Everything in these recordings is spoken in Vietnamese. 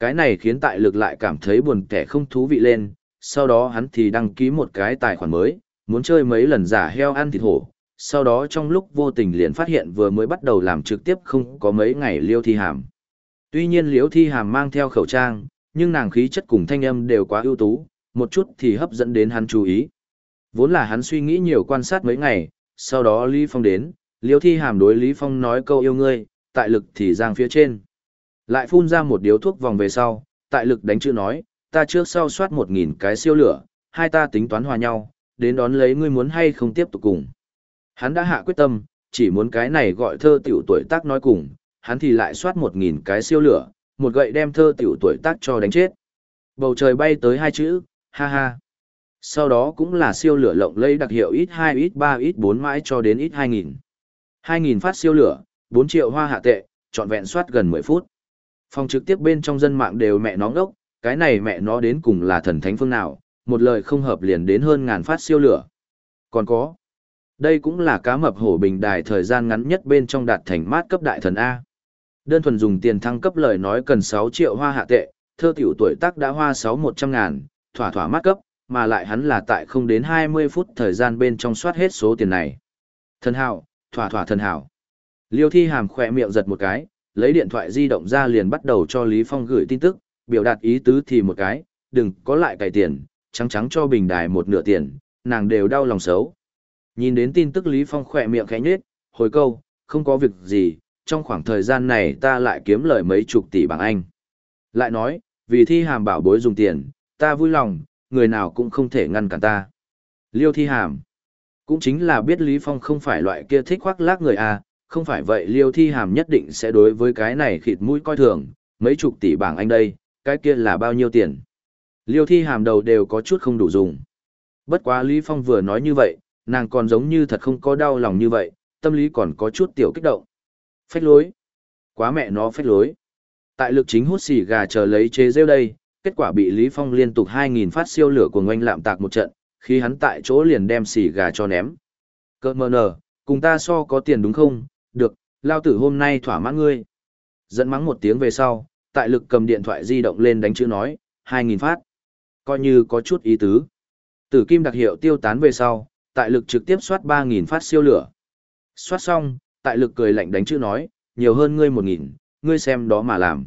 Cái này khiến tại lực lại cảm thấy buồn kẻ không thú vị lên, sau đó hắn thì đăng ký một cái tài khoản mới, muốn chơi mấy lần giả heo ăn thịt hổ. Sau đó trong lúc vô tình liền phát hiện vừa mới bắt đầu làm trực tiếp không có mấy ngày liêu thi hàm. Tuy nhiên liêu thi hàm mang theo khẩu trang, nhưng nàng khí chất cùng thanh âm đều quá ưu tú, một chút thì hấp dẫn đến hắn chú ý. Vốn là hắn suy nghĩ nhiều quan sát mấy ngày, sau đó Lý Phong đến, liêu thi hàm đối Lý Phong nói câu yêu ngươi, tại lực thì giang phía trên. Lại phun ra một điếu thuốc vòng về sau, tại lực đánh chữ nói, ta trước sau soát một nghìn cái siêu lửa, hai ta tính toán hòa nhau, đến đón lấy ngươi muốn hay không tiếp tục cùng. Hắn đã hạ quyết tâm, chỉ muốn cái này gọi thơ tiểu tuổi tác nói cùng, hắn thì lại soát một nghìn cái siêu lửa, một gậy đem thơ tiểu tuổi tác cho đánh chết. Bầu trời bay tới hai chữ, ha ha. Sau đó cũng là siêu lửa lộng lây đặc hiệu ít 2 ít 3 ít 4 mãi cho đến ít 2000. 2000 phát siêu lửa, 4 triệu hoa hạ tệ, trọn vẹn soát gần 10 phút. Phòng trực tiếp bên trong dân mạng đều mẹ nó ngốc, cái này mẹ nó đến cùng là thần thánh phương nào, một lời không hợp liền đến hơn ngàn phát siêu lửa. Còn có, đây cũng là cá mập hổ bình đài thời gian ngắn nhất bên trong đạt thành mát cấp đại thần A. Đơn thuần dùng tiền thăng cấp lời nói cần 6 triệu hoa hạ tệ, thơ tiểu tuổi tác đã hoa 6 100 ngàn, thỏa thỏa mát cấp, mà lại hắn là tại không đến 20 phút thời gian bên trong soát hết số tiền này. Thần hảo, thỏa thỏa thần hảo. Liêu thi hàm khỏe miệng giật một cái, lấy điện thoại di động ra liền bắt đầu cho Lý Phong gửi tin tức, biểu đạt ý tứ thì một cái, đừng có lại cày tiền, trắng trắng cho bình đài một nửa tiền, nàng đều đau lòng xấu. Nhìn đến tin tức Lý Phong khỏe miệng khẽ nhếch, hồi câu, không có việc gì, trong khoảng thời gian này ta lại kiếm lời mấy chục tỷ bảng Anh. Lại nói, vì thi hàm bảo bối dùng tiền, ta vui lòng, người nào cũng không thể ngăn cản ta. Liêu thi hàm. Cũng chính là biết Lý Phong không phải loại kia thích khoác lác người à, không phải vậy Liêu thi hàm nhất định sẽ đối với cái này khịt mũi coi thường, mấy chục tỷ bảng Anh đây, cái kia là bao nhiêu tiền. Liêu thi hàm đầu đều có chút không đủ dùng. Bất quá Lý Phong vừa nói như vậy, nàng còn giống như thật không có đau lòng như vậy, tâm lý còn có chút tiểu kích động. Phách lối. Quá mẹ nó phách lối. Tại lực chính hút xì gà chờ lấy chế rêu đây, kết quả bị Lý Phong liên tục 2.000 phát siêu lửa của ngoanh lạm tạc một trận, khi hắn tại chỗ liền đem xì gà cho ném. Cơ mờ nở, cùng ta so có tiền đúng không? Được, lao tử hôm nay thỏa mãn ngươi. Dẫn mắng một tiếng về sau, tại lực cầm điện thoại di động lên đánh chữ nói, 2.000 phát. Coi như có chút ý tứ. Tử kim đặc hiệu tiêu tán về sau, tại lực trực tiếp soát 3.000 phát siêu lửa. Soát xong, tại lực cười lạnh đánh chữ nói, nhiều hơn ngươi 1.000, ngươi xem đó mà làm.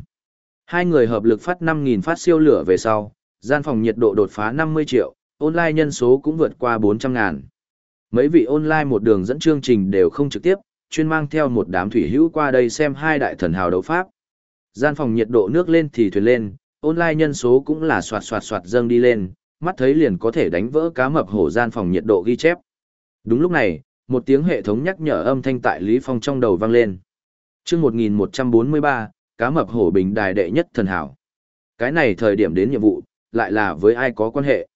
Hai người hợp lực phát 5.000 phát siêu lửa về sau, gian phòng nhiệt độ đột phá 50 triệu, online nhân số cũng vượt qua 400 ngàn. Mấy vị online một đường dẫn chương trình đều không trực tiếp, chuyên mang theo một đám thủy hữu qua đây xem hai đại thần hào đấu pháp. Gian phòng nhiệt độ nước lên thì thuyền lên, online nhân số cũng là soạt soạt soạt dâng đi lên, mắt thấy liền có thể đánh vỡ cá mập hổ gian phòng nhiệt độ ghi chép. Đúng lúc này, một tiếng hệ thống nhắc nhở âm thanh tại Lý Phong trong đầu vang lên. Chương 1143, cá mập hổ bình đài đệ nhất thần hảo. Cái này thời điểm đến nhiệm vụ, lại là với ai có quan hệ.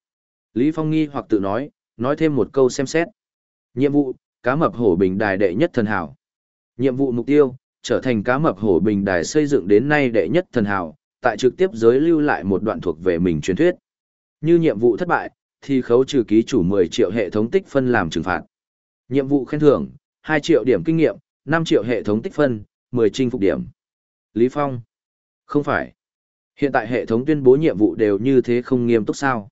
Lý Phong nghi hoặc tự nói, nói thêm một câu xem xét. Nhiệm vụ, cá mập hổ bình đài đệ nhất thần hảo. Nhiệm vụ mục tiêu, trở thành cá mập hổ bình đài xây dựng đến nay đệ nhất thần hảo, tại trực tiếp giới lưu lại một đoạn thuộc về mình truyền thuyết. Như nhiệm vụ thất bại, thì khấu trừ ký chủ 10 triệu hệ thống tích phân làm trừng phạt. Nhiệm vụ khen thưởng, 2 triệu điểm kinh nghiệm, 5 triệu hệ thống tích phân, 10 chinh phục điểm. Lý Phong. Không phải. Hiện tại hệ thống tuyên bố nhiệm vụ đều như thế không nghiêm túc sao.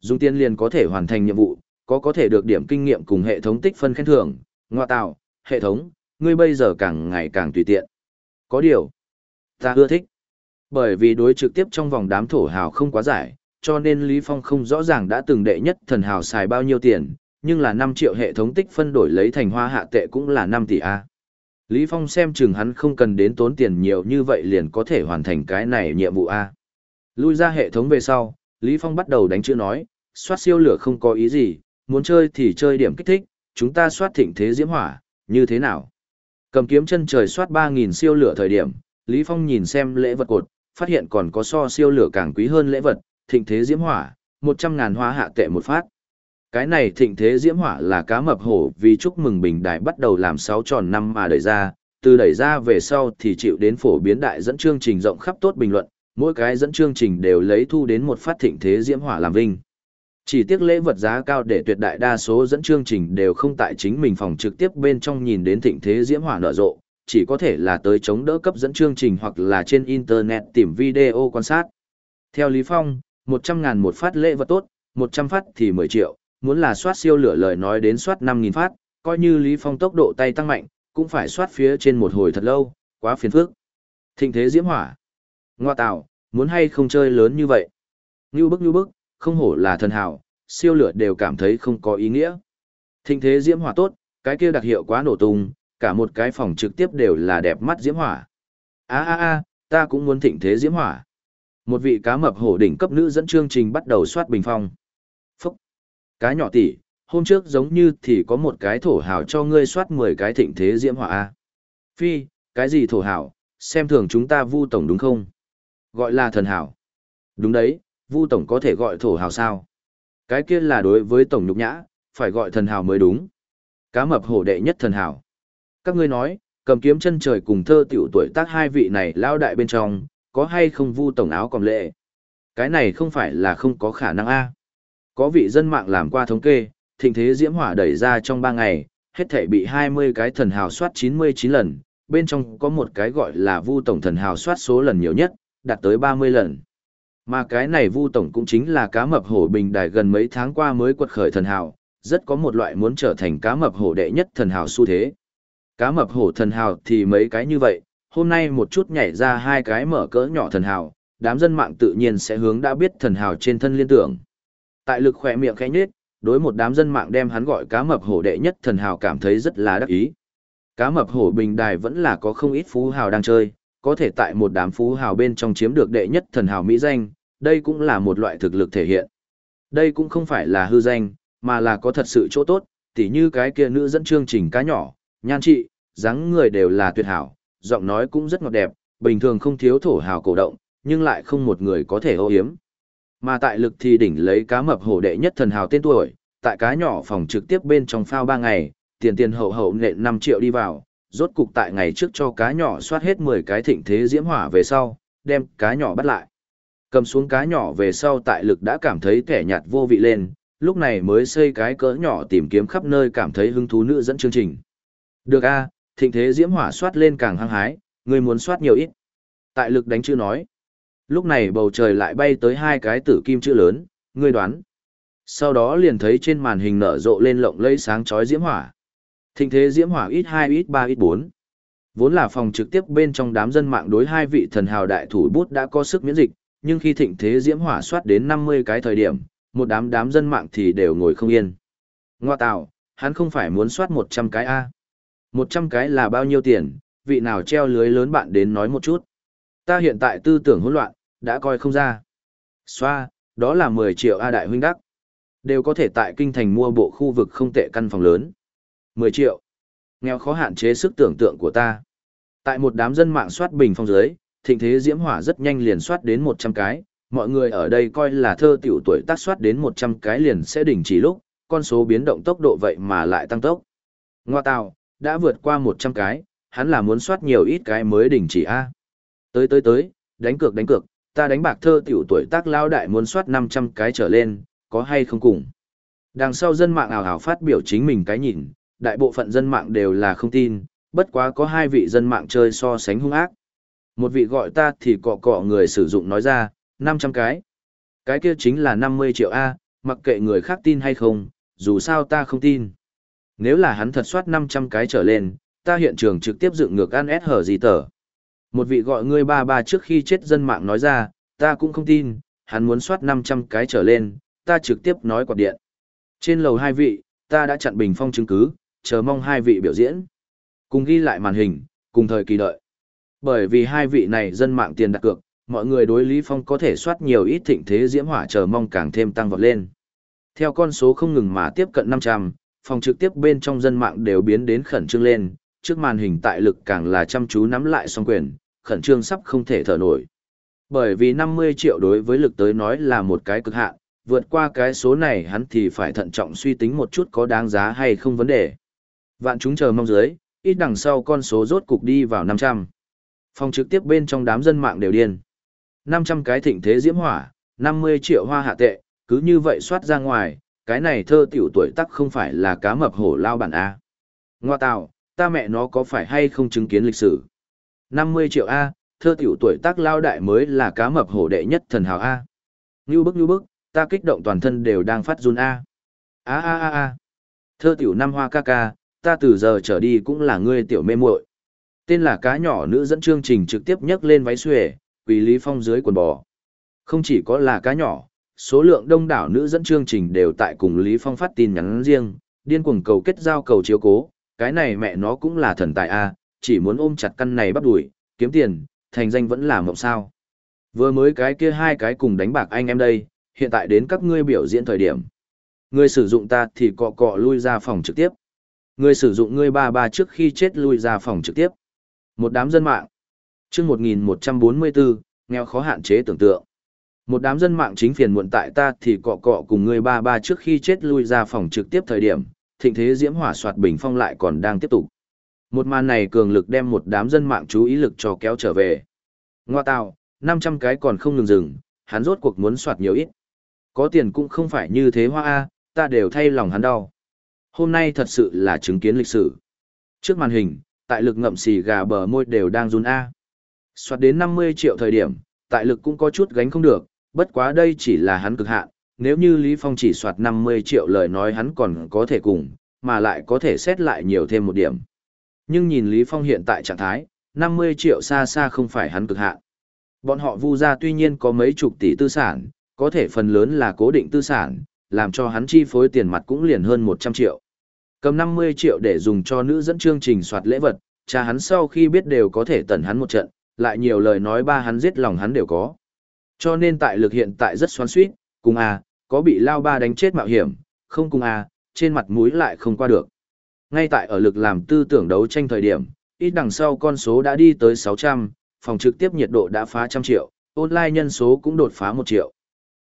Dùng tiền liền có thể hoàn thành nhiệm vụ, có có thể được điểm kinh nghiệm cùng hệ thống tích phân khen thưởng. Ngoa tạo, hệ thống, ngươi bây giờ càng ngày càng tùy tiện. Có điều, ta ưa thích. Bởi vì đối trực tiếp trong vòng đám thổ hào không quá giải, cho nên Lý Phong không rõ ràng đã từng đệ nhất thần hào xài bao nhiêu tiền, nhưng là 5 triệu hệ thống tích phân đổi lấy thành hoa hạ tệ cũng là 5 tỷ A. Lý Phong xem chừng hắn không cần đến tốn tiền nhiều như vậy liền có thể hoàn thành cái này nhiệm vụ A. Lui ra hệ thống về sau, Lý Phong bắt đầu đánh chữ nói, soát siêu lửa không có ý gì, muốn chơi thì chơi điểm kích thích, chúng ta soát thịnh thế diễm hỏa, như thế nào? Cầm kiếm chân trời soát 3.000 siêu lửa thời điểm, Lý Phong nhìn xem lễ vật cột, phát hiện còn có so siêu lửa càng quý hơn lễ vật, thịnh thế diễm hỏa, 100 ngàn hoa hạ tệ một phát. Cái này thịnh thế diễm hỏa là cá mập hổ vì chúc mừng bình đại bắt đầu làm sáu tròn năm mà đẩy ra, từ đẩy ra về sau thì chịu đến phổ biến đại dẫn chương trình rộng khắp tốt bình luận, mỗi cái dẫn chương trình đều lấy thu đến một phát thịnh thế diễm hỏa làm vinh. Chỉ tiếc lễ vật giá cao để tuyệt đại đa số dẫn chương trình đều không tại chính mình phòng trực tiếp bên trong nhìn đến thịnh thế diễm hỏa nở rộ, chỉ có thể là tới chống đỡ cấp dẫn chương trình hoặc là trên Internet tìm video quan sát. Theo Lý Phong, 100 ngàn một phát lễ vật tốt, 100 phát thì 10 triệu, muốn là soát siêu lửa lời nói đến soát 5.000 phát, coi như Lý Phong tốc độ tay tăng mạnh, cũng phải soát phía trên một hồi thật lâu, quá phiền phức. Thịnh thế diễm hỏa. Ngoa tạo, muốn hay không chơi lớn như vậy. Như bức như bức, không hổ là thần hảo, siêu lửa đều cảm thấy không có ý nghĩa. Thịnh thế diễm hỏa tốt, cái kia đặc hiệu quá nổ tung, cả một cái phòng trực tiếp đều là đẹp mắt diễm hỏa. A a a, ta cũng muốn thịnh thế diễm hỏa. Một vị cá mập hổ đỉnh cấp nữ dẫn chương trình bắt đầu soát bình phong. Phúc. Cá nhỏ tỷ, hôm trước giống như thì có một cái thổ hào cho ngươi soát 10 cái thịnh thế diễm hỏa A. Phi, cái gì thổ hào, xem thường chúng ta vu tổng đúng không? Gọi là thần hào. Đúng đấy, vu tổng có thể gọi thổ hào sao? Cái kia là đối với tổng nhục nhã, phải gọi thần hào mới đúng. Cá mập hổ đệ nhất thần hào. Các ngươi nói, cầm kiếm chân trời cùng thơ tiểu tuổi tác hai vị này lao đại bên trong, có hay không vu tổng áo còn lệ? Cái này không phải là không có khả năng a. Có vị dân mạng làm qua thống kê, thịnh thế diễm hỏa đẩy ra trong 3 ngày, hết thể bị 20 cái thần hào soát 99 lần, bên trong có một cái gọi là vu tổng thần hào soát số lần nhiều nhất, đạt tới 30 lần. Mà cái này vu tổng cũng chính là cá mập hổ bình đài gần mấy tháng qua mới quật khởi thần hào, rất có một loại muốn trở thành cá mập hổ đệ nhất thần hào xu thế. Cá mập hổ thần hào thì mấy cái như vậy, hôm nay một chút nhảy ra hai cái mở cỡ nhỏ thần hào, đám dân mạng tự nhiên sẽ hướng đã biết thần hào trên thân liên tưởng. Tại lực khỏe miệng khẽ nhếch, đối một đám dân mạng đem hắn gọi cá mập hổ đệ nhất thần hào cảm thấy rất là đắc ý. Cá mập hổ bình đài vẫn là có không ít phú hào đang chơi, có thể tại một đám phú hào bên trong chiếm được đệ nhất thần hào mỹ danh, đây cũng là một loại thực lực thể hiện. Đây cũng không phải là hư danh, mà là có thật sự chỗ tốt, tỉ như cái kia nữ dẫn chương trình cá nhỏ, nhan trị, dáng người đều là tuyệt hảo, giọng nói cũng rất ngọt đẹp, bình thường không thiếu thổ hào cổ động, nhưng lại không một người có thể ô hiếm. Mà tại lực thì đỉnh lấy cá mập hổ đệ nhất thần hào tên tuổi, tại cá nhỏ phòng trực tiếp bên trong phao 3 ngày, tiền tiền hậu hậu nện 5 triệu đi vào, rốt cục tại ngày trước cho cá nhỏ soát hết 10 cái thịnh thế diễm hỏa về sau, đem cá nhỏ bắt lại. Cầm xuống cá nhỏ về sau tại lực đã cảm thấy kẻ nhạt vô vị lên, lúc này mới xây cái cỡ nhỏ tìm kiếm khắp nơi cảm thấy hứng thú nữ dẫn chương trình. Được a, thịnh thế diễm hỏa soát lên càng hăng hái, người muốn soát nhiều ít. Tại lực đánh chữ nói. Lúc này bầu trời lại bay tới hai cái tử kim chữ lớn, ngươi đoán. Sau đó liền thấy trên màn hình nở rộ lên lộng lẫy sáng chói diễm hỏa. Thịnh thế diễm hỏa ít 2 ít 3 ít 4. Vốn là phòng trực tiếp bên trong đám dân mạng đối hai vị thần hào đại thủ bút đã có sức miễn dịch, nhưng khi thịnh thế diễm hỏa soát đến 50 cái thời điểm, một đám đám dân mạng thì đều ngồi không yên. Ngoa tạo, hắn không phải muốn soát 100 cái A. 100 cái là bao nhiêu tiền, vị nào treo lưới lớn bạn đến nói một chút. Ta hiện tại tư tưởng hỗn loạn, đã coi không ra. Xoa, đó là 10 triệu A đại huynh đắc. Đều có thể tại kinh thành mua bộ khu vực không tệ căn phòng lớn. 10 triệu. Nghèo khó hạn chế sức tưởng tượng của ta. Tại một đám dân mạng soát bình phong dưới, thịnh thế diễm hỏa rất nhanh liền soát đến 100 cái. Mọi người ở đây coi là thơ tiểu tuổi tác soát đến 100 cái liền sẽ đình chỉ lúc, con số biến động tốc độ vậy mà lại tăng tốc. Ngoa tào, đã vượt qua 100 cái, hắn là muốn soát nhiều ít cái mới đình chỉ A. Tới tới tới, đánh cược đánh cược, ta đánh bạc thơ tiểu tuổi tác lao đại muốn soát 500 cái trở lên, có hay không cùng. Đằng sau dân mạng ảo ảo phát biểu chính mình cái nhìn, đại bộ phận dân mạng đều là không tin, bất quá có hai vị dân mạng chơi so sánh hung ác. Một vị gọi ta thì cọ cọ người sử dụng nói ra, 500 cái. Cái kia chính là 50 triệu A, mặc kệ người khác tin hay không, dù sao ta không tin. Nếu là hắn thật soát 500 cái trở lên, ta hiện trường trực tiếp dựng ngược ăn S hở gì tờ. Một vị gọi ngươi ba ba trước khi chết dân mạng nói ra, ta cũng không tin, hắn muốn soát 500 cái trở lên, ta trực tiếp nói quạt điện. Trên lầu hai vị, ta đã chặn bình phong chứng cứ, chờ mong hai vị biểu diễn. Cùng ghi lại màn hình, cùng thời kỳ đợi. Bởi vì hai vị này dân mạng tiền đặt cược, mọi người đối Lý Phong có thể soát nhiều ít thịnh thế diễm hỏa chờ mong càng thêm tăng vọt lên. Theo con số không ngừng mà tiếp cận 500, phòng trực tiếp bên trong dân mạng đều biến đến khẩn trương lên, trước màn hình tại lực càng là chăm chú nắm lại song quyền, khẩn trương sắp không thể thở nổi. Bởi vì 50 triệu đối với lực tới nói là một cái cực hạn, vượt qua cái số này hắn thì phải thận trọng suy tính một chút có đáng giá hay không vấn đề. Vạn chúng chờ mong dưới, ít đằng sau con số rốt cục đi vào 500. Phòng trực tiếp bên trong đám dân mạng đều điên. 500 cái thịnh thế diễm hỏa, 50 triệu hoa hạ tệ, cứ như vậy soát ra ngoài, cái này thơ tiểu tuổi tắc không phải là cá mập hổ lao bản A. Ngoa tạo, ta mẹ nó có phải hay không chứng kiến lịch sử. 50 triệu A, thơ tiểu tuổi tác lao đại mới là cá mập hổ đệ nhất thần hào A. Như bức như bức, ta kích động toàn thân đều đang phát run A. A A A A. Thơ tiểu năm hoa ca ca, ta từ giờ trở đi cũng là ngươi tiểu mê muội. Tên là cá nhỏ nữ dẫn chương trình trực tiếp nhấc lên váy xuề, quỳ Lý Phong dưới quần bò. Không chỉ có là cá nhỏ, số lượng đông đảo nữ dẫn chương trình đều tại cùng Lý Phong phát tin nhắn riêng, điên cuồng cầu kết giao cầu chiếu cố, cái này mẹ nó cũng là thần tài a, chỉ muốn ôm chặt căn này bắt đuổi, kiếm tiền, thành danh vẫn là mộng sao. Vừa mới cái kia hai cái cùng đánh bạc anh em đây, hiện tại đến các ngươi biểu diễn thời điểm. Người sử dụng ta thì cọ cọ lui ra phòng trực tiếp. Người sử dụng ngươi ba ba trước khi chết lui ra phòng trực tiếp. Một đám dân mạng. chương 1144, nghèo khó hạn chế tưởng tượng. Một đám dân mạng chính phiền muộn tại ta thì cọ cọ cùng ngươi ba ba trước khi chết lui ra phòng trực tiếp thời điểm, thịnh thế diễm hỏa soạt bình phong lại còn đang tiếp tục. Một màn này cường lực đem một đám dân mạng chú ý lực cho kéo trở về. Ngoa tào, 500 cái còn không ngừng dừng, hắn rốt cuộc muốn soạt nhiều ít. Có tiền cũng không phải như thế hoa A, ta đều thay lòng hắn đau. Hôm nay thật sự là chứng kiến lịch sử. Trước màn hình, tại lực ngậm xì gà bờ môi đều đang run A. Soạt đến 50 triệu thời điểm, tại lực cũng có chút gánh không được, bất quá đây chỉ là hắn cực hạn, nếu như Lý Phong chỉ soạt 50 triệu lời nói hắn còn có thể cùng, mà lại có thể xét lại nhiều thêm một điểm. Nhưng nhìn Lý Phong hiện tại trạng thái, 50 triệu xa xa không phải hắn cực hạn. Bọn họ vu ra tuy nhiên có mấy chục tỷ tư sản, có thể phần lớn là cố định tư sản, làm cho hắn chi phối tiền mặt cũng liền hơn 100 triệu. Cầm 50 triệu để dùng cho nữ dẫn chương trình soạt lễ vật, cha hắn sau khi biết đều có thể tẩn hắn một trận, lại nhiều lời nói ba hắn giết lòng hắn đều có. Cho nên tại lực hiện tại rất xoắn suýt, cùng A, có bị lao ba đánh chết mạo hiểm, không cùng A, trên mặt mũi lại không qua được. Ngay tại ở lực làm tư tưởng đấu tranh thời điểm, ít đằng sau con số đã đi tới 600, phòng trực tiếp nhiệt độ đã phá trăm triệu, online nhân số cũng đột phá 1 triệu.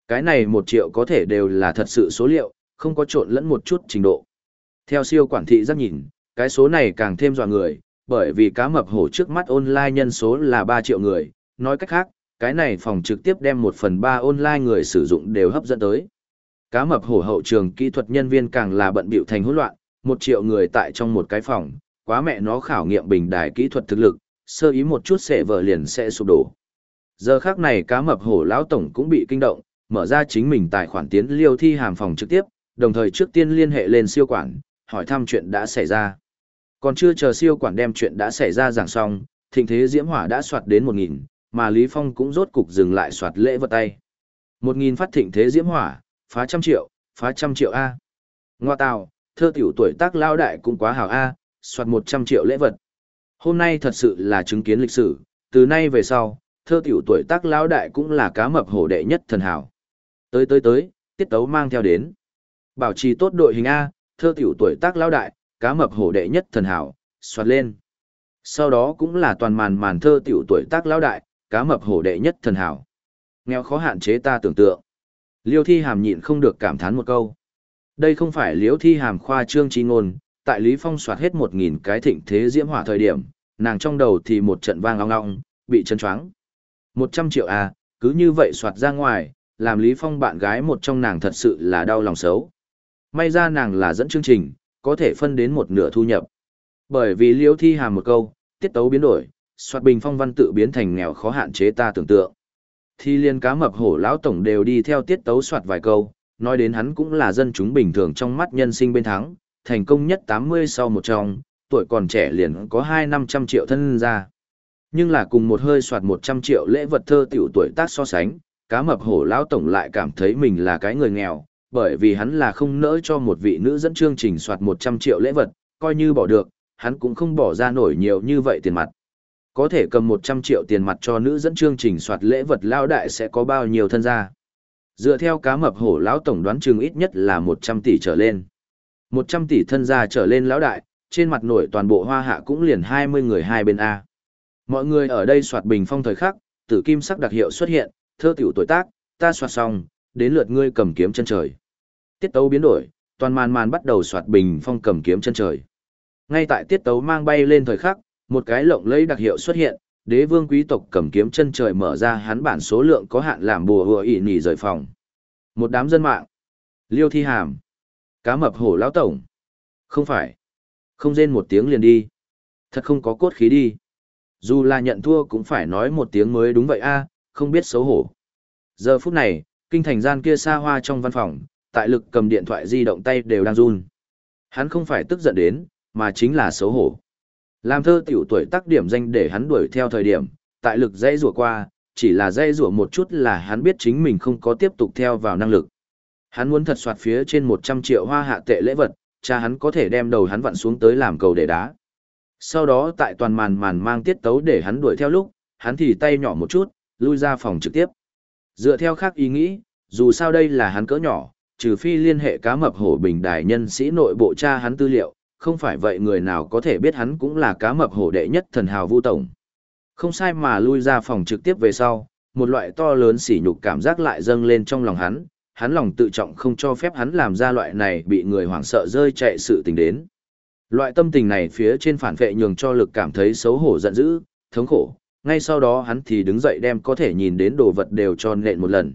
Cái này một triệu có thể đều là thật sự số liệu, không có trộn lẫn một chút trình độ. Theo siêu quản thị rất nhìn, cái số này càng thêm dọa người, bởi vì cá mập hổ trước mắt online nhân số là 3 triệu người, nói cách khác, cái này phòng trực tiếp đem 1 phần 3 online người sử dụng đều hấp dẫn tới. Cá mập hổ hậu trường kỹ thuật nhân viên càng là bận bịu thành hỗn loạn, 1 triệu người tại trong một cái phòng, quá mẹ nó khảo nghiệm bình đài kỹ thuật thực lực, sơ ý một chút sẽ vỡ liền sẽ sụp đổ. Giờ khác này cá mập hổ lão tổng cũng bị kinh động, mở ra chính mình tài khoản tiến liêu thi hàm phòng trực tiếp, đồng thời trước tiên liên hệ lên siêu quản, hỏi thăm chuyện đã xảy ra. Còn chưa chờ siêu quản đem chuyện đã xảy ra giảng xong, thịnh thế diễm hỏa đã soạt đến 1.000, mà Lý Phong cũng rốt cục dừng lại soạt lễ vật tay. 1.000 phát thịnh thế diễm hỏa, phá trăm triệu, phá trăm triệu A. Ngoa tào, thơ tiểu tuổi tác lao đại cũng quá hảo A, soạt 100 triệu lễ vật. Hôm nay thật sự là chứng kiến lịch sử, từ nay về sau, thơ tiểu tuổi tác lao đại cũng là cá mập hổ đệ nhất thần hảo. Tới tới tới, tiết tấu mang theo đến. Bảo trì tốt đội hình A, thơ tiểu tuổi tác lao đại, cá mập hổ đệ nhất thần hảo, xoạt lên. Sau đó cũng là toàn màn màn thơ tiểu tuổi tác lao đại, cá mập hổ đệ nhất thần hảo. Nghèo khó hạn chế ta tưởng tượng. Liêu thi hàm nhịn không được cảm thán một câu. Đây không phải liêu thi hàm khoa trương chi ngôn, tại Lý Phong soạt hết một nghìn cái thịnh thế diễm hỏa thời điểm, nàng trong đầu thì một trận vang long long, bị chân choáng. Một trăm triệu à, cứ như vậy soạt ra ngoài, làm Lý Phong bạn gái một trong nàng thật sự là đau lòng xấu. May ra nàng là dẫn chương trình, có thể phân đến một nửa thu nhập. Bởi vì Liễu thi hàm một câu, tiết tấu biến đổi, soạt bình phong văn tự biến thành nghèo khó hạn chế ta tưởng tượng. Thi liên cá mập hổ lão tổng đều đi theo tiết tấu soạt vài câu, nói đến hắn cũng là dân chúng bình thường trong mắt nhân sinh bên thắng, thành công nhất 80 sau một trong, tuổi còn trẻ liền có 2-500 triệu thân ra. Nhưng là cùng một hơi soạt 100 triệu lễ vật thơ tiểu tuổi tác so sánh, cá mập hổ lão tổng lại cảm thấy mình là cái người nghèo, bởi vì hắn là không nỡ cho một vị nữ dẫn chương trình soạt 100 triệu lễ vật, coi như bỏ được, hắn cũng không bỏ ra nổi nhiều như vậy tiền mặt. Có thể cầm 100 triệu tiền mặt cho nữ dẫn chương trình soạt lễ vật lao đại sẽ có bao nhiêu thân gia. Dựa theo cá mập hổ lão tổng đoán chừng ít nhất là 100 tỷ trở lên. 100 tỷ thân gia trở lên lão đại, trên mặt nổi toàn bộ hoa hạ cũng liền 20 người hai bên A. Mọi người ở đây soạt bình phong thời khắc, tử kim sắc đặc hiệu xuất hiện, thơ tiểu tuổi tác, ta soạt xong, đến lượt ngươi cầm kiếm chân trời. Tiết tấu biến đổi, toàn màn màn bắt đầu soạt bình phong cầm kiếm chân trời. Ngay tại tiết tấu mang bay lên thời khắc, một cái lộng lẫy đặc hiệu xuất hiện, đế vương quý tộc cầm kiếm chân trời mở ra hắn bản số lượng có hạn làm bùa hùa ỉ nỉ rời phòng. Một đám dân mạng. Liêu thi hàm. Cá mập hổ lão tổng. Không phải. Không rên một tiếng liền đi. Thật không có cốt khí đi. Dù là nhận thua cũng phải nói một tiếng mới đúng vậy a, không biết xấu hổ. Giờ phút này, kinh thành gian kia xa hoa trong văn phòng, tại lực cầm điện thoại di động tay đều đang run. Hắn không phải tức giận đến, mà chính là xấu hổ. Làm thơ tiểu tuổi tác điểm danh để hắn đuổi theo thời điểm, tại lực dây rùa qua, chỉ là dây rùa một chút là hắn biết chính mình không có tiếp tục theo vào năng lực. Hắn muốn thật soạt phía trên 100 triệu hoa hạ tệ lễ vật, cha hắn có thể đem đầu hắn vặn xuống tới làm cầu để đá. Sau đó tại toàn màn màn mang tiết tấu để hắn đuổi theo lúc, hắn thì tay nhỏ một chút, lui ra phòng trực tiếp. Dựa theo khác ý nghĩ, dù sao đây là hắn cỡ nhỏ, trừ phi liên hệ cá mập hổ bình đài nhân sĩ nội bộ cha hắn tư liệu, không phải vậy người nào có thể biết hắn cũng là cá mập hổ đệ nhất thần hào vu tổng. Không sai mà lui ra phòng trực tiếp về sau, một loại to lớn sỉ nhục cảm giác lại dâng lên trong lòng hắn, hắn lòng tự trọng không cho phép hắn làm ra loại này bị người hoảng sợ rơi chạy sự tình đến. Loại tâm tình này phía trên phản vệ nhường cho lực cảm thấy xấu hổ giận dữ, thống khổ, ngay sau đó hắn thì đứng dậy đem có thể nhìn đến đồ vật đều cho nện một lần.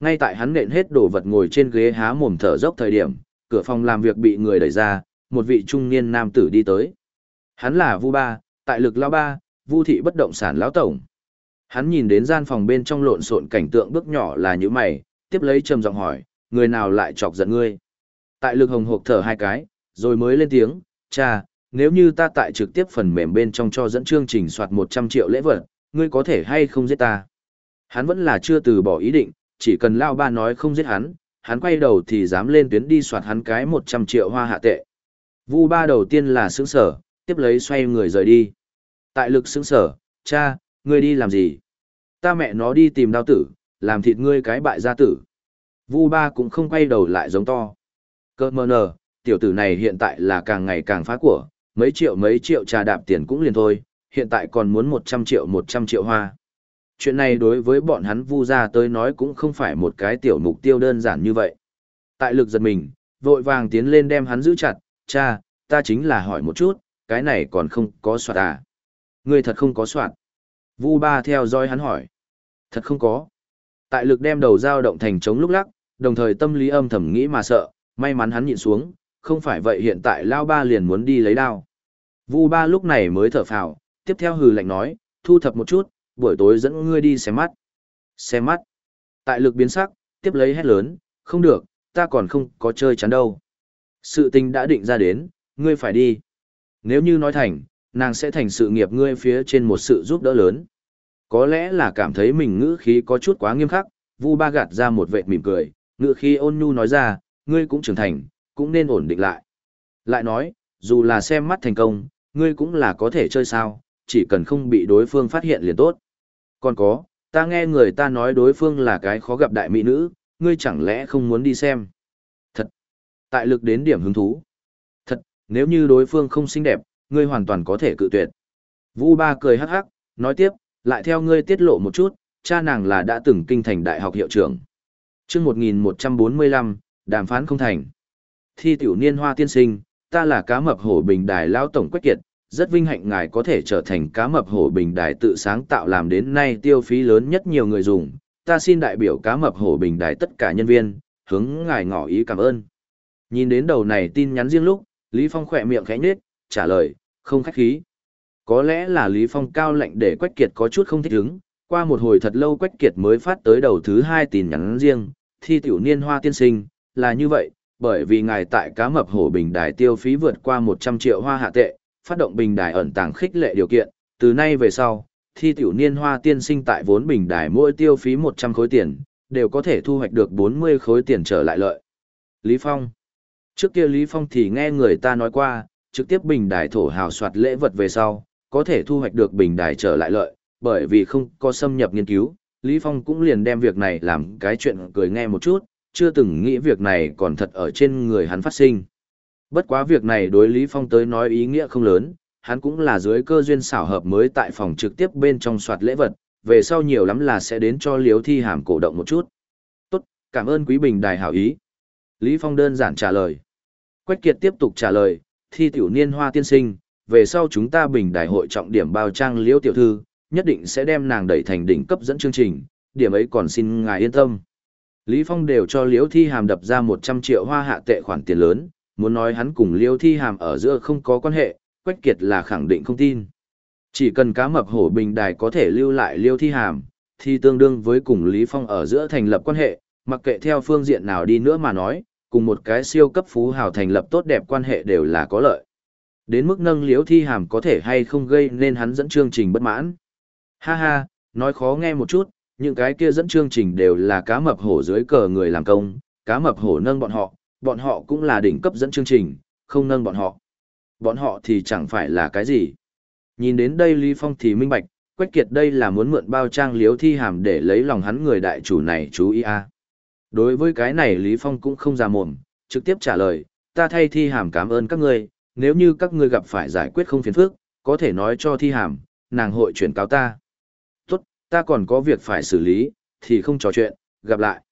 Ngay tại hắn nện hết đồ vật ngồi trên ghế há mồm thở dốc thời điểm, cửa phòng làm việc bị người đẩy ra, một vị trung niên nam tử đi tới. Hắn là Vu Ba, tại lực lão ba, Vu thị bất động sản lão tổng. Hắn nhìn đến gian phòng bên trong lộn xộn cảnh tượng bước nhỏ là như mày, tiếp lấy trầm giọng hỏi, người nào lại chọc giận ngươi? Tại lực hồng hộc thở hai cái, rồi mới lên tiếng, cha, nếu như ta tại trực tiếp phần mềm bên trong cho dẫn chương trình soạt 100 triệu lễ vật, ngươi có thể hay không giết ta? Hắn vẫn là chưa từ bỏ ý định, chỉ cần Lao Ba nói không giết hắn, hắn quay đầu thì dám lên tuyến đi soạt hắn cái 100 triệu hoa hạ tệ. Vu Ba đầu tiên là sững sở, tiếp lấy xoay người rời đi. Tại lực sững sở, cha, ngươi đi làm gì? Ta mẹ nó đi tìm đao tử, làm thịt ngươi cái bại gia tử. Vu Ba cũng không quay đầu lại giống to. Cơ mơ nờ, tiểu tử này hiện tại là càng ngày càng phá của, mấy triệu mấy triệu trà đạp tiền cũng liền thôi, hiện tại còn muốn 100 triệu 100 triệu hoa. Chuyện này đối với bọn hắn vu ra tới nói cũng không phải một cái tiểu mục tiêu đơn giản như vậy. Tại lực giật mình, vội vàng tiến lên đem hắn giữ chặt, cha, ta chính là hỏi một chút, cái này còn không có soạt à? Người thật không có soạt. Vu ba theo dõi hắn hỏi. Thật không có. Tại lực đem đầu dao động thành chống lúc lắc, đồng thời tâm lý âm thầm nghĩ mà sợ, may mắn hắn nhịn xuống, không phải vậy hiện tại Lao Ba liền muốn đi lấy đao. Vu Ba lúc này mới thở phào, tiếp theo hừ lạnh nói, thu thập một chút, buổi tối dẫn ngươi đi xem mắt. Xem mắt. Tại lực biến sắc, tiếp lấy hét lớn, không được, ta còn không có chơi chắn đâu. Sự tình đã định ra đến, ngươi phải đi. Nếu như nói thành, nàng sẽ thành sự nghiệp ngươi phía trên một sự giúp đỡ lớn. Có lẽ là cảm thấy mình ngữ khí có chút quá nghiêm khắc, Vu Ba gạt ra một vệt mỉm cười, ngữ khí ôn nhu nói ra, ngươi cũng trưởng thành, cũng nên ổn định lại. Lại nói, dù là xem mắt thành công, ngươi cũng là có thể chơi sao, chỉ cần không bị đối phương phát hiện liền tốt. Còn có, ta nghe người ta nói đối phương là cái khó gặp đại mỹ nữ, ngươi chẳng lẽ không muốn đi xem. Thật. Tại lực đến điểm hứng thú. Thật, nếu như đối phương không xinh đẹp, ngươi hoàn toàn có thể cự tuyệt. Vu Ba cười hắc hắc, nói tiếp, lại theo ngươi tiết lộ một chút, cha nàng là đã từng kinh thành đại học hiệu trưởng. Trước 1145, đàm phán không thành. Thi tiểu niên hoa tiên sinh, ta là cá mập hổ bình đài lao tổng quách kiệt, rất vinh hạnh ngài có thể trở thành cá mập hổ bình đài tự sáng tạo làm đến nay tiêu phí lớn nhất nhiều người dùng. Ta xin đại biểu cá mập hổ bình đài tất cả nhân viên, hướng ngài ngỏ ý cảm ơn. Nhìn đến đầu này tin nhắn riêng lúc, Lý Phong khỏe miệng khẽ nhếch, trả lời, không khách khí. Có lẽ là Lý Phong cao lạnh để Quách Kiệt có chút không thích ứng, qua một hồi thật lâu Quách Kiệt mới phát tới đầu thứ hai tin nhắn riêng, thi tiểu niên hoa tiên sinh, là như vậy, bởi vì ngài tại cá mập hổ bình đài tiêu phí vượt qua 100 triệu hoa hạ tệ, phát động bình đài ẩn tàng khích lệ điều kiện, từ nay về sau, thi tiểu niên hoa tiên sinh tại vốn bình đài mỗi tiêu phí 100 khối tiền, đều có thể thu hoạch được 40 khối tiền trở lại lợi. Lý Phong Trước kia Lý Phong thì nghe người ta nói qua, trực tiếp bình đài thổ hào soạt lễ vật về sau, có thể thu hoạch được bình đài trở lại lợi, bởi vì không có xâm nhập nghiên cứu, Lý Phong cũng liền đem việc này làm cái chuyện cười nghe một chút, chưa từng nghĩ việc này còn thật ở trên người hắn phát sinh. Bất quá việc này đối Lý Phong tới nói ý nghĩa không lớn, hắn cũng là dưới cơ duyên xảo hợp mới tại phòng trực tiếp bên trong soạt lễ vật, về sau nhiều lắm là sẽ đến cho Liếu Thi Hàm cổ động một chút. Tốt, cảm ơn quý bình đài hảo ý. Lý Phong đơn giản trả lời. Quách Kiệt tiếp tục trả lời, thi tiểu niên hoa tiên sinh, về sau chúng ta bình đài hội trọng điểm bao trang Liễu tiểu thư, nhất định sẽ đem nàng đẩy thành đỉnh cấp dẫn chương trình, điểm ấy còn xin ngài yên tâm. Lý Phong đều cho Liễu Thi Hàm đập ra 100 triệu hoa hạ tệ khoản tiền lớn, muốn nói hắn cùng Liễu Thi Hàm ở giữa không có quan hệ, Quách Kiệt là khẳng định không tin. Chỉ cần cá mập hổ bình đài có thể lưu lại Liễu thi hàm, thì tương đương với cùng Lý Phong ở giữa thành lập quan hệ, mặc kệ theo phương diện nào đi nữa mà nói, cùng một cái siêu cấp phú hào thành lập tốt đẹp quan hệ đều là có lợi. Đến mức nâng liễu thi hàm có thể hay không gây nên hắn dẫn chương trình bất mãn. Ha ha, nói khó nghe một chút, những cái kia dẫn chương trình đều là cá mập hổ dưới cờ người làm công, cá mập hổ nâng bọn họ, bọn họ cũng là đỉnh cấp dẫn chương trình, không nâng bọn họ. Bọn họ thì chẳng phải là cái gì. Nhìn đến đây Lý Phong thì minh bạch, Quách Kiệt đây là muốn mượn bao trang liếu thi hàm để lấy lòng hắn người đại chủ này chú ý a. Đối với cái này Lý Phong cũng không ra mồm, trực tiếp trả lời, ta thay thi hàm cảm ơn các ngươi, nếu như các ngươi gặp phải giải quyết không phiền phức, có thể nói cho thi hàm, nàng hội chuyển cáo ta. Ta còn có việc phải xử lý, thì không trò chuyện, gặp lại.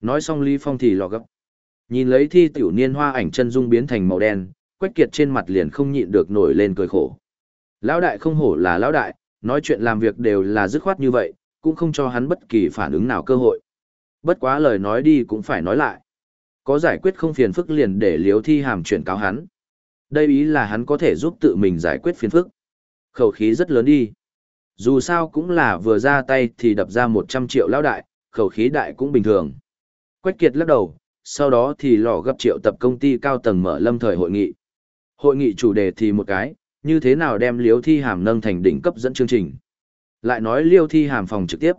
Nói xong Lý Phong thì lò gấp. Nhìn lấy thi tiểu niên hoa ảnh chân dung biến thành màu đen, Quách Kiệt trên mặt liền không nhịn được nổi lên cười khổ. Lão đại không hổ là lão đại, nói chuyện làm việc đều là dứt khoát như vậy, cũng không cho hắn bất kỳ phản ứng nào cơ hội. Bất quá lời nói đi cũng phải nói lại. Có giải quyết không phiền phức liền để liếu thi hàm chuyển cáo hắn. Đây ý là hắn có thể giúp tự mình giải quyết phiền phức. Khẩu khí rất lớn đi. Dù sao cũng là vừa ra tay thì đập ra 100 triệu lão đại, khẩu khí đại cũng bình thường. Quách Kiệt lắc đầu, sau đó thì lò gấp triệu tập công ty cao tầng mở lâm thời hội nghị. Hội nghị chủ đề thì một cái, như thế nào đem liếu thi hàm nâng thành đỉnh cấp dẫn chương trình. Lại nói liêu thi hàm phòng trực tiếp.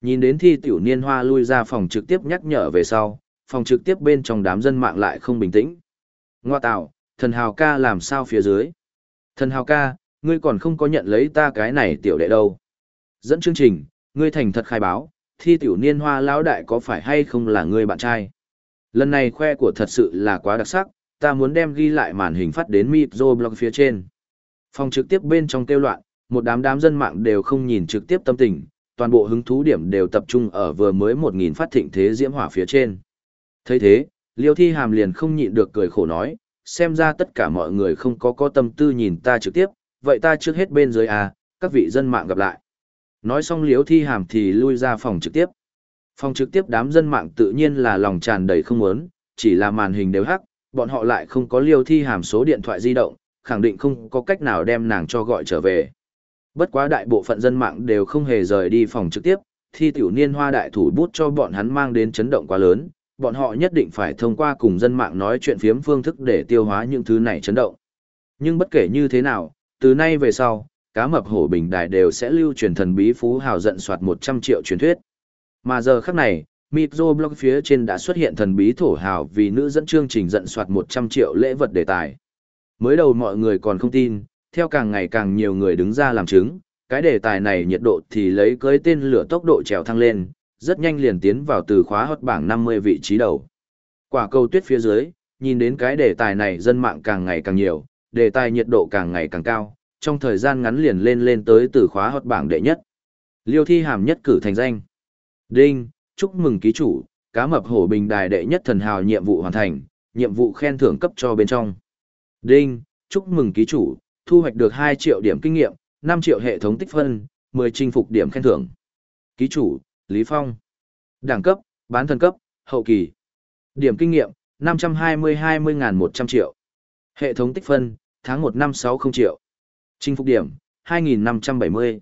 Nhìn đến thi tiểu niên hoa lui ra phòng trực tiếp nhắc nhở về sau, phòng trực tiếp bên trong đám dân mạng lại không bình tĩnh. Ngoa tạo, thần hào ca làm sao phía dưới? Thần hào ca, ngươi còn không có nhận lấy ta cái này tiểu đệ đâu. Dẫn chương trình, ngươi thành thật khai báo, thi tiểu niên hoa lão đại có phải hay không là ngươi bạn trai? Lần này khoe của thật sự là quá đặc sắc, ta muốn đem ghi lại màn hình phát đến Mipzo blog phía trên. Phòng trực tiếp bên trong kêu loạn, một đám đám dân mạng đều không nhìn trực tiếp tâm tình, toàn bộ hứng thú điểm đều tập trung ở vừa mới 1000 phát thịnh thế diễm hỏa phía trên. thấy thế, Liêu Thi Hàm liền không nhịn được cười khổ nói, xem ra tất cả mọi người không có có tâm tư nhìn ta trực tiếp, vậy ta trước hết bên dưới à, các vị dân mạng gặp lại. Nói xong liếu Thi Hàm thì lui ra phòng trực tiếp. Phòng trực tiếp đám dân mạng tự nhiên là lòng tràn đầy không muốn, chỉ là màn hình đều hắc, bọn họ lại không có Liêu Thi Hàm số điện thoại di động, khẳng định không có cách nào đem nàng cho gọi trở về. Bất quá đại bộ phận dân mạng đều không hề rời đi phòng trực tiếp, thi tiểu niên hoa đại thủ bút cho bọn hắn mang đến chấn động quá lớn, bọn họ nhất định phải thông qua cùng dân mạng nói chuyện phiếm phương thức để tiêu hóa những thứ này chấn động. Nhưng bất kể như thế nào, từ nay về sau, cá mập hổ bình đài đều sẽ lưu truyền thần bí phú hào giận soạt 100 triệu truyền thuyết. Mà giờ khắc này, Mipzo blog phía trên đã xuất hiện thần bí thổ hào vì nữ dẫn chương trình giận soạt 100 triệu lễ vật đề tài. Mới đầu mọi người còn không tin, theo càng ngày càng nhiều người đứng ra làm chứng, cái đề tài này nhiệt độ thì lấy cưới tên lửa tốc độ trèo thăng lên, rất nhanh liền tiến vào từ khóa hot bảng 50 vị trí đầu. Quả cầu tuyết phía dưới, nhìn đến cái đề tài này dân mạng càng ngày càng nhiều, đề tài nhiệt độ càng ngày càng cao, trong thời gian ngắn liền lên lên tới từ khóa hot bảng đệ nhất. Liêu thi hàm nhất cử thành danh. Đinh, chúc mừng ký chủ, cá mập hổ bình đài đệ nhất thần hào nhiệm vụ hoàn thành, nhiệm vụ khen thưởng cấp cho bên trong. Đinh, chúc mừng ký chủ, thu hoạch được 2 triệu điểm kinh nghiệm, 5 triệu hệ thống tích phân, 10 chinh phục điểm khen thưởng. Ký chủ, Lý Phong. Đẳng cấp, bán thần cấp, hậu kỳ. Điểm kinh nghiệm, 520-20.100 triệu. Hệ thống tích phân, tháng 1 năm 60 triệu. Chinh phục điểm, 2.570.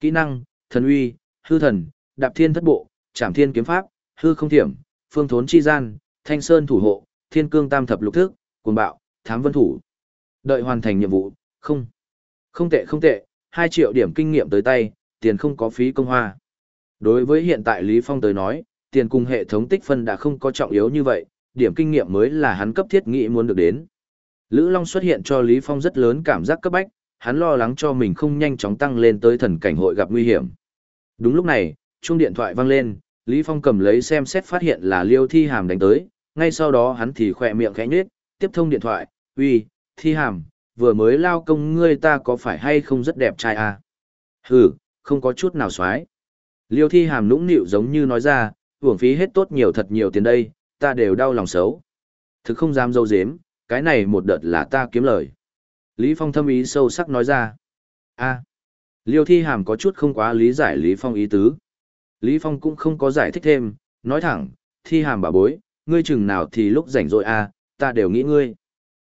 Kỹ năng, thần uy, hư thần, đạp thiên thất bộ, trảm thiên kiếm pháp, hư không thiểm, phương thốn chi gian, thanh sơn thủ hộ, thiên cương tam thập lục thức, cuồng bạo, thám vân thủ. Đợi hoàn thành nhiệm vụ, không. Không tệ không tệ, 2 triệu điểm kinh nghiệm tới tay, tiền không có phí công hoa. Đối với hiện tại Lý Phong tới nói, tiền cùng hệ thống tích phân đã không có trọng yếu như vậy, điểm kinh nghiệm mới là hắn cấp thiết nghĩ muốn được đến. Lữ Long xuất hiện cho Lý Phong rất lớn cảm giác cấp bách, hắn lo lắng cho mình không nhanh chóng tăng lên tới thần cảnh hội gặp nguy hiểm. Đúng lúc này, chuông điện thoại vang lên, Lý Phong cầm lấy xem xét phát hiện là Liêu Thi Hàm đánh tới, ngay sau đó hắn thì khỏe miệng khẽ nhếch, tiếp thông điện thoại, "Uy, Thi Hàm, vừa mới lao công ngươi ta có phải hay không rất đẹp trai à? Hừ, không có chút nào xoái. Liêu thi hàm nũng nịu giống như nói ra, uổng phí hết tốt nhiều thật nhiều tiền đây, ta đều đau lòng xấu. Thực không dám dâu dếm, cái này một đợt là ta kiếm lời. Lý Phong thâm ý sâu sắc nói ra. a Liêu thi hàm có chút không quá lý giải Lý Phong ý tứ. Lý Phong cũng không có giải thích thêm, nói thẳng, thi hàm bà bối, ngươi chừng nào thì lúc rảnh rỗi a, ta đều nghĩ ngươi.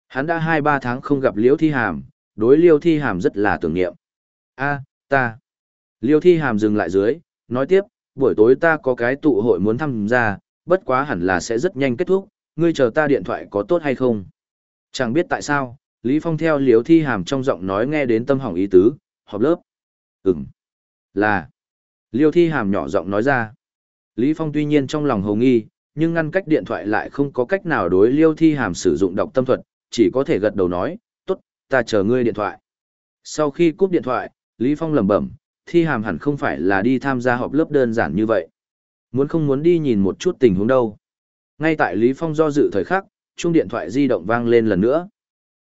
Hắn đã hai ba tháng không gặp liêu Thi Hàm, đối liêu thi hàm rất là tưởng niệm. a ta. Liêu thi hàm dừng lại dưới, nói tiếp, buổi tối ta có cái tụ hội muốn tham gia, bất quá hẳn là sẽ rất nhanh kết thúc, ngươi chờ ta điện thoại có tốt hay không? Chẳng biết tại sao, Lý Phong theo liêu thi hàm trong giọng nói nghe đến tâm hỏng ý tứ, họp lớp. Ừm. Là. Liêu thi hàm nhỏ giọng nói ra. Lý Phong tuy nhiên trong lòng hồ nghi, nhưng ngăn cách điện thoại lại không có cách nào đối liêu thi hàm sử dụng đọc tâm thuật, chỉ có thể gật đầu nói, tốt, ta chờ ngươi điện thoại. Sau khi cúp điện thoại, Lý Phong lẩm bẩm, thi hàm hẳn không phải là đi tham gia họp lớp đơn giản như vậy. Muốn không muốn đi nhìn một chút tình huống đâu. Ngay tại Lý Phong do dự thời khắc, chuông điện thoại di động vang lên lần nữa.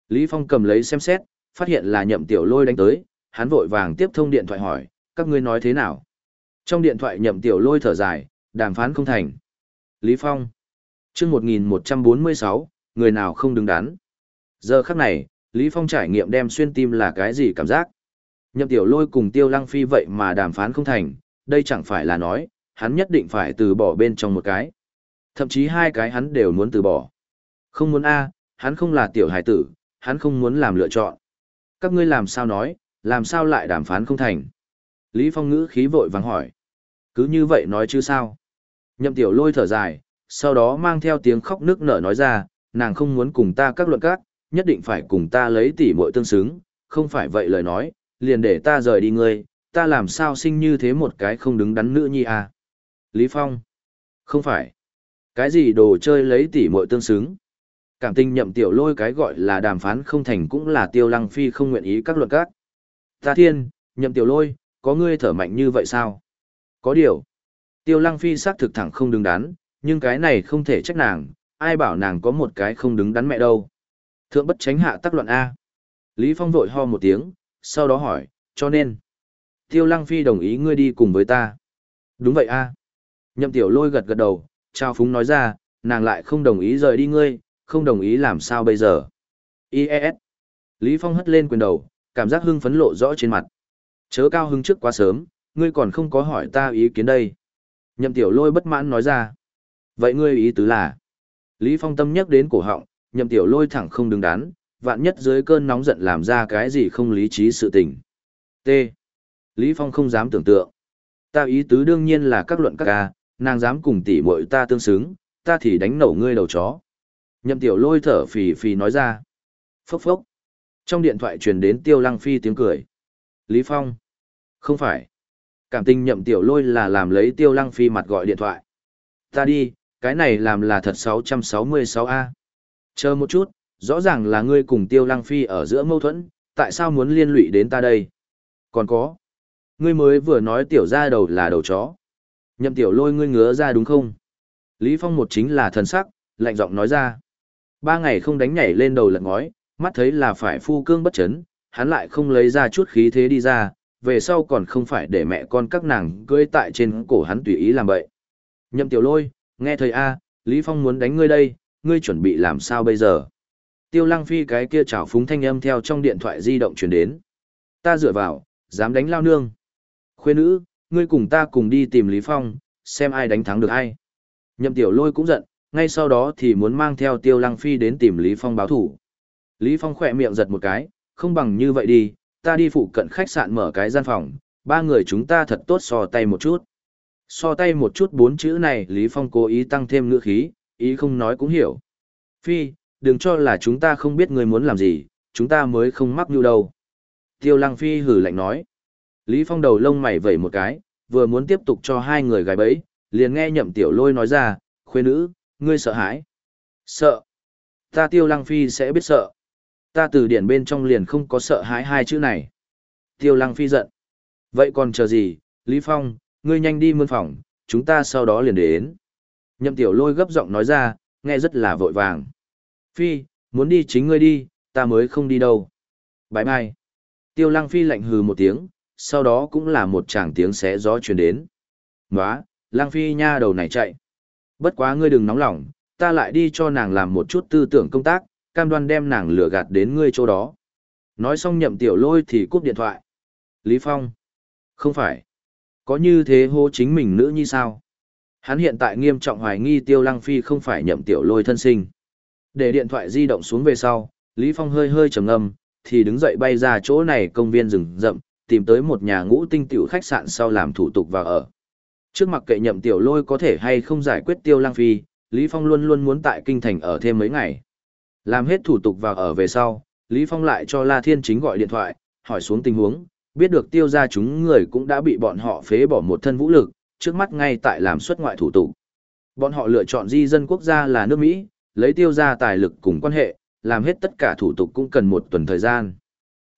Lý Phong cầm lấy xem xét, phát hiện là nhậm tiểu lôi đánh tới, hắn vội vàng tiếp thông điện thoại hỏi, các ngươi nói thế nào? Trong điện thoại nhậm tiểu lôi thở dài, đàm phán không thành. Lý Phong. chương 1146, người nào không đứng đắn. Giờ khắc này, Lý Phong trải nghiệm đem xuyên tim là cái gì cảm giác? Nhậm tiểu lôi cùng tiêu lăng phi vậy mà đàm phán không thành, đây chẳng phải là nói, hắn nhất định phải từ bỏ bên trong một cái. Thậm chí hai cái hắn đều muốn từ bỏ. Không muốn A, hắn không là tiểu hải tử, hắn không muốn làm lựa chọn. Các ngươi làm sao nói, làm sao lại đàm phán không thành? Lý Phong ngữ khí vội vàng hỏi. Cứ như vậy nói chứ sao? Nhậm tiểu lôi thở dài, sau đó mang theo tiếng khóc nước nở nói ra, nàng không muốn cùng ta các luận các, nhất định phải cùng ta lấy tỷ muội tương xứng, không phải vậy lời nói, liền để ta rời đi ngươi, ta làm sao sinh như thế một cái không đứng đắn nữ nhi à? Lý Phong. Không phải. Cái gì đồ chơi lấy tỷ muội tương xứng? Cảm tình nhậm tiểu lôi cái gọi là đàm phán không thành cũng là tiêu lăng phi không nguyện ý các luận các. Ta thiên, nhậm tiểu lôi, có ngươi thở mạnh như vậy sao? Có điều. Tiêu lăng phi xác thực thẳng không đứng đắn, nhưng cái này không thể trách nàng, ai bảo nàng có một cái không đứng đắn mẹ đâu. Thượng bất tránh hạ tắc luận A. Lý Phong vội ho một tiếng, sau đó hỏi, cho nên. Tiêu lăng phi đồng ý ngươi đi cùng với ta. Đúng vậy A. Nhậm tiểu lôi gật gật đầu, trao phúng nói ra, nàng lại không đồng ý rời đi ngươi, không đồng ý làm sao bây giờ. IES. Lý Phong hất lên quyền đầu, cảm giác hưng phấn lộ rõ trên mặt. Chớ cao hưng trước quá sớm, ngươi còn không có hỏi ta ý kiến đây. Nhậm tiểu lôi bất mãn nói ra. Vậy ngươi ý tứ là? Lý Phong tâm nhắc đến cổ họng, nhậm tiểu lôi thẳng không đứng đắn, vạn nhất dưới cơn nóng giận làm ra cái gì không lý trí sự tình. T. Lý Phong không dám tưởng tượng. Ta ý tứ đương nhiên là các luận các ca, nàng dám cùng tỷ muội ta tương xứng, ta thì đánh nổ ngươi đầu chó. Nhậm tiểu lôi thở phì phì nói ra. Phốc phốc. Trong điện thoại truyền đến tiêu lăng phi tiếng cười. Lý Phong. Không phải. Cảm tình nhậm tiểu lôi là làm lấy tiêu lăng phi mặt gọi điện thoại. Ta đi, cái này làm là thật 666A. Chờ một chút, rõ ràng là ngươi cùng tiêu lăng phi ở giữa mâu thuẫn, tại sao muốn liên lụy đến ta đây? Còn có. Ngươi mới vừa nói tiểu ra đầu là đầu chó. Nhậm tiểu lôi ngươi ngứa ra đúng không? Lý Phong một chính là thần sắc, lạnh giọng nói ra. Ba ngày không đánh nhảy lên đầu lật ngói, mắt thấy là phải phu cương bất chấn, hắn lại không lấy ra chút khí thế đi ra, về sau còn không phải để mẹ con các nàng cưỡi tại trên cổ hắn tùy ý làm bậy. Nhậm tiểu lôi, nghe thầy A, Lý Phong muốn đánh ngươi đây, ngươi chuẩn bị làm sao bây giờ? Tiêu lăng phi cái kia chảo phúng thanh âm theo trong điện thoại di động truyền đến. Ta dựa vào, dám đánh lao nương. Khuê nữ, ngươi cùng ta cùng đi tìm Lý Phong, xem ai đánh thắng được ai. Nhậm tiểu lôi cũng giận, ngay sau đó thì muốn mang theo tiêu lăng phi đến tìm Lý Phong báo thủ. Lý Phong khỏe miệng giật một cái, không bằng như vậy đi, ta đi phụ cận khách sạn mở cái gian phòng, ba người chúng ta thật tốt so tay một chút. So tay một chút bốn chữ này Lý Phong cố ý tăng thêm ngữ khí, ý không nói cũng hiểu. Phi, đừng cho là chúng ta không biết người muốn làm gì, chúng ta mới không mắc như đâu. Tiêu Lăng Phi hử lạnh nói. Lý Phong đầu lông mày vẩy một cái, vừa muốn tiếp tục cho hai người gái bẫy, liền nghe nhậm tiểu lôi nói ra, khuê nữ, ngươi sợ hãi. Sợ. Ta Tiêu Lăng Phi sẽ biết sợ. Ta từ điển bên trong liền không có sợ hãi hai chữ này. Tiêu Lăng Phi giận. Vậy còn chờ gì, Lý Phong, ngươi nhanh đi mươn phòng, chúng ta sau đó liền đến. Nhậm tiểu lôi gấp giọng nói ra, nghe rất là vội vàng. Phi, muốn đi chính ngươi đi, ta mới không đi đâu. Bãi bye. Tiêu lăng phi lạnh hừ một tiếng, sau đó cũng là một tràng tiếng xé gió truyền đến. Nóa, lăng phi nha đầu này chạy. Bất quá ngươi đừng nóng lòng, ta lại đi cho nàng làm một chút tư tưởng công tác, cam đoan đem nàng lừa gạt đến ngươi chỗ đó. Nói xong nhậm tiểu lôi thì cúp điện thoại. Lý Phong. Không phải. Có như thế hô chính mình nữ như sao? Hắn hiện tại nghiêm trọng hoài nghi Tiêu Lăng Phi không phải nhậm tiểu lôi thân sinh. Để điện thoại di động xuống về sau, Lý Phong hơi hơi trầm ngâm, thì đứng dậy bay ra chỗ này công viên rừng rậm, tìm tới một nhà ngũ tinh tiểu khách sạn sau làm thủ tục vào ở. Trước mặt kệ nhậm tiểu lôi có thể hay không giải quyết tiêu lang phi, Lý Phong luôn luôn muốn tại kinh thành ở thêm mấy ngày. Làm hết thủ tục vào ở về sau, Lý Phong lại cho La Thiên Chính gọi điện thoại, hỏi xuống tình huống, biết được tiêu gia chúng người cũng đã bị bọn họ phế bỏ một thân vũ lực, trước mắt ngay tại làm xuất ngoại thủ tục. Bọn họ lựa chọn di dân quốc gia là nước Mỹ, lấy tiêu gia tài lực cùng quan hệ, làm hết tất cả thủ tục cũng cần một tuần thời gian.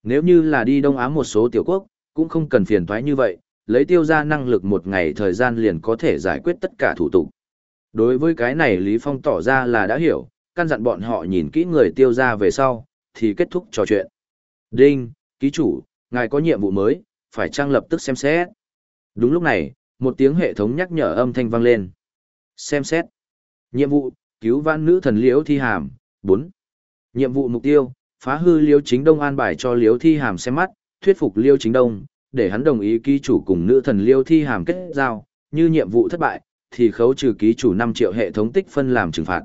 Nếu như là đi Đông Á một số tiểu quốc, cũng không cần phiền toái như vậy, lấy tiêu gia năng lực một ngày thời gian liền có thể giải quyết tất cả thủ tục. Đối với cái này Lý Phong tỏ ra là đã hiểu, căn dặn bọn họ nhìn kỹ người tiêu gia về sau, thì kết thúc trò chuyện. Đinh, ký chủ, ngài có nhiệm vụ mới, phải trang lập tức xem xét. Đúng lúc này, một tiếng hệ thống nhắc nhở âm thanh vang lên. Xem xét. Nhiệm vụ, cứu vãn nữ thần liễu thi hàm, 4. Nhiệm vụ mục tiêu, phá hư liễu chính đông an bài cho liễu thi hàm xem mắt, thuyết phục liễu chính đông, để hắn đồng ý ký chủ cùng nữ thần Liêu thi hàm kết giao, như nhiệm vụ thất bại, thì khấu trừ ký chủ 5 triệu hệ thống tích phân làm trừng phạt.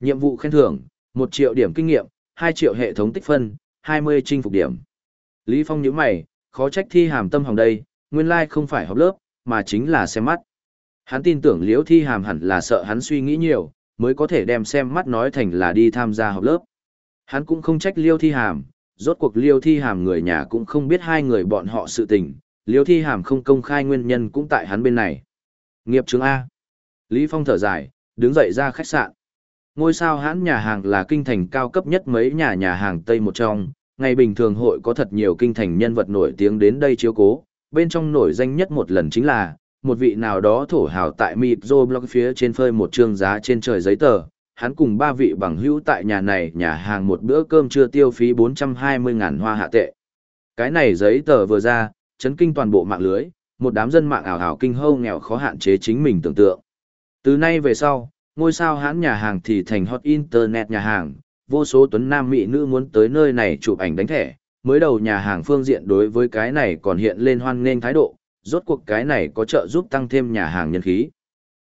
Nhiệm vụ khen thưởng, 1 triệu điểm kinh nghiệm, 2 triệu hệ thống tích phân, 20 chinh phục điểm. Lý Phong nhíu mày, khó trách thi hàm tâm hồng đây, nguyên lai không phải học lớp, mà chính là xem mắt. Hắn tin tưởng liễu thi hàm hẳn là sợ hắn suy nghĩ nhiều, mới có thể đem xem mắt nói thành là đi tham gia học lớp. Hắn cũng không trách liêu thi hàm, rốt cuộc liêu thi hàm người nhà cũng không biết hai người bọn họ sự tình, liêu thi hàm không công khai nguyên nhân cũng tại hắn bên này. Nghiệp chứng A. Lý Phong thở dài, đứng dậy ra khách sạn. Ngôi sao hãn nhà hàng là kinh thành cao cấp nhất mấy nhà nhà hàng Tây một trong, ngày bình thường hội có thật nhiều kinh thành nhân vật nổi tiếng đến đây chiếu cố, bên trong nổi danh nhất một lần chính là, một vị nào đó thổ hào tại mịp dô blog phía trên phơi một trương giá trên trời giấy tờ, hắn cùng ba vị bằng hữu tại nhà này nhà hàng một bữa cơm chưa tiêu phí 420 ngàn hoa hạ tệ. Cái này giấy tờ vừa ra, chấn kinh toàn bộ mạng lưới, một đám dân mạng ảo ảo kinh hâu nghèo khó hạn chế chính mình tưởng tượng. Từ nay về sau, ngôi sao hãn nhà hàng thì thành hot internet nhà hàng, vô số tuấn nam mỹ nữ muốn tới nơi này chụp ảnh đánh thẻ, mới đầu nhà hàng phương diện đối với cái này còn hiện lên hoan nghênh thái độ, rốt cuộc cái này có trợ giúp tăng thêm nhà hàng nhân khí.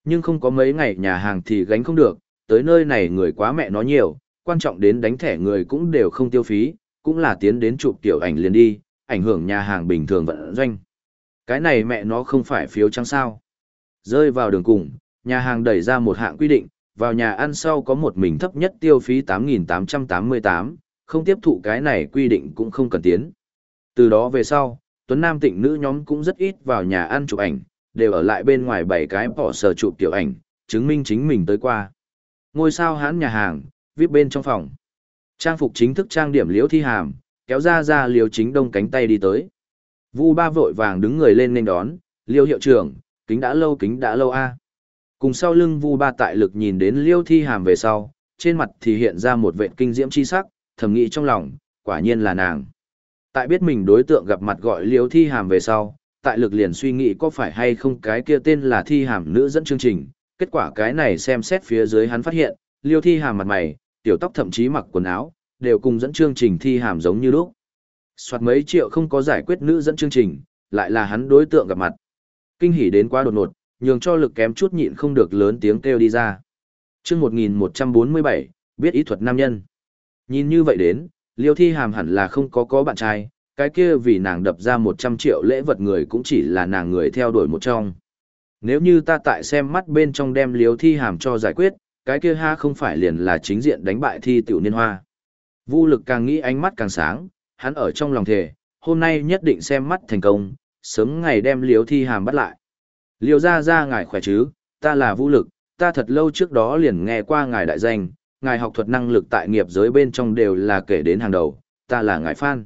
Nhưng không có mấy ngày nhà hàng thì gánh không được, tới nơi này người quá mẹ nó nhiều, quan trọng đến đánh thẻ người cũng đều không tiêu phí, cũng là tiến đến chụp tiểu ảnh liền đi, ảnh hưởng nhà hàng bình thường vận doanh. Cái này mẹ nó không phải phiếu trắng sao. Rơi vào đường cùng, nhà hàng đẩy ra một hạng quy định, vào nhà ăn sau có một mình thấp nhất tiêu phí 8.888, không tiếp thụ cái này quy định cũng không cần tiến. Từ đó về sau, Tuấn Nam tịnh nữ nhóm cũng rất ít vào nhà ăn chụp ảnh, đều ở lại bên ngoài bảy cái bỏ sờ chụp tiểu ảnh, chứng minh chính mình tới qua. Ngôi sao hãn nhà hàng, viết bên trong phòng. Trang phục chính thức trang điểm liễu thi hàm, kéo ra ra liều chính đông cánh tay đi tới. Vu ba vội vàng đứng người lên nên đón, liêu hiệu trưởng, kính đã lâu kính đã lâu a. Cùng sau lưng Vu Ba tại lực nhìn đến Liêu Thi Hàm về sau, trên mặt thì hiện ra một vệt kinh diễm chi sắc, thầm nghĩ trong lòng, quả nhiên là nàng. Tại biết mình đối tượng gặp mặt gọi Liêu Thi Hàm về sau, tại lực liền suy nghĩ có phải hay không cái kia tên là Thi Hàm nữ dẫn chương trình, kết quả cái này xem xét phía dưới hắn phát hiện, Liêu Thi Hàm mặt mày, tiểu tóc thậm chí mặc quần áo, đều cùng dẫn chương trình Thi Hàm giống như lúc. Soạt mấy triệu không có giải quyết nữ dẫn chương trình, lại là hắn đối tượng gặp mặt. Kinh hỉ đến quá đột ngột, nhường cho lực kém chút nhịn không được lớn tiếng kêu đi ra. chương 1147, biết ý thuật nam nhân. Nhìn như vậy đến, liêu thi hàm hẳn là không có có bạn trai, cái kia vì nàng đập ra 100 triệu lễ vật người cũng chỉ là nàng người theo đuổi một trong. Nếu như ta tại xem mắt bên trong đem liếu thi hàm cho giải quyết, cái kia ha không phải liền là chính diện đánh bại thi tiểu niên hoa. Vu lực càng nghĩ ánh mắt càng sáng, hắn ở trong lòng thề, hôm nay nhất định xem mắt thành công, sớm ngày đem liếu thi hàm bắt lại. Liêu ra ra ngài khỏe chứ, ta là vũ lực, ta thật lâu trước đó liền nghe qua ngài đại danh, ngài học thuật năng lực tại nghiệp giới bên trong đều là kể đến hàng đầu, ta là ngài phan.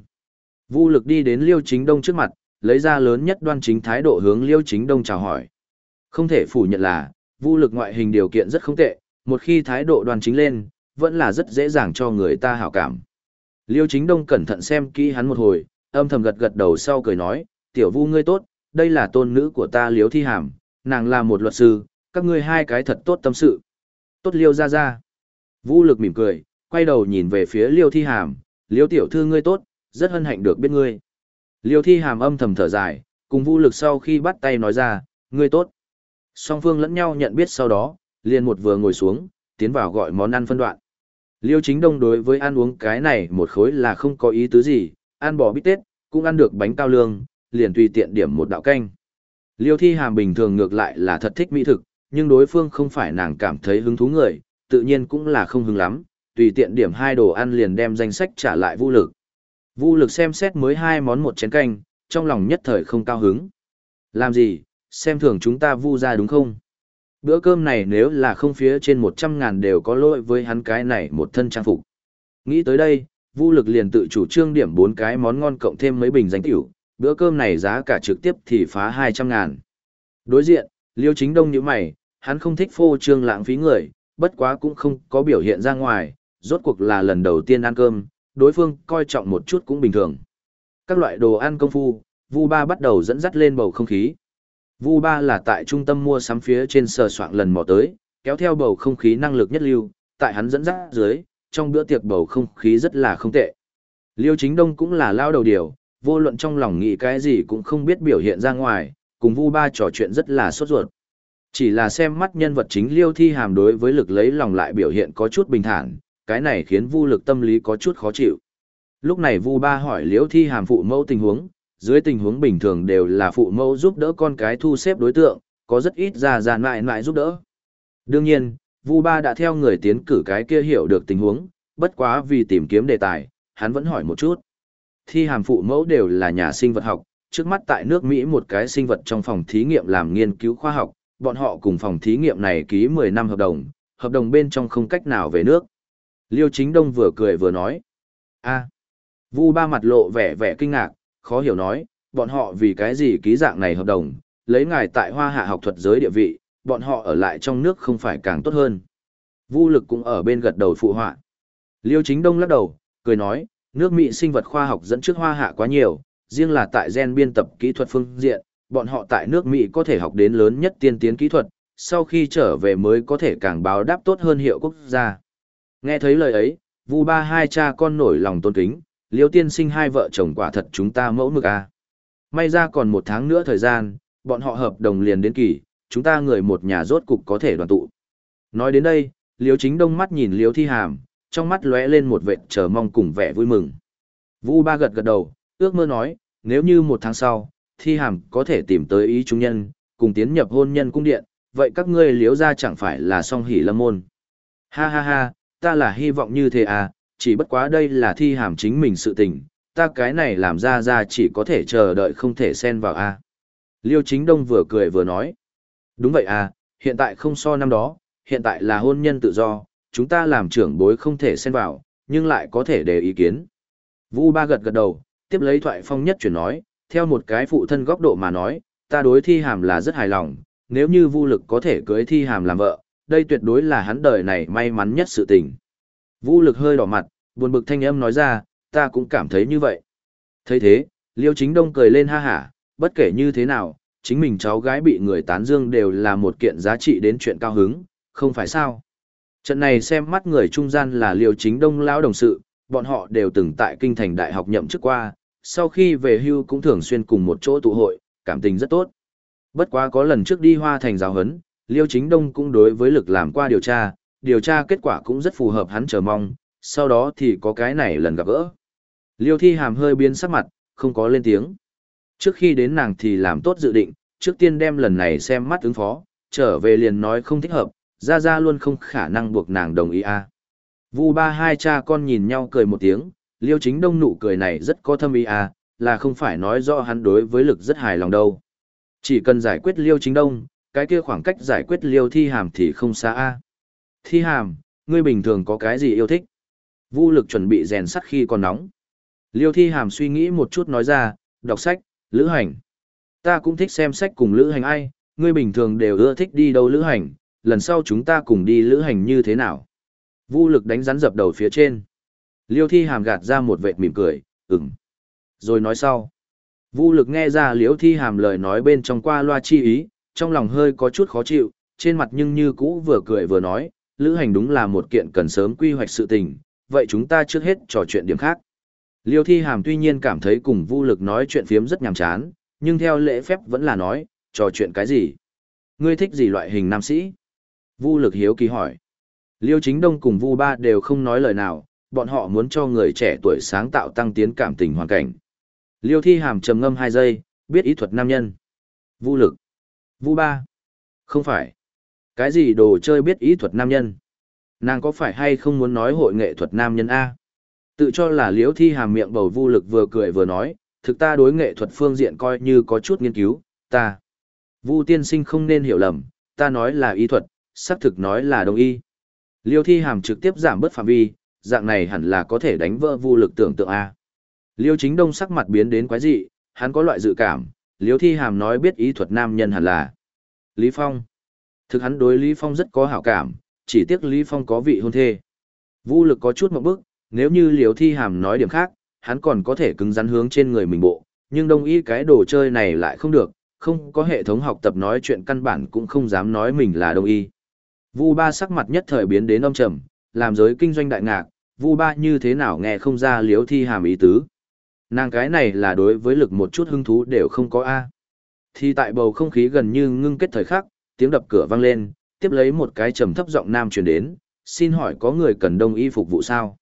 Vũ lực đi đến Liêu Chính Đông trước mặt, lấy ra lớn nhất đoan chính thái độ hướng Liêu Chính Đông chào hỏi. Không thể phủ nhận là, vũ lực ngoại hình điều kiện rất không tệ, một khi thái độ đoan chính lên, vẫn là rất dễ dàng cho người ta hảo cảm. Liêu Chính Đông cẩn thận xem kỹ hắn một hồi, âm thầm gật gật đầu sau cười nói, tiểu vu ngươi tốt, đây là tôn nữ của ta liếu thi hàm, nàng là một luật sư, các ngươi hai cái thật tốt tâm sự. Tốt liêu ra ra. Vũ lực mỉm cười, quay đầu nhìn về phía liêu thi hàm, liêu tiểu thư ngươi tốt, rất hân hạnh được biết ngươi. Liêu thi hàm âm thầm thở dài, cùng vũ lực sau khi bắt tay nói ra, ngươi tốt. Song phương lẫn nhau nhận biết sau đó, liền một vừa ngồi xuống, tiến vào gọi món ăn phân đoạn. Liêu chính đông đối với ăn uống cái này một khối là không có ý tứ gì, ăn bò bít tết, cũng ăn được bánh cao lương, liền tùy tiện điểm một đạo canh. Liêu thi hàm bình thường ngược lại là thật thích mỹ thực, nhưng đối phương không phải nàng cảm thấy hứng thú người, tự nhiên cũng là không hứng lắm, tùy tiện điểm hai đồ ăn liền đem danh sách trả lại vũ lực. Vũ lực xem xét mới hai món một chén canh, trong lòng nhất thời không cao hứng. Làm gì, xem thường chúng ta vu ra đúng không? Bữa cơm này nếu là không phía trên một trăm ngàn đều có lỗi với hắn cái này một thân trang phục. Nghĩ tới đây, Vu Lực liền tự chủ trương điểm bốn cái món ngon cộng thêm mấy bình danh tiểu, bữa cơm này giá cả trực tiếp thì phá hai trăm ngàn. Đối diện, Liêu Chính Đông như mày, hắn không thích phô trương lãng phí người, bất quá cũng không có biểu hiện ra ngoài, rốt cuộc là lần đầu tiên ăn cơm, đối phương coi trọng một chút cũng bình thường. Các loại đồ ăn công phu, Vu Ba bắt đầu dẫn dắt lên bầu không khí. Vu Ba là tại trung tâm mua sắm phía trên sờ soạn lần mò tới, kéo theo bầu không khí năng lực nhất lưu, tại hắn dẫn dắt dưới, trong bữa tiệc bầu không khí rất là không tệ. Liêu Chính Đông cũng là lao đầu điều, vô luận trong lòng nghĩ cái gì cũng không biết biểu hiện ra ngoài, cùng Vu Ba trò chuyện rất là sốt ruột. Chỉ là xem mắt nhân vật chính Liêu Thi Hàm đối với lực lấy lòng lại biểu hiện có chút bình thản, cái này khiến Vu Lực tâm lý có chút khó chịu. Lúc này Vu Ba hỏi Liêu Thi Hàm phụ mẫu tình huống, dưới tình huống bình thường đều là phụ mẫu giúp đỡ con cái thu xếp đối tượng, có rất ít ra già mại mại giúp đỡ. Đương nhiên, Vu Ba đã theo người tiến cử cái kia hiểu được tình huống, bất quá vì tìm kiếm đề tài, hắn vẫn hỏi một chút. Thi hàm phụ mẫu đều là nhà sinh vật học, trước mắt tại nước Mỹ một cái sinh vật trong phòng thí nghiệm làm nghiên cứu khoa học, bọn họ cùng phòng thí nghiệm này ký 10 năm hợp đồng, hợp đồng bên trong không cách nào về nước. Liêu Chính Đông vừa cười vừa nói. a Vu ba mặt lộ vẻ vẻ kinh ngạc, khó hiểu nói, bọn họ vì cái gì ký dạng này hợp đồng, lấy ngài tại hoa hạ học thuật giới địa vị, bọn họ ở lại trong nước không phải càng tốt hơn. Vu lực cũng ở bên gật đầu phụ họa. Liêu chính đông lắc đầu, cười nói, nước Mỹ sinh vật khoa học dẫn trước hoa hạ quá nhiều, riêng là tại gen biên tập kỹ thuật phương diện, bọn họ tại nước Mỹ có thể học đến lớn nhất tiên tiến kỹ thuật, sau khi trở về mới có thể càng báo đáp tốt hơn hiệu quốc gia. Nghe thấy lời ấy, Vu ba hai cha con nổi lòng tôn kính, liêu tiên sinh hai vợ chồng quả thật chúng ta mẫu mực à. may ra còn một tháng nữa thời gian, bọn họ hợp đồng liền đến kỳ, chúng ta người một nhà rốt cục có thể đoàn tụ. Nói đến đây, liêu chính đông mắt nhìn liêu thi hàm, trong mắt lóe lên một vệt chờ mong cùng vẻ vui mừng. Vu ba gật gật đầu, ước mơ nói, nếu như một tháng sau, thi hàm có thể tìm tới ý chúng nhân, cùng tiến nhập hôn nhân cung điện, vậy các ngươi liếu ra chẳng phải là song hỷ lâm môn. Ha ha ha, ta là hy vọng như thế à chỉ bất quá đây là thi hàm chính mình sự tình, ta cái này làm ra ra chỉ có thể chờ đợi không thể xen vào a. Liêu chính đông vừa cười vừa nói. Đúng vậy à, hiện tại không so năm đó, hiện tại là hôn nhân tự do, chúng ta làm trưởng bối không thể xen vào, nhưng lại có thể đề ý kiến. Vu ba gật gật đầu, tiếp lấy thoại phong nhất chuyển nói, theo một cái phụ thân góc độ mà nói, ta đối thi hàm là rất hài lòng, nếu như vu lực có thể cưới thi hàm làm vợ, đây tuyệt đối là hắn đời này may mắn nhất sự tình. Vu lực hơi đỏ mặt, buồn bực thanh âm nói ra, ta cũng cảm thấy như vậy. thấy thế, Liêu Chính Đông cười lên ha hả, bất kể như thế nào, chính mình cháu gái bị người tán dương đều là một kiện giá trị đến chuyện cao hứng, không phải sao. Trận này xem mắt người trung gian là Liêu Chính Đông lão đồng sự, bọn họ đều từng tại kinh thành đại học nhậm chức qua, sau khi về hưu cũng thường xuyên cùng một chỗ tụ hội, cảm tình rất tốt. Bất quá có lần trước đi hoa thành giáo hấn, Liêu Chính Đông cũng đối với lực làm qua điều tra, điều tra kết quả cũng rất phù hợp hắn chờ mong, sau đó thì có cái này lần gặp gỡ. Liêu thi hàm hơi biến sắc mặt, không có lên tiếng. Trước khi đến nàng thì làm tốt dự định, trước tiên đem lần này xem mắt ứng phó, trở về liền nói không thích hợp, ra ra luôn không khả năng buộc nàng đồng ý a. À. Vu ba hai cha con nhìn nhau cười một tiếng, liêu chính đông nụ cười này rất có thâm ý à, là không phải nói rõ hắn đối với lực rất hài lòng đâu. Chỉ cần giải quyết liêu chính đông, cái kia khoảng cách giải quyết liêu thi hàm thì không xa a. À. Thi hàm, ngươi bình thường có cái gì yêu thích? Vu lực chuẩn bị rèn sắt khi còn nóng. Liêu thi hàm suy nghĩ một chút nói ra, đọc sách, lữ hành. Ta cũng thích xem sách cùng lữ hành ai, ngươi bình thường đều ưa thích đi đâu lữ hành, lần sau chúng ta cùng đi lữ hành như thế nào. Vu lực đánh rắn dập đầu phía trên. Liêu thi hàm gạt ra một vệt mỉm cười, ừm. Rồi nói sau. Vu lực nghe ra liêu thi hàm lời nói bên trong qua loa chi ý, trong lòng hơi có chút khó chịu, trên mặt nhưng như cũ vừa cười vừa nói, lữ hành đúng là một kiện cần sớm quy hoạch sự tình, vậy chúng ta trước hết trò chuyện điểm khác. Liêu thi hàm tuy nhiên cảm thấy cùng Vu lực nói chuyện phiếm rất nhàm chán, nhưng theo lễ phép vẫn là nói, trò chuyện cái gì? Ngươi thích gì loại hình nam sĩ? Vu lực hiếu kỳ hỏi. Liêu Chính Đông cùng Vu Ba đều không nói lời nào, bọn họ muốn cho người trẻ tuổi sáng tạo tăng tiến cảm tình hoàn cảnh. Liêu Thi Hàm trầm ngâm hai giây, biết ý thuật nam nhân. Vu lực. Vu Ba. Không phải. Cái gì đồ chơi biết ý thuật nam nhân? Nàng có phải hay không muốn nói hội nghệ thuật nam nhân A? Tự cho là liễu thi hàm miệng bầu vu lực vừa cười vừa nói, thực ta đối nghệ thuật phương diện coi như có chút nghiên cứu, ta. Vu tiên sinh không nên hiểu lầm, ta nói là y thuật, xác thực nói là đồng y. Liêu thi hàm trực tiếp giảm bớt phạm vi, dạng này hẳn là có thể đánh vỡ vu lực tưởng tượng A. Liêu chính đông sắc mặt biến đến quái dị, hắn có loại dự cảm, liêu thi hàm nói biết ý thuật nam nhân hẳn là. Lý Phong. Thực hắn đối Lý Phong rất có hảo cảm, chỉ tiếc Lý Phong có vị hôn thê. Vu lực có chút một bức, nếu như liều thi hàm nói điểm khác, hắn còn có thể cứng rắn hướng trên người mình bộ, nhưng đông y cái đồ chơi này lại không được, không có hệ thống học tập nói chuyện căn bản cũng không dám nói mình là đông y. Vu ba sắc mặt nhất thời biến đến âm trầm, làm giới kinh doanh đại ngạc, Vu ba như thế nào nghe không ra liếu thi hàm ý tứ. Nàng cái này là đối với lực một chút hứng thú đều không có A. Thì tại bầu không khí gần như ngưng kết thời khắc, tiếng đập cửa vang lên, tiếp lấy một cái trầm thấp giọng nam truyền đến, xin hỏi có người cần đông y phục vụ sao?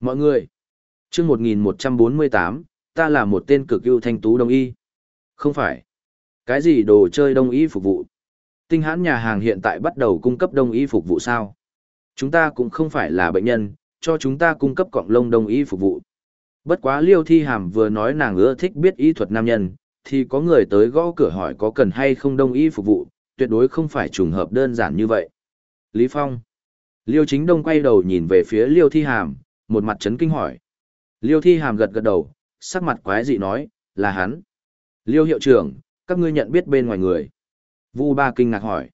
Mọi người, chương 1148, ta là một tên cực ưu thanh tú đông y. Không phải. Cái gì đồ chơi đông y phục vụ? Tinh hãn nhà hàng hiện tại bắt đầu cung cấp đông y phục vụ sao? Chúng ta cũng không phải là bệnh nhân, cho chúng ta cung cấp cọng lông đông y phục vụ. Bất quá liêu thi hàm vừa nói nàng ưa thích biết y thuật nam nhân, thì có người tới gõ cửa hỏi có cần hay không đông y phục vụ, tuyệt đối không phải trùng hợp đơn giản như vậy. Lý Phong. Liêu chính đông quay đầu nhìn về phía liêu thi hàm, một mặt chấn kinh hỏi. Liêu thi hàm gật gật đầu, sắc mặt quái dị nói, là hắn. Liêu hiệu trưởng, các ngươi nhận biết bên ngoài người. Vu ba kinh ngạc hỏi.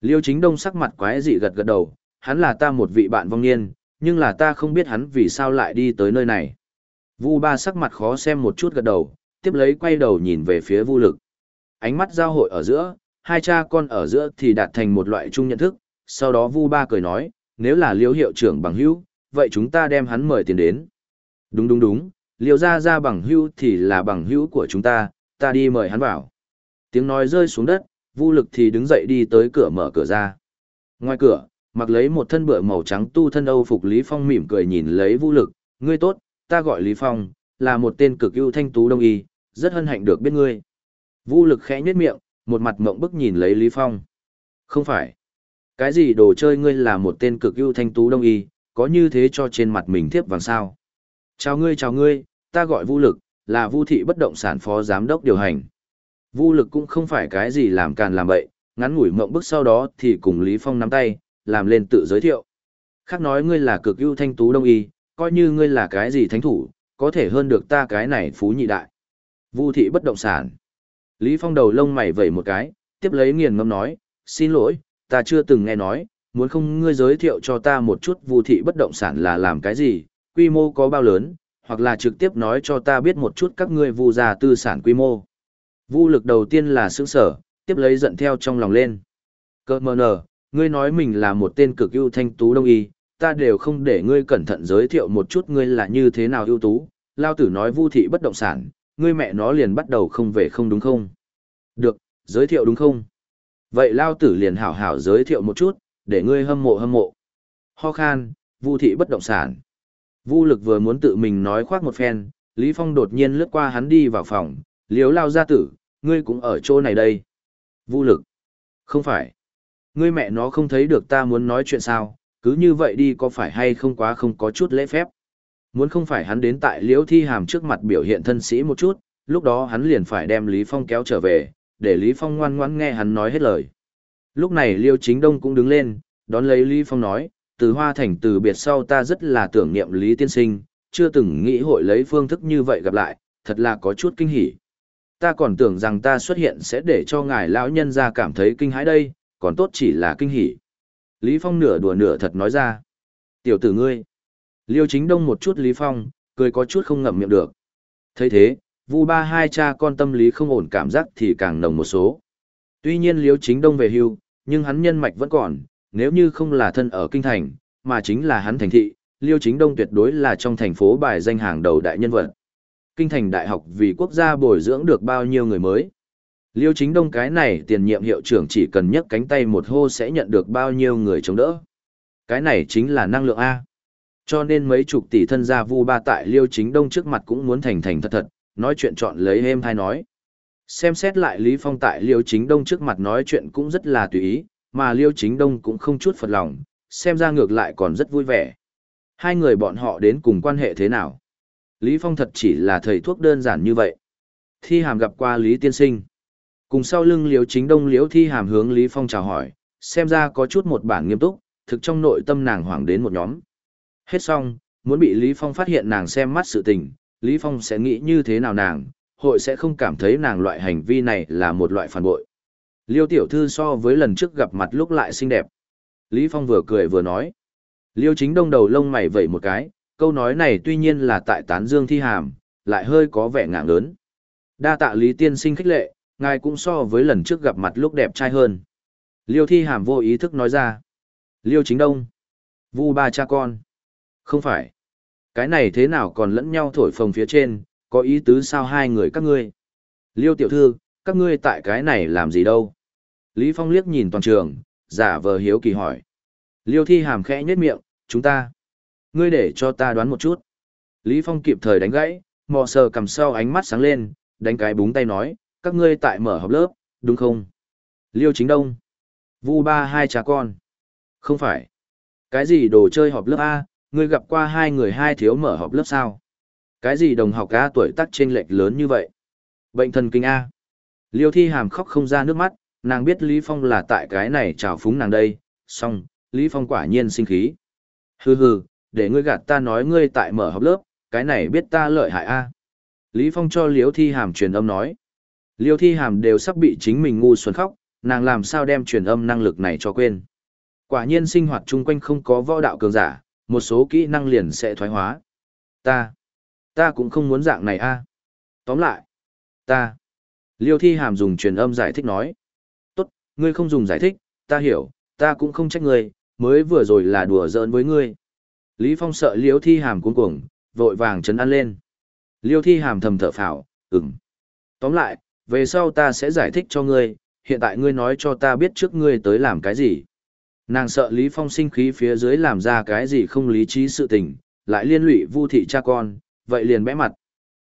Liêu chính đông sắc mặt quái dị gật gật đầu, hắn là ta một vị bạn vong niên, nhưng là ta không biết hắn vì sao lại đi tới nơi này. Vu ba sắc mặt khó xem một chút gật đầu, tiếp lấy quay đầu nhìn về phía vu lực. Ánh mắt giao hội ở giữa, hai cha con ở giữa thì đạt thành một loại chung nhận thức, sau đó vu ba cười nói, nếu là liêu hiệu trưởng bằng hữu, vậy chúng ta đem hắn mời tiền đến. Đúng đúng đúng, liêu gia gia bằng hữu thì là bằng hữu của chúng ta, ta đi mời hắn vào. Tiếng nói rơi xuống đất, vu lực thì đứng dậy đi tới cửa mở cửa ra. Ngoài cửa, mặc lấy một thân bựa màu trắng tu thân âu phục Lý Phong mỉm cười nhìn lấy vu lực, ngươi tốt, ta gọi Lý Phong, là một tên cực ưu thanh tú đông y, rất hân hạnh được biết ngươi. Vu lực khẽ nhếch miệng, một mặt mộng bức nhìn lấy Lý Phong. Không phải. Cái gì đồ chơi ngươi là một tên cực ưu thanh tú đông y, có như thế cho trên mặt mình thiếp vàng sao. Chào ngươi chào ngươi, ta gọi Vu Lực, là Vu thị bất động sản phó giám đốc điều hành. Vu Lực cũng không phải cái gì làm càn làm bậy, ngắn ngủi mộng bức sau đó thì cùng Lý Phong nắm tay, làm lên tự giới thiệu. Khác nói ngươi là cực ưu thanh tú đông y, coi như ngươi là cái gì thánh thủ, có thể hơn được ta cái này phú nhị đại. Vu thị bất động sản. Lý Phong đầu lông mày vẩy một cái, tiếp lấy nghiền ngâm nói, xin lỗi, ta chưa từng nghe nói, muốn không ngươi giới thiệu cho ta một chút vu thị bất động sản là làm cái gì, quy mô có bao lớn, hoặc là trực tiếp nói cho ta biết một chút các ngươi vu gia tư sản quy mô. Vu lực đầu tiên là sướng sở, tiếp lấy giận theo trong lòng lên. Cơ mờ nở, ngươi nói mình là một tên cực ưu thanh tú đông y, ta đều không để ngươi cẩn thận giới thiệu một chút ngươi là như thế nào ưu tú, lao tử nói vu thị bất động sản, ngươi mẹ nó liền bắt đầu không về không đúng không? Được, giới thiệu đúng không? Vậy lao tử liền hảo hảo giới thiệu một chút, để ngươi hâm mộ hâm mộ. Ho khan, Vu thị bất động sản. Vu lực vừa muốn tự mình nói khoác một phen, Lý Phong đột nhiên lướt qua hắn đi vào phòng, liếu lao gia tử, ngươi cũng ở chỗ này đây. Vu lực. Không phải. Ngươi mẹ nó không thấy được ta muốn nói chuyện sao, cứ như vậy đi có phải hay không quá không có chút lễ phép. Muốn không phải hắn đến tại liễu thi hàm trước mặt biểu hiện thân sĩ một chút, lúc đó hắn liền phải đem Lý Phong kéo trở về, để Lý Phong ngoan ngoãn nghe hắn nói hết lời. Lúc này Liêu Chính Đông cũng đứng lên, đón lấy Lý Phong nói, từ Hoa Thành từ biệt sau ta rất là tưởng niệm Lý Tiên Sinh, chưa từng nghĩ hội lấy phương thức như vậy gặp lại, thật là có chút kinh hỉ. Ta còn tưởng rằng ta xuất hiện sẽ để cho ngài lão nhân ra cảm thấy kinh hãi đây, còn tốt chỉ là kinh hỉ. Lý Phong nửa đùa nửa thật nói ra. Tiểu tử ngươi. Liêu chính đông một chút Lý Phong, cười có chút không ngậm miệng được. thấy thế, vu ba hai cha con tâm lý không ổn cảm giác thì càng nồng một số. Tuy nhiên Liêu chính đông về hưu, nhưng hắn nhân mạch vẫn còn, nếu như không là thân ở kinh thành, mà chính là hắn thành thị, Liêu Chính Đông tuyệt đối là trong thành phố bài danh hàng đầu đại nhân vật. Kinh thành đại học vì quốc gia bồi dưỡng được bao nhiêu người mới. Liêu Chính Đông cái này tiền nhiệm hiệu trưởng chỉ cần nhấc cánh tay một hô sẽ nhận được bao nhiêu người chống đỡ. Cái này chính là năng lượng A. Cho nên mấy chục tỷ thân gia vu ba tại Liêu Chính Đông trước mặt cũng muốn thành thành thật thật, nói chuyện chọn lấy êm hay nói. Xem xét lại Lý Phong tại Liêu Chính Đông trước mặt nói chuyện cũng rất là tùy ý, mà Liêu Chính Đông cũng không chút phật lòng, xem ra ngược lại còn rất vui vẻ. Hai người bọn họ đến cùng quan hệ thế nào? Lý Phong thật chỉ là thầy thuốc đơn giản như vậy. Thi Hàm gặp qua Lý Tiên Sinh. Cùng sau lưng Liêu Chính Đông Liễu Thi Hàm hướng Lý Phong chào hỏi, xem ra có chút một bản nghiêm túc, thực trong nội tâm nàng hoảng đến một nhóm. Hết xong, muốn bị Lý Phong phát hiện nàng xem mắt sự tình, Lý Phong sẽ nghĩ như thế nào nàng, hội sẽ không cảm thấy nàng loại hành vi này là một loại phản bội. Liêu tiểu thư so với lần trước gặp mặt lúc lại xinh đẹp. Lý Phong vừa cười vừa nói. Liêu chính đông đầu lông mày vẩy một cái, câu nói này tuy nhiên là tại tán dương thi hàm, lại hơi có vẻ ngạng lớn. Đa tạ Lý tiên sinh khích lệ, ngài cũng so với lần trước gặp mặt lúc đẹp trai hơn. Liêu thi hàm vô ý thức nói ra. Liêu chính đông. Vu ba cha con. Không phải. Cái này thế nào còn lẫn nhau thổi phồng phía trên, có ý tứ sao hai người các ngươi. Liêu tiểu thư, các ngươi tại cái này làm gì đâu? Lý Phong liếc nhìn toàn trường, giả vờ hiếu kỳ hỏi. Liêu thi hàm khẽ nhếch miệng, chúng ta. Ngươi để cho ta đoán một chút. Lý Phong kịp thời đánh gãy, mò sờ cầm sau ánh mắt sáng lên, đánh cái búng tay nói, các ngươi tại mở học lớp, đúng không? Liêu chính đông. Vu ba hai cha con. Không phải. Cái gì đồ chơi họp lớp A, ngươi gặp qua hai người hai thiếu mở họp lớp sao? Cái gì đồng học A tuổi tác chênh lệch lớn như vậy? Bệnh thần kinh A. Liêu thi hàm khóc không ra nước mắt, nàng biết Lý Phong là tại cái này trào phúng nàng đây, song, Lý Phong quả nhiên sinh khí. Hừ hừ, để ngươi gạt ta nói ngươi tại mở học lớp, cái này biết ta lợi hại a. Lý Phong cho Liêu thi hàm truyền âm nói. Liêu thi hàm đều sắp bị chính mình ngu xuẩn khóc, nàng làm sao đem truyền âm năng lực này cho quên. Quả nhiên sinh hoạt chung quanh không có võ đạo cường giả, một số kỹ năng liền sẽ thoái hóa. Ta, ta cũng không muốn dạng này a. Tóm lại, ta. Liêu thi hàm dùng truyền âm giải thích nói. Tốt, ngươi không dùng giải thích, ta hiểu, ta cũng không trách ngươi, mới vừa rồi là đùa giỡn với ngươi. Lý Phong sợ liêu thi hàm cuống cuồng, vội vàng chấn an lên. Liêu thi hàm thầm thở phào, ừm. Tóm lại, về sau ta sẽ giải thích cho ngươi, hiện tại ngươi nói cho ta biết trước ngươi tới làm cái gì. Nàng sợ Lý Phong sinh khí phía dưới làm ra cái gì không lý trí sự tình, lại liên lụy vu thị cha con, vậy liền bẽ mặt.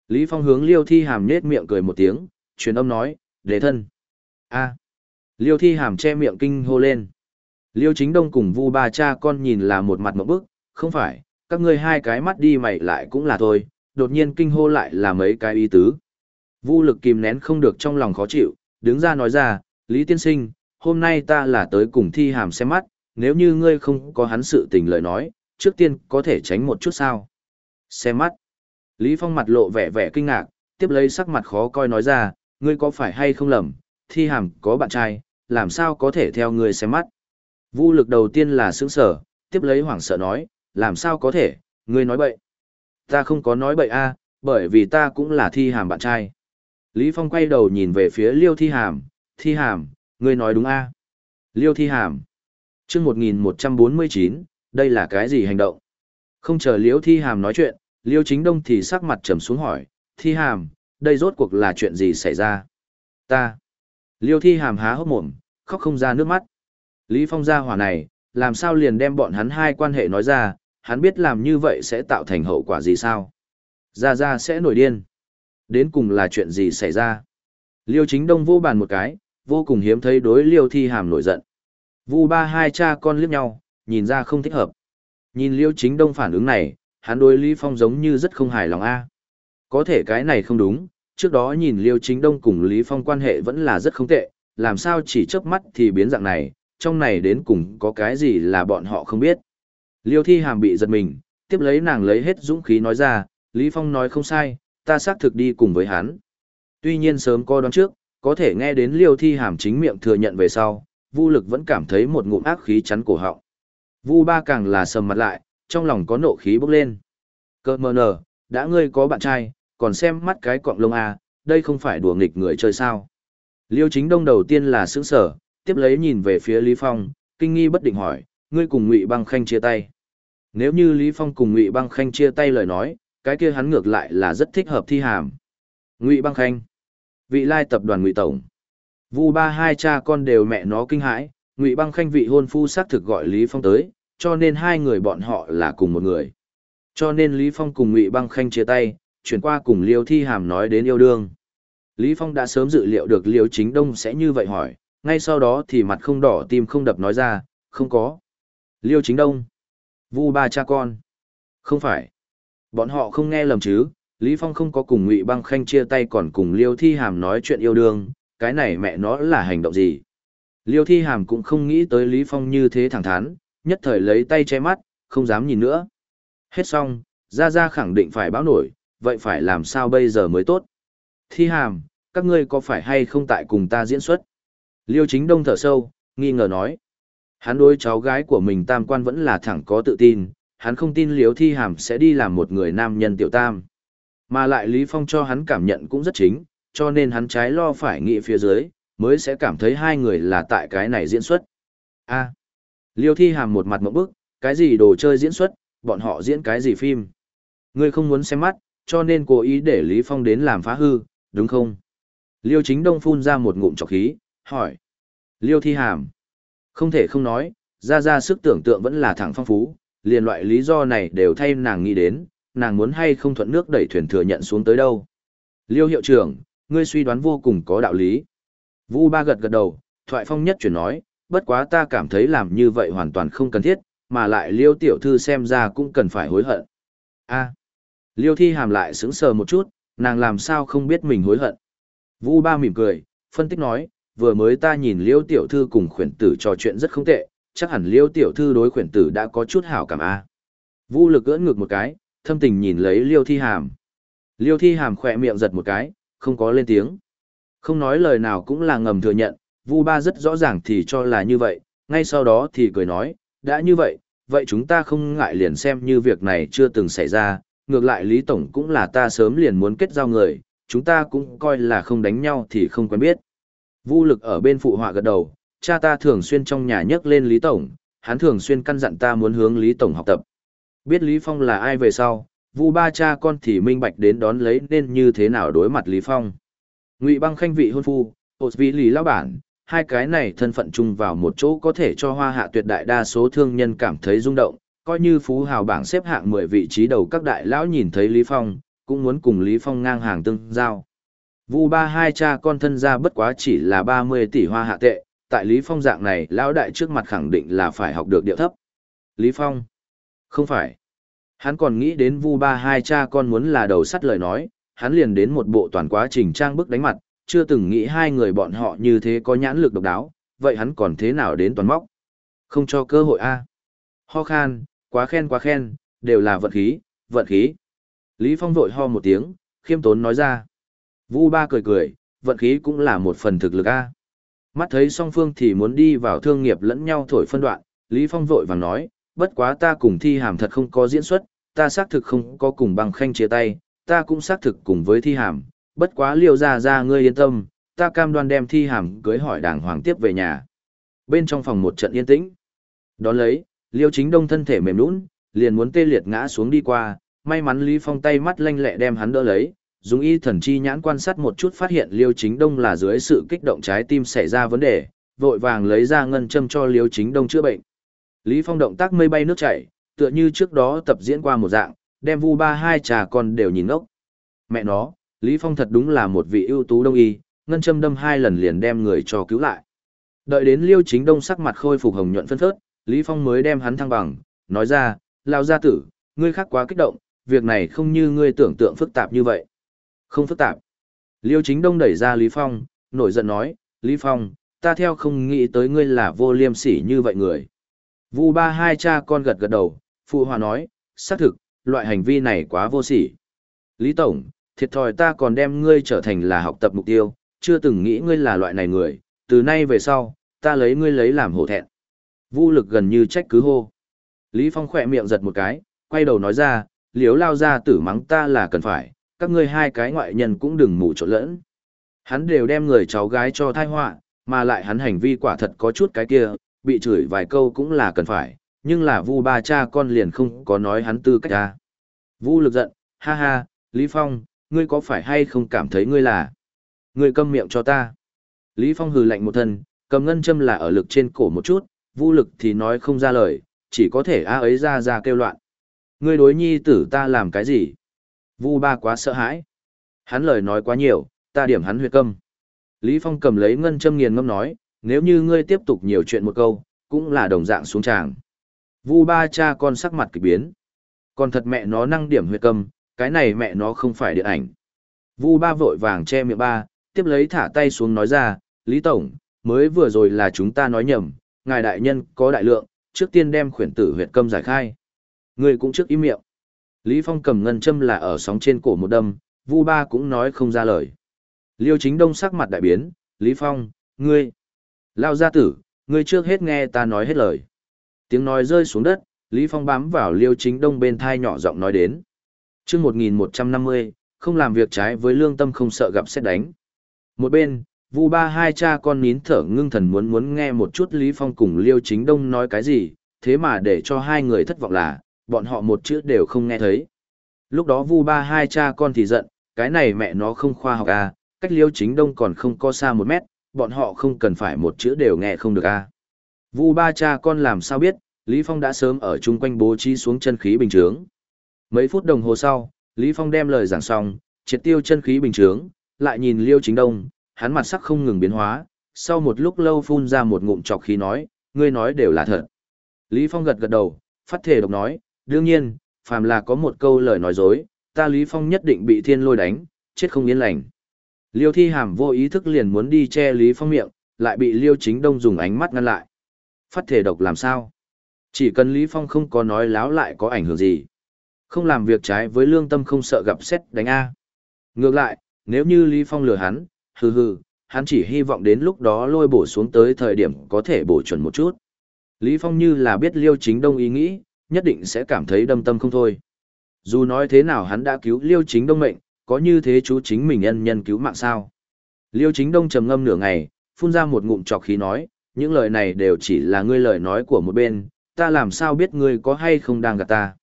Lý Phong hướng Liêu Thi Hàm nhết miệng cười một tiếng, truyền âm nói, "Đệ thân. a Liêu Thi Hàm che miệng kinh hô lên. Liêu Chính Đông cùng vu ba cha con nhìn là một mặt một bức, không phải, các ngươi hai cái mắt đi mày lại cũng là thôi, đột nhiên kinh hô lại là mấy cái ý tứ. Vu lực kìm nén không được trong lòng khó chịu, đứng ra nói ra, Lý Tiên Sinh, hôm nay ta là tới cùng thi hàm xem mắt, nếu như ngươi không có hắn sự tình lời nói, trước tiên có thể tránh một chút sao. Xem mắt. Lý Phong mặt lộ vẻ vẻ kinh ngạc, tiếp lấy sắc mặt khó coi nói ra, ngươi có phải hay không lầm, thi hàm có bạn trai, làm sao có thể theo ngươi xem mắt. Vu lực đầu tiên là sững sở, tiếp lấy hoảng sợ nói, làm sao có thể, ngươi nói bậy. Ta không có nói bậy a, bởi vì ta cũng là thi hàm bạn trai. Lý Phong quay đầu nhìn về phía liêu thi hàm, thi hàm, Ngươi nói đúng a Liêu thi hàm. chương 1149, đây là cái gì hành động? Không chờ liêu thi hàm nói chuyện, liêu chính đông thì sắc mặt trầm xuống hỏi, thi hàm, đây rốt cuộc là chuyện gì xảy ra? Ta. Liêu thi hàm há hốc mồm, khóc không ra nước mắt. Lý Phong gia hỏa này, làm sao liền đem bọn hắn hai quan hệ nói ra, hắn biết làm như vậy sẽ tạo thành hậu quả gì sao? Ra ra sẽ nổi điên. Đến cùng là chuyện gì xảy ra? Liêu chính đông vô bàn một cái, vô cùng hiếm thấy đối liêu thi hàm nổi giận. Vu ba hai cha con liếc nhau, nhìn ra không thích hợp. Nhìn liêu chính đông phản ứng này, hắn đối Lý Phong giống như rất không hài lòng a. Có thể cái này không đúng, trước đó nhìn liêu chính đông cùng Lý Phong quan hệ vẫn là rất không tệ, làm sao chỉ chớp mắt thì biến dạng này, trong này đến cùng có cái gì là bọn họ không biết. Liêu thi hàm bị giật mình, tiếp lấy nàng lấy hết dũng khí nói ra, Lý Phong nói không sai, ta xác thực đi cùng với hắn. Tuy nhiên sớm coi đoán trước, có thể nghe đến liêu thi hàm chính miệng thừa nhận về sau, vu lực vẫn cảm thấy một ngụm ác khí chắn cổ họng. Vu ba càng là sầm mặt lại, trong lòng có nộ khí bốc lên. Cơ mờ nờ, đã ngươi có bạn trai, còn xem mắt cái cọng lông à, đây không phải đùa nghịch người chơi sao. Liêu chính đông đầu tiên là sững sở, tiếp lấy nhìn về phía Lý Phong, kinh nghi bất định hỏi, ngươi cùng Ngụy Băng Khanh chia tay. Nếu như Lý Phong cùng Ngụy Băng Khanh chia tay lời nói, cái kia hắn ngược lại là rất thích hợp thi hàm. Ngụy Băng Khanh. Vị lai tập đoàn ngụy tổng. Vu ba hai cha con đều mẹ nó kinh hãi, ngụy băng khanh vị hôn phu xác thực gọi Lý Phong tới, cho nên hai người bọn họ là cùng một người. Cho nên Lý Phong cùng Ngụy Băng Khanh chia tay, chuyển qua cùng Liêu Thi Hàm nói đến yêu đương. Lý Phong đã sớm dự liệu được Liêu Chính Đông sẽ như vậy hỏi, ngay sau đó thì mặt không đỏ tim không đập nói ra, không có. Liêu Chính Đông. Vu ba cha con. Không phải. Bọn họ không nghe lầm chứ, Lý Phong không có cùng Ngụy Băng Khanh chia tay còn cùng Liêu Thi Hàm nói chuyện yêu đương, cái này mẹ nó là hành động gì? Liêu Thi Hàm cũng không nghĩ tới Lý Phong như thế thẳng thắn, nhất thời lấy tay che mắt, không dám nhìn nữa. Hết xong, Gia Gia khẳng định phải báo nổi, vậy phải làm sao bây giờ mới tốt? Thi Hàm, các ngươi có phải hay không tại cùng ta diễn xuất? Liêu Chính Đông thở sâu, nghi ngờ nói. Hắn đối cháu gái của mình tam quan vẫn là thẳng có tự tin, hắn không tin Liêu Thi Hàm sẽ đi làm một người nam nhân tiểu tam. Mà lại Lý Phong cho hắn cảm nhận cũng rất chính, cho nên hắn trái lo phải nghĩ phía dưới, mới sẽ cảm thấy hai người là tại cái này diễn xuất. A. Liêu Thi Hàm một mặt mộng bức, cái gì đồ chơi diễn xuất, bọn họ diễn cái gì phim. Ngươi không muốn xem mắt, cho nên cố ý để Lý Phong đến làm phá hư, đúng không? Liêu Chính Đông phun ra một ngụm trọc khí, hỏi. Liêu Thi Hàm. Không thể không nói, ra ra sức tưởng tượng vẫn là thẳng phong phú, liền loại lý do này đều thay nàng nghĩ đến, nàng muốn hay không thuận nước đẩy thuyền thừa nhận xuống tới đâu. Liêu hiệu trưởng, ngươi suy đoán vô cùng có đạo lý. Vu ba gật gật đầu, thoại phong nhất chuyển nói, bất quá ta cảm thấy làm như vậy hoàn toàn không cần thiết, mà lại liêu tiểu thư xem ra cũng cần phải hối hận. a liêu thi hàm lại sững sờ một chút, nàng làm sao không biết mình hối hận. Vu ba mỉm cười, phân tích nói, vừa mới ta nhìn liêu tiểu thư cùng khuyển tử trò chuyện rất không tệ, chắc hẳn liêu tiểu thư đối khuyển tử đã có chút hảo cảm a Vu lực ưỡn ngược một cái, thâm tình nhìn lấy liêu thi hàm. Liêu thi hàm khỏe miệng giật một cái, không có lên tiếng. Không nói lời nào cũng là ngầm thừa nhận, Vu Ba rất rõ ràng thì cho là như vậy, ngay sau đó thì cười nói, đã như vậy, vậy chúng ta không ngại liền xem như việc này chưa từng xảy ra, ngược lại Lý Tổng cũng là ta sớm liền muốn kết giao người, chúng ta cũng coi là không đánh nhau thì không quen biết. Vu lực ở bên phụ họa gật đầu, cha ta thường xuyên trong nhà nhắc lên Lý Tổng, hắn thường xuyên căn dặn ta muốn hướng Lý Tổng học tập. Biết Lý Phong là ai về sau, Vu ba cha con thì minh bạch đến đón lấy nên như thế nào đối mặt Lý Phong. Ngụy băng khanh vị hôn phu, ột vị lý lão bản, hai cái này thân phận chung vào một chỗ có thể cho hoa hạ tuyệt đại đa số thương nhân cảm thấy rung động, coi như phú hào bảng xếp hạng 10 vị trí đầu các đại lão nhìn thấy Lý Phong, cũng muốn cùng Lý Phong ngang hàng tương giao. Vu ba hai cha con thân gia bất quá chỉ là 30 tỷ hoa hạ tệ, tại Lý Phong dạng này lão đại trước mặt khẳng định là phải học được điệu thấp. Lý Phong? Không phải. Hắn còn nghĩ đến Vu ba hai cha con muốn là đầu sắt lời nói, hắn liền đến một bộ toàn quá trình trang bức đánh mặt, chưa từng nghĩ hai người bọn họ như thế có nhãn lực độc đáo, vậy hắn còn thế nào đến toàn móc? Không cho cơ hội a. Ho khan, quá khen quá khen, đều là vận khí, vận khí. Lý Phong vội ho một tiếng, khiêm tốn nói ra. Vu ba cười cười, vận khí cũng là một phần thực lực a. Mắt thấy song phương thì muốn đi vào thương nghiệp lẫn nhau thổi phân đoạn, Lý Phong vội vàng nói, bất quá ta cùng thi hàm thật không có diễn xuất, ta xác thực không có cùng bằng khanh chia tay, ta cũng xác thực cùng với thi hàm, bất quá liêu ra ra ngươi yên tâm, ta cam đoan đem thi hàm cưới hỏi đàng hoàng tiếp về nhà. Bên trong phòng một trận yên tĩnh. Đón lấy, liêu chính đông thân thể mềm nũng, liền muốn tê liệt ngã xuống đi qua, may mắn Lý Phong tay mắt lanh lẹ đem hắn đỡ lấy, dùng y thần chi nhãn quan sát một chút phát hiện liêu chính đông là dưới sự kích động trái tim xảy ra vấn đề, vội vàng lấy ra ngân châm cho liêu chính đông chữa bệnh. Lý Phong động tác mây bay nước chảy, tựa như trước đó tập diễn qua một dạng, đem vu ba hai trà con đều nhìn ngốc. Mẹ nó, Lý Phong thật đúng là một vị ưu tú đông y, ngân châm đâm hai lần liền đem người cho cứu lại. Đợi đến Liêu Chính Đông sắc mặt khôi phục hồng nhuận phân phớt, Lý Phong mới đem hắn thăng bằng, nói ra, lao gia tử, ngươi khác quá kích động, việc này không như ngươi tưởng tượng phức tạp như vậy. Không phức tạp. Liêu Chính Đông đẩy ra Lý Phong, nổi giận nói, Lý Phong, ta theo không nghĩ tới ngươi là vô liêm sỉ như vậy người. Vu ba hai cha con gật gật đầu, phụ hòa nói, xác thực, loại hành vi này quá vô sỉ. Lý Tổng, thiệt thòi ta còn đem ngươi trở thành là học tập mục tiêu, chưa từng nghĩ ngươi là loại này người, từ nay về sau, ta lấy ngươi lấy làm hổ thẹn. Vu lực gần như trách cứ hô. Lý Phong khỏe miệng giật một cái, quay đầu nói ra, liếu lao ra tử mắng ta là cần phải, các ngươi hai cái ngoại nhân cũng đừng mù trộn lẫn. Hắn đều đem người cháu gái cho thai họa, mà lại hắn hành vi quả thật có chút cái kia, bị chửi vài câu cũng là cần phải, nhưng là vu ba cha con liền không có nói hắn tư cách ra. Vu lực giận, ha ha, Lý Phong, ngươi có phải hay không cảm thấy ngươi là? Ngươi câm miệng cho ta. Lý Phong hừ lạnh một thân, cầm ngân châm là ở lực trên cổ một chút, Vu lực thì nói không ra lời, chỉ có thể a ấy ra ra kêu loạn. Ngươi đối nhi tử ta làm cái gì? Vu ba quá sợ hãi. Hắn lời nói quá nhiều, ta điểm hắn huyệt câm. Lý Phong cầm lấy ngân châm nghiền ngâm nói, nếu như ngươi tiếp tục nhiều chuyện một câu, cũng là đồng dạng xuống tràng. Vu ba cha con sắc mặt kỳ biến. Còn thật mẹ nó năng điểm huyệt cầm, cái này mẹ nó không phải điện ảnh. Vu ba vội vàng che miệng ba, tiếp lấy thả tay xuống nói ra, Lý Tổng, mới vừa rồi là chúng ta nói nhầm, ngài đại nhân có đại lượng, trước tiên đem khuyển tử huyệt cầm giải khai. Người cũng trước im miệng. Lý Phong cầm ngân châm là ở sóng trên cổ một đâm, Vu Ba cũng nói không ra lời. Liêu Chính Đông sắc mặt đại biến, Lý Phong, ngươi, lao gia tử, ngươi trước hết nghe ta nói hết lời. Tiếng nói rơi xuống đất, Lý Phong bám vào Liêu Chính Đông bên thai nhỏ giọng nói đến. Trước 1150, không làm việc trái với lương tâm không sợ gặp xét đánh. Một bên, Vu ba hai cha con nín thở ngưng thần muốn muốn nghe một chút Lý Phong cùng Liêu Chính Đông nói cái gì, thế mà để cho hai người thất vọng là, bọn họ một chữ đều không nghe thấy. Lúc đó Vu ba hai cha con thì giận, cái này mẹ nó không khoa học à, cách Liêu Chính Đông còn không có xa một mét, bọn họ không cần phải một chữ đều nghe không được à. Vu ba cha con làm sao biết, Lý Phong đã sớm ở chung quanh bố trí xuống chân khí bình chướng. Mấy phút đồng hồ sau, Lý Phong đem lời giảng xong, triệt tiêu chân khí bình chướng, lại nhìn Liêu Chính Đông, hắn mặt sắc không ngừng biến hóa, sau một lúc lâu phun ra một ngụm trọc khí nói, ngươi nói đều là thật. Lý Phong gật gật đầu, phát thể độc nói, đương nhiên, phàm là có một câu lời nói dối, ta Lý Phong nhất định bị thiên lôi đánh, chết không yên lành. Liêu thi hàm vô ý thức liền muốn đi che Lý Phong miệng, lại bị Liêu chính đông dùng ánh mắt ngăn lại. Phát thể độc làm sao? Chỉ cần Lý Phong không có nói láo lại có ảnh hưởng gì. Không làm việc trái với lương tâm không sợ gặp xét đánh A. Ngược lại, nếu như Lý Phong lừa hắn, hừ hừ, hắn chỉ hy vọng đến lúc đó lôi bổ xuống tới thời điểm có thể bổ chuẩn một chút. Lý Phong như là biết Liêu Chính Đông ý nghĩ, nhất định sẽ cảm thấy đâm tâm không thôi. Dù nói thế nào hắn đã cứu Liêu Chính Đông mệnh, có như thế chú chính mình nhân nhân cứu mạng sao. Liêu Chính Đông trầm ngâm nửa ngày, phun ra một ngụm trọc khí nói, những lời này đều chỉ là ngươi lời nói của một bên, ta làm sao biết ngươi có hay không đang gạt ta.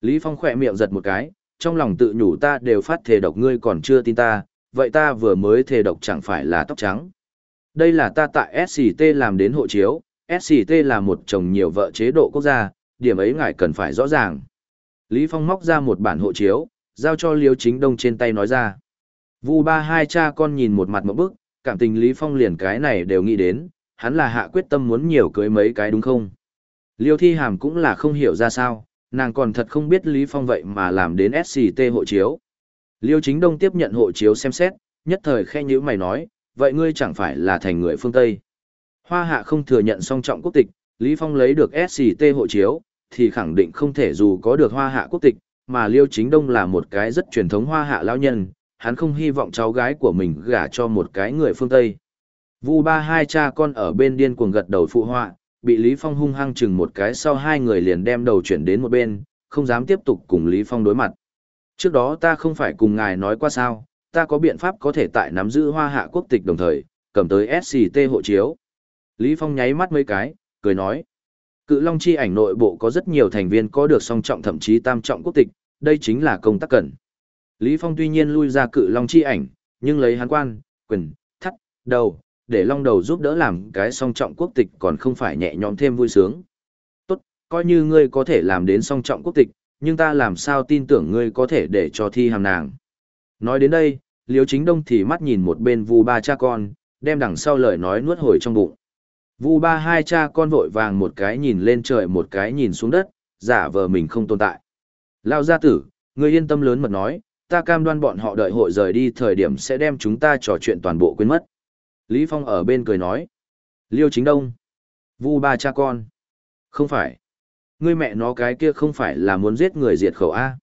Lý Phong khỏe miệng giật một cái, trong lòng tự nhủ ta đều phát thể độc ngươi còn chưa tin ta, vậy ta vừa mới thề độc chẳng phải là tóc trắng. Đây là ta tại SCT làm đến hộ chiếu, SCT là một chồng nhiều vợ chế độ quốc gia, điểm ấy ngài cần phải rõ ràng. Lý Phong móc ra một bản hộ chiếu, giao cho Liêu Chính Đông trên tay nói ra. Vu ba hai cha con nhìn một mặt một bức, cảm tình Lý Phong liền cái này đều nghĩ đến, hắn là hạ quyết tâm muốn nhiều cưới mấy cái đúng không? Liêu Thi Hàm cũng là không hiểu ra sao, nàng còn thật không biết Lý Phong vậy mà làm đến SCT hộ chiếu. Liêu chính đông tiếp nhận hộ chiếu xem xét, nhất thời khe nhữ mày nói, vậy ngươi chẳng phải là thành người phương Tây. Hoa hạ không thừa nhận song trọng quốc tịch, Lý Phong lấy được SCT hộ chiếu, thì khẳng định không thể dù có được hoa hạ quốc tịch, mà Liêu chính đông là một cái rất truyền thống hoa hạ lão nhân, hắn không hy vọng cháu gái của mình gả cho một cái người phương Tây. Vu ba hai cha con ở bên điên cuồng gật đầu phụ họa, bị Lý Phong hung hăng chừng một cái sau hai người liền đem đầu chuyển đến một bên, không dám tiếp tục cùng Lý Phong đối mặt. Trước đó ta không phải cùng ngài nói qua sao, ta có biện pháp có thể tại nắm giữ hoa hạ quốc tịch đồng thời, cầm tới SCT hộ chiếu. Lý Phong nháy mắt mấy cái, cười nói. Cự Long chi ảnh nội bộ có rất nhiều thành viên có được song trọng thậm chí tam trọng quốc tịch, đây chính là công tác cần. Lý Phong tuy nhiên lui ra cự Long chi ảnh, nhưng lấy hắn quan, quyền, thắt, đầu, để Long đầu giúp đỡ làm cái song trọng quốc tịch còn không phải nhẹ nhõm thêm vui sướng. Tốt, coi như ngươi có thể làm đến song trọng quốc tịch, nhưng ta làm sao tin tưởng ngươi có thể để cho thi hàm nàng. Nói đến đây, Liêu Chính Đông thì mắt nhìn một bên Vu ba cha con, đem đằng sau lời nói nuốt hồi trong bụng. Vu ba hai cha con vội vàng một cái nhìn lên trời một cái nhìn xuống đất, giả vờ mình không tồn tại. Lao gia tử, ngươi yên tâm lớn mật nói, ta cam đoan bọn họ đợi hội rời đi thời điểm sẽ đem chúng ta trò chuyện toàn bộ quên mất. Lý Phong ở bên cười nói. Liêu Chính Đông. Vu ba cha con. Không phải ngươi mẹ nó cái kia không phải là muốn giết người diệt khẩu A.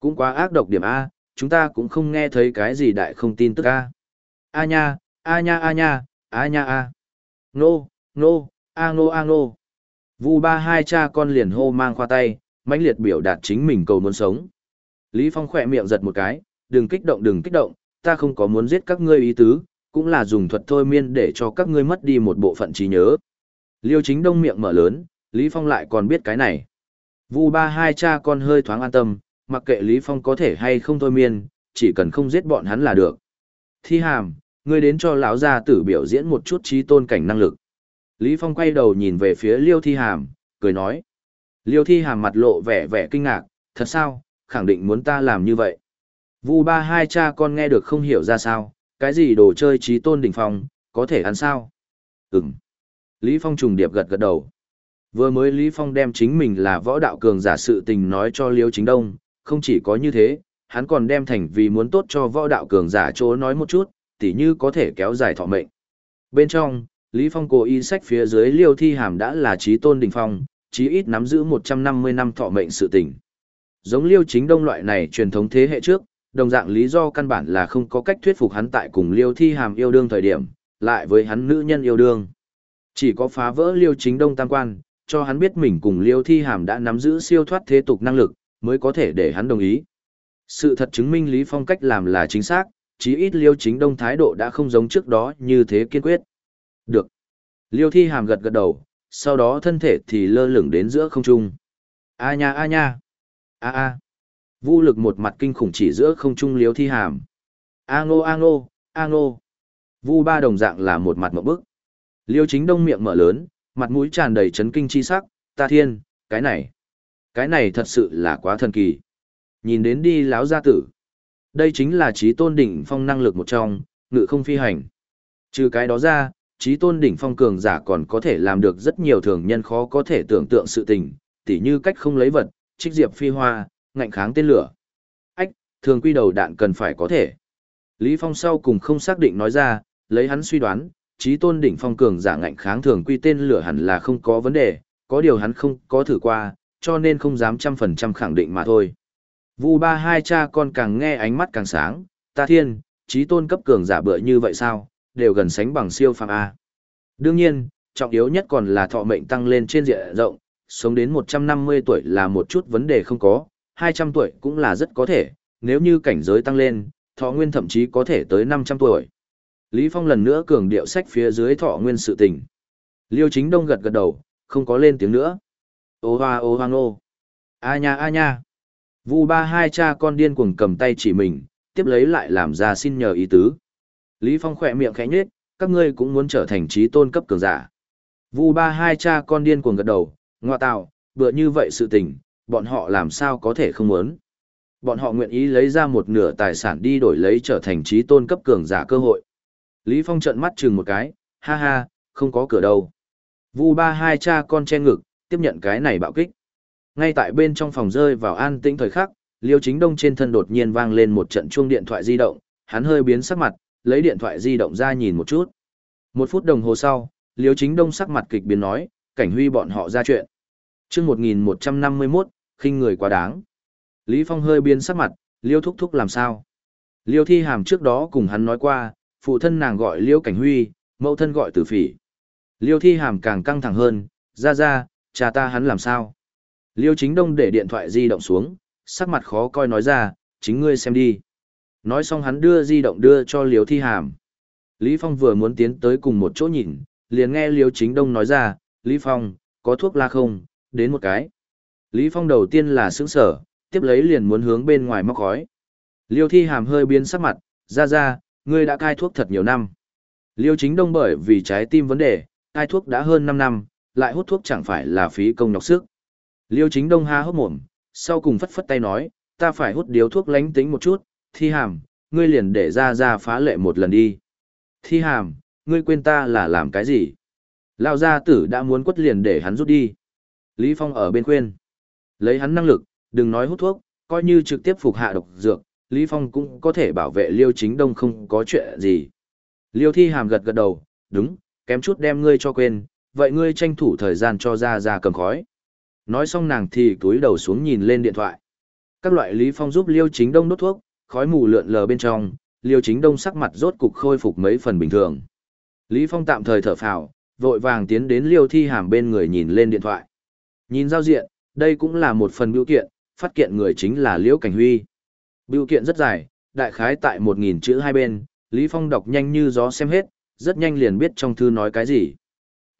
Cũng quá ác độc điểm A, chúng ta cũng không nghe thấy cái gì đại không tin tức A. A nha, A nha A nha, A nha A. Nô, nô, A nô A nô. Vu ba hai cha con liền hô mang khoa tay, mãnh liệt biểu đạt chính mình cầu muốn sống. Lý Phong khỏe miệng giật một cái, đừng kích động đừng kích động, ta không có muốn giết các ngươi ý tứ, cũng là dùng thuật thôi miên để cho các ngươi mất đi một bộ phận trí nhớ. Liêu chính đông miệng mở lớn, Lý Phong lại còn biết cái này. Vu ba hai cha con hơi thoáng an tâm, mặc kệ Lý Phong có thể hay không thôi miên, chỉ cần không giết bọn hắn là được. Thi hàm, ngươi đến cho lão gia tử biểu diễn một chút trí tôn cảnh năng lực. Lý Phong quay đầu nhìn về phía Liêu Thi hàm, cười nói. Liêu thi hàm mặt lộ vẻ vẻ kinh ngạc, thật sao, khẳng định muốn ta làm như vậy. Vu ba hai cha con nghe được không hiểu ra sao, cái gì đồ chơi trí tôn đỉnh phong, có thể ăn sao? Ừm. Lý Phong trùng điệp gật gật đầu. Vừa mới Lý Phong đem chính mình là võ đạo cường giả sự tình nói cho Liêu Chính Đông, không chỉ có như thế, hắn còn đem thành vì muốn tốt cho võ đạo cường giả chỗ nói một chút, tỉ như có thể kéo dài thọ mệnh. Bên trong, Lý Phong cố ý sách phía dưới Liêu Thi Hàm đã là trí tôn đỉnh phong, chí ít nắm giữ 150 năm thọ mệnh sự tình. Giống Liêu Chính Đông loại này truyền thống thế hệ trước, đồng dạng lý do căn bản là không có cách thuyết phục hắn tại cùng Liêu Thi Hàm yêu đương thời điểm, lại với hắn nữ nhân yêu đương. Chỉ có phá vỡ Liêu Chính Đông tam quan, cho hắn biết mình cùng Liêu Thi Hàm đã nắm giữ siêu thoát thế tục năng lực, mới có thể để hắn đồng ý. Sự thật chứng minh Lý Phong cách làm là chính xác, chí ít Liêu Chính Đông thái độ đã không giống trước đó như thế kiên quyết. Được. Liêu Thi Hàm gật gật đầu, sau đó thân thể thì lơ lửng đến giữa không trung. A nha a nha. A a. Vũ lực một mặt kinh khủng chỉ giữa không trung liếu Thi Hàm. A ngô a ngô, a ngô. Vu ba đồng dạng là một mặt một bức. Liêu Chính Đông miệng mở lớn, mặt mũi tràn đầy chấn kinh chi sắc, ta thiên, cái này, cái này thật sự là quá thần kỳ. Nhìn đến đi láo gia tử. Đây chính là trí tôn đỉnh phong năng lực một trong, ngự không phi hành. Trừ cái đó ra, trí tôn đỉnh phong cường giả còn có thể làm được rất nhiều thường nhân khó có thể tưởng tượng sự tình, tỉ như cách không lấy vật, trích diệp phi hoa, ngạnh kháng tên lửa. Ách, thường quy đầu đạn cần phải có thể. Lý Phong sau cùng không xác định nói ra, lấy hắn suy đoán, trí tôn đỉnh phong cường giả ngạnh kháng thường quy tên lửa hẳn là không có vấn đề, có điều hắn không có thử qua, cho nên không dám trăm phần trăm khẳng định mà thôi. Vu ba hai cha con càng nghe ánh mắt càng sáng, ta thiên, trí tôn cấp cường giả bựa như vậy sao, đều gần sánh bằng siêu phàm A. Đương nhiên, trọng yếu nhất còn là thọ mệnh tăng lên trên diện rộng, sống đến 150 tuổi là một chút vấn đề không có, 200 tuổi cũng là rất có thể, nếu như cảnh giới tăng lên, thọ nguyên thậm chí có thể tới 500 tuổi. Lý Phong lần nữa cường điệu sách phía dưới thọ nguyên sự tình. Liêu chính đông gật gật đầu, không có lên tiếng nữa. Ô hoa ô hoang ô. A nha a nha. Vu ba hai cha con điên cuồng cầm tay chỉ mình, tiếp lấy lại làm ra xin nhờ ý tứ. Lý Phong khỏe miệng khẽ nhếch, các ngươi cũng muốn trở thành trí tôn cấp cường giả. Vu ba hai cha con điên cuồng gật đầu, ngoa tạo, bựa như vậy sự tình, bọn họ làm sao có thể không muốn. Bọn họ nguyện ý lấy ra một nửa tài sản đi đổi lấy trở thành trí tôn cấp cường giả cơ hội. Lý Phong trợn mắt chừng một cái, ha ha, không có cửa đâu. Vu ba hai cha con che ngực, tiếp nhận cái này bạo kích. Ngay tại bên trong phòng rơi vào an tĩnh thời khắc, Liêu Chính Đông trên thân đột nhiên vang lên một trận chuông điện thoại di động, hắn hơi biến sắc mặt, lấy điện thoại di động ra nhìn một chút. Một phút đồng hồ sau, Liêu Chính Đông sắc mặt kịch biến nói, cảnh huy bọn họ ra chuyện. Trước 1151, khinh người quá đáng. Lý Phong hơi biến sắc mặt, Liêu thúc thúc làm sao? Liêu thi hàm trước đó cùng hắn nói qua, phụ thân nàng gọi Liêu Cảnh Huy, mẫu thân gọi Tử Phỉ. Liêu thi hàm càng căng thẳng hơn, ra ra, cha ta hắn làm sao? Liêu chính đông để điện thoại di động xuống, sắc mặt khó coi nói ra, chính ngươi xem đi. Nói xong hắn đưa di động đưa cho Liêu thi hàm. Lý Phong vừa muốn tiến tới cùng một chỗ nhìn, liền nghe Liêu chính đông nói ra, Lý Phong, có thuốc la không, đến một cái. Lý Phong đầu tiên là sững sở, tiếp lấy liền muốn hướng bên ngoài móc khói. Liêu thi hàm hơi biến sắc mặt, ra ra, ngươi đã cai thuốc thật nhiều năm. Liêu chính đông bởi vì trái tim vấn đề, cai thuốc đã hơn 5 năm, lại hút thuốc chẳng phải là phí công nhọc sức. Liêu chính đông ha hốc mồm, sau cùng phất phất tay nói, ta phải hút điếu thuốc lánh tính một chút, thi hàm, ngươi liền để ra ra phá lệ một lần đi. Thi hàm, ngươi quên ta là làm cái gì? Lao gia tử đã muốn quất liền để hắn rút đi. Lý Phong ở bên khuyên. Lấy hắn năng lực, đừng nói hút thuốc, coi như trực tiếp phục hạ độc dược, Lý Phong cũng có thể bảo vệ Liêu Chính Đông không có chuyện gì. Liêu Thi Hàm gật gật đầu, đúng, kém chút đem ngươi cho quên, vậy ngươi tranh thủ thời gian cho ra ra cầm khói. Nói xong nàng thì túi đầu xuống nhìn lên điện thoại. Các loại Lý Phong giúp Liêu Chính Đông đốt thuốc, khói mù lượn lờ bên trong, Liêu Chính Đông sắc mặt rốt cục khôi phục mấy phần bình thường. Lý Phong tạm thời thở phào, vội vàng tiến đến Liêu Thi Hàm bên người nhìn lên điện thoại. Nhìn giao diện, đây cũng là một phần biểu kiện, phát kiện người chính là Liễu Cảnh Huy. Biểu kiện rất dài, đại khái tại 1.000 chữ hai bên, Lý Phong đọc nhanh như gió xem hết, rất nhanh liền biết trong thư nói cái gì.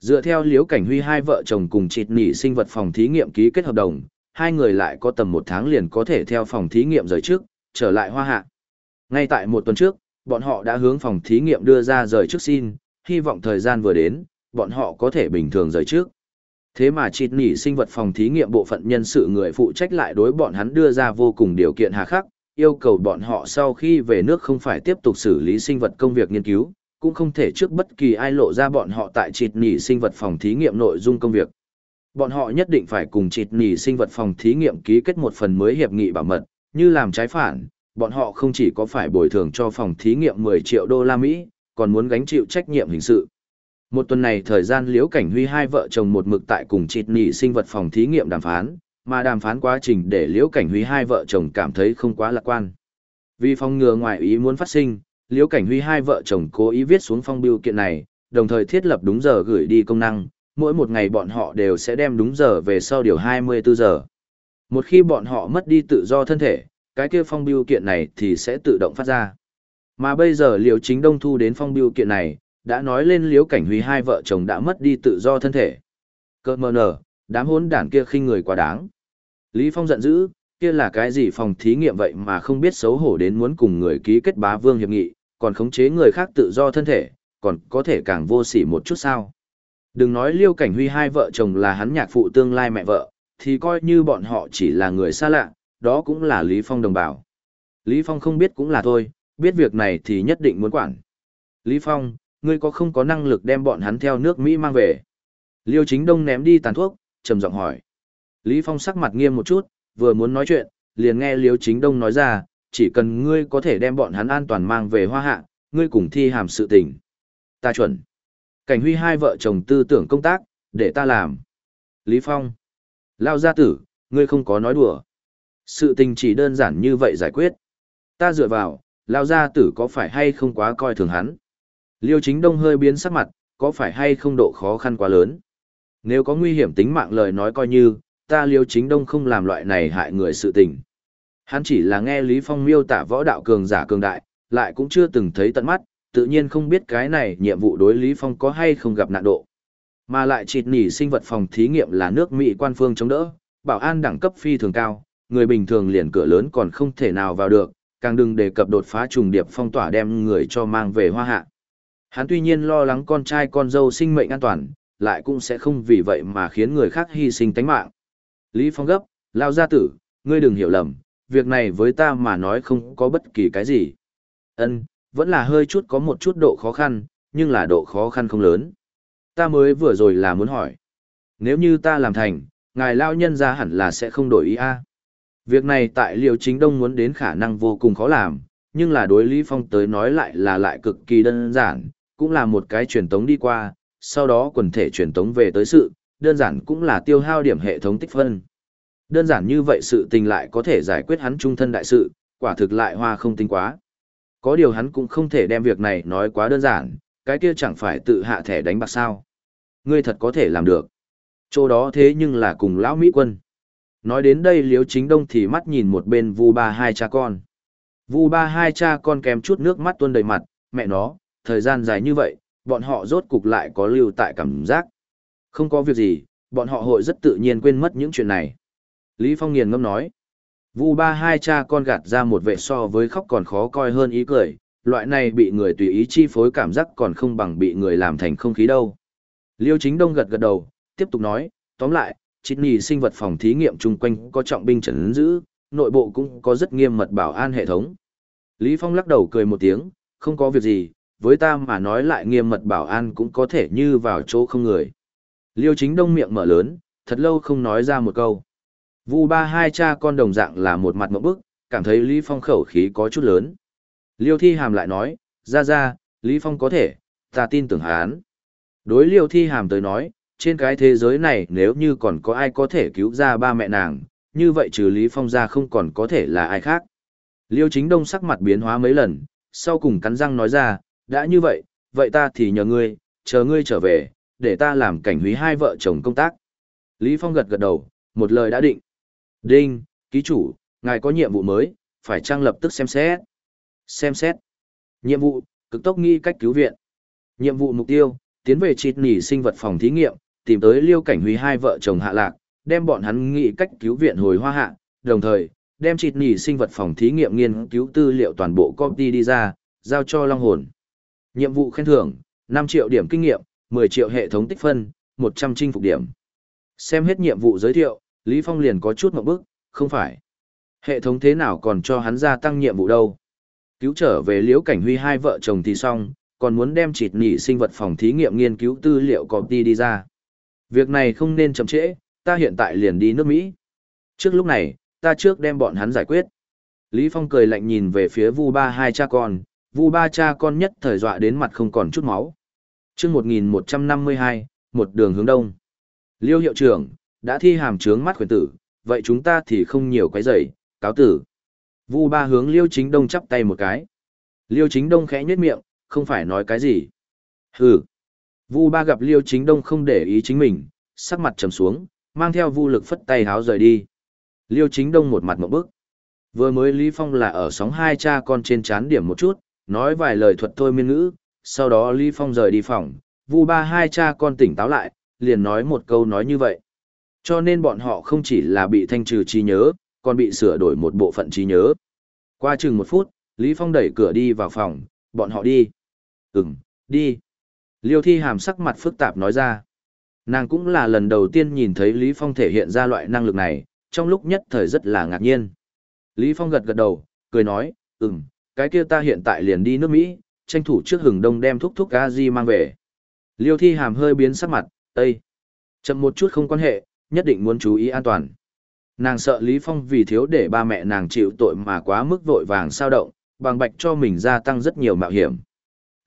Dựa theo Liễu Cảnh Huy hai vợ chồng cùng chịt nỉ sinh vật phòng thí nghiệm ký kết hợp đồng, hai người lại có tầm một tháng liền có thể theo phòng thí nghiệm rời trước, trở lại hoa hạ. Ngay tại một tuần trước, bọn họ đã hướng phòng thí nghiệm đưa ra rời trước xin, hy vọng thời gian vừa đến, bọn họ có thể bình thường rời trước. Thế mà chịt nỉ sinh vật phòng thí nghiệm bộ phận nhân sự người phụ trách lại đối bọn hắn đưa ra vô cùng điều kiện hà khắc, yêu cầu bọn họ sau khi về nước không phải tiếp tục xử lý sinh vật công việc nghiên cứu, cũng không thể trước bất kỳ ai lộ ra bọn họ tại chịt nỉ sinh vật phòng thí nghiệm nội dung công việc. Bọn họ nhất định phải cùng chịt nỉ sinh vật phòng thí nghiệm ký kết một phần mới hiệp nghị bảo mật, như làm trái phản, bọn họ không chỉ có phải bồi thường cho phòng thí nghiệm 10 triệu đô la Mỹ, còn muốn gánh chịu trách nhiệm hình sự. Một tuần này thời gian liễu cảnh huy hai vợ chồng một mực tại cùng chịt nỉ sinh vật phòng thí nghiệm đàm phán, mà đàm phán quá trình để liễu cảnh huy hai vợ chồng cảm thấy không quá lạc quan. Vì phòng ngừa ngoại ý muốn phát sinh, liễu cảnh huy hai vợ chồng cố ý viết xuống phong biêu kiện này, đồng thời thiết lập đúng giờ gửi đi công năng, mỗi một ngày bọn họ đều sẽ đem đúng giờ về sau điều 24 giờ. Một khi bọn họ mất đi tự do thân thể, cái kia phong biêu kiện này thì sẽ tự động phát ra. Mà bây giờ liều chính đông thu đến phong biêu kiện này, đã nói lên liếu cảnh huy hai vợ chồng đã mất đi tự do thân thể. Cơ mờ nở, đám hốn đản kia khinh người quá đáng. Lý Phong giận dữ, kia là cái gì phòng thí nghiệm vậy mà không biết xấu hổ đến muốn cùng người ký kết bá vương hiệp nghị, còn khống chế người khác tự do thân thể, còn có thể càng vô sỉ một chút sao. Đừng nói liêu cảnh huy hai vợ chồng là hắn nhạc phụ tương lai mẹ vợ, thì coi như bọn họ chỉ là người xa lạ, đó cũng là Lý Phong đồng bào. Lý Phong không biết cũng là thôi, biết việc này thì nhất định muốn quản. Lý Phong, ngươi có không có năng lực đem bọn hắn theo nước Mỹ mang về? Liêu chính đông ném đi tàn thuốc, trầm giọng hỏi. Lý Phong sắc mặt nghiêm một chút, vừa muốn nói chuyện, liền nghe Liêu chính đông nói ra, chỉ cần ngươi có thể đem bọn hắn an toàn mang về hoa hạ, ngươi cùng thi hàm sự tình. Ta chuẩn. Cảnh huy hai vợ chồng tư tưởng công tác, để ta làm. Lý Phong. Lao gia tử, ngươi không có nói đùa. Sự tình chỉ đơn giản như vậy giải quyết. Ta dựa vào, Lao gia tử có phải hay không quá coi thường hắn. Liêu chính đông hơi biến sắc mặt, có phải hay không độ khó khăn quá lớn. Nếu có nguy hiểm tính mạng lời nói coi như, ta liêu chính đông không làm loại này hại người sự tình. Hắn chỉ là nghe Lý Phong miêu tả võ đạo cường giả cường đại, lại cũng chưa từng thấy tận mắt, tự nhiên không biết cái này nhiệm vụ đối Lý Phong có hay không gặp nạn độ. Mà lại chịt nỉ sinh vật phòng thí nghiệm là nước Mỹ quan phương chống đỡ, bảo an đẳng cấp phi thường cao, người bình thường liền cửa lớn còn không thể nào vào được, càng đừng đề cập đột phá trùng điệp phong tỏa đem người cho mang về hoa hạ. Hắn tuy nhiên lo lắng con trai con dâu sinh mệnh an toàn, lại cũng sẽ không vì vậy mà khiến người khác hy sinh tánh mạng. Lý Phong gấp, lao gia tử, ngươi đừng hiểu lầm, việc này với ta mà nói không có bất kỳ cái gì. Ân, vẫn là hơi chút có một chút độ khó khăn, nhưng là độ khó khăn không lớn. Ta mới vừa rồi là muốn hỏi. Nếu như ta làm thành, ngài lao nhân ra hẳn là sẽ không đổi ý a. Việc này tại Liêu Chính Đông muốn đến khả năng vô cùng khó làm, nhưng là đối Lý Phong tới nói lại là lại cực kỳ đơn giản, cũng là một cái truyền tống đi qua, sau đó quần thể truyền tống về tới sự, đơn giản cũng là tiêu hao điểm hệ thống tích phân. Đơn giản như vậy sự tình lại có thể giải quyết hắn trung thân đại sự, quả thực lại hoa không tính quá. Có điều hắn cũng không thể đem việc này nói quá đơn giản, cái kia chẳng phải tự hạ thẻ đánh bạc sao. Ngươi thật có thể làm được. Chỗ đó thế nhưng là cùng lão Mỹ quân. Nói đến đây liễu chính đông thì mắt nhìn một bên vu ba hai cha con. Vu ba hai cha con kèm chút nước mắt tuôn đầy mặt, mẹ nó, thời gian dài như vậy, bọn họ rốt cục lại có lưu tại cảm giác. Không có việc gì, bọn họ hội rất tự nhiên quên mất những chuyện này. Lý Phong nghiền ngâm nói. Vu ba hai cha con gạt ra một vệ so với khóc còn khó coi hơn ý cười, loại này bị người tùy ý chi phối cảm giác còn không bằng bị người làm thành không khí đâu. Liêu chính đông gật gật đầu, tiếp tục nói, tóm lại, chít nhì sinh vật phòng thí nghiệm chung quanh có trọng binh trấn giữ, nội bộ cũng có rất nghiêm mật bảo an hệ thống. Lý Phong lắc đầu cười một tiếng, không có việc gì, với ta mà nói lại nghiêm mật bảo an cũng có thể như vào chỗ không người. Liêu chính đông miệng mở lớn, thật lâu không nói ra một câu. Vu ba hai cha con đồng dạng là một mặt mẫu bức, cảm thấy Lý Phong khẩu khí có chút lớn. Liêu thi hàm lại nói, ra ra, Lý Phong có thể, ta tin tưởng hắn. Đối liêu thi hàm tới nói, trên cái thế giới này nếu như còn có ai có thể cứu ra ba mẹ nàng, như vậy trừ Lý Phong ra không còn có thể là ai khác. Liêu chính đông sắc mặt biến hóa mấy lần, sau cùng cắn răng nói ra, đã như vậy, vậy ta thì nhờ ngươi, chờ ngươi trở về, để ta làm cảnh húy hai vợ chồng công tác. Lý Phong gật gật đầu, một lời đã định. Đinh, ký chủ, ngài có nhiệm vụ mới, phải trang lập tức xem xét. Xem xét. Nhiệm vụ, cực tốc nghi cách cứu viện. Nhiệm vụ mục tiêu, tiến về chịt nỉ sinh vật phòng thí nghiệm, tìm tới liêu cảnh huy hai vợ chồng hạ lạc, đem bọn hắn nghĩ cách cứu viện hồi hoa hạ, đồng thời, đem chịt nỉ sinh vật phòng thí nghiệm nghiên cứu tư liệu toàn bộ copy đi ra, giao cho Long Hồn. Nhiệm vụ khen thưởng, 5 triệu điểm kinh nghiệm, 10 triệu hệ thống tích phân, 100 chinh phục điểm. Xem hết nhiệm vụ giới thiệu, Lý Phong liền có chút một bức, không phải. Hệ thống thế nào còn cho hắn gia tăng nhiệm vụ đâu. Cứu trở về liễu cảnh huy hai vợ chồng thì xong, còn muốn đem chịt nhị sinh vật phòng thí nghiệm nghiên cứu tư liệu copy đi ra. Việc này không nên chậm trễ, ta hiện tại liền đi nước Mỹ. Trước lúc này, ta trước đem bọn hắn giải quyết. Lý Phong cười lạnh nhìn về phía Vu Ba hai cha con, Vu Ba cha con nhất thời dọa đến mặt không còn chút máu. Chương 1152, một đường hướng đông. Liêu hiệu trưởng, đã thi hàm trướng mắt khuyến tử, vậy chúng ta thì không nhiều quấy rầy, cáo tử. Vu Ba hướng Liêu Chính Đông chắp tay một cái. Liêu Chính Đông khẽ nhếch miệng, không phải nói cái gì. Hừ. Vu Ba gặp Liêu Chính Đông không để ý chính mình, sắc mặt trầm xuống, mang theo Vu Lực phất tay háo rời đi. Liêu Chính Đông một mặt ngộp bức. Vừa mới Lý Phong là ở sóng hai cha con trên chán điểm một chút, nói vài lời thuật thôi miên ngữ, sau đó Lý Phong rời đi phòng, Vu Ba hai cha con tỉnh táo lại, liền nói một câu nói như vậy. Cho nên bọn họ không chỉ là bị thanh trừ trí nhớ, còn bị sửa đổi một bộ phận trí nhớ. Qua chừng một phút, Lý Phong đẩy cửa đi vào phòng, bọn họ đi. Ừm, đi. Liêu thi hàm sắc mặt phức tạp nói ra. Nàng cũng là lần đầu tiên nhìn thấy Lý Phong thể hiện ra loại năng lực này, trong lúc nhất thời rất là ngạc nhiên. Lý Phong gật gật đầu, cười nói, ừm, cái kia ta hiện tại liền đi nước Mỹ, tranh thủ trước hừng đông đem thúc thúc a di mang về. Liêu thi hàm hơi biến sắc mặt, Ê! Chậm một chút không quan hệ, nhất định muốn chú ý an toàn. Nàng sợ Lý Phong vì thiếu để ba mẹ nàng chịu tội mà quá mức vội vàng sao động, bằng bạch cho mình gia tăng rất nhiều mạo hiểm.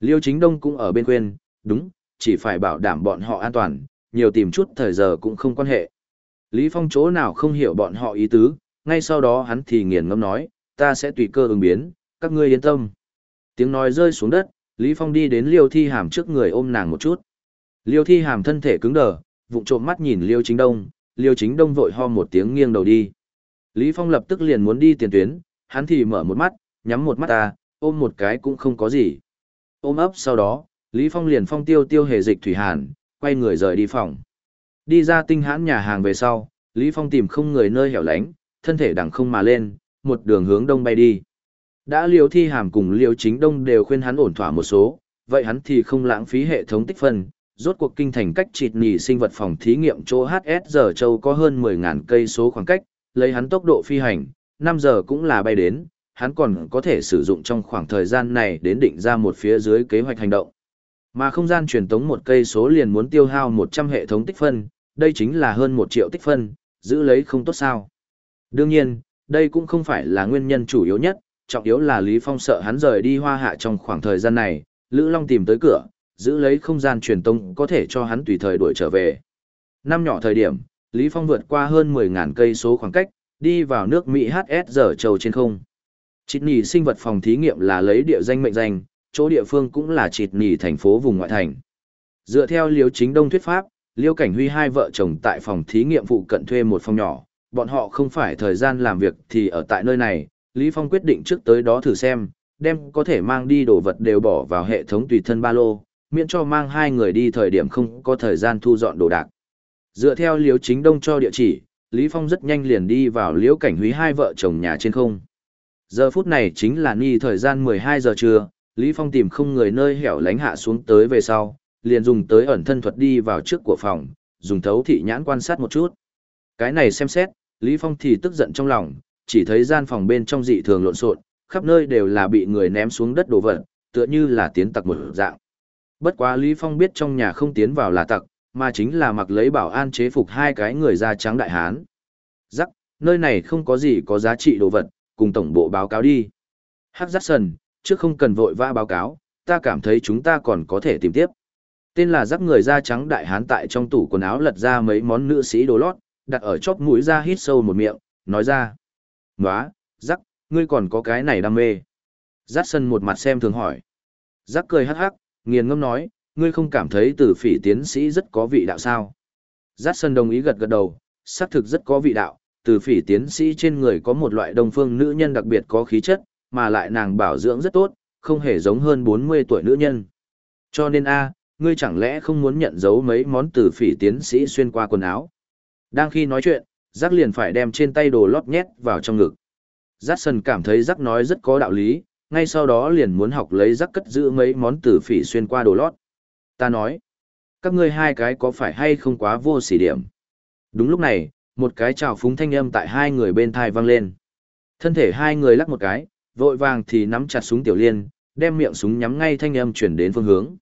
Liêu chính đông cũng ở bên quên, đúng, chỉ phải bảo đảm bọn họ an toàn, nhiều tìm chút thời giờ cũng không quan hệ. Lý Phong chỗ nào không hiểu bọn họ ý tứ, ngay sau đó hắn thì nghiền ngẫm nói, ta sẽ tùy cơ ứng biến, các ngươi yên tâm. Tiếng nói rơi xuống đất, Lý Phong đi đến Liêu Thi Hàm trước người ôm nàng một chút. Liêu Thi Hàm thân thể cứng đờ, vụng trộm mắt nhìn Liêu Chính Đông, Liêu Chính Đông vội ho một tiếng nghiêng đầu đi. Lý Phong lập tức liền muốn đi tiền tuyến, hắn thì mở một mắt, nhắm một mắt ta, ôm một cái cũng không có gì. Ôm ấp sau đó, Lý Phong liền phong tiêu tiêu hề dịch thủy hàn, quay người rời đi phòng. Đi ra tinh hãn nhà hàng về sau, Lý Phong tìm không người nơi hẻo lánh, thân thể đằng không mà lên, một đường hướng đông bay đi. Đã liều thi hàm cùng liều chính đông đều khuyên hắn ổn thỏa một số, vậy hắn thì không lãng phí hệ thống tích phân. Rốt cuộc kinh thành cách trịt nỉ sinh vật phòng thí nghiệm chỗ HS giờ châu có hơn 10.000 cây số khoảng cách, lấy hắn tốc độ phi hành, 5 giờ cũng là bay đến, hắn còn có thể sử dụng trong khoảng thời gian này đến định ra một phía dưới kế hoạch hành động. Mà không gian truyền tống một cây số liền muốn tiêu hao 100 hệ thống tích phân, đây chính là hơn 1 triệu tích phân, giữ lấy không tốt sao. Đương nhiên, đây cũng không phải là nguyên nhân chủ yếu nhất, trọng yếu là Lý Phong sợ hắn rời đi hoa hạ trong khoảng thời gian này, Lữ Long tìm tới cửa, giữ lấy không gian truyền tống có thể cho hắn tùy thời đuổi trở về. Năm nhỏ thời điểm, Lý Phong vượt qua hơn 10.000 cây số khoảng cách, đi vào nước Mỹ HS giờ trầu trên không. Chịt nỉ sinh vật phòng thí nghiệm là lấy địa danh mệnh danh, chỗ địa phương cũng là chịt nỉ thành phố vùng ngoại thành. Dựa theo liếu chính đông thuyết pháp, liêu cảnh huy hai vợ chồng tại phòng thí nghiệm phụ cận thuê một phòng nhỏ, bọn họ không phải thời gian làm việc thì ở tại nơi này, Lý Phong quyết định trước tới đó thử xem, đem có thể mang đi đồ vật đều bỏ vào hệ thống tùy thân ba lô, miễn cho mang hai người đi thời điểm không có thời gian thu dọn đồ đạc. Dựa theo liếu chính đông cho địa chỉ, Lý Phong rất nhanh liền đi vào liễu cảnh huy hai vợ chồng nhà trên không. Giờ phút này chính là ni thời gian 12 giờ trưa, Lý Phong tìm không người nơi hẻo lánh hạ xuống tới về sau, liền dùng tới ẩn thân thuật đi vào trước của phòng, dùng thấu thị nhãn quan sát một chút. Cái này xem xét, Lý Phong thì tức giận trong lòng, chỉ thấy gian phòng bên trong dị thường lộn xộn, khắp nơi đều là bị người ném xuống đất đồ vật, tựa như là tiến tặc một dạng. Bất quá Lý Phong biết trong nhà không tiến vào là tặc, mà chính là mặc lấy bảo an chế phục hai cái người da trắng đại hán. Rắc, nơi này không có gì có giá trị đồ vật, cùng tổng bộ báo cáo đi. Hắc Giác Sần, trước không cần vội vã báo cáo, ta cảm thấy chúng ta còn có thể tìm tiếp. Tên là giáp người da trắng đại hán tại trong tủ quần áo lật ra mấy món nữ sĩ đồ lót, đặt ở chóp mũi ra hít sâu một miệng, nói ra. Nóa, giáp, ngươi còn có cái này đam mê. Giác sân một mặt xem thường hỏi. Giác cười hắc hắc, nghiền ngâm nói, ngươi không cảm thấy từ phỉ tiến sĩ rất có vị đạo sao. Giác sân đồng ý gật gật đầu, xác thực rất có vị đạo, từ phỉ tiến sĩ trên người có một loại đông phương nữ nhân đặc biệt có khí chất, mà lại nàng bảo dưỡng rất tốt, không hề giống hơn 40 tuổi nữ nhân. Cho nên a, ngươi chẳng lẽ không muốn nhận dấu mấy món từ phỉ tiến sĩ xuyên qua quần áo. Đang khi nói chuyện, giác liền phải đem trên tay đồ lót nhét vào trong ngực. Giác sần cảm thấy giác nói rất có đạo lý, ngay sau đó liền muốn học lấy giác cất giữ mấy món từ phỉ xuyên qua đồ lót. Ta nói, các ngươi hai cái có phải hay không quá vô sỉ điểm? Đúng lúc này, một cái trào phúng thanh âm tại hai người bên thai vang lên. Thân thể hai người lắc một cái, vội vàng thì nắm chặt súng tiểu liên, đem miệng súng nhắm ngay thanh âm chuyển đến phương hướng.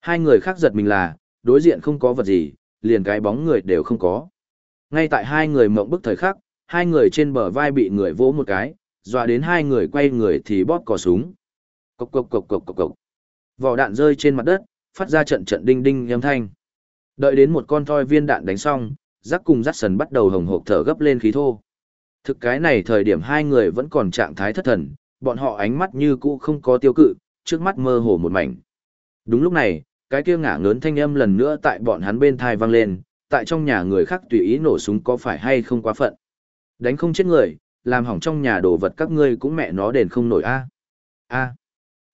Hai người khác giật mình là, đối diện không có vật gì, liền cái bóng người đều không có. Ngay tại hai người mộng bức thời khắc, hai người trên bờ vai bị người vỗ một cái, dọa đến hai người quay người thì bóp cò súng. Cộc cộc cộc cộc cộc cộc. Vỏ đạn rơi trên mặt đất, phát ra trận trận đinh đinh âm thanh. Đợi đến một con thoi viên đạn đánh xong, rắc cùng rắc sần bắt đầu hồng hộc thở gấp lên khí thô. Thực cái này thời điểm hai người vẫn còn trạng thái thất thần, bọn họ ánh mắt như cũ không có tiêu cự, trước mắt mơ hồ một mảnh. Đúng lúc này, cái kia ngả ngớn thanh âm lần nữa tại bọn hắn bên thai vang lên, tại trong nhà người khác tùy ý nổ súng có phải hay không quá phận. Đánh không chết người, làm hỏng trong nhà đồ vật các ngươi cũng mẹ nó đền không nổi a. A.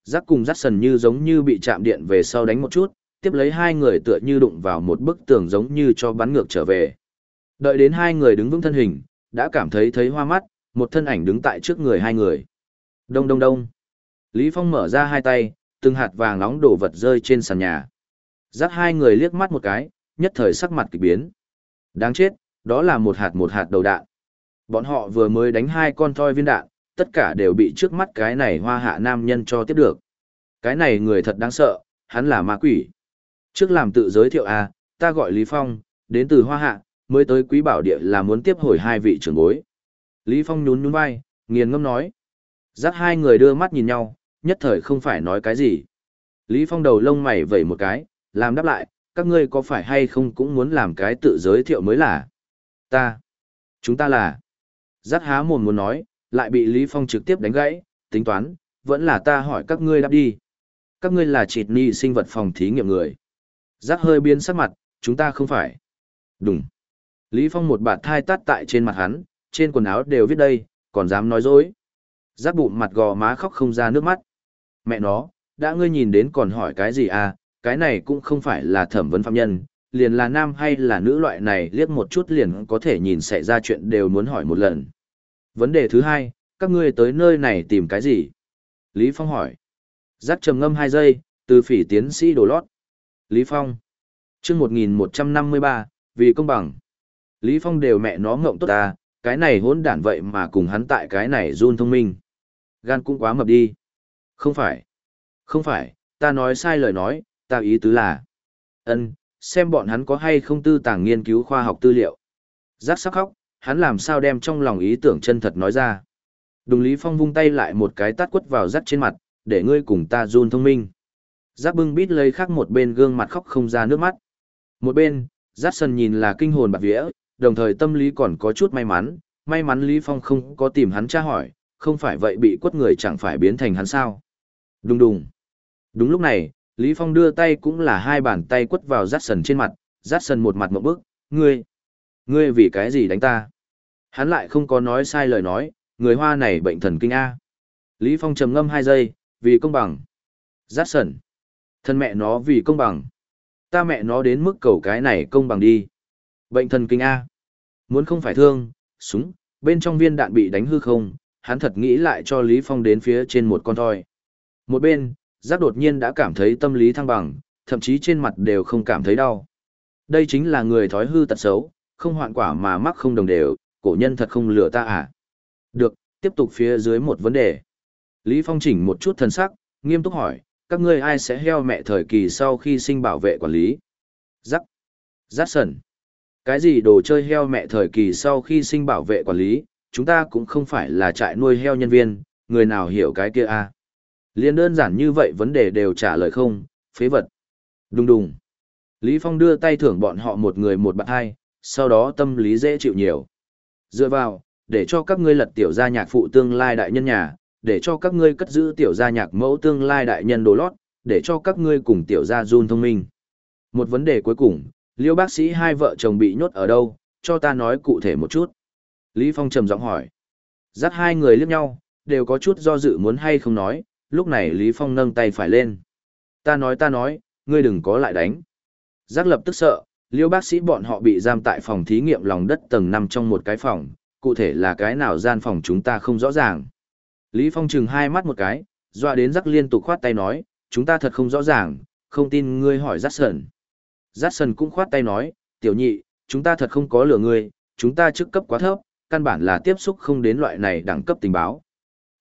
Giác cùng Giác sần như giống như bị chạm điện về sau đánh một chút, tiếp lấy hai người tựa như đụng vào một bức tường giống như cho bắn ngược trở về. Đợi đến hai người đứng vững thân hình, đã cảm thấy thấy hoa mắt, một thân ảnh đứng tại trước người hai người. Đông đông đông. Lý Phong mở ra hai tay, từng hạt vàng nóng đổ vật rơi trên sàn nhà. Giác hai người liếc mắt một cái, nhất thời sắc mặt kỳ biến. Đáng chết, đó là một hạt một hạt đầu đạn. Bọn họ vừa mới đánh hai con thoi viên đạn, tất cả đều bị trước mắt cái này hoa hạ nam nhân cho tiếp được. Cái này người thật đáng sợ, hắn là ma quỷ. Trước làm tự giới thiệu à, ta gọi Lý Phong, đến từ hoa hạ, mới tới quý bảo địa là muốn tiếp hồi hai vị trưởng bối. Lý Phong nhún nhún vai, nghiền ngâm nói. Giác hai người đưa mắt nhìn nhau, nhất thời không phải nói cái gì. Lý Phong đầu lông mày vẩy một cái, làm đáp lại, các ngươi có phải hay không cũng muốn làm cái tự giới thiệu mới là. Ta. Chúng ta là. Giác há mồm muốn nói, lại bị Lý Phong trực tiếp đánh gãy, tính toán, vẫn là ta hỏi các ngươi đáp đi. Các ngươi là trịt ni sinh vật phòng thí nghiệm người. Giác hơi biến sắc mặt, chúng ta không phải. Đúng. Lý Phong một bạt thai tát tại trên mặt hắn, trên quần áo đều viết đây, còn dám nói dối. Giác bụng mặt gò má khóc không ra nước mắt. Mẹ nó, đã ngươi nhìn đến còn hỏi cái gì à, cái này cũng không phải là thẩm vấn phạm nhân, liền là nam hay là nữ loại này liếc một chút liền có thể nhìn xảy ra chuyện đều muốn hỏi một lần. Vấn đề thứ hai, các ngươi tới nơi này tìm cái gì? Lý Phong hỏi. Giác trầm ngâm hai giây, từ phỉ tiến sĩ đồ lót. Lý Phong. chương 1153, vì công bằng. Lý Phong đều mẹ nó ngộng tốt ta, cái này hỗn đản vậy mà cùng hắn tại cái này run thông minh. Gan cũng quá mập đi. Không phải. Không phải, ta nói sai lời nói, ta ý tứ là. ân xem bọn hắn có hay không tư tàng nghiên cứu khoa học tư liệu. Giác sắc khóc, hắn làm sao đem trong lòng ý tưởng chân thật nói ra. Đùng Lý Phong vung tay lại một cái tát quất vào rắc trên mặt, để ngươi cùng ta run thông minh. Giác bưng bít lấy khác một bên gương mặt khóc không ra nước mắt. Một bên, giác sần nhìn là kinh hồn bạc vía, đồng thời tâm lý còn có chút may mắn, may mắn Lý Phong không có tìm hắn tra hỏi, không phải vậy bị quất người chẳng phải biến thành hắn sao. Đùng đùng. Đúng lúc này, Lý Phong đưa tay cũng là hai bàn tay quất vào giáp sần trên mặt, giáp sần một mặt một bước, ngươi, ngươi vì cái gì đánh ta? Hắn lại không có nói sai lời nói, người hoa này bệnh thần kinh A. Lý Phong trầm ngâm hai giây, vì công bằng. giáp sần. Thân mẹ nó vì công bằng. Ta mẹ nó đến mức cầu cái này công bằng đi. Bệnh thần kinh A. Muốn không phải thương, súng, bên trong viên đạn bị đánh hư không, hắn thật nghĩ lại cho Lý Phong đến phía trên một con thoi. Một bên, giác đột nhiên đã cảm thấy tâm lý thăng bằng, thậm chí trên mặt đều không cảm thấy đau. Đây chính là người thói hư tật xấu, không hoạn quả mà mắc không đồng đều, cổ nhân thật không lừa ta à. Được, tiếp tục phía dưới một vấn đề. Lý Phong chỉnh một chút thần sắc, nghiêm túc hỏi, các ngươi ai sẽ heo mẹ thời kỳ sau khi sinh bảo vệ quản lý? Giác. Giác sần. Cái gì đồ chơi heo mẹ thời kỳ sau khi sinh bảo vệ quản lý, chúng ta cũng không phải là trại nuôi heo nhân viên, người nào hiểu cái kia à? Liên đơn giản như vậy vấn đề đều trả lời không, phế vật. Đùng đùng. Lý Phong đưa tay thưởng bọn họ một người một bạn hai, sau đó tâm lý dễ chịu nhiều. Dựa vào, để cho các ngươi lật tiểu gia nhạc phụ tương lai đại nhân nhà, để cho các ngươi cất giữ tiểu gia nhạc mẫu tương lai đại nhân đồ lót, để cho các ngươi cùng tiểu gia run thông minh. Một vấn đề cuối cùng, liêu bác sĩ hai vợ chồng bị nhốt ở đâu, cho ta nói cụ thể một chút. Lý Phong trầm giọng hỏi. Dắt hai người liếc nhau, đều có chút do dự muốn hay không nói, lúc này Lý Phong nâng tay phải lên. Ta nói ta nói, ngươi đừng có lại đánh. Giác lập tức sợ, liêu bác sĩ bọn họ bị giam tại phòng thí nghiệm lòng đất tầng 5 trong một cái phòng, cụ thể là cái nào gian phòng chúng ta không rõ ràng. Lý Phong chừng hai mắt một cái, dọa đến rắc liên tục khoát tay nói, chúng ta thật không rõ ràng, không tin ngươi hỏi rắc sần. Rắc sần cũng khoát tay nói, tiểu nhị, chúng ta thật không có lừa ngươi, chúng ta chức cấp quá thấp, căn bản là tiếp xúc không đến loại này đẳng cấp tình báo.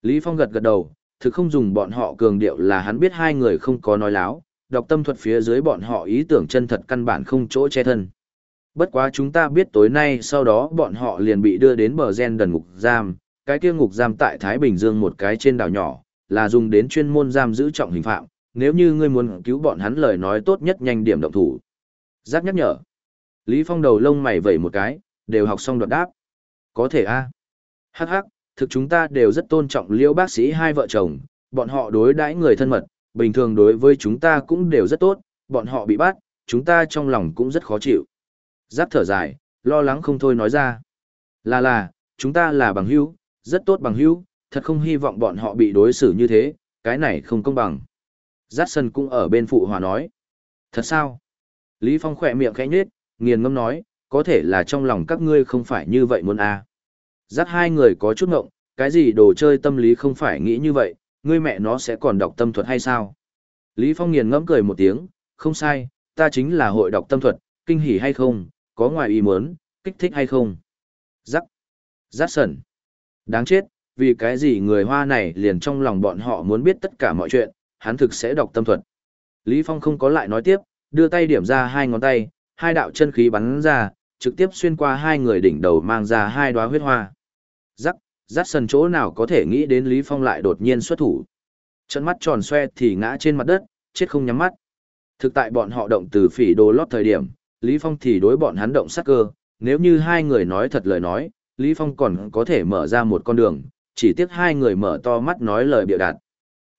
Lý Phong gật gật đầu, thực không dùng bọn họ cường điệu là hắn biết hai người không có nói láo, đọc tâm thuật phía dưới bọn họ ý tưởng chân thật căn bản không chỗ che thân. Bất quá chúng ta biết tối nay sau đó bọn họ liền bị đưa đến bờ gen đần ngục giam, cái kia ngục giam tại Thái Bình Dương một cái trên đảo nhỏ, là dùng đến chuyên môn giam giữ trọng hình phạm, nếu như ngươi muốn cứu bọn hắn lời nói tốt nhất nhanh điểm động thủ. Giác nhắc nhở. Lý Phong đầu lông mày vẩy một cái, đều học xong đoạt đáp. Có thể a. Hắc hắc, thực chúng ta đều rất tôn trọng liễu bác sĩ hai vợ chồng, bọn họ đối đãi người thân mật, bình thường đối với chúng ta cũng đều rất tốt, bọn họ bị bắt, chúng ta trong lòng cũng rất khó chịu. Giáp thở dài, lo lắng không thôi nói ra. Là là, chúng ta là bằng hữu, rất tốt bằng hữu, thật không hy vọng bọn họ bị đối xử như thế, cái này không công bằng. Jackson cũng ở bên phụ hòa nói. Thật sao? Lý Phong khỏe miệng khẽ nhếch, nghiền ngâm nói, có thể là trong lòng các ngươi không phải như vậy muốn à. Giác hai người có chút ngộng, cái gì đồ chơi tâm lý không phải nghĩ như vậy, ngươi mẹ nó sẽ còn đọc tâm thuật hay sao? Lý Phong nghiền ngẫm cười một tiếng, không sai, ta chính là hội đọc tâm thuật, kinh hỉ hay không, có ngoài ý muốn, kích thích hay không? Giác, giác sẩn. Đáng chết, vì cái gì người Hoa này liền trong lòng bọn họ muốn biết tất cả mọi chuyện, hắn thực sẽ đọc tâm thuật. Lý Phong không có lại nói tiếp, đưa tay điểm ra hai ngón tay, hai đạo chân khí bắn ra, trực tiếp xuyên qua hai người đỉnh đầu mang ra hai đóa huyết hoa. Rắc, rắc sần chỗ nào có thể nghĩ đến Lý Phong lại đột nhiên xuất thủ. Trận mắt tròn xoe thì ngã trên mặt đất, chết không nhắm mắt. Thực tại bọn họ động từ phỉ đồ lót thời điểm, Lý Phong thì đối bọn hắn động sát cơ, nếu như hai người nói thật lời nói, Lý Phong còn có thể mở ra một con đường, chỉ tiếc hai người mở to mắt nói lời bịa đặt.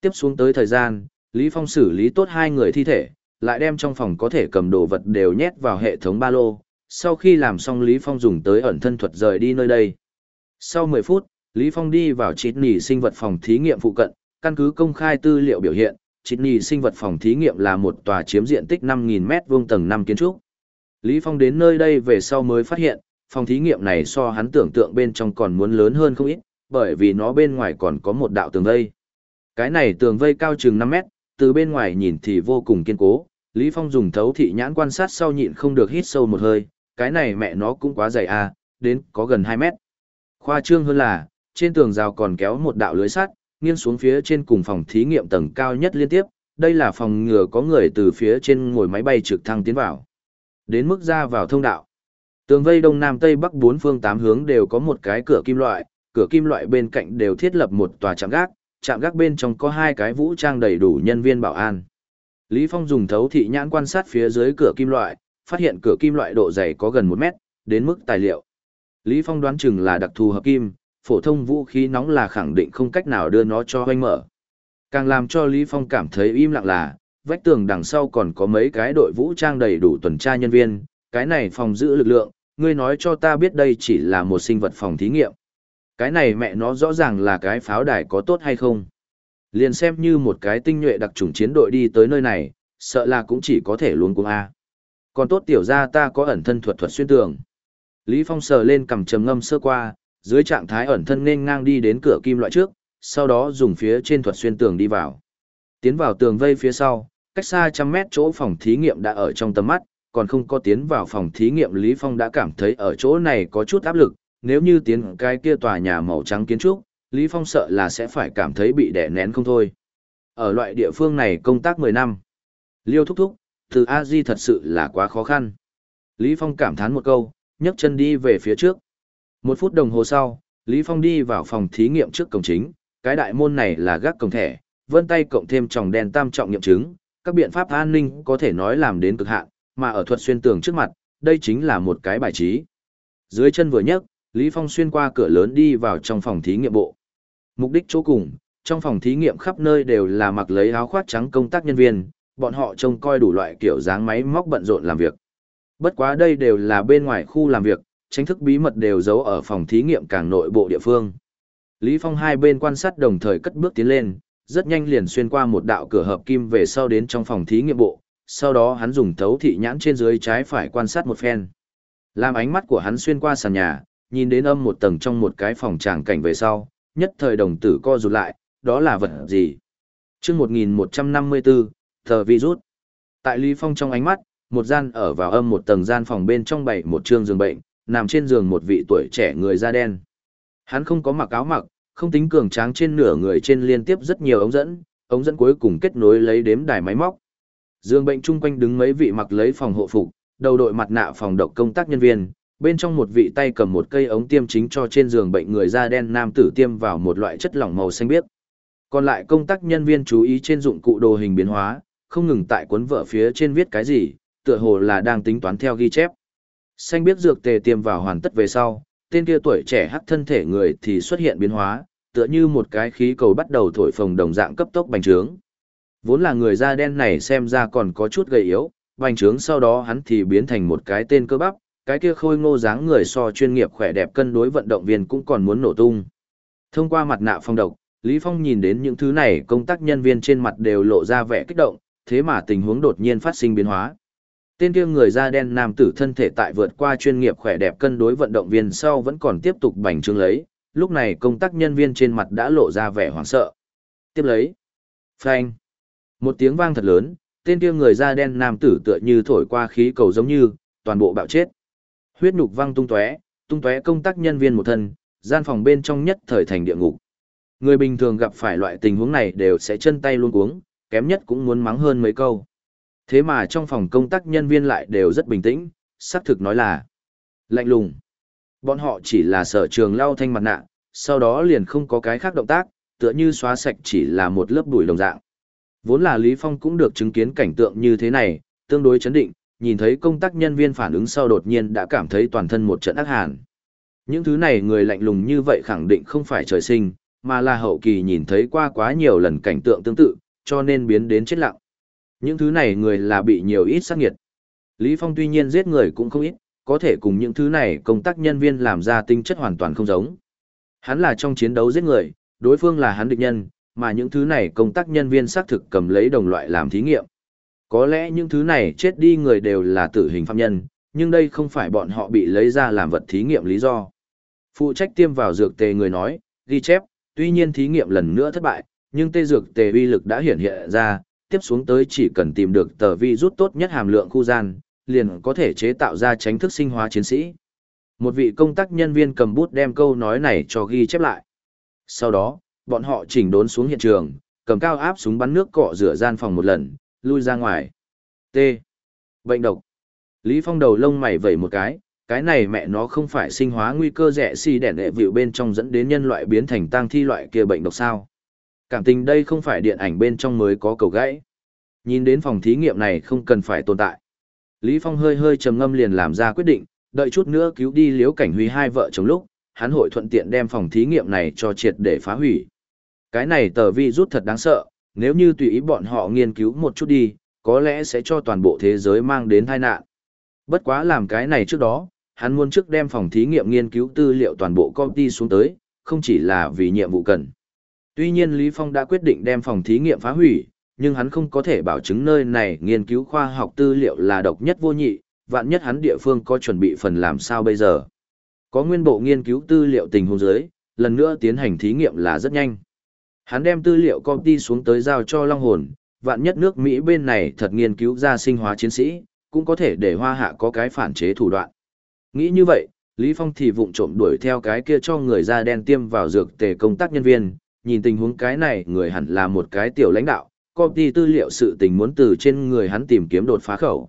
Tiếp xuống tới thời gian, Lý Phong xử lý tốt hai người thi thể, lại đem trong phòng có thể cầm đồ vật đều nhét vào hệ thống ba lô. Sau khi làm xong Lý Phong dùng tới ẩn thân thuật rời đi nơi đây. Sau 10 phút, Lý Phong đi vào chít nỉ sinh vật phòng thí nghiệm phụ cận, căn cứ công khai tư liệu biểu hiện, chít nỉ sinh vật phòng thí nghiệm là một tòa chiếm diện tích 5.000 mét vuông tầng 5 kiến trúc. Lý Phong đến nơi đây về sau mới phát hiện, phòng thí nghiệm này so hắn tưởng tượng bên trong còn muốn lớn hơn không ít, bởi vì nó bên ngoài còn có một đạo tường vây. Cái này tường vây cao chừng 5 mét, từ bên ngoài nhìn thì vô cùng kiên cố, Lý Phong dùng thấu thị nhãn quan sát sau nhịn không được hít sâu một hơi, cái này mẹ nó cũng quá dày à, đến có gần 2 mét. Khoa trương hơn là, trên tường rào còn kéo một đạo lưới sắt, nghiêng xuống phía trên cùng phòng thí nghiệm tầng cao nhất liên tiếp, đây là phòng ngừa có người từ phía trên ngồi máy bay trực thăng tiến vào. Đến mức ra vào thông đạo. Tường vây đông nam tây bắc bốn phương tám hướng đều có một cái cửa kim loại, cửa kim loại bên cạnh đều thiết lập một tòa trạm gác, trạm gác bên trong có hai cái vũ trang đầy đủ nhân viên bảo an. Lý Phong dùng thấu thị nhãn quan sát phía dưới cửa kim loại, phát hiện cửa kim loại độ dày có gần một mét, đến mức tài liệu. Lý Phong đoán chừng là đặc thù hợp kim, phổ thông vũ khí nóng là khẳng định không cách nào đưa nó cho hoanh mở. Càng làm cho Lý Phong cảm thấy im lặng là, vách tường đằng sau còn có mấy cái đội vũ trang đầy đủ tuần tra nhân viên, cái này phòng giữ lực lượng, ngươi nói cho ta biết đây chỉ là một sinh vật phòng thí nghiệm. Cái này mẹ nó rõ ràng là cái pháo đài có tốt hay không. Liền xem như một cái tinh nhuệ đặc trùng chiến đội đi tới nơi này, sợ là cũng chỉ có thể luôn cùng A. Còn tốt tiểu ra ta có ẩn thân thuật thuật xuyên tường. Lý Phong sờ lên cầm trầm ngâm sơ qua, dưới trạng thái ẩn thân nên ngang đi đến cửa kim loại trước, sau đó dùng phía trên thuật xuyên tường đi vào. Tiến vào tường vây phía sau, cách xa trăm mét chỗ phòng thí nghiệm đã ở trong tầm mắt, còn không có tiến vào phòng thí nghiệm Lý Phong đã cảm thấy ở chỗ này có chút áp lực, nếu như tiến cái kia tòa nhà màu trắng kiến trúc, Lý Phong sợ là sẽ phải cảm thấy bị đè nén không thôi. Ở loại địa phương này công tác 10 năm. Liêu thúc thúc, từ a di thật sự là quá khó khăn. Lý Phong cảm thán một câu, nhấc chân đi về phía trước. Một phút đồng hồ sau, Lý Phong đi vào phòng thí nghiệm trước cổng chính, cái đại môn này là gác cổng thẻ, vân tay cộng thêm tròng đèn tam trọng nghiệm chứng, các biện pháp an ninh có thể nói làm đến cực hạn, mà ở thuật xuyên tường trước mặt, đây chính là một cái bài trí. Dưới chân vừa nhấc, Lý Phong xuyên qua cửa lớn đi vào trong phòng thí nghiệm bộ. Mục đích chỗ cùng, trong phòng thí nghiệm khắp nơi đều là mặc lấy áo khoác trắng công tác nhân viên, bọn họ trông coi đủ loại kiểu dáng máy móc bận rộn làm việc. Bất quá đây đều là bên ngoài khu làm việc, tranh thức bí mật đều giấu ở phòng thí nghiệm càng nội bộ địa phương. Lý Phong hai bên quan sát đồng thời cất bước tiến lên, rất nhanh liền xuyên qua một đạo cửa hợp kim về sau đến trong phòng thí nghiệm bộ, sau đó hắn dùng thấu thị nhãn trên dưới trái phải quan sát một phen. Làm ánh mắt của hắn xuyên qua sàn nhà, nhìn đến âm một tầng trong một cái phòng tràng cảnh về sau, nhất thời đồng tử co rụt lại, đó là vật gì? chương 1154, tờ virus. Tại Lý Phong trong ánh mắt, một gian ở vào âm một tầng gian phòng bên trong bảy một trương giường bệnh, nằm trên giường một vị tuổi trẻ người da đen. Hắn không có mặc áo mặc, không tính cường tráng trên nửa người trên liên tiếp rất nhiều ống dẫn, ống dẫn cuối cùng kết nối lấy đếm đài máy móc. Dương bệnh chung quanh đứng mấy vị mặc lấy phòng hộ phục, đầu đội mặt nạ phòng độc công tác nhân viên, bên trong một vị tay cầm một cây ống tiêm chính cho trên giường bệnh người da đen nam tử tiêm vào một loại chất lỏng màu xanh biếc. Còn lại công tác nhân viên chú ý trên dụng cụ đồ hình biến hóa, không ngừng tại cuốn vợ phía trên viết cái gì, tựa hồ là đang tính toán theo ghi chép. Xanh biếc dược tề tiêm vào hoàn tất về sau, tên kia tuổi trẻ hắc thân thể người thì xuất hiện biến hóa, tựa như một cái khí cầu bắt đầu thổi phồng đồng dạng cấp tốc bành trướng. Vốn là người da đen này xem ra còn có chút gầy yếu, bành trướng sau đó hắn thì biến thành một cái tên cơ bắp, cái kia khôi ngô dáng người so chuyên nghiệp khỏe đẹp cân đối vận động viên cũng còn muốn nổ tung. Thông qua mặt nạ phong độc, Lý Phong nhìn đến những thứ này công tác nhân viên trên mặt đều lộ ra vẻ kích động, thế mà tình huống đột nhiên phát sinh biến hóa. Tên kia người da đen nam tử thân thể tại vượt qua chuyên nghiệp khỏe đẹp cân đối vận động viên sau vẫn còn tiếp tục bành trướng lấy, lúc này công tác nhân viên trên mặt đã lộ ra vẻ hoảng sợ. Tiếp lấy. Phanh. Một tiếng vang thật lớn, tên kia người da đen nam tử tựa như thổi qua khí cầu giống như, toàn bộ bạo chết. Huyết nhục văng tung tóe, tung tóe công tác nhân viên một thân, gian phòng bên trong nhất thời thành địa ngục. Người bình thường gặp phải loại tình huống này đều sẽ chân tay luôn cuống, kém nhất cũng muốn mắng hơn mấy câu. Thế mà trong phòng công tác nhân viên lại đều rất bình tĩnh, xác thực nói là lạnh lùng. Bọn họ chỉ là sở trường lau thanh mặt nạ, sau đó liền không có cái khác động tác, tựa như xóa sạch chỉ là một lớp bụi đồng dạng. Vốn là Lý Phong cũng được chứng kiến cảnh tượng như thế này, tương đối chấn định, nhìn thấy công tác nhân viên phản ứng sau đột nhiên đã cảm thấy toàn thân một trận ác hàn. Những thứ này người lạnh lùng như vậy khẳng định không phải trời sinh, mà là hậu kỳ nhìn thấy qua quá nhiều lần cảnh tượng tương tự, cho nên biến đến chết lặng. Những thứ này người là bị nhiều ít sát nghiệt. Lý Phong tuy nhiên giết người cũng không ít, có thể cùng những thứ này công tác nhân viên làm ra tinh chất hoàn toàn không giống. Hắn là trong chiến đấu giết người, đối phương là hắn địch nhân, mà những thứ này công tác nhân viên xác thực cầm lấy đồng loại làm thí nghiệm. Có lẽ những thứ này chết đi người đều là tử hình phạm nhân, nhưng đây không phải bọn họ bị lấy ra làm vật thí nghiệm lý do. Phụ trách tiêm vào dược tề người nói, ghi chép, tuy nhiên thí nghiệm lần nữa thất bại, nhưng tê dược tề uy lực đã hiển hiện ra, tiếp xuống tới chỉ cần tìm được tờ vi rút tốt nhất hàm lượng khu gian, liền có thể chế tạo ra tránh thức sinh hóa chiến sĩ. Một vị công tác nhân viên cầm bút đem câu nói này cho ghi chép lại. Sau đó, bọn họ chỉnh đốn xuống hiện trường, cầm cao áp súng bắn nước cọ rửa gian phòng một lần, lui ra ngoài. T. Bệnh độc. Lý Phong đầu lông mày vẩy một cái, cái này mẹ nó không phải sinh hóa nguy cơ rẻ xì đèn lệ vịu bên trong dẫn đến nhân loại biến thành tang thi loại kia bệnh độc sao. Cảm tình đây không phải điện ảnh bên trong mới có cầu gãy. Nhìn đến phòng thí nghiệm này không cần phải tồn tại. Lý Phong hơi hơi trầm ngâm liền làm ra quyết định, đợi chút nữa cứu đi liếu cảnh huy hai vợ chồng lúc, hắn hội thuận tiện đem phòng thí nghiệm này cho triệt để phá hủy. Cái này tờ vi rút thật đáng sợ, nếu như tùy ý bọn họ nghiên cứu một chút đi, có lẽ sẽ cho toàn bộ thế giới mang đến tai nạn. Bất quá làm cái này trước đó, hắn muốn trước đem phòng thí nghiệm nghiên cứu tư liệu toàn bộ công ty xuống tới, không chỉ là vì nhiệm vụ cần. Tuy nhiên Lý Phong đã quyết định đem phòng thí nghiệm phá hủy, nhưng hắn không có thể bảo chứng nơi này nghiên cứu khoa học tư liệu là độc nhất vô nhị, vạn nhất hắn địa phương có chuẩn bị phần làm sao bây giờ. Có nguyên bộ nghiên cứu tư liệu tình huống dưới, lần nữa tiến hành thí nghiệm là rất nhanh. Hắn đem tư liệu công ty xuống tới giao cho Long Hồn, vạn nhất nước Mỹ bên này thật nghiên cứu ra sinh hóa chiến sĩ, cũng có thể để hoa hạ có cái phản chế thủ đoạn. Nghĩ như vậy, Lý Phong thì vụng trộm đuổi theo cái kia cho người da đen tiêm vào dược tề công tác nhân viên, nhìn tình huống cái này người hẳn là một cái tiểu lãnh đạo, công ty tư liệu sự tình muốn từ trên người hắn tìm kiếm đột phá khẩu.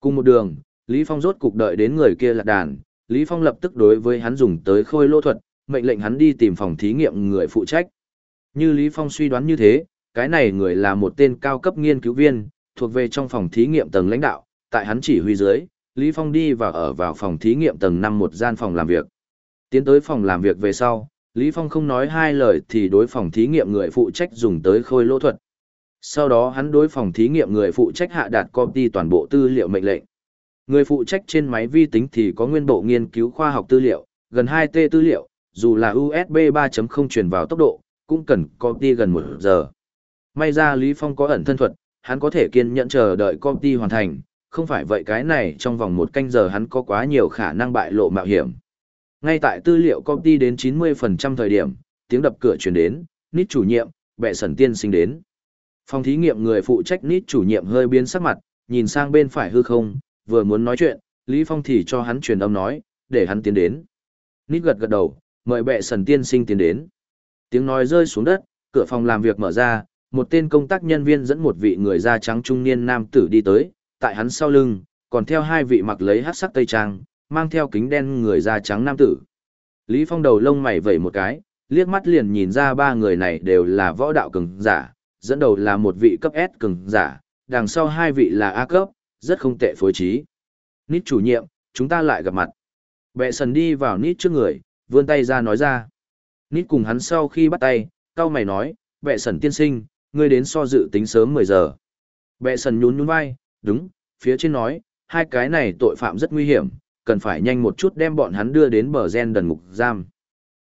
Cùng một đường, Lý Phong rốt cục đợi đến người kia lạc đàn, Lý Phong lập tức đối với hắn dùng tới khôi lô thuật, mệnh lệnh hắn đi tìm phòng thí nghiệm người phụ trách. Như Lý Phong suy đoán như thế, cái này người là một tên cao cấp nghiên cứu viên, thuộc về trong phòng thí nghiệm tầng lãnh đạo, tại hắn chỉ huy dưới, Lý Phong đi và ở vào phòng thí nghiệm tầng 5 một gian phòng làm việc. Tiến tới phòng làm việc về sau, Lý Phong không nói hai lời thì đối phòng thí nghiệm người phụ trách dùng tới khôi lỗ thuật. Sau đó hắn đối phòng thí nghiệm người phụ trách hạ đạt copy toàn bộ tư liệu mệnh lệnh. Người phụ trách trên máy vi tính thì có nguyên bộ nghiên cứu khoa học tư liệu, gần 2T tư liệu, dù là USB 3.0 truyền vào tốc độ, cũng cần copy gần một giờ. May ra Lý Phong có ẩn thân thuật, hắn có thể kiên nhẫn chờ đợi copy hoàn thành, không phải vậy cái này trong vòng một canh giờ hắn có quá nhiều khả năng bại lộ mạo hiểm. Ngay tại tư liệu copy đến 90% thời điểm, tiếng đập cửa truyền đến, nít chủ nhiệm, bệ sẩn tiên sinh đến. Phòng thí nghiệm người phụ trách nít chủ nhiệm hơi biến sắc mặt, nhìn sang bên phải hư không, vừa muốn nói chuyện, Lý Phong thì cho hắn truyền âm nói, để hắn tiến đến. Nít gật gật đầu, mời bệ sẩn tiên sinh tiến đến. Tiếng nói rơi xuống đất, cửa phòng làm việc mở ra, một tên công tác nhân viên dẫn một vị người da trắng trung niên nam tử đi tới, tại hắn sau lưng, còn theo hai vị mặc lấy hát sắc tây trang, mang theo kính đen người da trắng nam tử. Lý Phong đầu lông mày vẩy một cái, liếc mắt liền nhìn ra ba người này đều là võ đạo cường giả, dẫn đầu là một vị cấp S cường giả, đằng sau hai vị là A cấp, rất không tệ phối trí. Nít chủ nhiệm, chúng ta lại gặp mặt. Bệ sần đi vào Nít trước người, vươn tay ra nói ra. Nít cùng hắn sau khi bắt tay, cao mày nói, bệ sần tiên sinh, ngươi đến so dự tính sớm 10 giờ. Bệ sần nhún nhún vai, đúng, phía trên nói, hai cái này tội phạm rất nguy hiểm, cần phải nhanh một chút đem bọn hắn đưa đến bờ gen đần ngục giam.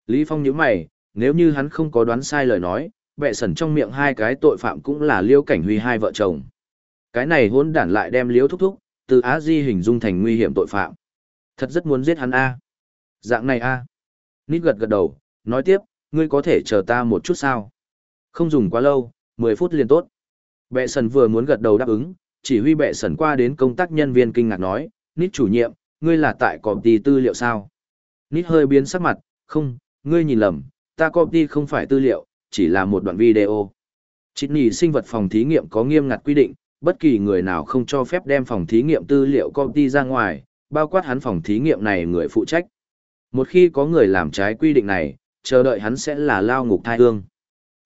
Lý Phong nhíu mày, nếu như hắn không có đoán sai lời nói, bệ sần trong miệng hai cái tội phạm cũng là liêu cảnh huy hai vợ chồng. Cái này hỗn đản lại đem liêu thúc thúc, từ á di hình dung thành nguy hiểm tội phạm. Thật rất muốn giết hắn a. Dạng này a. Nít gật gật đầu, nói tiếp, ngươi có thể chờ ta một chút sao? Không dùng quá lâu, 10 phút liền tốt. Bệ sần vừa muốn gật đầu đáp ứng, chỉ huy bệ sần qua đến công tác nhân viên kinh ngạc nói, Nít chủ nhiệm, ngươi là tại công ty tư liệu sao? Nít hơi biến sắc mặt, không, ngươi nhìn lầm, ta copy không phải tư liệu, chỉ là một đoạn video. Chít nhì sinh vật phòng thí nghiệm có nghiêm ngặt quy định, bất kỳ người nào không cho phép đem phòng thí nghiệm tư liệu copy ra ngoài, bao quát hắn phòng thí nghiệm này người phụ trách. Một khi có người làm trái quy định này, chờ đợi hắn sẽ là lao ngục thai hương.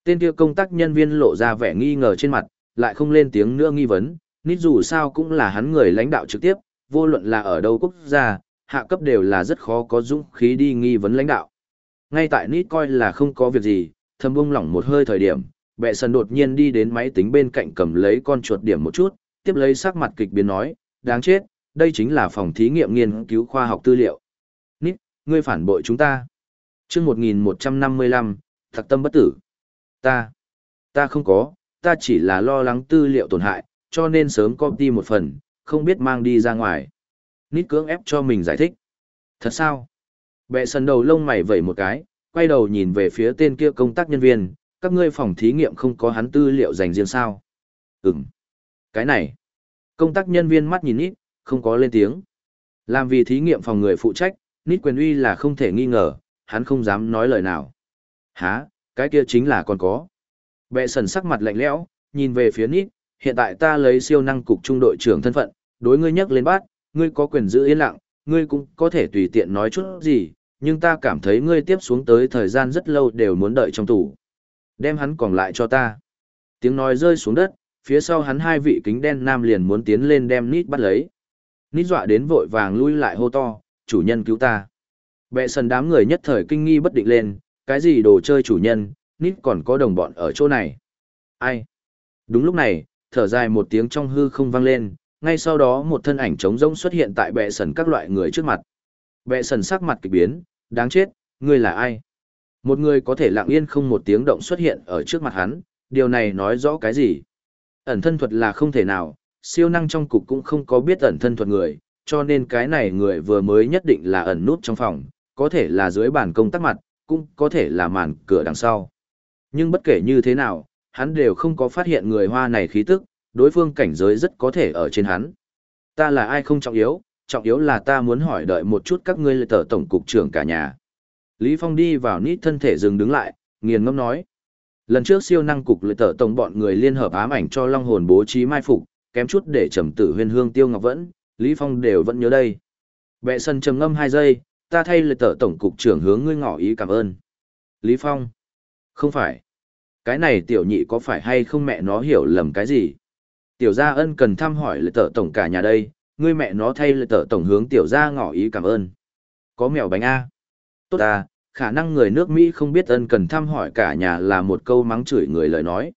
Tên kia công tác nhân viên lộ ra vẻ nghi ngờ trên mặt, lại không lên tiếng nữa nghi vấn, nít dù sao cũng là hắn người lãnh đạo trực tiếp, vô luận là ở đâu quốc gia, hạ cấp đều là rất khó có dũng khí đi nghi vấn lãnh đạo. Ngay tại nít coi là không có việc gì, thầm bung lỏng một hơi thời điểm, bệ sần đột nhiên đi đến máy tính bên cạnh cầm lấy con chuột điểm một chút, tiếp lấy sắc mặt kịch biến nói, đáng chết, đây chính là phòng thí nghiệm nghiên cứu khoa học tư liệu. Nít, ngươi phản bội chúng ta chương 1155, thật tâm bất tử. Ta, ta không có, ta chỉ là lo lắng tư liệu tổn hại, cho nên sớm copy một phần, không biết mang đi ra ngoài. Nít cưỡng ép cho mình giải thích. Thật sao? Bệ sần đầu lông mày vẩy một cái, quay đầu nhìn về phía tên kia công tác nhân viên, các ngươi phòng thí nghiệm không có hắn tư liệu dành riêng sao? Ừm. Cái này. Công tác nhân viên mắt nhìn nít, không có lên tiếng. Làm vì thí nghiệm phòng người phụ trách, nít quyền uy là không thể nghi ngờ, hắn không dám nói lời nào. Hả, cái kia chính là còn có. Bệ sần sắc mặt lạnh lẽo, nhìn về phía nít, hiện tại ta lấy siêu năng cục trung đội trưởng thân phận, đối ngươi nhắc lên bát, ngươi có quyền giữ yên lặng, ngươi cũng có thể tùy tiện nói chút gì, nhưng ta cảm thấy ngươi tiếp xuống tới thời gian rất lâu đều muốn đợi trong tủ. Đem hắn còn lại cho ta. Tiếng nói rơi xuống đất, phía sau hắn hai vị kính đen nam liền muốn tiến lên đem nít bắt lấy. Nít dọa đến vội vàng lui lại hô to, chủ nhân cứu ta. Bệ sần đám người nhất thời kinh nghi bất định lên, cái gì đồ chơi chủ nhân, nít còn có đồng bọn ở chỗ này. Ai? Đúng lúc này, thở dài một tiếng trong hư không vang lên, ngay sau đó một thân ảnh trống rỗng xuất hiện tại bệ sần các loại người trước mặt. Bệ sần sắc mặt kỳ biến, đáng chết, ngươi là ai? Một người có thể lặng yên không một tiếng động xuất hiện ở trước mặt hắn, điều này nói rõ cái gì? Ẩn thân thuật là không thể nào, siêu năng trong cục cũng không có biết ẩn thân thuật người, cho nên cái này người vừa mới nhất định là ẩn nút trong phòng, có thể là dưới bàn công tác mặt, cũng có thể là màn cửa đằng sau. Nhưng bất kể như thế nào, hắn đều không có phát hiện người hoa này khí tức, đối phương cảnh giới rất có thể ở trên hắn. Ta là ai không trọng yếu, trọng yếu là ta muốn hỏi đợi một chút các ngươi tờ tổng cục trưởng cả nhà. Lý Phong đi vào nít thân thể dừng đứng lại, nghiền ngâm nói. Lần trước siêu năng cục lợi tờ tổng bọn người liên hợp ám ảnh cho long hồn bố trí mai phục, kém chút để trầm tử huyên hương tiêu ngọc vẫn, Lý Phong đều vẫn nhớ đây. Bệ sân trầm ngâm hai giây, ta thay lời tờ tổng cục trưởng hướng ngươi ngỏ ý cảm ơn. Lý Phong. Không phải. Cái này tiểu nhị có phải hay không mẹ nó hiểu lầm cái gì? Tiểu gia ân cần thăm hỏi lời tờ tổng cả nhà đây, ngươi mẹ nó thay lời tờ tổng hướng tiểu gia ngỏ ý cảm ơn. Có mèo bánh A. Tốt à, khả năng người nước Mỹ không biết ân cần thăm hỏi cả nhà là một câu mắng chửi người lời nói.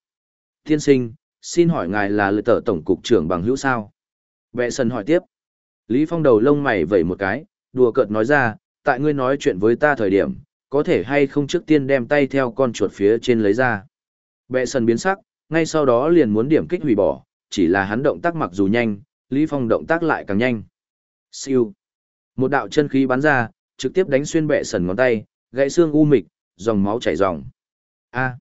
Thiên sinh, xin hỏi ngài là lời tờ tổng cục trưởng bằng hữu sao? Vệ sân hỏi tiếp. Lý Phong đầu lông mày vẩy một cái, đùa cợt nói ra, tại ngươi nói chuyện với ta thời điểm, có thể hay không trước tiên đem tay theo con chuột phía trên lấy ra. Bệ sần biến sắc, ngay sau đó liền muốn điểm kích hủy bỏ, chỉ là hắn động tác mặc dù nhanh, Lý Phong động tác lại càng nhanh. Siêu. Một đạo chân khí bắn ra, trực tiếp đánh xuyên bệ sần ngón tay, gãy xương u mịch, dòng máu chảy ròng. A.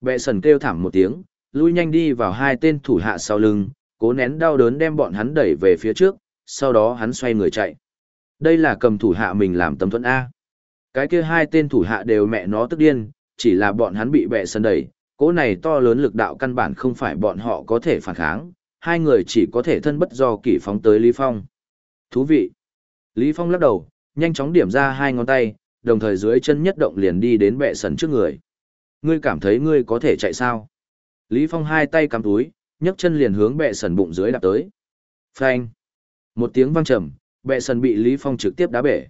Bệ sần kêu thảm một tiếng, lui nhanh đi vào hai tên thủ hạ sau lưng, cố nén đau đớn đem bọn hắn đẩy về phía trước, sau đó hắn xoay người chạy. Đây là cầm thủ hạ mình làm tấm thuẫn A. Cái kia hai tên thủ hạ đều mẹ nó tức điên, chỉ là bọn hắn bị bẹ sân đẩy, cỗ này to lớn lực đạo căn bản không phải bọn họ có thể phản kháng, hai người chỉ có thể thân bất do kỷ phóng tới Lý Phong. Thú vị. Lý Phong lắc đầu, nhanh chóng điểm ra hai ngón tay, đồng thời dưới chân nhất động liền đi đến bệ sần trước người. Ngươi cảm thấy ngươi có thể chạy sao? Lý Phong hai tay cắm túi, nhấc chân liền hướng bệ sần bụng dưới đạp tới. Phanh. Một tiếng vang trầm, bệ sần bị Lý Phong trực tiếp đá bể.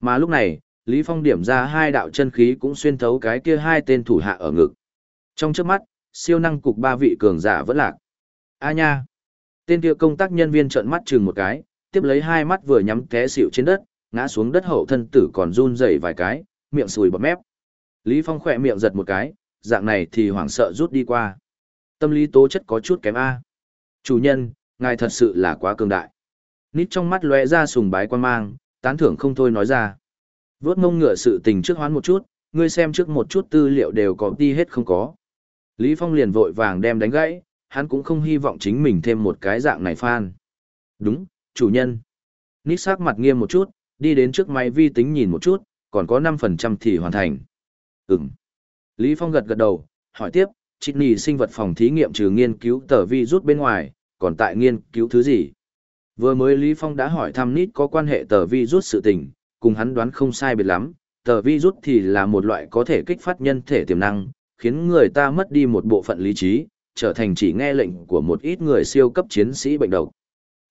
Mà lúc này, Lý Phong điểm ra hai đạo chân khí cũng xuyên thấu cái kia hai tên thủ hạ ở ngực. Trong trước mắt, siêu năng cục ba vị cường giả vẫn lạc. A nha! Tên kia công tác nhân viên trợn mắt chừng một cái, tiếp lấy hai mắt vừa nhắm té xỉu trên đất, ngã xuống đất hậu thân tử còn run rẩy vài cái, miệng sùi bọt mép. Lý Phong khỏe miệng giật một cái, dạng này thì hoảng sợ rút đi qua. Tâm lý tố chất có chút kém A. Chủ nhân, ngài thật sự là quá cường đại. Nít trong mắt lóe ra sùng bái quan mang, tán thưởng không thôi nói ra. Vốt mông ngựa sự tình trước hoán một chút, ngươi xem trước một chút tư liệu đều có đi hết không có. Lý Phong liền vội vàng đem đánh gãy, hắn cũng không hy vọng chính mình thêm một cái dạng này phan. Đúng, chủ nhân. Nít sắc mặt nghiêm một chút, đi đến trước máy vi tính nhìn một chút, còn có 5% thì hoàn thành. Ừm. Lý Phong gật gật đầu, hỏi tiếp, trịt nì sinh vật phòng thí nghiệm trừ nghiên cứu tờ vi rút bên ngoài, còn tại nghiên cứu thứ gì? Vừa mới Lý Phong đã hỏi thăm nít có quan hệ tờ vi rút sự tình, cùng hắn đoán không sai biệt lắm, tờ vi rút thì là một loại có thể kích phát nhân thể tiềm năng, khiến người ta mất đi một bộ phận lý trí, trở thành chỉ nghe lệnh của một ít người siêu cấp chiến sĩ bệnh độc.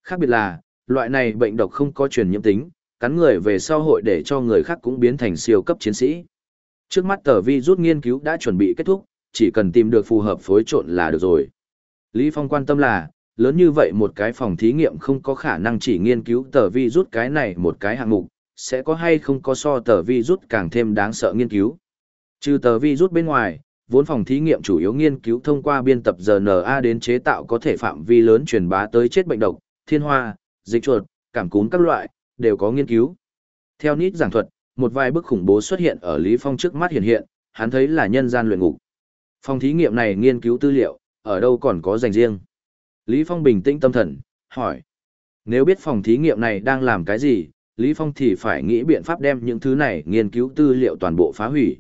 Khác biệt là, loại này bệnh độc không có truyền nhiễm tính, cắn người về sau hội để cho người khác cũng biến thành siêu cấp chiến sĩ. Trước mắt tờ vi rút nghiên cứu đã chuẩn bị kết thúc, chỉ cần tìm được phù hợp phối trộn là được rồi. Lý Phong quan tâm là, lớn như vậy một cái phòng thí nghiệm không có khả năng chỉ nghiên cứu tờ vi rút cái này một cái hạng mục, sẽ có hay không có so tờ vi rút càng thêm đáng sợ nghiên cứu. Trừ tờ vi rút bên ngoài, vốn phòng thí nghiệm chủ yếu nghiên cứu thông qua biên tập RNA đến chế tạo có thể phạm vi lớn truyền bá tới chết bệnh độc, thiên hoa, dịch chuột, cảm cúm các loại, đều có nghiên cứu. Theo nít giảng thuật, một vài bức khủng bố xuất hiện ở Lý Phong trước mắt hiện hiện, hắn thấy là nhân gian luyện ngục. Phòng thí nghiệm này nghiên cứu tư liệu, ở đâu còn có dành riêng. Lý Phong bình tĩnh tâm thần, hỏi. Nếu biết phòng thí nghiệm này đang làm cái gì, Lý Phong thì phải nghĩ biện pháp đem những thứ này nghiên cứu tư liệu toàn bộ phá hủy.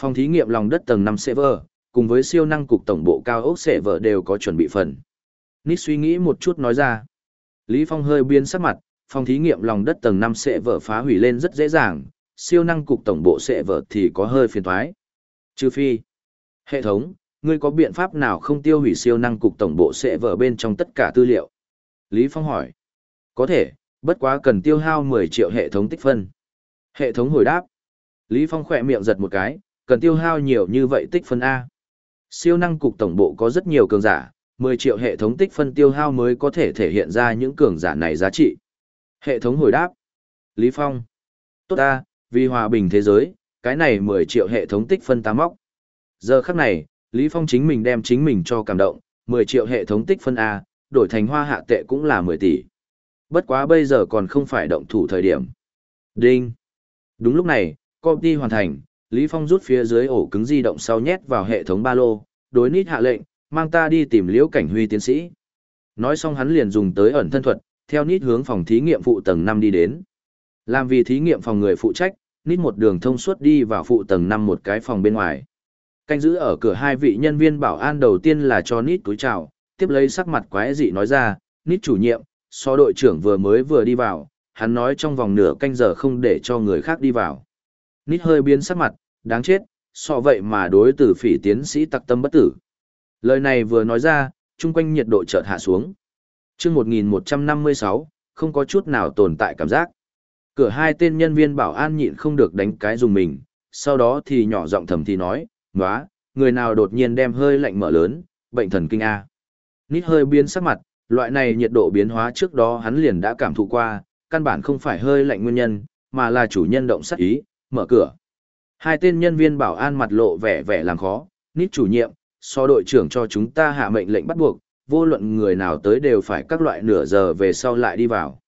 Phòng thí nghiệm lòng đất tầng 5 server, cùng với siêu năng cục tổng bộ cao ốc server đều có chuẩn bị phần. Nick suy nghĩ một chút nói ra. Lý Phong hơi biến sắc mặt, phòng thí nghiệm lòng đất tầng 5 server phá hủy lên rất dễ dàng, siêu năng cục tổng bộ server thì có hơi phiền toái. Trừ phi. Hệ thống, ngươi có biện pháp nào không tiêu hủy siêu năng cục tổng bộ sẽ vở bên trong tất cả tư liệu? Lý Phong hỏi. Có thể, bất quá cần tiêu hao 10 triệu hệ thống tích phân. Hệ thống hồi đáp. Lý Phong khỏe miệng giật một cái, cần tiêu hao nhiều như vậy tích phân A. Siêu năng cục tổng bộ có rất nhiều cường giả, 10 triệu hệ thống tích phân tiêu hao mới có thể thể hiện ra những cường giả này giá trị. Hệ thống hồi đáp. Lý Phong. Tốt ta, vì hòa bình thế giới, cái này 10 triệu hệ thống tích phân ta móc. Giờ khắc này, Lý Phong chính mình đem chính mình cho cảm động, 10 triệu hệ thống tích phân A, đổi thành hoa hạ tệ cũng là 10 tỷ. Bất quá bây giờ còn không phải động thủ thời điểm. Đinh. Đúng lúc này, công ty hoàn thành, Lý Phong rút phía dưới ổ cứng di động sau nhét vào hệ thống ba lô, đối nít hạ lệnh, mang ta đi tìm liễu cảnh huy tiến sĩ. Nói xong hắn liền dùng tới ẩn thân thuật, theo nít hướng phòng thí nghiệm phụ tầng 5 đi đến. Làm vì thí nghiệm phòng người phụ trách, nít một đường thông suốt đi vào phụ tầng 5 một cái phòng bên ngoài. Canh giữ ở cửa hai vị nhân viên bảo an đầu tiên là cho nít túi chào, tiếp lấy sắc mặt quái dị nói ra, nít chủ nhiệm, so đội trưởng vừa mới vừa đi vào, hắn nói trong vòng nửa canh giờ không để cho người khác đi vào. Nít hơi biến sắc mặt, đáng chết, so vậy mà đối tử phỉ tiến sĩ tặc tâm bất tử. Lời này vừa nói ra, chung quanh nhiệt độ chợt hạ xuống. chương 1156, không có chút nào tồn tại cảm giác. Cửa hai tên nhân viên bảo an nhịn không được đánh cái dùng mình, sau đó thì nhỏ giọng thầm thì nói, Nóa, người nào đột nhiên đem hơi lạnh mở lớn, bệnh thần kinh A. Nít hơi biến sắc mặt, loại này nhiệt độ biến hóa trước đó hắn liền đã cảm thụ qua, căn bản không phải hơi lạnh nguyên nhân, mà là chủ nhân động sát ý, mở cửa. Hai tên nhân viên bảo an mặt lộ vẻ vẻ làm khó, nít chủ nhiệm, so đội trưởng cho chúng ta hạ mệnh lệnh bắt buộc, vô luận người nào tới đều phải các loại nửa giờ về sau lại đi vào.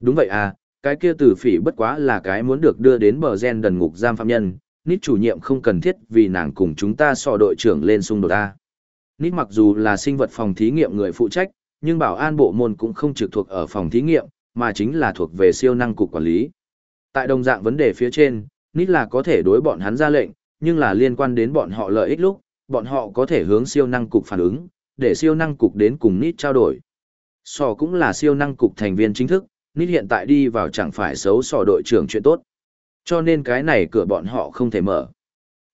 Đúng vậy à, cái kia tử phỉ bất quá là cái muốn được đưa đến bờ gen đần ngục giam phạm nhân, nít chủ nhiệm không cần thiết vì nàng cùng chúng ta so đội trưởng lên xung đột ta. Nít mặc dù là sinh vật phòng thí nghiệm người phụ trách, nhưng bảo an bộ môn cũng không trực thuộc ở phòng thí nghiệm, mà chính là thuộc về siêu năng cục quản lý. Tại đồng dạng vấn đề phía trên, nít là có thể đối bọn hắn ra lệnh, nhưng là liên quan đến bọn họ lợi ích lúc, bọn họ có thể hướng siêu năng cục phản ứng, để siêu năng cục đến cùng nít trao đổi. Sò cũng là siêu năng cục thành viên chính thức, nít hiện tại đi vào chẳng phải xấu sò đội trưởng chuyện tốt. Cho nên cái này cửa bọn họ không thể mở.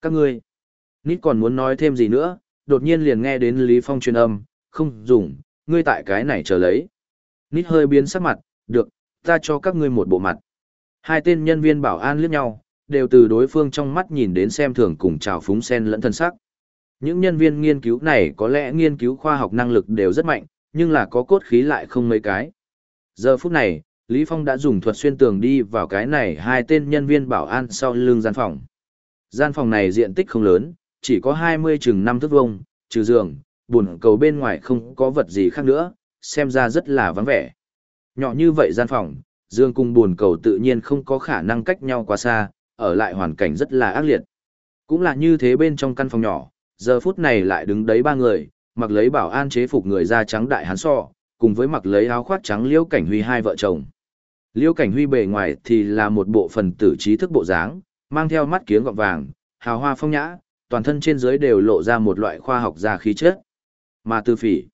Các ngươi, nít còn muốn nói thêm gì nữa, đột nhiên liền nghe đến Lý Phong truyền âm, không dùng, ngươi tại cái này chờ lấy. Nít hơi biến sắc mặt, được, ta cho các ngươi một bộ mặt. Hai tên nhân viên bảo an liếc nhau, đều từ đối phương trong mắt nhìn đến xem thường cùng chào phúng sen lẫn thân sắc. Những nhân viên nghiên cứu này có lẽ nghiên cứu khoa học năng lực đều rất mạnh, nhưng là có cốt khí lại không mấy cái. Giờ phút này, Lý Phong đã dùng thuật xuyên tường đi vào cái này hai tên nhân viên bảo an sau lưng gian phòng. Gian phòng này diện tích không lớn, chỉ có 20 chừng 5 thước vuông, trừ giường, buồn cầu bên ngoài không có vật gì khác nữa, xem ra rất là vắng vẻ. Nhỏ như vậy gian phòng, giường cùng buồn cầu tự nhiên không có khả năng cách nhau quá xa, ở lại hoàn cảnh rất là ác liệt. Cũng là như thế bên trong căn phòng nhỏ, giờ phút này lại đứng đấy ba người, mặc lấy bảo an chế phục người da trắng đại hán so, cùng với mặc lấy áo khoác trắng liễu cảnh huy hai vợ chồng. Liễu cảnh huy bề ngoài thì là một bộ phần tử trí thức bộ dáng, mang theo mắt kiếng gọng vàng, hào hoa phong nhã, toàn thân trên dưới đều lộ ra một loại khoa học gia khí chất. Mà tư phỉ.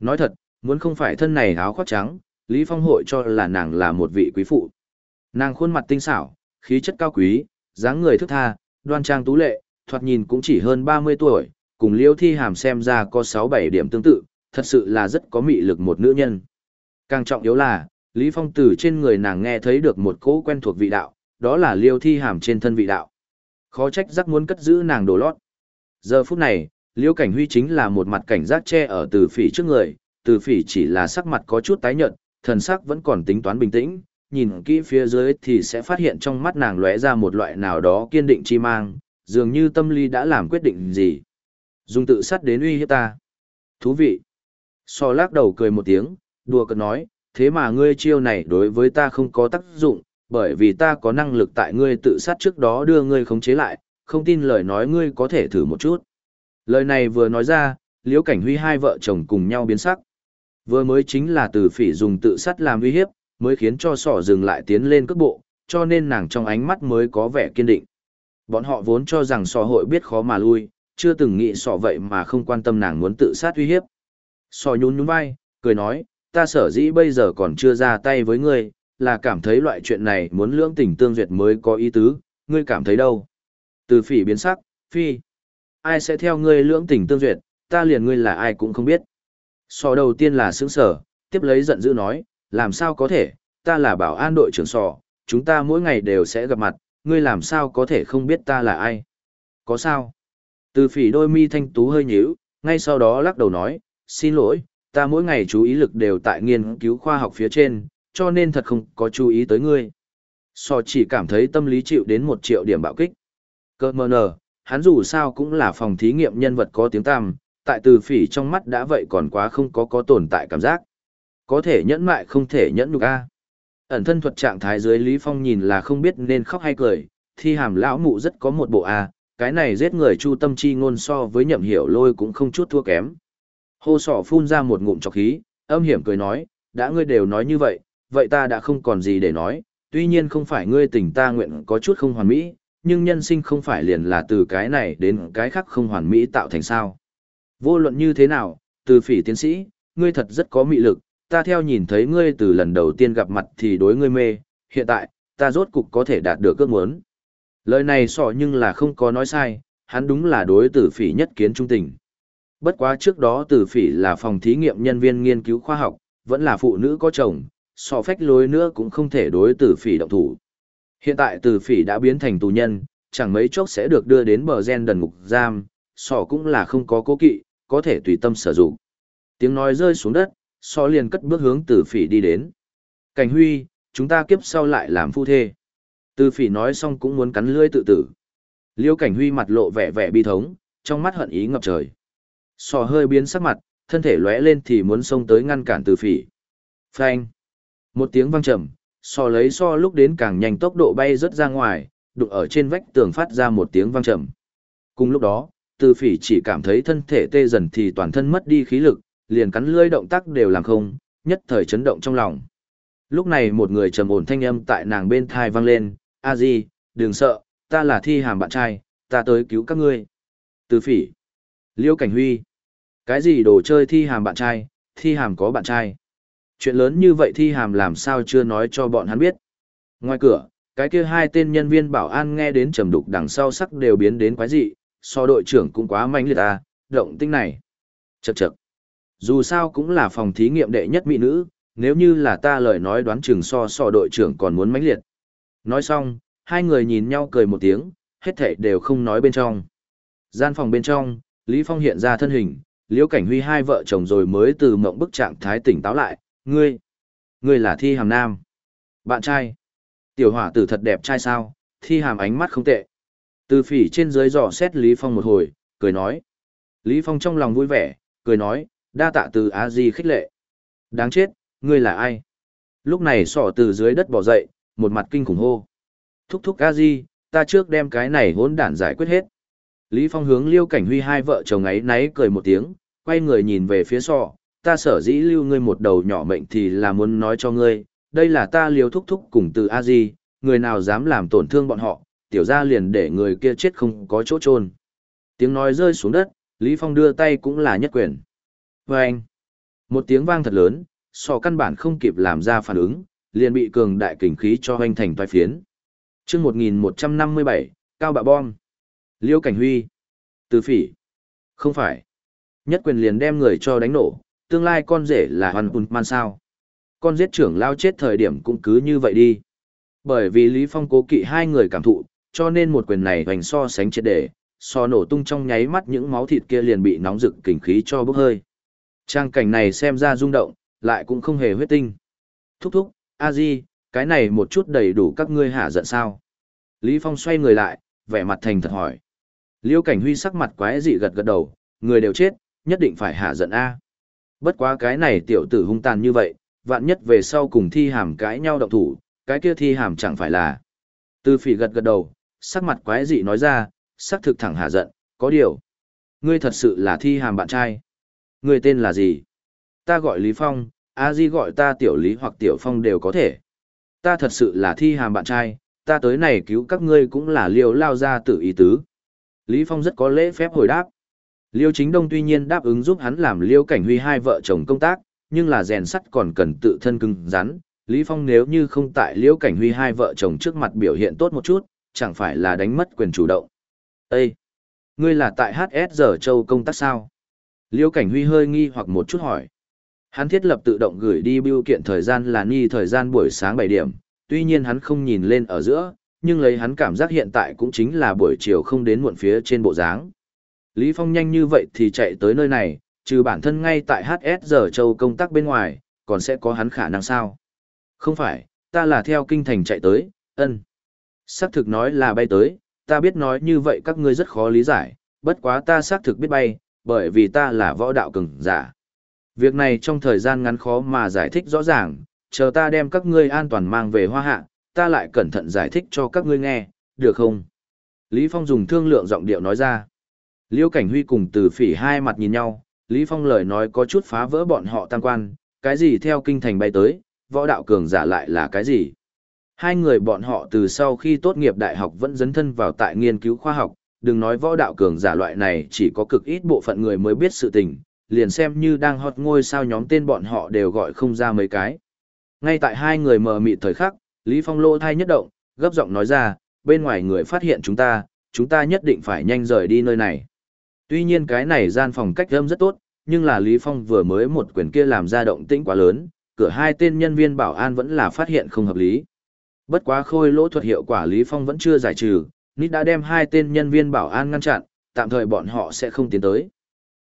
Nói thật, muốn không phải thân này áo khoác trắng, Lý Phong hội cho là nàng là một vị quý phụ. Nàng khuôn mặt tinh xảo, khí chất cao quý, dáng người thức tha, đoan trang tú lệ, thoạt nhìn cũng chỉ hơn 30 tuổi, cùng Liêu Thi Hàm xem ra có 6-7 điểm tương tự, thật sự là rất có mị lực một nữ nhân. Càng trọng yếu là, Lý Phong từ trên người nàng nghe thấy được một cỗ quen thuộc vị đạo, đó là Liêu Thi Hàm trên thân vị đạo. Khó trách giác muốn cất giữ nàng đồ lót. Giờ phút này, Liêu Cảnh Huy chính là một mặt cảnh giác che ở từ phỉ trước người, từ phỉ chỉ là sắc mặt có chút tái nhợt, thần sắc vẫn còn tính toán bình tĩnh, nhìn kỹ phía dưới thì sẽ phát hiện trong mắt nàng lóe ra một loại nào đó kiên định chi mang, dường như tâm lý đã làm quyết định gì. Dùng tự sát đến uy hiếp ta. Thú vị. So lắc đầu cười một tiếng, đùa cợt nói, thế mà ngươi chiêu này đối với ta không có tác dụng, bởi vì ta có năng lực tại ngươi tự sát trước đó đưa ngươi khống chế lại, không tin lời nói ngươi có thể thử một chút. Lời này vừa nói ra, liễu cảnh huy hai vợ chồng cùng nhau biến sắc. Vừa mới chính là từ phỉ dùng tự sát làm uy hiếp, mới khiến cho sỏ dừng lại tiến lên cước bộ, cho nên nàng trong ánh mắt mới có vẻ kiên định. Bọn họ vốn cho rằng sỏ hội biết khó mà lui, chưa từng nghĩ sỏ vậy mà không quan tâm nàng muốn tự sát uy hiếp. Sỏ nhún nhún vai, cười nói, ta sở dĩ bây giờ còn chưa ra tay với ngươi, là cảm thấy loại chuyện này muốn lưỡng tình tương duyệt mới có ý tứ, ngươi cảm thấy đâu? Từ phỉ biến sắc, phi. Ai sẽ theo ngươi lưỡng tình tương duyệt, ta liền ngươi là ai cũng không biết. Sò đầu tiên là sướng sở, tiếp lấy giận dữ nói, làm sao có thể, ta là bảo an đội trưởng sò, chúng ta mỗi ngày đều sẽ gặp mặt, ngươi làm sao có thể không biết ta là ai. Có sao? Từ phỉ đôi mi thanh tú hơi nhíu, ngay sau đó lắc đầu nói, xin lỗi, ta mỗi ngày chú ý lực đều tại nghiên cứu khoa học phía trên, cho nên thật không có chú ý tới ngươi. Sò chỉ cảm thấy tâm lý chịu đến một triệu điểm bạo kích. Cơ mờ nờ, hắn dù sao cũng là phòng thí nghiệm nhân vật có tiếng tăm, tại từ phỉ trong mắt đã vậy còn quá không có có tồn tại cảm giác. Có thể nhẫn mại không thể nhẫn nhục a. Ẩn thân thuật trạng thái dưới Lý Phong nhìn là không biết nên khóc hay cười, thi hàm lão mụ rất có một bộ a, cái này giết người chu tâm chi ngôn so với nhậm hiểu lôi cũng không chút thua kém. Hô sỏ phun ra một ngụm chọc khí, âm hiểm cười nói, đã ngươi đều nói như vậy, vậy ta đã không còn gì để nói, tuy nhiên không phải ngươi tình ta nguyện có chút không hoàn mỹ, nhưng nhân sinh không phải liền là từ cái này đến cái khác không hoàn mỹ tạo thành sao. Vô luận như thế nào, từ phỉ tiến sĩ, ngươi thật rất có mị lực, ta theo nhìn thấy ngươi từ lần đầu tiên gặp mặt thì đối ngươi mê, hiện tại, ta rốt cục có thể đạt được ước muốn. Lời này sọ nhưng là không có nói sai, hắn đúng là đối tử phỉ nhất kiến trung tình. Bất quá trước đó tử phỉ là phòng thí nghiệm nhân viên nghiên cứu khoa học, vẫn là phụ nữ có chồng, sọ phách lối nữa cũng không thể đối tử phỉ động thủ. Hiện tại tử phỉ đã biến thành tù nhân, chẳng mấy chốc sẽ được đưa đến bờ gen đần ngục giam, sọ cũng là không có cố kỵ, có thể tùy tâm sử dụng. Tiếng nói rơi xuống đất, so liền cất bước hướng từ phỉ đi đến. Cảnh huy, chúng ta kiếp sau lại làm phu thê. Từ phỉ nói xong cũng muốn cắn lưỡi tự tử. Liêu cảnh huy mặt lộ vẻ vẻ bi thống, trong mắt hận ý ngập trời. Sò hơi biến sắc mặt, thân thể lóe lên thì muốn xông tới ngăn cản từ phỉ. Phanh. Một tiếng vang trầm, sò lấy so lúc đến càng nhanh tốc độ bay rất ra ngoài, đụng ở trên vách tường phát ra một tiếng vang trầm. Cùng lúc đó, từ phỉ chỉ cảm thấy thân thể tê dần thì toàn thân mất đi khí lực, liền cắn lưỡi động tác đều làm không, nhất thời chấn động trong lòng. Lúc này một người trầm ổn thanh âm tại nàng bên thai vang lên, a di, đừng sợ, ta là thi hàm bạn trai, ta tới cứu các ngươi. Từ phỉ. Liêu Cảnh Huy. Cái gì đồ chơi thi hàm bạn trai, thi hàm có bạn trai. Chuyện lớn như vậy thi hàm làm sao chưa nói cho bọn hắn biết. Ngoài cửa, cái kia hai tên nhân viên bảo an nghe đến trầm đục đằng sau sắc đều biến đến quái dị, so đội trưởng cũng quá manh liệt à, động tinh này. Chậc chậc. Dù sao cũng là phòng thí nghiệm đệ nhất mỹ nữ, nếu như là ta lời nói đoán chừng so so đội trưởng còn muốn mãnh liệt. Nói xong, hai người nhìn nhau cười một tiếng, hết thảy đều không nói bên trong. Gian phòng bên trong, Lý Phong hiện ra thân hình, Liễu Cảnh Huy hai vợ chồng rồi mới từ mộng bức trạng thái tỉnh táo lại, ngươi, ngươi là Thi Hàm Nam. Bạn trai, tiểu hỏa tử thật đẹp trai sao, Thi Hàm ánh mắt không tệ. Từ phỉ trên dưới dò xét Lý Phong một hồi, cười nói. Lý Phong trong lòng vui vẻ, cười nói, đa tạ từ a di khích lệ. Đáng chết, ngươi là ai? Lúc này sỏ từ dưới đất bỏ dậy, một mặt kinh khủng hô. Thúc thúc a di, ta trước đem cái này hỗn đản giải quyết hết. Lý Phong hướng Liêu Cảnh Huy hai vợ chồng ấy náy cười một tiếng, quay người nhìn về phía sọ, ta sở dĩ lưu ngươi một đầu nhỏ mệnh thì là muốn nói cho ngươi, đây là ta liêu thúc thúc cùng từ a di, người nào dám làm tổn thương bọn họ, tiểu ra liền để người kia chết không có chỗ trôn. Tiếng nói rơi xuống đất, Lý Phong đưa tay cũng là nhất quyền. Và anh, một tiếng vang thật lớn, sọ căn bản không kịp làm ra phản ứng, liền bị cường đại kình khí cho hoành thành toai phiến. chương 1157, Cao Bạ Bom. Liêu Cảnh Huy. Từ phỉ. Không phải. Nhất quyền liền đem người cho đánh nổ, tương lai con rể là hoàn hùn man sao. Con giết trưởng lao chết thời điểm cũng cứ như vậy đi. Bởi vì Lý Phong cố kỵ hai người cảm thụ, cho nên một quyền này hoành so sánh chết để, so nổ tung trong nháy mắt những máu thịt kia liền bị nóng rực kình khí cho bốc hơi. Trang cảnh này xem ra rung động, lại cũng không hề huyết tinh. Thúc thúc, a di, cái này một chút đầy đủ các ngươi hạ giận sao? Lý Phong xoay người lại, vẻ mặt thành thật hỏi. Liêu Cảnh Huy sắc mặt quái dị gật gật đầu, người đều chết, nhất định phải hạ giận A. Bất quá cái này tiểu tử hung tàn như vậy, vạn nhất về sau cùng thi hàm cãi nhau động thủ, cái kia thi hàm chẳng phải là. Tư phỉ gật gật đầu, sắc mặt quái dị nói ra, sắc thực thẳng hạ giận, có điều. Ngươi thật sự là thi hàm bạn trai. Ngươi tên là gì? Ta gọi Lý Phong, A Di gọi ta tiểu Lý hoặc tiểu Phong đều có thể. Ta thật sự là thi hàm bạn trai, ta tới này cứu các ngươi cũng là liều lao ra tự ý tứ. Lý Phong rất có lễ phép hồi đáp. Liêu Chính Đông tuy nhiên đáp ứng giúp hắn làm Liêu Cảnh Huy hai vợ chồng công tác, nhưng là rèn sắt còn cần tự thân cứng rắn. Lý Phong nếu như không tại Liêu Cảnh Huy hai vợ chồng trước mặt biểu hiện tốt một chút, chẳng phải là đánh mất quyền chủ động. Ê! Ngươi là tại HSR châu công tác sao? Liêu Cảnh Huy hơi nghi hoặc một chút hỏi. Hắn thiết lập tự động gửi đi bưu kiện thời gian là ni thời gian buổi sáng 7 điểm, tuy nhiên hắn không nhìn lên ở giữa, nhưng lấy hắn cảm giác hiện tại cũng chính là buổi chiều không đến muộn phía trên bộ dáng. Lý Phong nhanh như vậy thì chạy tới nơi này, trừ bản thân ngay tại HS giờ châu công tác bên ngoài, còn sẽ có hắn khả năng sao? Không phải, ta là theo kinh thành chạy tới, ân. Xác thực nói là bay tới, ta biết nói như vậy các ngươi rất khó lý giải, bất quá ta xác thực biết bay, bởi vì ta là võ đạo cường giả. Việc này trong thời gian ngắn khó mà giải thích rõ ràng, chờ ta đem các ngươi an toàn mang về hoa hạ, ta lại cẩn thận giải thích cho các ngươi nghe, được không? Lý Phong dùng thương lượng giọng điệu nói ra. Liêu Cảnh Huy cùng từ phỉ hai mặt nhìn nhau, Lý Phong lời nói có chút phá vỡ bọn họ tăng quan, cái gì theo kinh thành bay tới, võ đạo cường giả lại là cái gì? Hai người bọn họ từ sau khi tốt nghiệp đại học vẫn dấn thân vào tại nghiên cứu khoa học, đừng nói võ đạo cường giả loại này chỉ có cực ít bộ phận người mới biết sự tình, liền xem như đang hot ngôi sao nhóm tên bọn họ đều gọi không ra mấy cái. Ngay tại hai người mờ mịt thời khắc, Lý Phong lô thai nhất động, gấp giọng nói ra, bên ngoài người phát hiện chúng ta, chúng ta nhất định phải nhanh rời đi nơi này. Tuy nhiên cái này gian phòng cách âm rất tốt, nhưng là Lý Phong vừa mới một quyền kia làm ra động tĩnh quá lớn, cửa hai tên nhân viên bảo an vẫn là phát hiện không hợp lý. Bất quá khôi lỗ thuật hiệu quả Lý Phong vẫn chưa giải trừ, Nít đã đem hai tên nhân viên bảo an ngăn chặn, tạm thời bọn họ sẽ không tiến tới.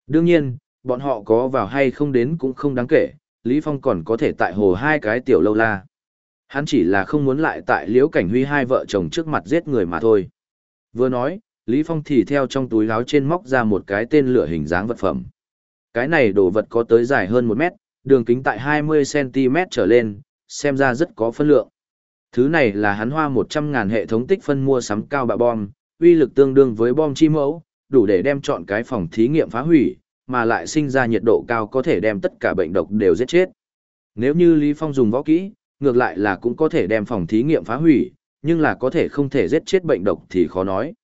Đương nhiên, bọn họ có vào hay không đến cũng không đáng kể, Lý Phong còn có thể tại hồ hai cái tiểu lâu la. Hắn chỉ là không muốn lại tại liễu cảnh huy hai vợ chồng trước mặt giết người mà thôi. Vừa nói, Lý Phong thì theo trong túi láo trên móc ra một cái tên lửa hình dáng vật phẩm. Cái này đồ vật có tới dài hơn một mét, đường kính tại 20cm trở lên, xem ra rất có phân lượng. Thứ này là hắn hoa 100.000 hệ thống tích phân mua sắm cao bạ bom, uy lực tương đương với bom chi mẫu, đủ để đem chọn cái phòng thí nghiệm phá hủy, mà lại sinh ra nhiệt độ cao có thể đem tất cả bệnh độc đều giết chết. Nếu như Lý Phong dùng võ kỹ, ngược lại là cũng có thể đem phòng thí nghiệm phá hủy, nhưng là có thể không thể giết chết bệnh độc thì khó nói.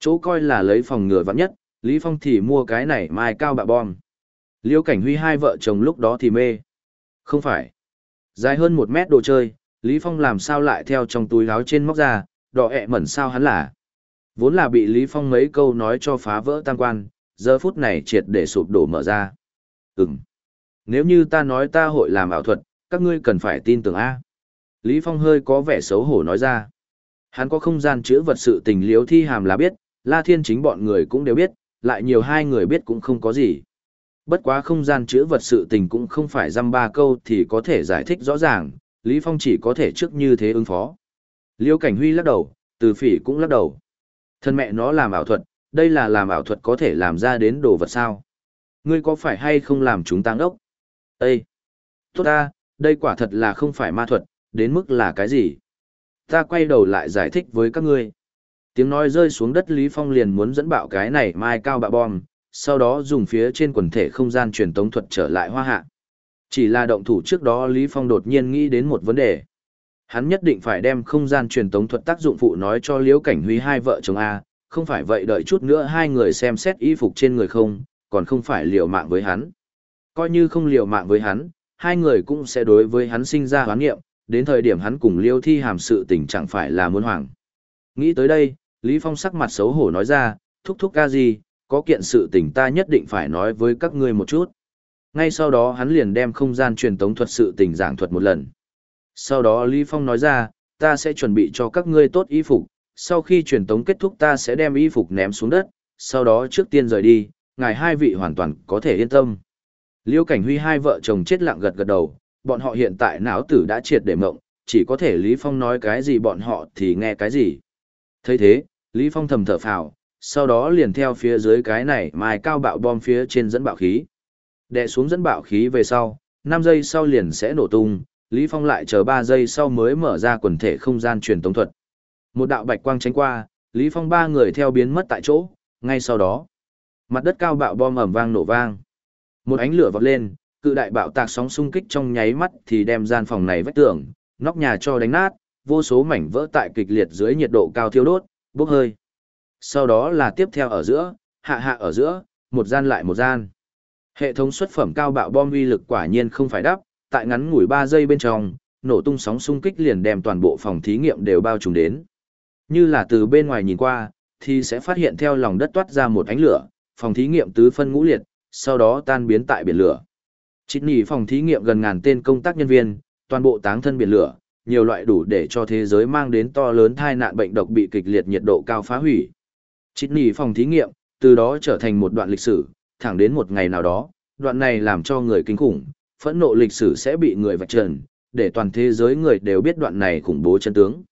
Chỗ coi là lấy phòng ngừa vắng nhất, Lý Phong thì mua cái này mai cao bạ bom. Liêu Cảnh Huy hai vợ chồng lúc đó thì mê. Không phải. Dài hơn một mét đồ chơi, Lý Phong làm sao lại theo trong túi áo trên móc ra, đỏ ẹ mẩn sao hắn là. Vốn là bị Lý Phong mấy câu nói cho phá vỡ tam quan, giờ phút này triệt để sụp đổ mở ra. Ừm. Nếu như ta nói ta hội làm ảo thuật, các ngươi cần phải tin tưởng A. Lý Phong hơi có vẻ xấu hổ nói ra. Hắn có không gian chữa vật sự tình liếu thi hàm là biết, La Thiên chính bọn người cũng đều biết, lại nhiều hai người biết cũng không có gì. Bất quá không gian chữa vật sự tình cũng không phải dăm ba câu thì có thể giải thích rõ ràng, Lý Phong chỉ có thể trước như thế ứng phó. Liêu Cảnh Huy lắc đầu, Từ Phỉ cũng lắc đầu. Thân mẹ nó làm ảo thuật, đây là làm ảo thuật có thể làm ra đến đồ vật sao? Ngươi có phải hay không làm chúng tăng đốc? Ê! Tốt ta, đây quả thật là không phải ma thuật, đến mức là cái gì? Ta quay đầu lại giải thích với các ngươi. Tiếng nói rơi xuống đất Lý Phong liền muốn dẫn bạo cái này mai cao bạ bom, sau đó dùng phía trên quần thể không gian truyền tống thuật trở lại hoa hạ. Chỉ là động thủ trước đó Lý Phong đột nhiên nghĩ đến một vấn đề. Hắn nhất định phải đem không gian truyền tống thuật tác dụng phụ nói cho Liễu Cảnh Huy hai vợ chồng A, không phải vậy đợi chút nữa hai người xem xét y phục trên người không, còn không phải liều mạng với hắn. Coi như không liều mạng với hắn, hai người cũng sẽ đối với hắn sinh ra hoán nghiệm, đến thời điểm hắn cùng Liêu Thi hàm sự tình chẳng phải là muốn hoàng. Nghĩ tới đây, Lý Phong sắc mặt xấu hổ nói ra, thúc thúc ca gì, có kiện sự tình ta nhất định phải nói với các ngươi một chút. Ngay sau đó hắn liền đem không gian truyền tống thuật sự tình giảng thuật một lần. Sau đó Lý Phong nói ra, ta sẽ chuẩn bị cho các ngươi tốt y phục, sau khi truyền tống kết thúc ta sẽ đem y phục ném xuống đất, sau đó trước tiên rời đi, ngài hai vị hoàn toàn có thể yên tâm. Liêu Cảnh Huy hai vợ chồng chết lặng gật gật đầu, bọn họ hiện tại não tử đã triệt để mộng, chỉ có thể Lý Phong nói cái gì bọn họ thì nghe cái gì. thấy thế, Lý Phong thầm thở phào, sau đó liền theo phía dưới cái này mài cao bạo bom phía trên dẫn bạo khí. Đè xuống dẫn bạo khí về sau, 5 giây sau liền sẽ nổ tung, Lý Phong lại chờ 3 giây sau mới mở ra quần thể không gian truyền tống thuật. Một đạo bạch quang tránh qua, Lý Phong ba người theo biến mất tại chỗ, ngay sau đó, mặt đất cao bạo bom ầm vang nổ vang. Một ánh lửa vọt lên, cự đại bạo tạc sóng xung kích trong nháy mắt thì đem gian phòng này vách tường, nóc nhà cho đánh nát, vô số mảnh vỡ tại kịch liệt dưới nhiệt độ cao thiêu đốt, bốc hơi. Sau đó là tiếp theo ở giữa, hạ hạ ở giữa, một gian lại một gian. Hệ thống xuất phẩm cao bạo bom uy lực quả nhiên không phải đắp, tại ngắn ngủi 3 giây bên trong, nổ tung sóng xung kích liền đem toàn bộ phòng thí nghiệm đều bao trùm đến. Như là từ bên ngoài nhìn qua, thì sẽ phát hiện theo lòng đất toát ra một ánh lửa, phòng thí nghiệm tứ phân ngũ liệt, sau đó tan biến tại biển lửa. Chịt nỉ phòng thí nghiệm gần ngàn tên công tác nhân viên, toàn bộ táng thân biển lửa, nhiều loại đủ để cho thế giới mang đến to lớn tai nạn bệnh độc bị kịch liệt nhiệt độ cao phá hủy. Chịt nỉ phòng thí nghiệm, từ đó trở thành một đoạn lịch sử, thẳng đến một ngày nào đó, đoạn này làm cho người kinh khủng, phẫn nộ lịch sử sẽ bị người vạch trần, để toàn thế giới người đều biết đoạn này khủng bố chân tướng.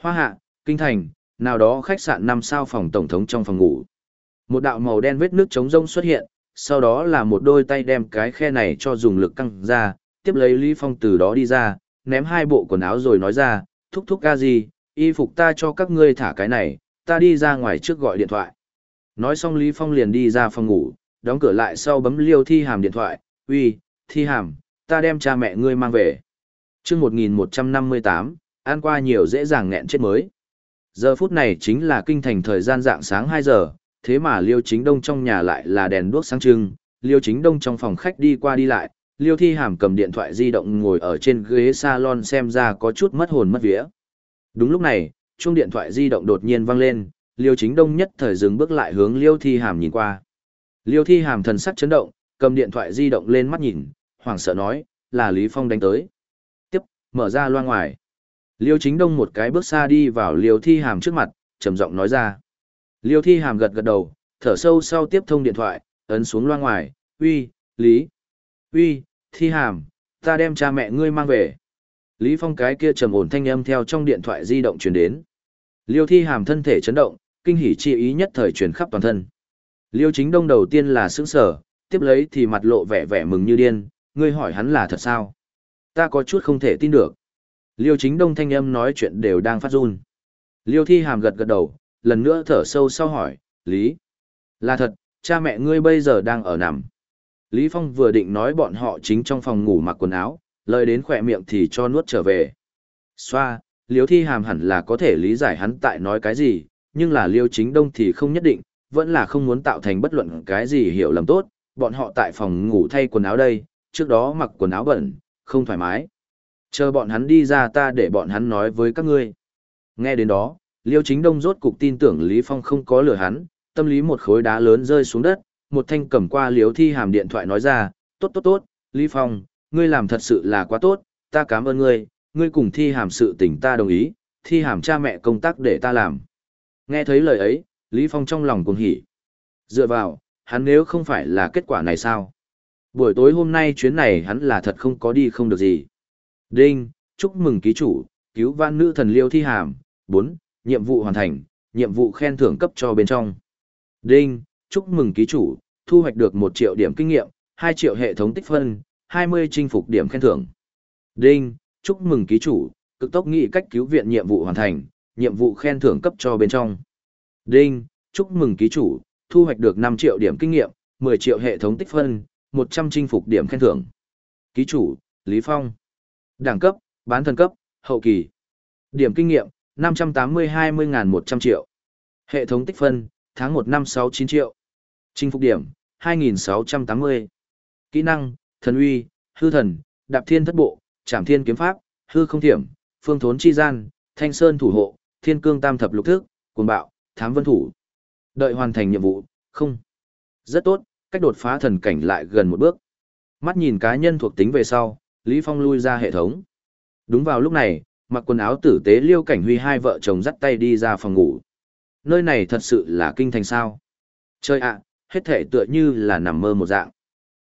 Hoa hạ, kinh thành, nào đó khách sạn năm sao phòng tổng thống trong phòng ngủ. Một đạo màu đen vết nước trống rông xuất hiện, sau đó là một đôi tay đem cái khe này cho dùng lực căng ra, tiếp lấy Lý Phong từ đó đi ra, ném hai bộ quần áo rồi nói ra, thúc thúc ca gì, y phục ta cho các ngươi thả cái này, ta đi ra ngoài trước gọi điện thoại. Nói xong Lý Phong liền đi ra phòng ngủ, đóng cửa lại sau bấm liêu thi hàm điện thoại, uy, thi hàm, ta đem cha mẹ ngươi mang về. chương 1158, ăn qua nhiều dễ dàng nghẹn chết mới. Giờ phút này chính là kinh thành thời gian dạng sáng 2 giờ, thế mà liêu chính đông trong nhà lại là đèn đuốc sáng trưng, liêu chính đông trong phòng khách đi qua đi lại, liêu thi hàm cầm điện thoại di động ngồi ở trên ghế salon xem ra có chút mất hồn mất vía. Đúng lúc này, chuông điện thoại di động đột nhiên vang lên, liêu chính đông nhất thời dừng bước lại hướng liêu thi hàm nhìn qua. Liêu thi hàm thần sắc chấn động, cầm điện thoại di động lên mắt nhìn, hoảng sợ nói, là Lý Phong đánh tới. Tiếp, mở ra loa ngoài. Liêu chính đông một cái bước xa đi vào liêu thi hàm trước mặt, trầm giọng nói ra. Liêu thi hàm gật gật đầu, thở sâu sau tiếp thông điện thoại, ấn xuống loa ngoài, uy, Lý, uy, thi hàm, ta đem cha mẹ ngươi mang về. Lý Phong cái kia trầm ổn thanh âm theo trong điện thoại di động truyền đến. Liêu thi hàm thân thể chấn động, kinh hỉ chi ý nhất thời truyền khắp toàn thân. Liêu chính đông đầu tiên là sững sở, tiếp lấy thì mặt lộ vẻ vẻ mừng như điên, ngươi hỏi hắn là thật sao? Ta có chút không thể tin được. Liêu chính đông thanh âm nói chuyện đều đang phát run. Liêu thi hàm gật gật đầu, lần nữa thở sâu sau hỏi, Lý. Là thật, cha mẹ ngươi bây giờ đang ở nằm. Lý Phong vừa định nói bọn họ chính trong phòng ngủ mặc quần áo, lời đến khỏe miệng thì cho nuốt trở về. Xoa, Liêu thi hàm hẳn là có thể lý giải hắn tại nói cái gì, nhưng là liêu chính đông thì không nhất định, vẫn là không muốn tạo thành bất luận cái gì hiểu lầm tốt, bọn họ tại phòng ngủ thay quần áo đây, trước đó mặc quần áo bẩn, không thoải mái. Chờ bọn hắn đi ra ta để bọn hắn nói với các ngươi. Nghe đến đó, liêu chính đông rốt cục tin tưởng Lý Phong không có lừa hắn, tâm lý một khối đá lớn rơi xuống đất, một thanh cầm qua Liêu thi hàm điện thoại nói ra, tốt tốt tốt, Lý Phong, ngươi làm thật sự là quá tốt, ta cảm ơn ngươi, ngươi cùng thi hàm sự tình ta đồng ý, thi hàm cha mẹ công tác để ta làm. Nghe thấy lời ấy, Lý Phong trong lòng cuồng hỉ. Dựa vào, hắn nếu không phải là kết quả này sao? Buổi tối hôm nay chuyến này hắn là thật không có đi không được gì. Đinh, chúc mừng ký chủ, cứu văn nữ thần liêu thi hàm. 4. Nhiệm vụ hoàn thành, nhiệm vụ khen thưởng cấp cho bên trong. Đinh, chúc mừng ký chủ, thu hoạch được 1 triệu điểm kinh nghiệm, 2 triệu hệ thống tích phân, 20 chinh phục điểm khen thưởng. Đinh, chúc mừng ký chủ, cực tốc nghị cách cứu viện nhiệm vụ hoàn thành, nhiệm vụ khen thưởng cấp cho bên trong. Đinh, chúc mừng ký chủ, thu hoạch được 5 triệu điểm kinh nghiệm, 10 triệu hệ thống tích phân, 100 chinh phục điểm khen thưởng. Ký chủ, Lý Phong. Đẳng cấp, bán thần cấp, hậu kỳ. Điểm kinh nghiệm, 580-20.100 triệu. Hệ thống tích phân, tháng 1 năm 69 triệu. Chinh phục điểm, 2.680. Kỹ năng, thần uy, hư thần, đạp thiên thất bộ, trảm thiên kiếm pháp, hư không thiểm, phương thốn chi gian, thanh sơn thủ hộ, thiên cương tam thập lục thức, cuồng bạo, thám vân thủ. Đợi hoàn thành nhiệm vụ, không. Rất tốt, cách đột phá thần cảnh lại gần một bước. Mắt nhìn cá nhân thuộc tính về sau, Lý Phong lui ra hệ thống. Đúng vào lúc này, mặc quần áo tử tế Liêu Cảnh Huy hai vợ chồng dắt tay đi ra phòng ngủ. Nơi này thật sự là kinh thành sao. Chơi ạ, hết thể tựa như là nằm mơ một dạng.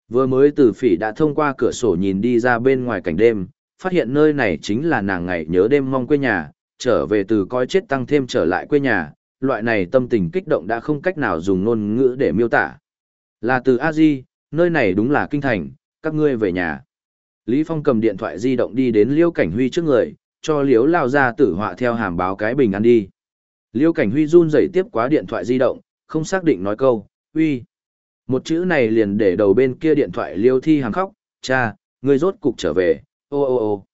Vừa mới từ phỉ đã thông qua cửa sổ nhìn đi ra bên ngoài cảnh đêm, phát hiện nơi này chính là nàng ngày nhớ đêm mong quê nhà, trở về từ coi chết tăng thêm trở lại quê nhà, loại này tâm tình kích động đã không cách nào dùng ngôn ngữ để miêu tả. Là từ a di nơi này đúng là kinh thành, các ngươi về nhà. Lý Phong cầm điện thoại di động đi đến Liêu Cảnh Huy trước người, cho liếu lao ra tử họa theo hàm báo cái bình ăn đi. Liêu Cảnh Huy run rẩy tiếp quá điện thoại di động, không xác định nói câu, Huy. Một chữ này liền để đầu bên kia điện thoại Liêu Thi hàng khóc, cha, người rốt cục trở về, ô ô ô.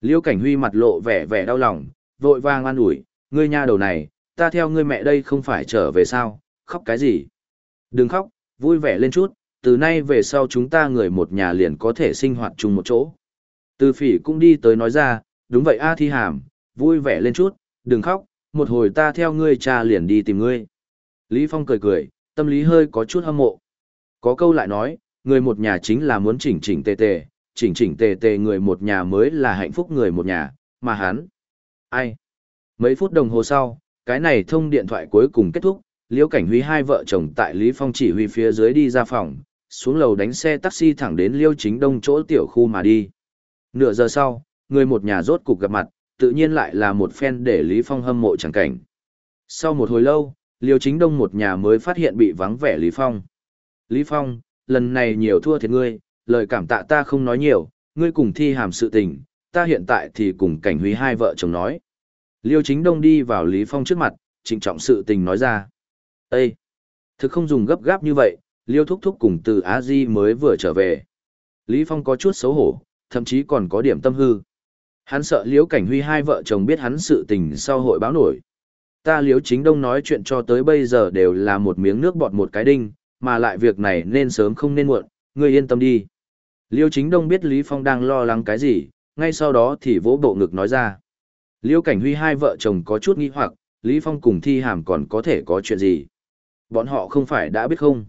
Liêu Cảnh Huy mặt lộ vẻ vẻ đau lòng, vội vàng an ủi, ngươi nha đầu này, ta theo ngươi mẹ đây không phải trở về sao, khóc cái gì? Đừng khóc, vui vẻ lên chút, từ nay về sau chúng ta người một nhà liền có thể sinh hoạt chung một chỗ. Từ phỉ cũng đi tới nói ra, đúng vậy A Thi Hàm, vui vẻ lên chút, đừng khóc, một hồi ta theo ngươi cha liền đi tìm ngươi. Lý Phong cười cười, tâm lý hơi có chút hâm mộ. Có câu lại nói, người một nhà chính là muốn chỉnh chỉnh tề tề, chỉnh chỉnh tề tề người một nhà mới là hạnh phúc người một nhà, mà hắn. Ai? Mấy phút đồng hồ sau, cái này thông điện thoại cuối cùng kết thúc, Liễu Cảnh Huy hai vợ chồng tại Lý Phong chỉ huy phía dưới đi ra phòng, xuống lầu đánh xe taxi thẳng đến Liêu Chính Đông chỗ tiểu khu mà đi. Nửa giờ sau, người một nhà rốt cục gặp mặt, tự nhiên lại là một phen để Lý Phong hâm mộ chẳng cảnh. Sau một hồi lâu, Liêu Chính Đông một nhà mới phát hiện bị vắng vẻ Lý Phong. Lý Phong, lần này nhiều thua thiệt ngươi, lời cảm tạ ta không nói nhiều, ngươi cùng thi hàm sự tình, ta hiện tại thì cùng cảnh huy hai vợ chồng nói. Liêu Chính Đông đi vào Lý Phong trước mặt, trịnh trọng sự tình nói ra. Ê! Thực không dùng gấp gáp như vậy, Liêu Thúc Thúc cùng từ Á Di mới vừa trở về. Lý Phong có chút xấu hổ, thậm chí còn có điểm tâm hư. Hắn sợ Liễu Cảnh Huy hai vợ chồng biết hắn sự tình sau hội báo nổi. Ta Liễu Chính Đông nói chuyện cho tới bây giờ đều là một miếng nước bọt một cái đinh, mà lại việc này nên sớm không nên muộn, ngươi yên tâm đi. Liêu Chính Đông biết Lý Phong đang lo lắng cái gì, ngay sau đó thì vỗ bộ ngực nói ra. Liêu Cảnh Huy hai vợ chồng có chút nghi hoặc, Lý Phong cùng Thi Hàm còn có thể có chuyện gì? Bọn họ không phải đã biết không?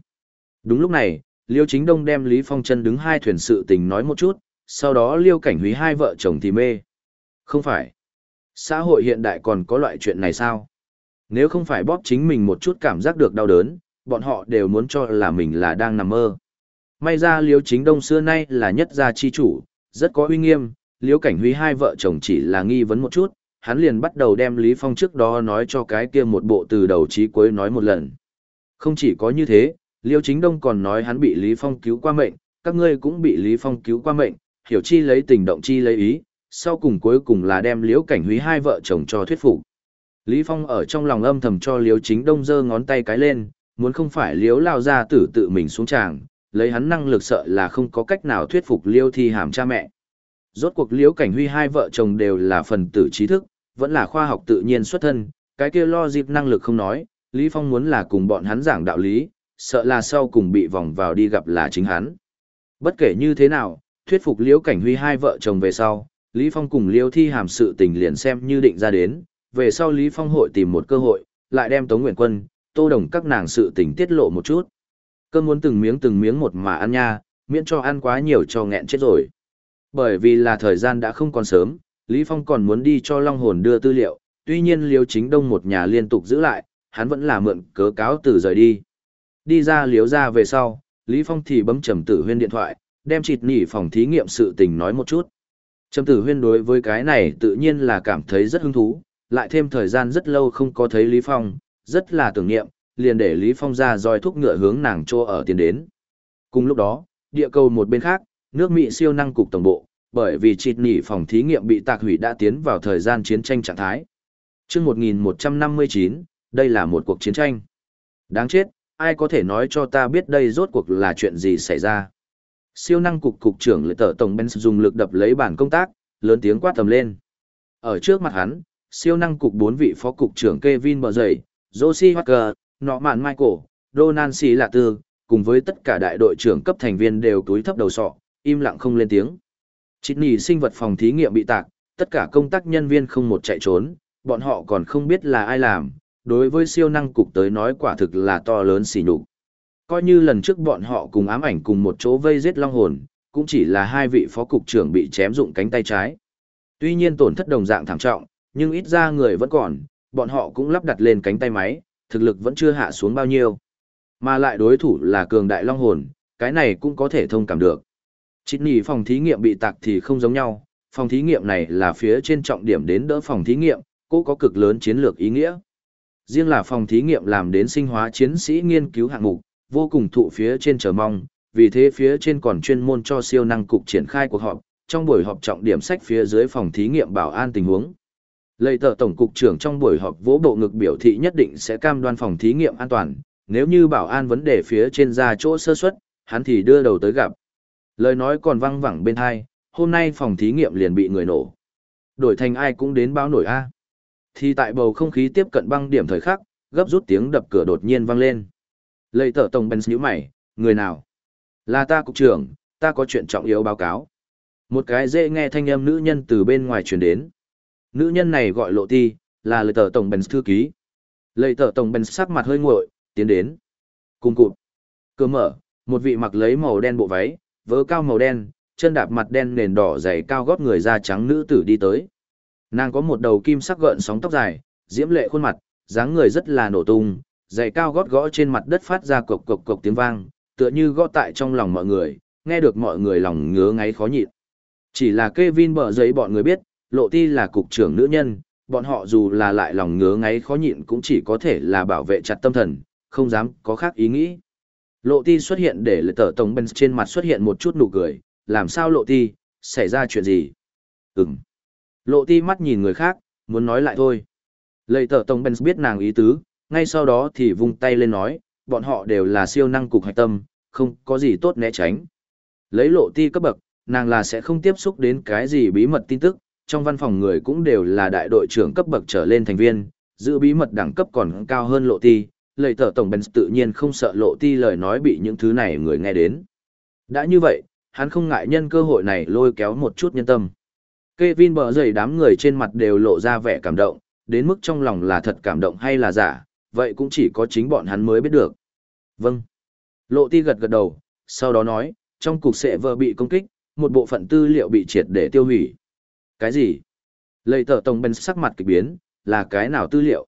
Đúng lúc này, Liêu Chính Đông đem Lý Phong chân đứng hai thuyền sự tình nói một chút, sau đó Liêu Cảnh Huy hai vợ chồng thì mê. Không phải. Xã hội hiện đại còn có loại chuyện này sao? Nếu không phải bóp chính mình một chút cảm giác được đau đớn, bọn họ đều muốn cho là mình là đang nằm mơ. May ra Liêu Chính Đông xưa nay là nhất gia chi chủ, rất có uy nghiêm, Liêu Cảnh Huy hai vợ chồng chỉ là nghi vấn một chút, hắn liền bắt đầu đem Lý Phong trước đó nói cho cái kia một bộ từ đầu chí cuối nói một lần. Không chỉ có như thế, Liêu Chính Đông còn nói hắn bị Lý Phong cứu qua mệnh, các ngươi cũng bị Lý Phong cứu qua mệnh, hiểu chi lấy tình động chi lấy ý, sau cùng cuối cùng là đem Liễu Cảnh Huy hai vợ chồng cho thuyết phục. Lý Phong ở trong lòng âm thầm cho liễu Chính Đông giơ ngón tay cái lên, muốn không phải liếu lao ra tử tự mình xuống tràng, lấy hắn năng lực sợ là không có cách nào thuyết phục liêu thi hàm cha mẹ. Rốt cuộc liếu cảnh huy hai vợ chồng đều là phần tử trí thức, vẫn là khoa học tự nhiên xuất thân, cái kia lo dịp năng lực không nói, Lý Phong muốn là cùng bọn hắn giảng đạo lý, sợ là sau cùng bị vòng vào đi gặp là chính hắn. Bất kể như thế nào, thuyết phục liễu cảnh huy hai vợ chồng về sau, Lý Phong cùng Liêu thi hàm sự tình liền xem như định ra đến, về sau Lý Phong hội tìm một cơ hội, lại đem Tống Nguyện Quân, Tô Đồng các nàng sự tình tiết lộ một chút. Cơn muốn từng miếng từng miếng một mà ăn nha, miễn cho ăn quá nhiều cho nghẹn chết rồi. Bởi vì là thời gian đã không còn sớm, Lý Phong còn muốn đi cho Long Hồn đưa tư liệu, tuy nhiên Liêu Chính Đông một nhà liên tục giữ lại, hắn vẫn là mượn cớ cáo từ rời đi. Đi ra liếu ra về sau, Lý Phong thì bấm trầm tử huyên điện thoại, đem chịt nỉ phòng thí nghiệm sự tình nói một chút. Trầm tử huyên đối với cái này tự nhiên là cảm thấy rất hứng thú, lại thêm thời gian rất lâu không có thấy Lý Phong, rất là tưởng niệm, liền để Lý Phong ra roi thúc ngựa hướng nàng trô ở tiến đến. Cùng lúc đó, địa cầu một bên khác, nước Mỹ siêu năng cục tổng bộ, bởi vì chịt nỉ phòng thí nghiệm bị tạc hủy đã tiến vào thời gian chiến tranh trạng thái. Trước 1159, đây là một cuộc chiến tranh. Đáng chết, ai có thể nói cho ta biết đây rốt cuộc là chuyện gì xảy ra. Siêu năng cục cục trưởng lợi tờ tổng Benz dùng lực đập lấy bản công tác, lớn tiếng quát tầm lên. Ở trước mặt hắn, siêu năng cục bốn vị phó cục trưởng Kevin bờ dậy, Josie Walker, Nọ Mạn Michael, Donald C. Lạ Tư, cùng với tất cả đại đội trưởng cấp thành viên đều túi thấp đầu sọ, im lặng không lên tiếng. Chít nỉ sinh vật phòng thí nghiệm bị tạc, tất cả công tác nhân viên không một chạy trốn, bọn họ còn không biết là ai làm, đối với siêu năng cục tới nói quả thực là to lớn xỉ nhục. Coi như lần trước bọn họ cùng ám ảnh cùng một chỗ vây giết long hồn, cũng chỉ là hai vị phó cục trưởng bị chém dụng cánh tay trái. Tuy nhiên tổn thất đồng dạng thảm trọng, nhưng ít ra người vẫn còn, bọn họ cũng lắp đặt lên cánh tay máy, thực lực vẫn chưa hạ xuống bao nhiêu. Mà lại đối thủ là cường đại long hồn, cái này cũng có thể thông cảm được. Chính nỉ phòng thí nghiệm bị tạc thì không giống nhau, phòng thí nghiệm này là phía trên trọng điểm đến đỡ phòng thí nghiệm, cũng có cực lớn chiến lược ý nghĩa. Riêng là phòng thí nghiệm làm đến sinh hóa chiến sĩ nghiên cứu hạng mục, vô cùng thụ phía trên chờ mong, vì thế phía trên còn chuyên môn cho siêu năng cục triển khai cuộc họp, trong buổi họp trọng điểm sách phía dưới phòng thí nghiệm bảo an tình huống. Lệ tờ tổng cục trưởng trong buổi họp vỗ bộ ngực biểu thị nhất định sẽ cam đoan phòng thí nghiệm an toàn, nếu như bảo an vấn đề phía trên ra chỗ sơ suất, hắn thì đưa đầu tới gặp. Lời nói còn văng vẳng bên hai, hôm nay phòng thí nghiệm liền bị người nổ. Đổi thành ai cũng đến báo nổi A. Thì tại bầu không khí tiếp cận băng điểm thời khắc, gấp rút tiếng đập cửa đột nhiên vang lên. Lệ tờ tổng Benz nhíu mày, người nào? Là ta cục trưởng, ta có chuyện trọng yếu báo cáo. Một cái dễ nghe thanh âm nữ nhân từ bên ngoài truyền đến. Nữ nhân này gọi lộ ti, là lệ tờ tổng Benz thư ký. Lệ tờ tổng Benz sắc mặt hơi nguội, tiến đến. Cùng cụt. Cửa mở, một vị mặc lấy màu đen bộ váy, vớ cao màu đen, chân đạp mặt đen nền đỏ dày cao gót người da trắng nữ tử đi tới. Nàng có một đầu kim sắc gợn sóng tóc dài, diễm lệ khuôn mặt, dáng người rất là nổ tung, giày cao gót gõ trên mặt đất phát ra cộc cộc cộc tiếng vang, tựa như gõ tại trong lòng mọi người, nghe được mọi người lòng ngứa ngáy khó nhịn. Chỉ là Kevin bở giấy bọn người biết, lộ ti là cục trưởng nữ nhân, bọn họ dù là lại lòng ngứa ngáy khó nhịn cũng chỉ có thể là bảo vệ chặt tâm thần, không dám có khác ý nghĩ. Lộ ti xuất hiện để lệ tờ tổng bên trên mặt xuất hiện một chút nụ cười, làm sao lộ ti, xảy ra chuyện gì? Ừm. Lộ ti mắt nhìn người khác, muốn nói lại thôi. Lệ tờ tổng bên biết nàng ý tứ, ngay sau đó thì vung tay lên nói, bọn họ đều là siêu năng cục hạch tâm, không có gì tốt né tránh. Lấy lộ ti cấp bậc, nàng là sẽ không tiếp xúc đến cái gì bí mật tin tức, trong văn phòng người cũng đều là đại đội trưởng cấp bậc trở lên thành viên, giữ bí mật đẳng cấp còn cao hơn lộ ti, lệ tờ tổng bèn tự nhiên không sợ lộ ti lời nói bị những thứ này người nghe đến. Đã như vậy, hắn không ngại nhân cơ hội này lôi kéo một chút nhân tâm. Kevin bờ dày đám người trên mặt đều lộ ra vẻ cảm động, đến mức trong lòng là thật cảm động hay là giả, vậy cũng chỉ có chính bọn hắn mới biết được. Vâng. Lộ ti gật gật đầu, sau đó nói, trong cục sệ vợ bị công kích, một bộ phận tư liệu bị triệt để tiêu hủy. Cái gì? Lệ tờ tổng bên sắc mặt kịch biến, là cái nào tư liệu?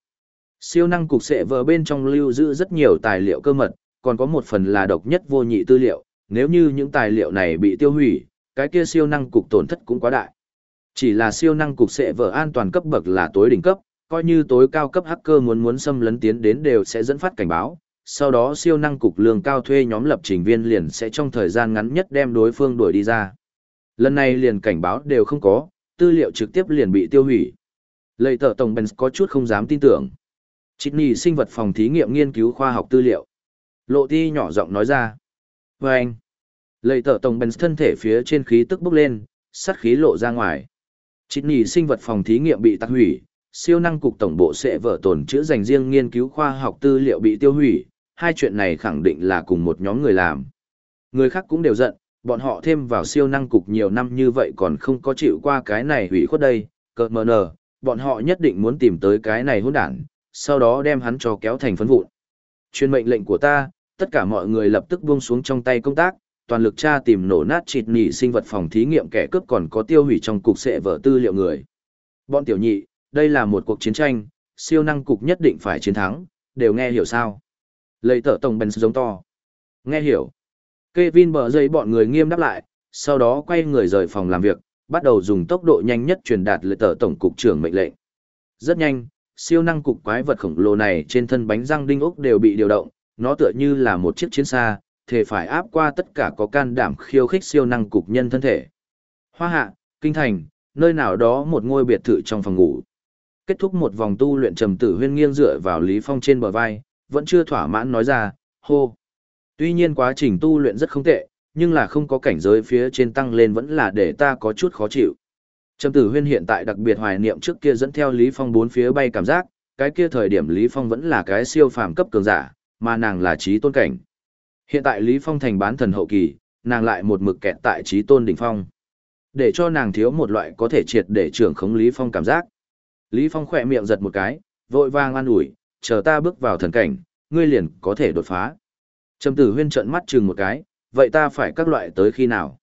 Siêu năng cục sệ vợ bên trong lưu giữ rất nhiều tài liệu cơ mật, còn có một phần là độc nhất vô nhị tư liệu, nếu như những tài liệu này bị tiêu hủy, cái kia siêu năng cục tổn thất cũng quá đại. Chỉ là siêu năng cục sệ vợ an toàn cấp bậc là tối đỉnh cấp, coi như tối cao cấp hacker muốn muốn xâm lấn tiến đến đều sẽ dẫn phát cảnh báo, sau đó siêu năng cục lương cao thuê nhóm lập trình viên liền sẽ trong thời gian ngắn nhất đem đối phương đuổi đi ra. Lần này liền cảnh báo đều không có, tư liệu trực tiếp liền bị tiêu hủy. Lệ tờ tổng Benz có chút không dám tin tưởng. Chitney sinh vật phòng thí nghiệm nghiên cứu khoa học tư liệu. Lộ ti nhỏ giọng nói ra. Và anh. Lệ tờ tổng Benz thân thể phía trên khí tức bốc lên, sát khí lộ ra ngoài. Chịt nhì sinh vật phòng thí nghiệm bị tạc hủy, siêu năng cục tổng bộ sẽ vở tồn chữa dành riêng nghiên cứu khoa học tư liệu bị tiêu hủy, hai chuyện này khẳng định là cùng một nhóm người làm. Người khác cũng đều giận, bọn họ thêm vào siêu năng cục nhiều năm như vậy còn không có chịu qua cái này hủy khuất đây, cợt mờ nờ, bọn họ nhất định muốn tìm tới cái này hỗn đản, sau đó đem hắn cho kéo thành phấn vụn. Chuyên mệnh lệnh của ta, tất cả mọi người lập tức buông xuống trong tay công tác, toàn lực tra tìm nổ nát chịt nhị sinh vật phòng thí nghiệm kẻ cướp còn có tiêu hủy trong cục sẽ vở tư liệu người. Bọn tiểu nhị, đây là một cuộc chiến tranh, siêu năng cục nhất định phải chiến thắng, đều nghe hiểu sao. Lấy tờ tổng bèn giống to. Nghe hiểu. Kevin bờ dây bọn người nghiêm đáp lại, sau đó quay người rời phòng làm việc, bắt đầu dùng tốc độ nhanh nhất truyền đạt lời tờ tổng cục trưởng mệnh lệnh. Rất nhanh, siêu năng cục quái vật khổng lồ này trên thân bánh răng đinh ốc đều bị điều động, nó tựa như là một chiếc chiến xa, thể phải áp qua tất cả có can đảm khiêu khích siêu năng cục nhân thân thể. Hoa hạ, kinh thành, nơi nào đó một ngôi biệt thự trong phòng ngủ. Kết thúc một vòng tu luyện trầm tử huyên nghiêng dựa vào Lý Phong trên bờ vai, vẫn chưa thỏa mãn nói ra, hô. Tuy nhiên quá trình tu luyện rất không tệ, nhưng là không có cảnh giới phía trên tăng lên vẫn là để ta có chút khó chịu. Trầm tử huyên hiện tại đặc biệt hoài niệm trước kia dẫn theo Lý Phong bốn phía bay cảm giác, cái kia thời điểm Lý Phong vẫn là cái siêu phàm cấp cường giả, mà nàng là trí tôn cảnh. Hiện tại Lý Phong thành bán thần hậu kỳ, nàng lại một mực kẹt tại trí tôn đỉnh phong. Để cho nàng thiếu một loại có thể triệt để trưởng khống Lý Phong cảm giác. Lý Phong khỏe miệng giật một cái, vội vàng an ủi, chờ ta bước vào thần cảnh, ngươi liền có thể đột phá. Trầm tử huyên trợn mắt chừng một cái, vậy ta phải các loại tới khi nào?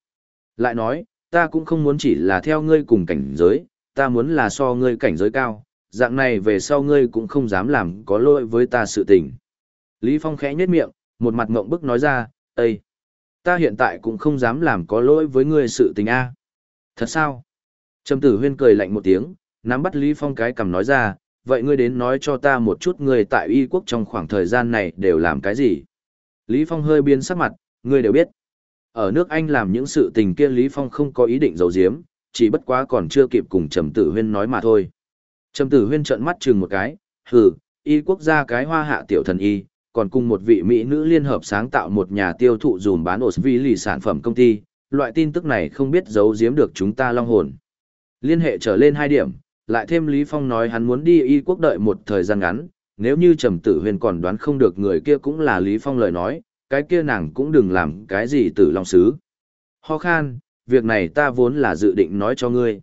Lại nói, ta cũng không muốn chỉ là theo ngươi cùng cảnh giới, ta muốn là so ngươi cảnh giới cao, dạng này về sau ngươi cũng không dám làm có lỗi với ta sự tình. Lý Phong khẽ nhếch miệng, một mặt ngộng bức nói ra, Ây, Ta hiện tại cũng không dám làm có lỗi với ngươi sự tình a. Thật sao? Trầm tử huyên cười lạnh một tiếng, nắm bắt Lý Phong cái cầm nói ra, vậy ngươi đến nói cho ta một chút ngươi tại y quốc trong khoảng thời gian này đều làm cái gì? Lý Phong hơi biến sắc mặt, ngươi đều biết. Ở nước Anh làm những sự tình kia Lý Phong không có ý định giấu giếm, chỉ bất quá còn chưa kịp cùng Trầm Tử Huyên nói mà thôi. Trầm Tử Huyên trợn mắt chừng một cái, hừ, y quốc gia cái hoa hạ tiểu thần y, còn cùng một vị mỹ nữ liên hợp sáng tạo một nhà tiêu thụ dùm bán ổ vi lì sản phẩm công ty, loại tin tức này không biết giấu giếm được chúng ta long hồn. Liên hệ trở lên hai điểm, lại thêm Lý Phong nói hắn muốn đi y quốc đợi một thời gian ngắn, nếu như Trầm Tử Huyền còn đoán không được người kia cũng là Lý Phong lời nói, cái kia nàng cũng đừng làm cái gì tử long sứ. Ho khan, việc này ta vốn là dự định nói cho ngươi.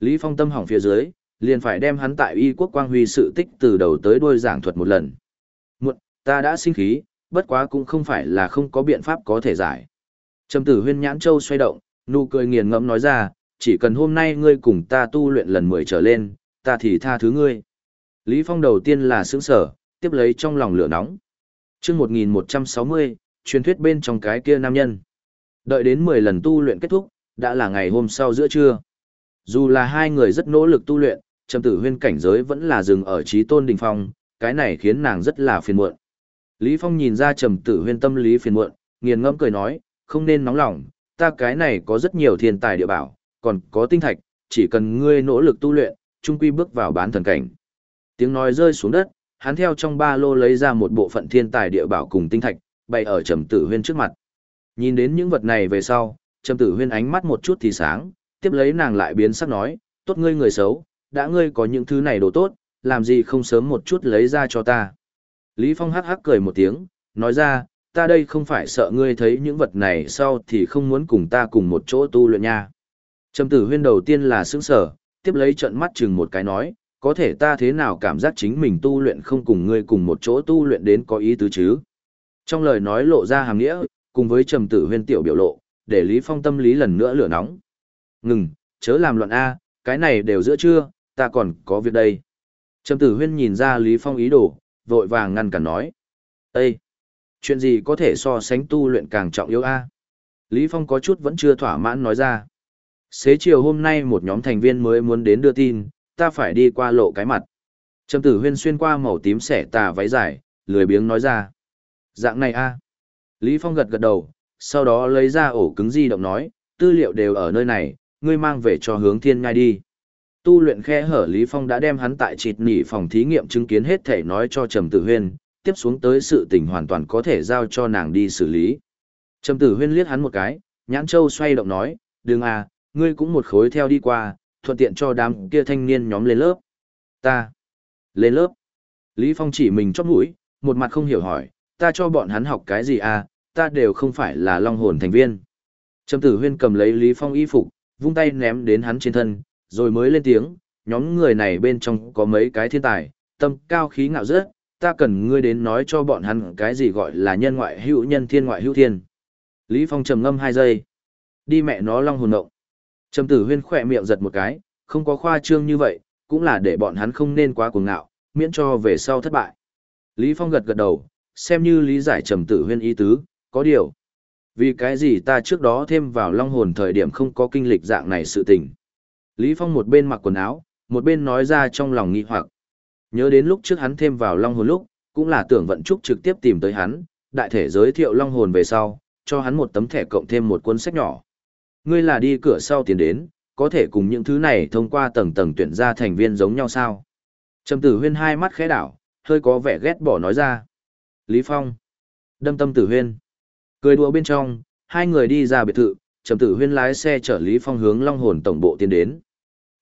Lý Phong tâm hỏng phía dưới, liền phải đem hắn tại y quốc quang huy sự tích từ đầu tới đuôi giảng thuật một lần. Muộn, ta đã sinh khí, bất quá cũng không phải là không có biện pháp có thể giải. Trầm tử huyên nhãn châu xoay động, nụ cười nghiền ngẫm nói ra, chỉ cần hôm nay ngươi cùng ta tu luyện lần mười trở lên, ta thì tha thứ ngươi. Lý Phong đầu tiên là sướng sở, tiếp lấy trong lòng lửa nóng. Trước 1160, truyền thuyết bên trong cái kia nam nhân. Đợi đến 10 lần tu luyện kết thúc, đã là ngày hôm sau giữa trưa. Dù là hai người rất nỗ lực tu luyện, trầm tử huyên cảnh giới vẫn là dừng ở trí tôn đỉnh phong, cái này khiến nàng rất là phiền muộn. Lý Phong nhìn ra trầm tử huyên tâm lý phiền muộn, nghiền ngẫm cười nói, không nên nóng lòng, ta cái này có rất nhiều thiên tài địa bảo, còn có tinh thạch, chỉ cần ngươi nỗ lực tu luyện, chung quy bước vào bán thần cảnh. Tiếng nói rơi xuống đất, hắn theo trong ba lô lấy ra một bộ phận thiên tài địa bảo cùng tinh thạch, bày ở Trầm Tử Huyên trước mặt. Nhìn đến những vật này về sau, Trầm Tử Huyên ánh mắt một chút thì sáng, tiếp lấy nàng lại biến sắc nói, tốt ngươi người xấu, đã ngươi có những thứ này đồ tốt, làm gì không sớm một chút lấy ra cho ta. Lý Phong hắc hắc cười một tiếng, nói ra, ta đây không phải sợ ngươi thấy những vật này sau thì không muốn cùng ta cùng một chỗ tu luyện nha. Trầm tử huyên đầu tiên là sững sở, tiếp lấy trận mắt chừng một cái nói, có thể ta thế nào cảm giác chính mình tu luyện không cùng ngươi cùng một chỗ tu luyện đến có ý tứ chứ. Trong lời nói lộ ra hàng nghĩa, cùng với trầm tử huyên tiểu biểu lộ, để Lý Phong tâm lý lần nữa lửa nóng. Ngừng, chớ làm loạn A, cái này đều giữa trưa, ta còn có việc đây. Trầm tử huyên nhìn ra Lý Phong ý đồ, vội vàng ngăn cản nói. Ê! Chuyện gì có thể so sánh tu luyện càng trọng yếu A? Lý Phong có chút vẫn chưa thỏa mãn nói ra. Xế chiều hôm nay một nhóm thành viên mới muốn đến đưa tin, ta phải đi qua lộ cái mặt. Trầm tử huyên xuyên qua màu tím xẻ tà váy dài, lười biếng nói ra. Dạng này a Lý Phong gật gật đầu, sau đó lấy ra ổ cứng di động nói, tư liệu đều ở nơi này, ngươi mang về cho hướng thiên ngay đi. Tu luyện khe hở Lý Phong đã đem hắn tại trịt nỉ phòng thí nghiệm chứng kiến hết thể nói cho Trầm Tử Huyên, tiếp xuống tới sự tình hoàn toàn có thể giao cho nàng đi xử lý. Trầm tử huyên liếc hắn một cái, nhãn châu xoay động nói, đừng à, ngươi cũng một khối theo đi qua, thuận tiện cho đám kia thanh niên nhóm lên lớp. Ta. Lên lớp. Lý Phong chỉ mình chóp mũi, một mặt không hiểu hỏi, ta cho bọn hắn học cái gì à, ta đều không phải là long hồn thành viên. Trầm tử huyên cầm lấy Lý Phong y phục, vung tay ném đến hắn trên thân, rồi mới lên tiếng, nhóm người này bên trong có mấy cái thiên tài, tâm cao khí ngạo rất, ta cần ngươi đến nói cho bọn hắn cái gì gọi là nhân ngoại hữu nhân thiên ngoại hữu thiên. Lý Phong trầm ngâm hai giây. Đi mẹ nó long hồn động. Trầm tử huyên khỏe miệng giật một cái, không có khoa trương như vậy, cũng là để bọn hắn không nên quá cuồng ngạo, miễn cho về sau thất bại. Lý Phong gật gật đầu, xem như lý giải trầm tử huyên ý tứ, có điều. Vì cái gì ta trước đó thêm vào long hồn thời điểm không có kinh lịch dạng này sự tình. Lý Phong một bên mặc quần áo, một bên nói ra trong lòng nghi hoặc. Nhớ đến lúc trước hắn thêm vào long hồn lúc, cũng là tưởng vận trúc trực tiếp tìm tới hắn, đại thể giới thiệu long hồn về sau, cho hắn một tấm thẻ cộng thêm một cuốn sách nhỏ. Ngươi là đi cửa sau tiến đến, có thể cùng những thứ này thông qua tầng tầng tuyển ra thành viên giống nhau sao? Trầm tử huyên hai mắt khẽ đảo, hơi có vẻ ghét bỏ nói ra. Lý Phong. Đâm tâm tử huyên. Cười đùa bên trong, hai người đi ra biệt thự, Trầm tử huyên lái xe chở Lý Phong hướng Long Hồn Tổng bộ tiến đến.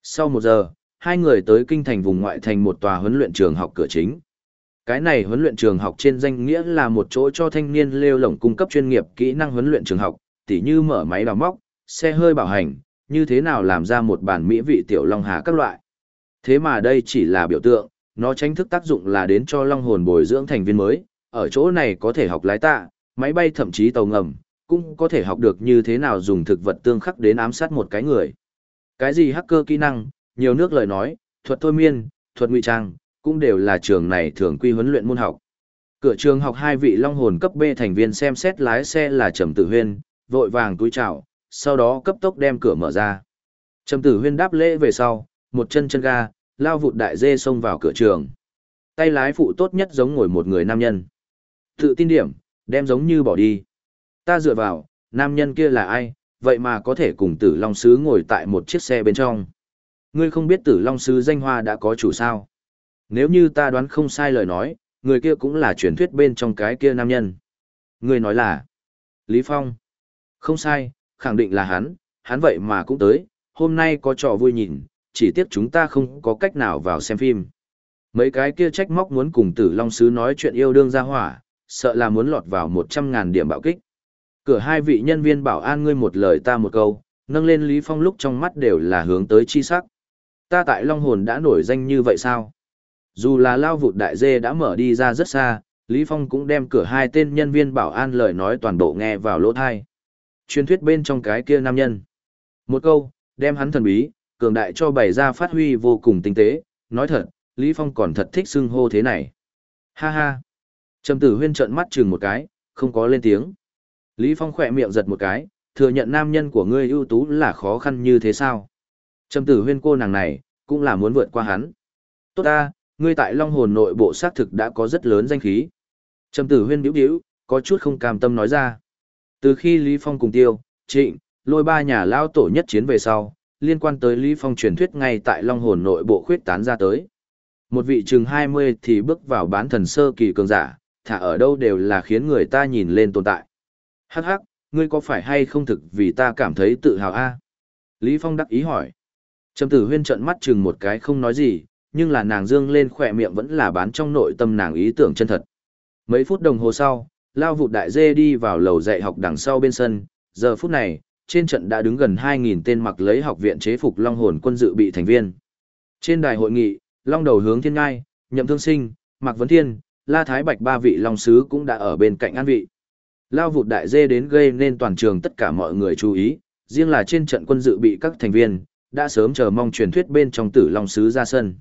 Sau một giờ, hai người tới kinh thành vùng ngoại thành một tòa huấn luyện trường học cửa chính. Cái này huấn luyện trường học trên danh nghĩa là một chỗ cho thanh niên lêu lổng cung cấp chuyên nghiệp kỹ năng huấn luyện trường học, tỉ như mở máy đào móc, xe hơi bảo hành, như thế nào làm ra một bản mỹ vị tiểu long hà các loại. Thế mà đây chỉ là biểu tượng, nó tránh thức tác dụng là đến cho long hồn bồi dưỡng thành viên mới, ở chỗ này có thể học lái tạ, máy bay thậm chí tàu ngầm, cũng có thể học được như thế nào dùng thực vật tương khắc đến ám sát một cái người. Cái gì hacker kỹ năng, nhiều nước lời nói, thuật thôi miên, thuật ngụy trang, cũng đều là trường này thường quy huấn luyện môn học. Cửa trường học hai vị long hồn cấp B thành viên xem xét lái xe là Trầm Tử Huyên, vội vàng túi chào, sau đó cấp tốc đem cửa mở ra. Trầm Tử Huyên đáp lễ về sau, một chân chân ga, lao vụt đại dê xông vào cửa trường. Tay lái phụ tốt nhất giống ngồi một người nam nhân. Tự tin điểm, đem giống như bỏ đi. Ta dựa vào, nam nhân kia là ai, vậy mà có thể cùng tử long sứ ngồi tại một chiếc xe bên trong. Ngươi không biết tử long sứ danh hoa đã có chủ sao. Nếu như ta đoán không sai lời nói, người kia cũng là truyền thuyết bên trong cái kia nam nhân. Ngươi nói là Lý Phong. Không sai, khẳng định là hắn, hắn vậy mà cũng tới, hôm nay có trò vui nhìn, chỉ tiếc chúng ta không có cách nào vào xem phim. Mấy cái kia trách móc muốn cùng tử long sứ nói chuyện yêu đương ra hỏa, sợ là muốn lọt vào một trăm ngàn điểm bạo kích. Cửa hai vị nhân viên bảo an ngươi một lời ta một câu, nâng lên Lý Phong lúc trong mắt đều là hướng tới chi sắc. Ta tại Long Hồn đã nổi danh như vậy sao? Dù là lao vụt đại dê đã mở đi ra rất xa, Lý Phong cũng đem cửa hai tên nhân viên bảo an lời nói toàn bộ nghe vào lỗ thai. Truyền thuyết bên trong cái kia nam nhân. Một câu, đem hắn thần bí, cường đại cho bày ra phát huy vô cùng tinh tế, nói thật, Lý Phong còn thật thích xưng hô thế này. Ha ha. Trầm tử huyên trợn mắt chừng một cái, không có lên tiếng. Lý Phong khỏe miệng giật một cái, thừa nhận nam nhân của ngươi ưu tú là khó khăn như thế sao? Trầm tử huyên cô nàng này, cũng là muốn vượt qua hắn. Tốt ta, ngươi tại Long Hồn nội bộ xác thực đã có rất lớn danh khí. Trầm tử huyên biểu biểu, có chút không cam tâm nói ra. Từ khi Lý Phong cùng tiêu, trịnh, lôi ba nhà lao tổ nhất chiến về sau, liên quan tới Lý Phong truyền thuyết ngay tại Long Hồn nội bộ khuyết tán ra tới. Một vị chừng 20 thì bước vào bán thần sơ kỳ cường giả, thả ở đâu đều là khiến người ta nhìn lên tồn tại. Hắc hắc, ngươi có phải hay không thực vì ta cảm thấy tự hào a? Lý Phong đắc ý hỏi. Trầm tử huyên trận mắt chừng một cái không nói gì, nhưng là nàng dương lên khỏe miệng vẫn là bán trong nội tâm nàng ý tưởng chân thật. Mấy phút đồng hồ sau, lao vụt đại dê đi vào lầu dạy học đằng sau bên sân, giờ phút này, trên trận đã đứng gần 2.000 tên mặc lấy học viện chế phục Long Hồn quân dự bị thành viên. Trên đài hội nghị, Long đầu hướng thiên ngai, nhậm thương sinh, Mạc Vấn Thiên, La Thái Bạch ba vị Long Sứ cũng đã ở bên cạnh an vị. Lao vụt đại dê đến gây nên toàn trường tất cả mọi người chú ý, riêng là trên trận quân dự bị các thành viên, đã sớm chờ mong truyền thuyết bên trong tử Long Sứ ra sân.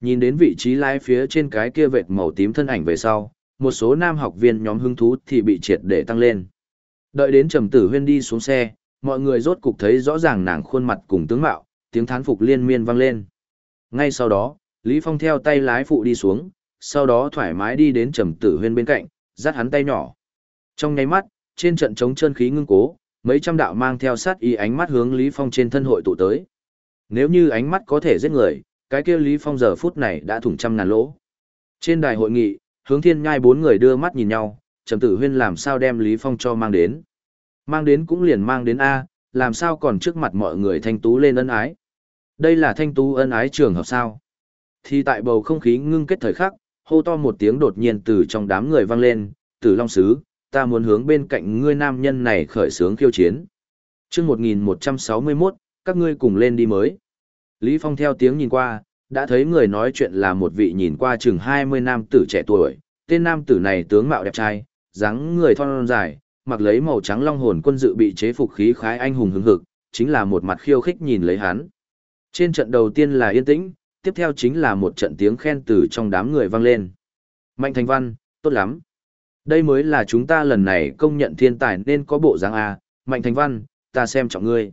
Nhìn đến vị trí lái phía trên cái kia vệt màu tím thân ảnh về sau, một số nam học viên nhóm hứng thú thì bị triệt để tăng lên. Đợi đến trầm tử huyên đi xuống xe, mọi người rốt cục thấy rõ ràng nàng khuôn mặt cùng tướng mạo, tiếng thán phục liên miên vang lên. Ngay sau đó, Lý Phong theo tay lái phụ đi xuống, sau đó thoải mái đi đến trầm tử huyên bên cạnh, dắt hắn tay nhỏ. Trong nháy mắt, trên trận chống chân khí ngưng cố, mấy trăm đạo mang theo sát y ánh mắt hướng Lý Phong trên thân hội tụ tới. Nếu như ánh mắt có thể giết người, cái kia Lý Phong giờ phút này đã thủng trăm ngàn lỗ. Trên đài hội nghị, hướng thiên nhai bốn người đưa mắt nhìn nhau, Trầm Tử Huyên làm sao đem Lý Phong cho mang đến. Mang đến cũng liền mang đến A, làm sao còn trước mặt mọi người thanh tú lên ân ái. Đây là thanh tú ân ái trường hợp sao. Thì tại bầu không khí ngưng kết thời khắc, hô to một tiếng đột nhiên từ trong đám người vang lên, tử long sứ, ta muốn hướng bên cạnh ngươi nam nhân này khởi sướng khiêu chiến. chương 1161, các ngươi cùng lên đi mới. Lý Phong theo tiếng nhìn qua, đã thấy người nói chuyện là một vị nhìn qua chừng 20 nam tử trẻ tuổi, tên nam tử này tướng mạo đẹp trai, dáng người thon dài, mặc lấy màu trắng long hồn quân dự bị chế phục khí khái anh hùng hứng hực, chính là một mặt khiêu khích nhìn lấy hắn. Trên trận đầu tiên là yên tĩnh, tiếp theo chính là một trận tiếng khen từ trong đám người vang lên. Mạnh Thành Văn, tốt lắm. Đây mới là chúng ta lần này công nhận thiên tài nên có bộ dáng A, Mạnh Thành Văn, ta xem trọng ngươi.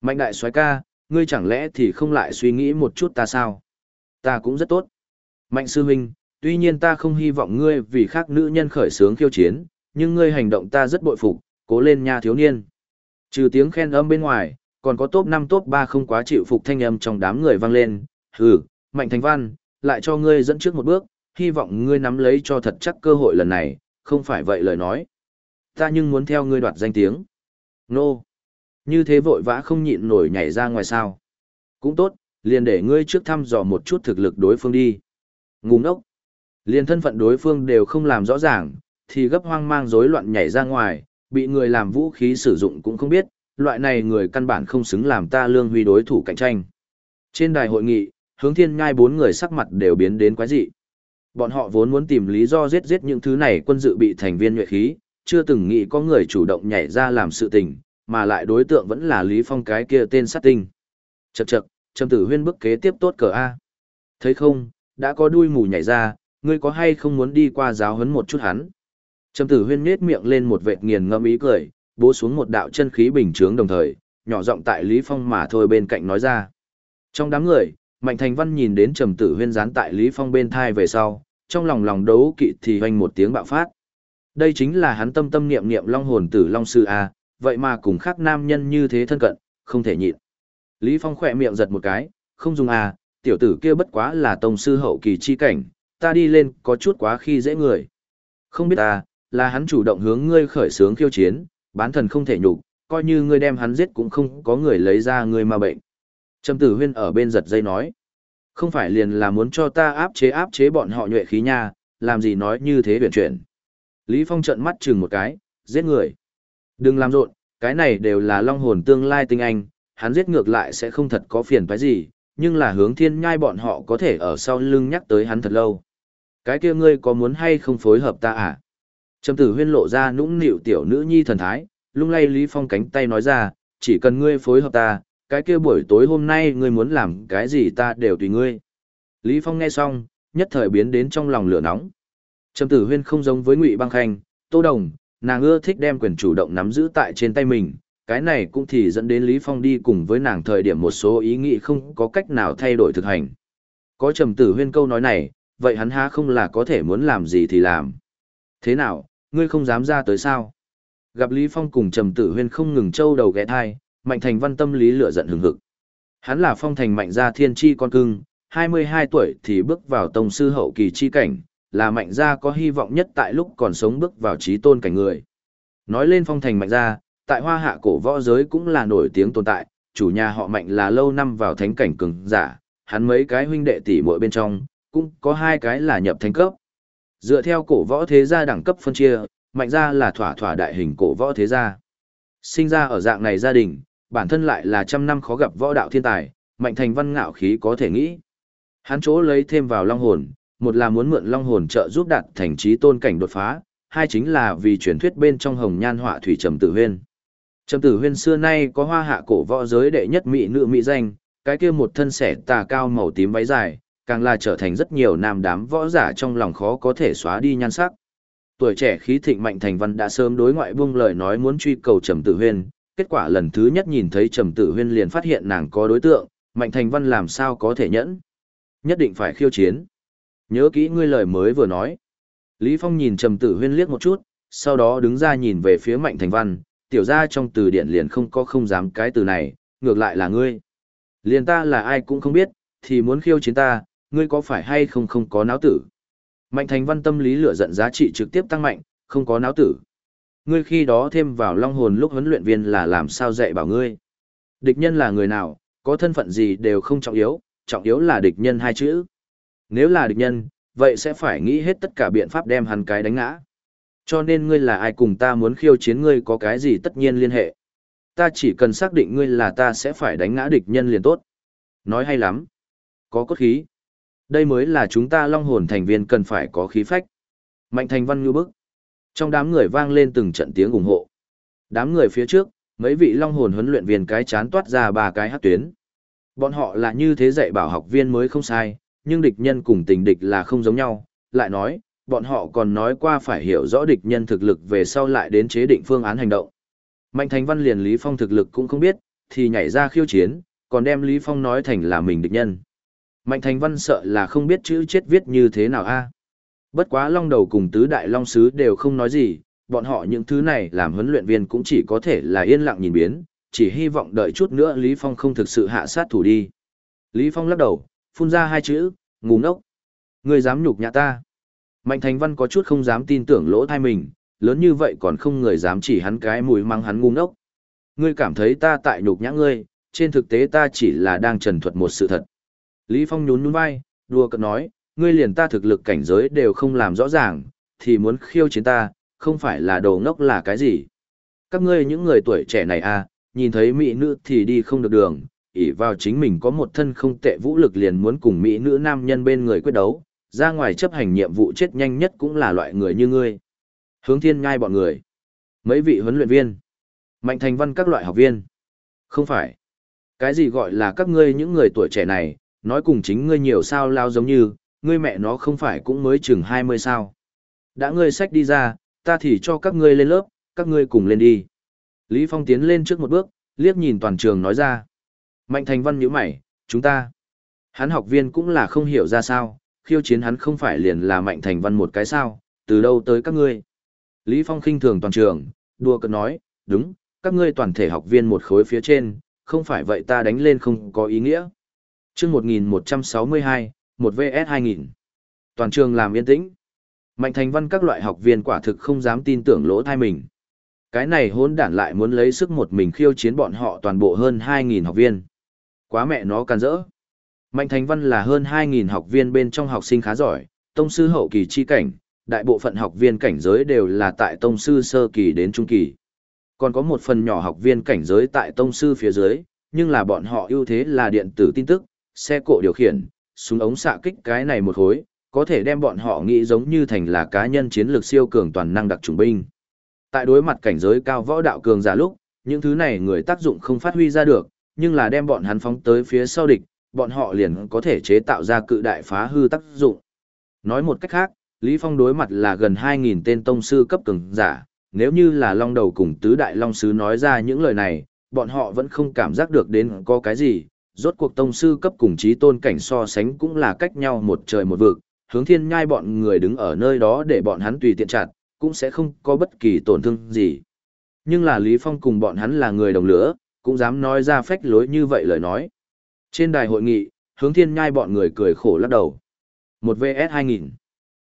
Mạnh Đại soái ca, ngươi chẳng lẽ thì không lại suy nghĩ một chút ta sao? Ta cũng rất tốt. Mạnh Sư Huynh, tuy nhiên ta không hy vọng ngươi vì khác nữ nhân khởi sướng khiêu chiến, nhưng ngươi hành động ta rất bội phục, cố lên nha thiếu niên. Trừ tiếng khen âm bên ngoài, còn có top 5 top 3 không quá chịu phục thanh âm trong đám người vang lên, hừ, Mạnh Thành Văn, lại cho ngươi dẫn trước một bước, hy vọng ngươi nắm lấy cho thật chắc cơ hội lần này, không phải vậy lời nói. Ta nhưng muốn theo ngươi đoạt danh tiếng. Nô. Như thế vội vã không nhịn nổi nhảy ra ngoài sao. Cũng tốt, liền để ngươi trước thăm dò một chút thực lực đối phương đi. Ngu ngốc. Liền thân phận đối phương đều không làm rõ ràng, thì gấp hoang mang rối loạn nhảy ra ngoài, bị người làm vũ khí sử dụng cũng không biết, loại này người căn bản không xứng làm ta lương huy đối thủ cạnh tranh. Trên đài hội nghị, hướng thiên ngai bốn người sắc mặt đều biến đến quái dị. Bọn họ vốn muốn tìm lý do giết giết những thứ này quân dự bị thành viên nhuệ khí, chưa từng nghĩ có người chủ động nhảy ra làm sự tình, mà lại đối tượng vẫn là Lý Phong cái kia tên sát tinh. Chậc chậc, Trầm Tử Huyên bước kế tiếp tốt cờ A. Thấy không, đã có đuôi mù nhảy ra, ngươi có hay không muốn đi qua giáo huấn một chút hắn. Trầm Tử Huyên nhếch miệng lên một vệt nghiền ngẫm ý cười, bố xuống một đạo chân khí bình chướng đồng thời, nhỏ giọng tại Lý Phong mà thôi bên cạnh nói ra. Trong đám người, Mạnh Thành Văn nhìn đến Trầm Tử Huyên dán tại Lý Phong bên thai về sau, trong lòng lòng đấu kỵ thì hoành một tiếng bạo phát. Đây chính là hắn tâm tâm niệm niệm long hồn tử long sư a, vậy mà cùng khác nam nhân như thế thân cận, không thể nhịn. Lý Phong khỏe miệng giật một cái, không dùng à? tiểu tử kia bất quá là tông sư hậu kỳ chi cảnh, ta đi lên có chút quá khi dễ người. Không biết à? là hắn chủ động hướng ngươi khởi sướng khiêu chiến, bán thần không thể nhục, coi như ngươi đem hắn giết cũng không có người lấy ra ngươi mà bệnh. Trầm tử huyên ở bên giật dây nói. Không phải liền là muốn cho ta áp chế áp chế bọn họ nhuệ khí nha, làm gì nói như thế tuyển chuyển. Lý Phong trợn mắt chừng một cái, giết người. Đừng làm rộn, cái này đều là long hồn tương lai tinh anh, hắn giết ngược lại sẽ không thật có phiền phải gì, nhưng là hướng thiên nhai bọn họ có thể ở sau lưng nhắc tới hắn thật lâu. Cái kia ngươi có muốn hay không phối hợp ta à? Trầm tử huyên lộ ra nũng nịu tiểu nữ nhi thần thái, lung lay Lý Phong cánh tay nói ra, chỉ cần ngươi phối hợp ta, cái kia buổi tối hôm nay ngươi muốn làm cái gì ta đều tùy ngươi. Lý Phong nghe xong, nhất thời biến đến trong lòng lửa nóng. Trầm tử huyên không giống với Ngụy Băng Khanh, Tô Đồng, nàng ưa thích đem quyền chủ động nắm giữ tại trên tay mình, cái này cũng thì dẫn đến Lý Phong đi cùng với nàng thời điểm một số ý nghĩ không có cách nào thay đổi thực hành. Có trầm tử huyên câu nói này, vậy hắn há không là có thể muốn làm gì thì làm. Thế nào, ngươi không dám ra tới sao? Gặp Lý Phong cùng trầm tử huyên không ngừng trâu đầu ghé thai, mạnh thành văn tâm lý lửa giận hừng hực. Hắn là phong thành mạnh gia thiên chi con cưng, 22 tuổi thì bước vào tông sư hậu kỳ chi cảnh, là mạnh gia có hy vọng nhất tại lúc còn sống bước vào trí tôn cảnh người. Nói lên phong thành mạnh gia, tại hoa hạ cổ võ giới cũng là nổi tiếng tồn tại, chủ nhà họ mạnh là lâu năm vào thánh cảnh cường giả, hắn mấy cái huynh đệ tỷ muội bên trong, cũng có hai cái là nhập thánh cấp. Dựa theo cổ võ thế gia đẳng cấp phân chia, mạnh gia là thỏa thỏa đại hình cổ võ thế gia. Sinh ra ở dạng này gia đình, bản thân lại là trăm năm khó gặp võ đạo thiên tài, mạnh thành văn ngạo khí có thể nghĩ. Hắn chỗ lấy thêm vào long hồn, một là muốn mượn long hồn trợ giúp đạt thành trí tôn cảnh đột phá, hai chính là vì truyền thuyết bên trong hồng nhan họa thủy trầm tử huyên. Trầm tử huyên xưa nay có hoa hạ cổ võ giới đệ nhất mỹ nữ mỹ danh, cái kia một thân sẻ tà cao màu tím váy dài, càng là trở thành rất nhiều nam đám võ giả trong lòng khó có thể xóa đi nhan sắc. Tuổi trẻ khí thịnh mạnh thành văn đã sớm đối ngoại buông lời nói muốn truy cầu Trầm Tử Huyên, kết quả lần thứ nhất nhìn thấy Trầm Tử Huyên liền phát hiện nàng có đối tượng, mạnh thành văn làm sao có thể nhẫn. Nhất định phải khiêu chiến. Nhớ kỹ ngươi lời mới vừa nói. Lý Phong nhìn Trầm Tử Huyên liếc một chút, sau đó đứng ra nhìn về phía mạnh thành văn, tiểu ra trong từ điển liền không có không dám cái từ này, ngược lại là ngươi. Liền ta là ai cũng không biết, thì muốn khiêu chiến ta, ngươi có phải hay không không có náo tử. Mạnh Thành Văn tâm lý lửa giận giá trị trực tiếp tăng mạnh, không có náo tử. Ngươi khi đó thêm vào long hồn lúc huấn luyện viên là làm sao dạy bảo ngươi. Địch nhân là người nào, có thân phận gì đều không trọng yếu, trọng yếu là địch nhân hai chữ. Nếu là địch nhân, vậy sẽ phải nghĩ hết tất cả biện pháp đem hắn cái đánh ngã. Cho nên ngươi là ai cùng ta muốn khiêu chiến ngươi có cái gì tất nhiên liên hệ. Ta chỉ cần xác định ngươi là ta sẽ phải đánh ngã địch nhân liền tốt. Nói hay lắm. Có cốt khí. Đây mới là chúng ta long hồn thành viên cần phải có khí phách. Mạnh thành văn như bức. Trong đám người vang lên từng trận tiếng ủng hộ. Đám người phía trước, mấy vị long hồn huấn luyện viên cái chán toát ra ba cái hát tuyến. Bọn họ là như thế dạy bảo học viên mới không sai, nhưng địch nhân cùng tình địch là không giống nhau. Lại nói, bọn họ còn nói qua phải hiểu rõ địch nhân thực lực về sau lại đến chế định phương án hành động. Mạnh Thành Văn liền Lý Phong thực lực cũng không biết, thì nhảy ra khiêu chiến, còn đem Lý Phong nói thành là mình địch nhân. Mạnh Thành Văn sợ là không biết chữ chết viết như thế nào a. Bất quá Long Đầu cùng Tứ Đại Long Sứ đều không nói gì, bọn họ những thứ này làm huấn luyện viên cũng chỉ có thể là yên lặng nhìn biến, chỉ hy vọng đợi chút nữa Lý Phong không thực sự hạ sát thủ đi. Lý Phong lắc đầu, phun ra hai chữ, ngu ngốc. Người dám nhục nhã ta. Mạnh Thành Văn có chút không dám tin tưởng lỗ thai mình, lớn như vậy còn không người dám chỉ hắn cái mùi mang hắn ngu ngốc. Ngươi cảm thấy ta tại nhục nhã ngươi, trên thực tế ta chỉ là đang trần thuật một sự thật. Lý Phong nhún nhún vai, đùa cợt nói, ngươi liền ta thực lực cảnh giới đều không làm rõ ràng, thì muốn khiêu chiến ta, không phải là đồ ngốc là cái gì. Các ngươi những người tuổi trẻ này à, nhìn thấy mỹ nữ thì đi không được đường, ỷ vào chính mình có một thân không tệ vũ lực liền muốn cùng mỹ nữ nam nhân bên người quyết đấu, ra ngoài chấp hành nhiệm vụ chết nhanh nhất cũng là loại người như ngươi. Hướng thiên ngai bọn người. Mấy vị huấn luyện viên. Mạnh thành văn các loại học viên. Không phải. Cái gì gọi là các ngươi những người tuổi trẻ này, nói cùng chính ngươi nhiều sao lao giống như, ngươi mẹ nó không phải cũng mới chừng 20 sao. Đã ngươi sách đi ra, ta thì cho các ngươi lên lớp, các ngươi cùng lên đi. Lý Phong tiến lên trước một bước, liếc nhìn toàn trường nói ra. Mạnh thành văn nhíu mày, chúng ta. Hắn học viên cũng là không hiểu ra sao, khiêu chiến hắn không phải liền là mạnh thành văn một cái sao, từ đâu tới các ngươi. Lý Phong khinh thường toàn trường, đùa cợt nói, đúng, các ngươi toàn thể học viên một khối phía trên, không phải vậy ta đánh lên không có ý nghĩa. Trước 1162, một VS 2000. Toàn trường làm yên tĩnh. Mạnh thành văn các loại học viên quả thực không dám tin tưởng lỗ thai mình. Cái này hỗn đản lại muốn lấy sức một mình khiêu chiến bọn họ toàn bộ hơn 2.000 học viên. Quá mẹ nó can rỡ. Mạnh thành văn là hơn 2.000 học viên bên trong học sinh khá giỏi, tông sư hậu kỳ chi cảnh, đại bộ phận học viên cảnh giới đều là tại tông sư sơ kỳ đến trung kỳ. Còn có một phần nhỏ học viên cảnh giới tại tông sư phía dưới, nhưng là bọn họ ưu thế là điện tử tin tức, xe cộ điều khiển, súng ống xạ kích cái này một hối, có thể đem bọn họ nghĩ giống như thành là cá nhân chiến lược siêu cường toàn năng đặc trùng binh. Tại đối mặt cảnh giới cao võ đạo cường giả lúc, những thứ này người tác dụng không phát huy ra được, nhưng là đem bọn hắn phóng tới phía sau địch, bọn họ liền có thể chế tạo ra cự đại phá hư tác dụng. Nói một cách khác, Lý Phong đối mặt là gần 2.000 tên tông sư cấp cường giả, nếu như là long đầu cùng tứ đại long sứ nói ra những lời này, bọn họ vẫn không cảm giác được đến có cái gì, rốt cuộc tông sư cấp cùng trí tôn cảnh so sánh cũng là cách nhau một trời một vực, hướng thiên nhai bọn người đứng ở nơi đó để bọn hắn tùy tiện chặt, cũng sẽ không có bất kỳ tổn thương gì. Nhưng là Lý Phong cùng bọn hắn là người đồng lửa, cũng dám nói ra phách lối như vậy lời nói. Trên đài hội nghị, hướng thiên nhai bọn người cười khổ lắc đầu. Một VS 2000.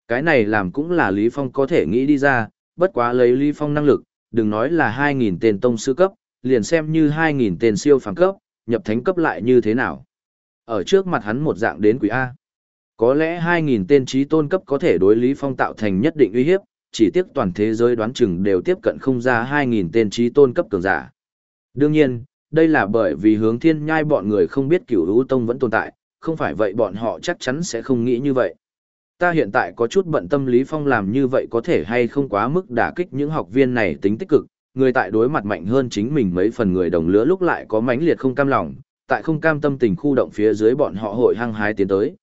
Cái này làm cũng là Lý Phong có thể nghĩ đi ra, bất quá lấy Lý Phong năng lực, đừng nói là 2000 tên tông sư cấp, liền xem như 2000 tên siêu phàm cấp, nhập thánh cấp lại như thế nào. Ở trước mặt hắn một dạng đến quỷ A. Có lẽ 2000 tên trí tôn cấp có thể đối Lý Phong tạo thành nhất định uy hiếp, chỉ tiếc toàn thế giới đoán chừng đều tiếp cận không ra 2000 tên trí tôn cấp cường giả. Đương nhiên, đây là bởi vì hướng thiên nhai bọn người không biết cửu hữu tông vẫn tồn tại, không phải vậy bọn họ chắc chắn sẽ không nghĩ như vậy. Ta hiện tại có chút bận tâm Lý Phong làm như vậy có thể hay không quá mức đả kích những học viên này tính tích cực, người tại đối mặt mạnh hơn chính mình mấy phần người đồng lứa lúc lại có mãnh liệt không cam lòng, tại không cam tâm tình khu động phía dưới bọn họ hội hăng hái tiến tới.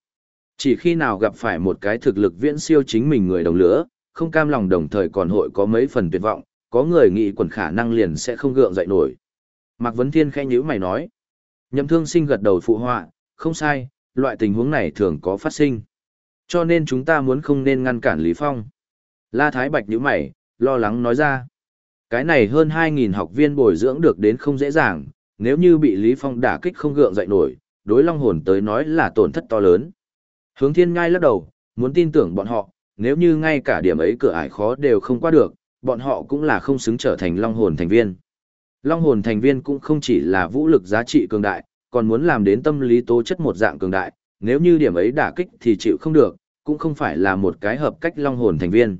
Chỉ khi nào gặp phải một cái thực lực viễn siêu chính mình người đồng lứa, không cam lòng đồng thời còn hội có mấy phần tuyệt vọng, có người nghĩ quần khả năng liền sẽ không gượng dậy nổi. Mạc Vấn Thiên khẽ nhữ mày nói. Nhậm thương sinh gật đầu phụ họa, không sai, loại tình huống này thường có phát sinh. Cho nên chúng ta muốn không nên ngăn cản Lý Phong. La Thái Bạch nhữ mày, lo lắng nói ra. Cái này hơn 2.000 học viên bồi dưỡng được đến không dễ dàng, nếu như bị Lý Phong đả kích không gượng dậy nổi, đối long hồn tới nói là tổn thất to lớn. Hướng thiên ngai lắc đầu, muốn tin tưởng bọn họ, nếu như ngay cả điểm ấy cửa ải khó đều không qua được, bọn họ cũng là không xứng trở thành long hồn thành viên. Long hồn thành viên cũng không chỉ là vũ lực giá trị cường đại, còn muốn làm đến tâm lý tố chất một dạng cường đại, nếu như điểm ấy đả kích thì chịu không được, cũng không phải là một cái hợp cách long hồn thành viên.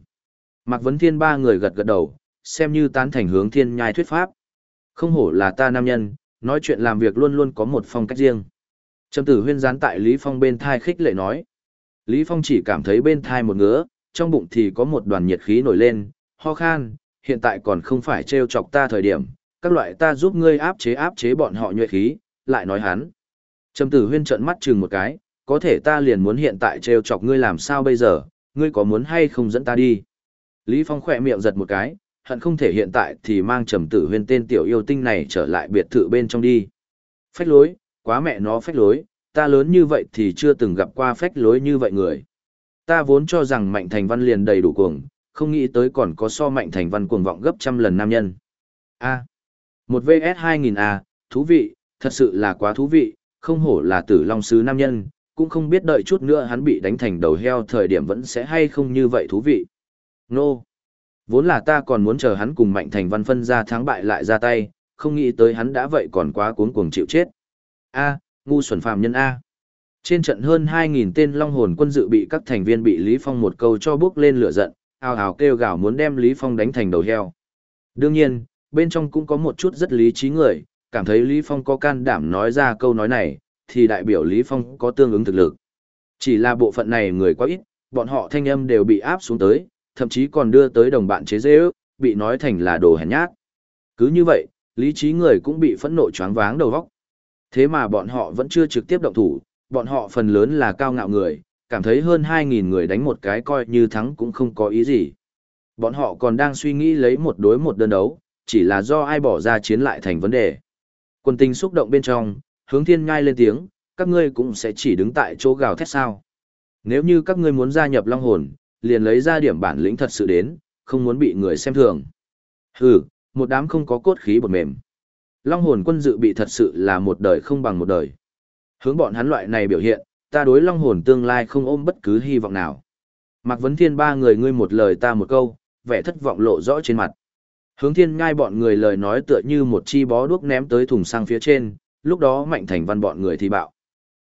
Mạc Vấn Thiên ba người gật gật đầu, xem như tán thành hướng thiên nhai thuyết pháp. Không hổ là ta nam nhân, nói chuyện làm việc luôn luôn có một phong cách riêng. Trầm tử huyên gián tại Lý Phong bên thai khích lệ nói. Lý Phong chỉ cảm thấy bên thai một ngứa, trong bụng thì có một đoàn nhiệt khí nổi lên, ho khan, hiện tại còn không phải trêu chọc ta thời điểm, các loại ta giúp ngươi áp chế áp chế bọn họ nhuệ khí, lại nói hắn. Trầm tử huyên trợn mắt chừng một cái, có thể ta liền muốn hiện tại trêu chọc ngươi làm sao bây giờ, ngươi có muốn hay không dẫn ta đi. Lý Phong khỏe miệng giật một cái, hận không thể hiện tại thì mang trầm tử huyên tên tiểu yêu tinh này trở lại biệt thự bên trong đi. Phách lối, quá mẹ nó phách lối, ta lớn như vậy thì chưa từng gặp qua phách lối như vậy người. Ta vốn cho rằng Mạnh Thành Văn liền đầy đủ cuồng, không nghĩ tới còn có so Mạnh Thành Văn cuồng vọng gấp trăm lần nam nhân. A một VS 2000A, thú vị, thật sự là quá thú vị, không hổ là tử long sứ nam nhân, cũng không biết đợi chút nữa hắn bị đánh thành đầu heo thời điểm vẫn sẽ hay không như vậy thú vị. Nô. Vốn là ta còn muốn chờ hắn cùng Mạnh Thành Văn phân ra thắng bại lại ra tay, không nghĩ tới hắn đã vậy còn quá cuống cuồng chịu chết. A, ngu xuẩn phàm nhân A. Trên trận hơn 2.000 tên long hồn quân dự bị các thành viên bị Lý Phong một câu cho bước lên lửa giận, ào ào kêu gào muốn đem Lý Phong đánh thành đầu heo. Đương nhiên, bên trong cũng có một chút rất lý trí người, cảm thấy Lý Phong có can đảm nói ra câu nói này, thì đại biểu Lý Phong có tương ứng thực lực. Chỉ là bộ phận này người quá ít, bọn họ thanh âm đều bị áp xuống tới, thậm chí còn đưa tới đồng bạn chế dễ ước, bị nói thành là đồ hèn nhát. Cứ như vậy, lý trí người cũng bị phẫn nộ choáng váng đầu óc. Thế mà bọn họ vẫn chưa trực tiếp động thủ, bọn họ phần lớn là cao ngạo người, cảm thấy hơn 2.000 người đánh một cái coi như thắng cũng không có ý gì. Bọn họ còn đang suy nghĩ lấy một đối một đơn đấu, chỉ là do ai bỏ ra chiến lại thành vấn đề. Quân tình xúc động bên trong, hướng thiên ngai lên tiếng, các ngươi cũng sẽ chỉ đứng tại chỗ gào thét sao. Nếu như các ngươi muốn gia nhập long hồn, liền lấy ra điểm bản lĩnh thật sự đến, không muốn bị người xem thường. Hừ, một đám không có cốt khí bột mềm. Long hồn quân dự bị thật sự là một đời không bằng một đời. Hướng bọn hắn loại này biểu hiện, ta đối long hồn tương lai không ôm bất cứ hy vọng nào. Mạc Vấn Thiên ba người ngươi một lời ta một câu, vẻ thất vọng lộ rõ trên mặt. Hướng thiên ngai bọn người lời nói tựa như một chi bó đuốc ném tới thùng sang phía trên, lúc đó mạnh thành văn bọn người thì bạo.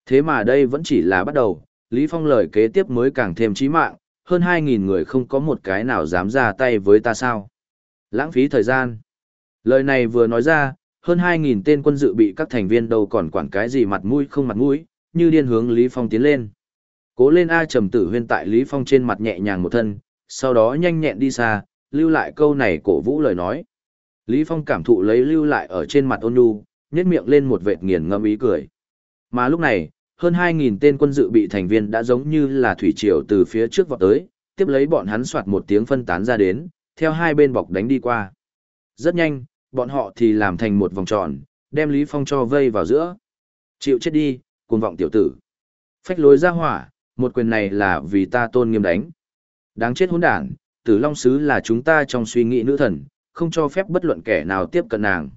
Thế mà đây vẫn chỉ là bắt đầu, Lý Phong lời kế tiếp mới càng thêm chí mạng, hơn 2.000 người không có một cái nào dám ra tay với ta sao. Lãng phí thời gian. Lời này vừa nói ra, hơn 2.000 tên quân dự bị các thành viên đâu còn quản cái gì mặt mũi không mặt mũi, như điên hướng Lý Phong tiến lên. Cố lên A trầm tử huyên tại Lý Phong trên mặt nhẹ nhàng một thân, sau đó nhanh nhẹn đi xa, lưu lại câu này cổ vũ lời nói. Lý Phong cảm thụ lấy lưu lại ở trên mặt ôn nhu, nhếch miệng lên một vệt nghiền ngâm ý cười. Mà lúc này, hơn 2.000 tên quân dự bị thành viên đã giống như là thủy triều từ phía trước vọt tới, tiếp lấy bọn hắn soạt một tiếng phân tán ra đến, theo hai bên bọc đánh đi qua. Rất nhanh, bọn họ thì làm thành một vòng tròn, đem Lý Phong cho vây vào giữa. Chịu chết đi, cuồng vọng tiểu tử. Phách lối ra hỏa, một quyền này là vì ta tôn nghiêm đánh. Đáng chết hỗn đản, tử long sứ là chúng ta trong suy nghĩ nữ thần, không cho phép bất luận kẻ nào tiếp cận nàng.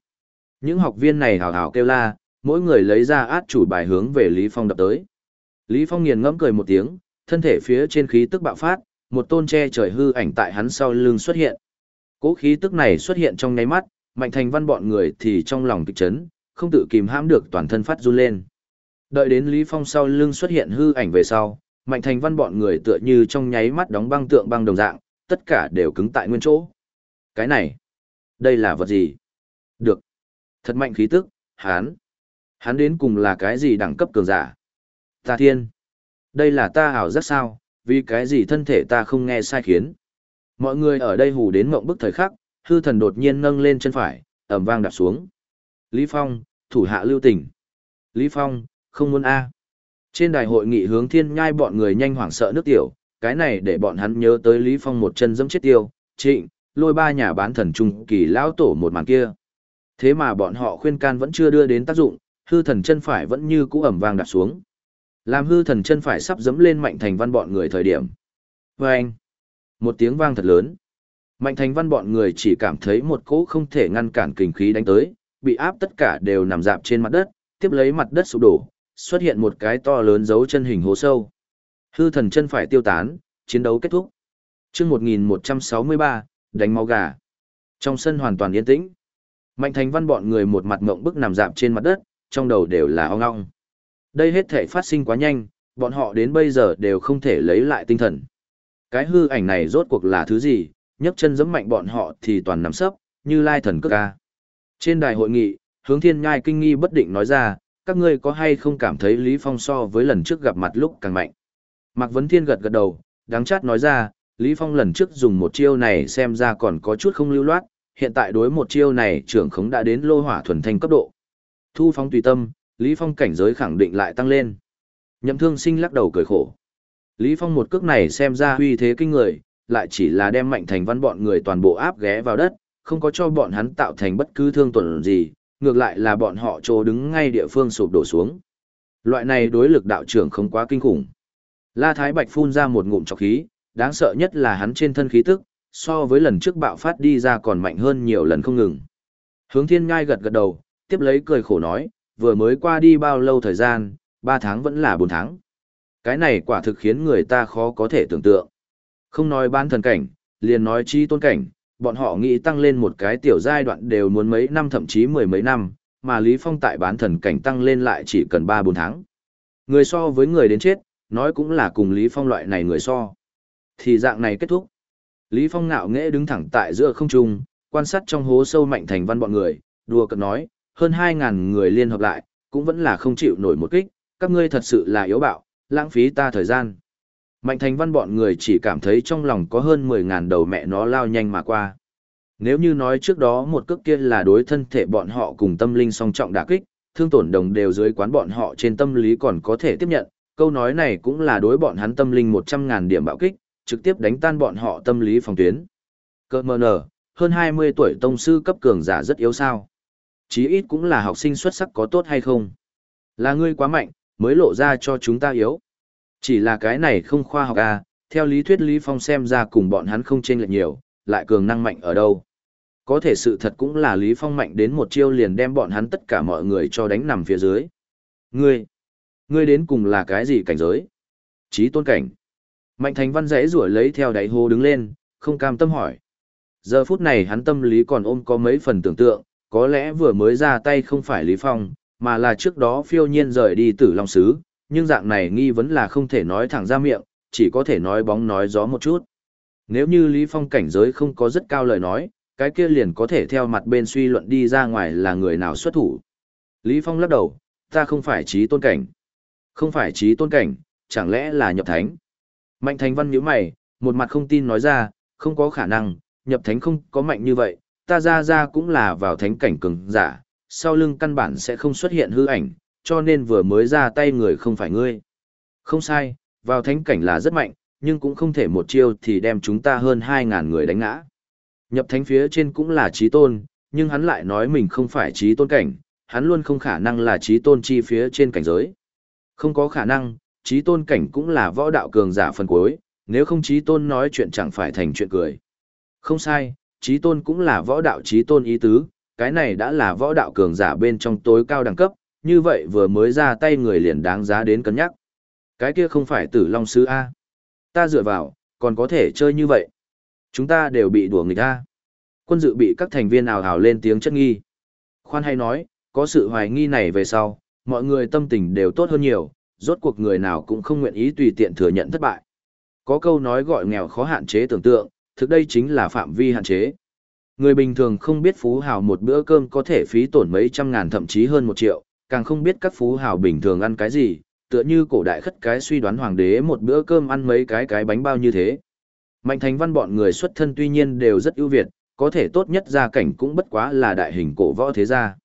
Những học viên này hào hào kêu la, mỗi người lấy ra át chủ bài hướng về Lý Phong đập tới. Lý Phong nghiền ngẫm cười một tiếng, thân thể phía trên khí tức bạo phát, một tôn che trời hư ảnh tại hắn sau lưng xuất hiện. Cố khí tức này xuất hiện trong nháy mắt, Mạnh Thành Văn bọn người thì trong lòng kịch chấn, không tự kìm hãm được toàn thân phát run lên. Đợi đến Lý Phong sau lưng xuất hiện hư ảnh về sau, Mạnh Thành Văn bọn người tựa như trong nháy mắt đóng băng tượng băng đồng dạng, tất cả đều cứng tại nguyên chỗ. Cái này, đây là vật gì? Được. Thật mạnh khí tức, hán. Hắn đến cùng là cái gì đẳng cấp cường giả? Ta thiên. Đây là ta hảo rất sao, vì cái gì thân thể ta không nghe sai khiến. Mọi người ở đây hù đến mộng bức thời khắc, hư thần đột nhiên nâng lên chân phải, ẩm vang đạp xuống. Lý Phong, thủ hạ lưu tình. Lý Phong, không muốn A. Trên đài hội nghị hướng thiên nhai bọn người nhanh hoảng sợ nước tiểu, cái này để bọn hắn nhớ tới Lý Phong một chân dẫm chết tiêu, trịnh, lôi ba nhà bán thần trung kỳ lão tổ một màn kia. Thế mà bọn họ khuyên can vẫn chưa đưa đến tác dụng, hư thần chân phải vẫn như cũ ẩm vang đặt xuống. Làm hư thần chân phải sắp dẫm lên mạnh thành văn bọn người thời điểm. Và anh, một tiếng vang thật lớn. Mạnh thành văn bọn người chỉ cảm thấy một cỗ không thể ngăn cản kình khí đánh tới, bị áp tất cả đều nằm dạp trên mặt đất, tiếp lấy mặt đất sụp đổ, xuất hiện một cái to lớn dấu chân hình hố sâu. Hư thần chân phải tiêu tán, chiến đấu kết thúc. chương 1163, đánh máu gà. Trong sân hoàn toàn yên tĩnh. Mạnh thành văn bọn người một mặt ngộng bức nằm dạp trên mặt đất, trong đầu đều là ong ong. Đây hết thể phát sinh quá nhanh, bọn họ đến bây giờ đều không thể lấy lại tinh thần. Cái hư ảnh này rốt cuộc là thứ gì, nhấc chân giẫm mạnh bọn họ thì toàn nằm sấp, như lai thần cước ca. Trên đài hội nghị, hướng thiên nhai kinh nghi bất định nói ra, các ngươi có hay không cảm thấy Lý Phong so với lần trước gặp mặt lúc càng mạnh. Mạc Vấn Thiên gật gật đầu, đáng chát nói ra, Lý Phong lần trước dùng một chiêu này xem ra còn có chút không lưu loát, hiện tại đối một chiêu này trưởng khống đã đến lô hỏa thuần thanh cấp độ. Thu Phong tùy tâm, Lý Phong cảnh giới khẳng định lại tăng lên. Nhậm thương sinh lắc đầu cười khổ. Lý Phong một cước này xem ra uy thế kinh người, lại chỉ là đem mạnh thành văn bọn người toàn bộ áp ghé vào đất, không có cho bọn hắn tạo thành bất cứ thương tổn gì, ngược lại là bọn họ trô đứng ngay địa phương sụp đổ xuống. Loại này đối lực đạo trưởng không quá kinh khủng. La Thái Bạch phun ra một ngụm trọc khí, đáng sợ nhất là hắn trên thân khí tức, so với lần trước bạo phát đi ra còn mạnh hơn nhiều lần không ngừng. Hướng thiên ngai gật gật đầu, tiếp lấy cười khổ nói, vừa mới qua đi bao lâu thời gian, 3 tháng vẫn là 4 tháng. Cái này quả thực khiến người ta khó có thể tưởng tượng. Không nói ban thần cảnh, liền nói chi tôn cảnh, bọn họ nghĩ tăng lên một cái tiểu giai đoạn đều muốn mấy năm thậm chí mười mấy năm, mà Lý Phong tại bán thần cảnh tăng lên lại chỉ cần 3-4 tháng. Người so với người đến chết, nói cũng là cùng Lý Phong loại này người so. Thì dạng này kết thúc. Lý Phong ngạo nghễ đứng thẳng tại giữa không trung, quan sát trong hố sâu mạnh thành văn bọn người, đùa cợt nói, hơn 2.000 người liên hợp lại, cũng vẫn là không chịu nổi một kích, các ngươi thật sự là yếu bạo, lãng phí ta thời gian. Mạnh thành văn bọn người chỉ cảm thấy trong lòng có hơn 10.000 đầu mẹ nó lao nhanh mà qua. Nếu như nói trước đó một cước kia là đối thân thể bọn họ cùng tâm linh song trọng đả kích, thương tổn đồng đều dưới quán bọn họ trên tâm lý còn có thể tiếp nhận, câu nói này cũng là đối bọn hắn tâm linh một trăm ngàn điểm bạo kích, trực tiếp đánh tan bọn họ tâm lý phòng tuyến. Cơ mờ nở, hơn 20 tuổi tông sư cấp cường giả rất yếu sao. Chí ít cũng là học sinh xuất sắc có tốt hay không. Là ngươi quá mạnh, mới lộ ra cho chúng ta yếu. Chỉ là cái này không khoa học à, theo lý thuyết Lý Phong xem ra cùng bọn hắn không chênh lệch nhiều, lại cường năng mạnh ở đâu. Có thể sự thật cũng là Lý Phong mạnh đến một chiêu liền đem bọn hắn tất cả mọi người cho đánh nằm phía dưới. Ngươi, ngươi đến cùng là cái gì cảnh giới? Chí tôn cảnh. Mạnh thành văn rẽ rủa lấy theo đáy hô đứng lên, không cam tâm hỏi. Giờ phút này hắn tâm lý còn ôm có mấy phần tưởng tượng, có lẽ vừa mới ra tay không phải Lý Phong, mà là trước đó phiêu nhiên rời đi tử Long Sứ, nhưng dạng này nghi vấn là không thể nói thẳng ra miệng, chỉ có thể nói bóng nói gió một chút. Nếu như Lý Phong cảnh giới không có rất cao lời nói, cái kia liền có thể theo mặt bên suy luận đi ra ngoài là người nào xuất thủ. Lý Phong lắc đầu, ta không phải trí tôn cảnh. Không phải trí tôn cảnh, chẳng lẽ là nhập thánh. Mạnh thành văn nhíu mày, một mặt không tin nói ra, không có khả năng, nhập thánh không có mạnh như vậy, ta ra ra cũng là vào thánh cảnh cường giả, sau lưng căn bản sẽ không xuất hiện hư ảnh, cho nên vừa mới ra tay người không phải ngươi. Không sai, vào thánh cảnh là rất mạnh, nhưng cũng không thể một chiêu thì đem chúng ta hơn 2.000 người đánh ngã. Nhập thánh phía trên cũng là trí tôn, nhưng hắn lại nói mình không phải trí tôn cảnh, hắn luôn không khả năng là trí tôn chi phía trên cảnh giới. Không có khả năng, trí tôn cảnh cũng là võ đạo cường giả phần cuối, nếu không trí tôn nói chuyện chẳng phải thành chuyện cười. Không sai, trí tôn cũng là võ đạo trí tôn ý tứ, cái này đã là võ đạo cường giả bên trong tối cao đẳng cấp, như vậy vừa mới ra tay người liền đáng giá đến cân nhắc. Cái kia không phải tử long sứ A. Ta dựa vào, còn có thể chơi như vậy. Chúng ta đều bị đùa người ta. Quân dự bị các thành viên ào hào lên tiếng chất nghi. Khoan hay nói, có sự hoài nghi này về sau, mọi người tâm tình đều tốt hơn nhiều, rốt cuộc người nào cũng không nguyện ý tùy tiện thừa nhận thất bại. Có câu nói gọi nghèo khó hạn chế tưởng tượng, thực đây chính là phạm vi hạn chế. Người bình thường không biết phú hào một bữa cơm có thể phí tổn mấy trăm ngàn thậm chí hơn một triệu, càng không biết các phú hào bình thường ăn cái gì, tựa như cổ đại khất cái suy đoán hoàng đế một bữa cơm ăn mấy cái cái bánh bao như thế. Mạnh thành văn bọn người xuất thân tuy nhiên đều rất ưu việt, có thể tốt nhất gia cảnh cũng bất quá là đại hình cổ võ thế gia.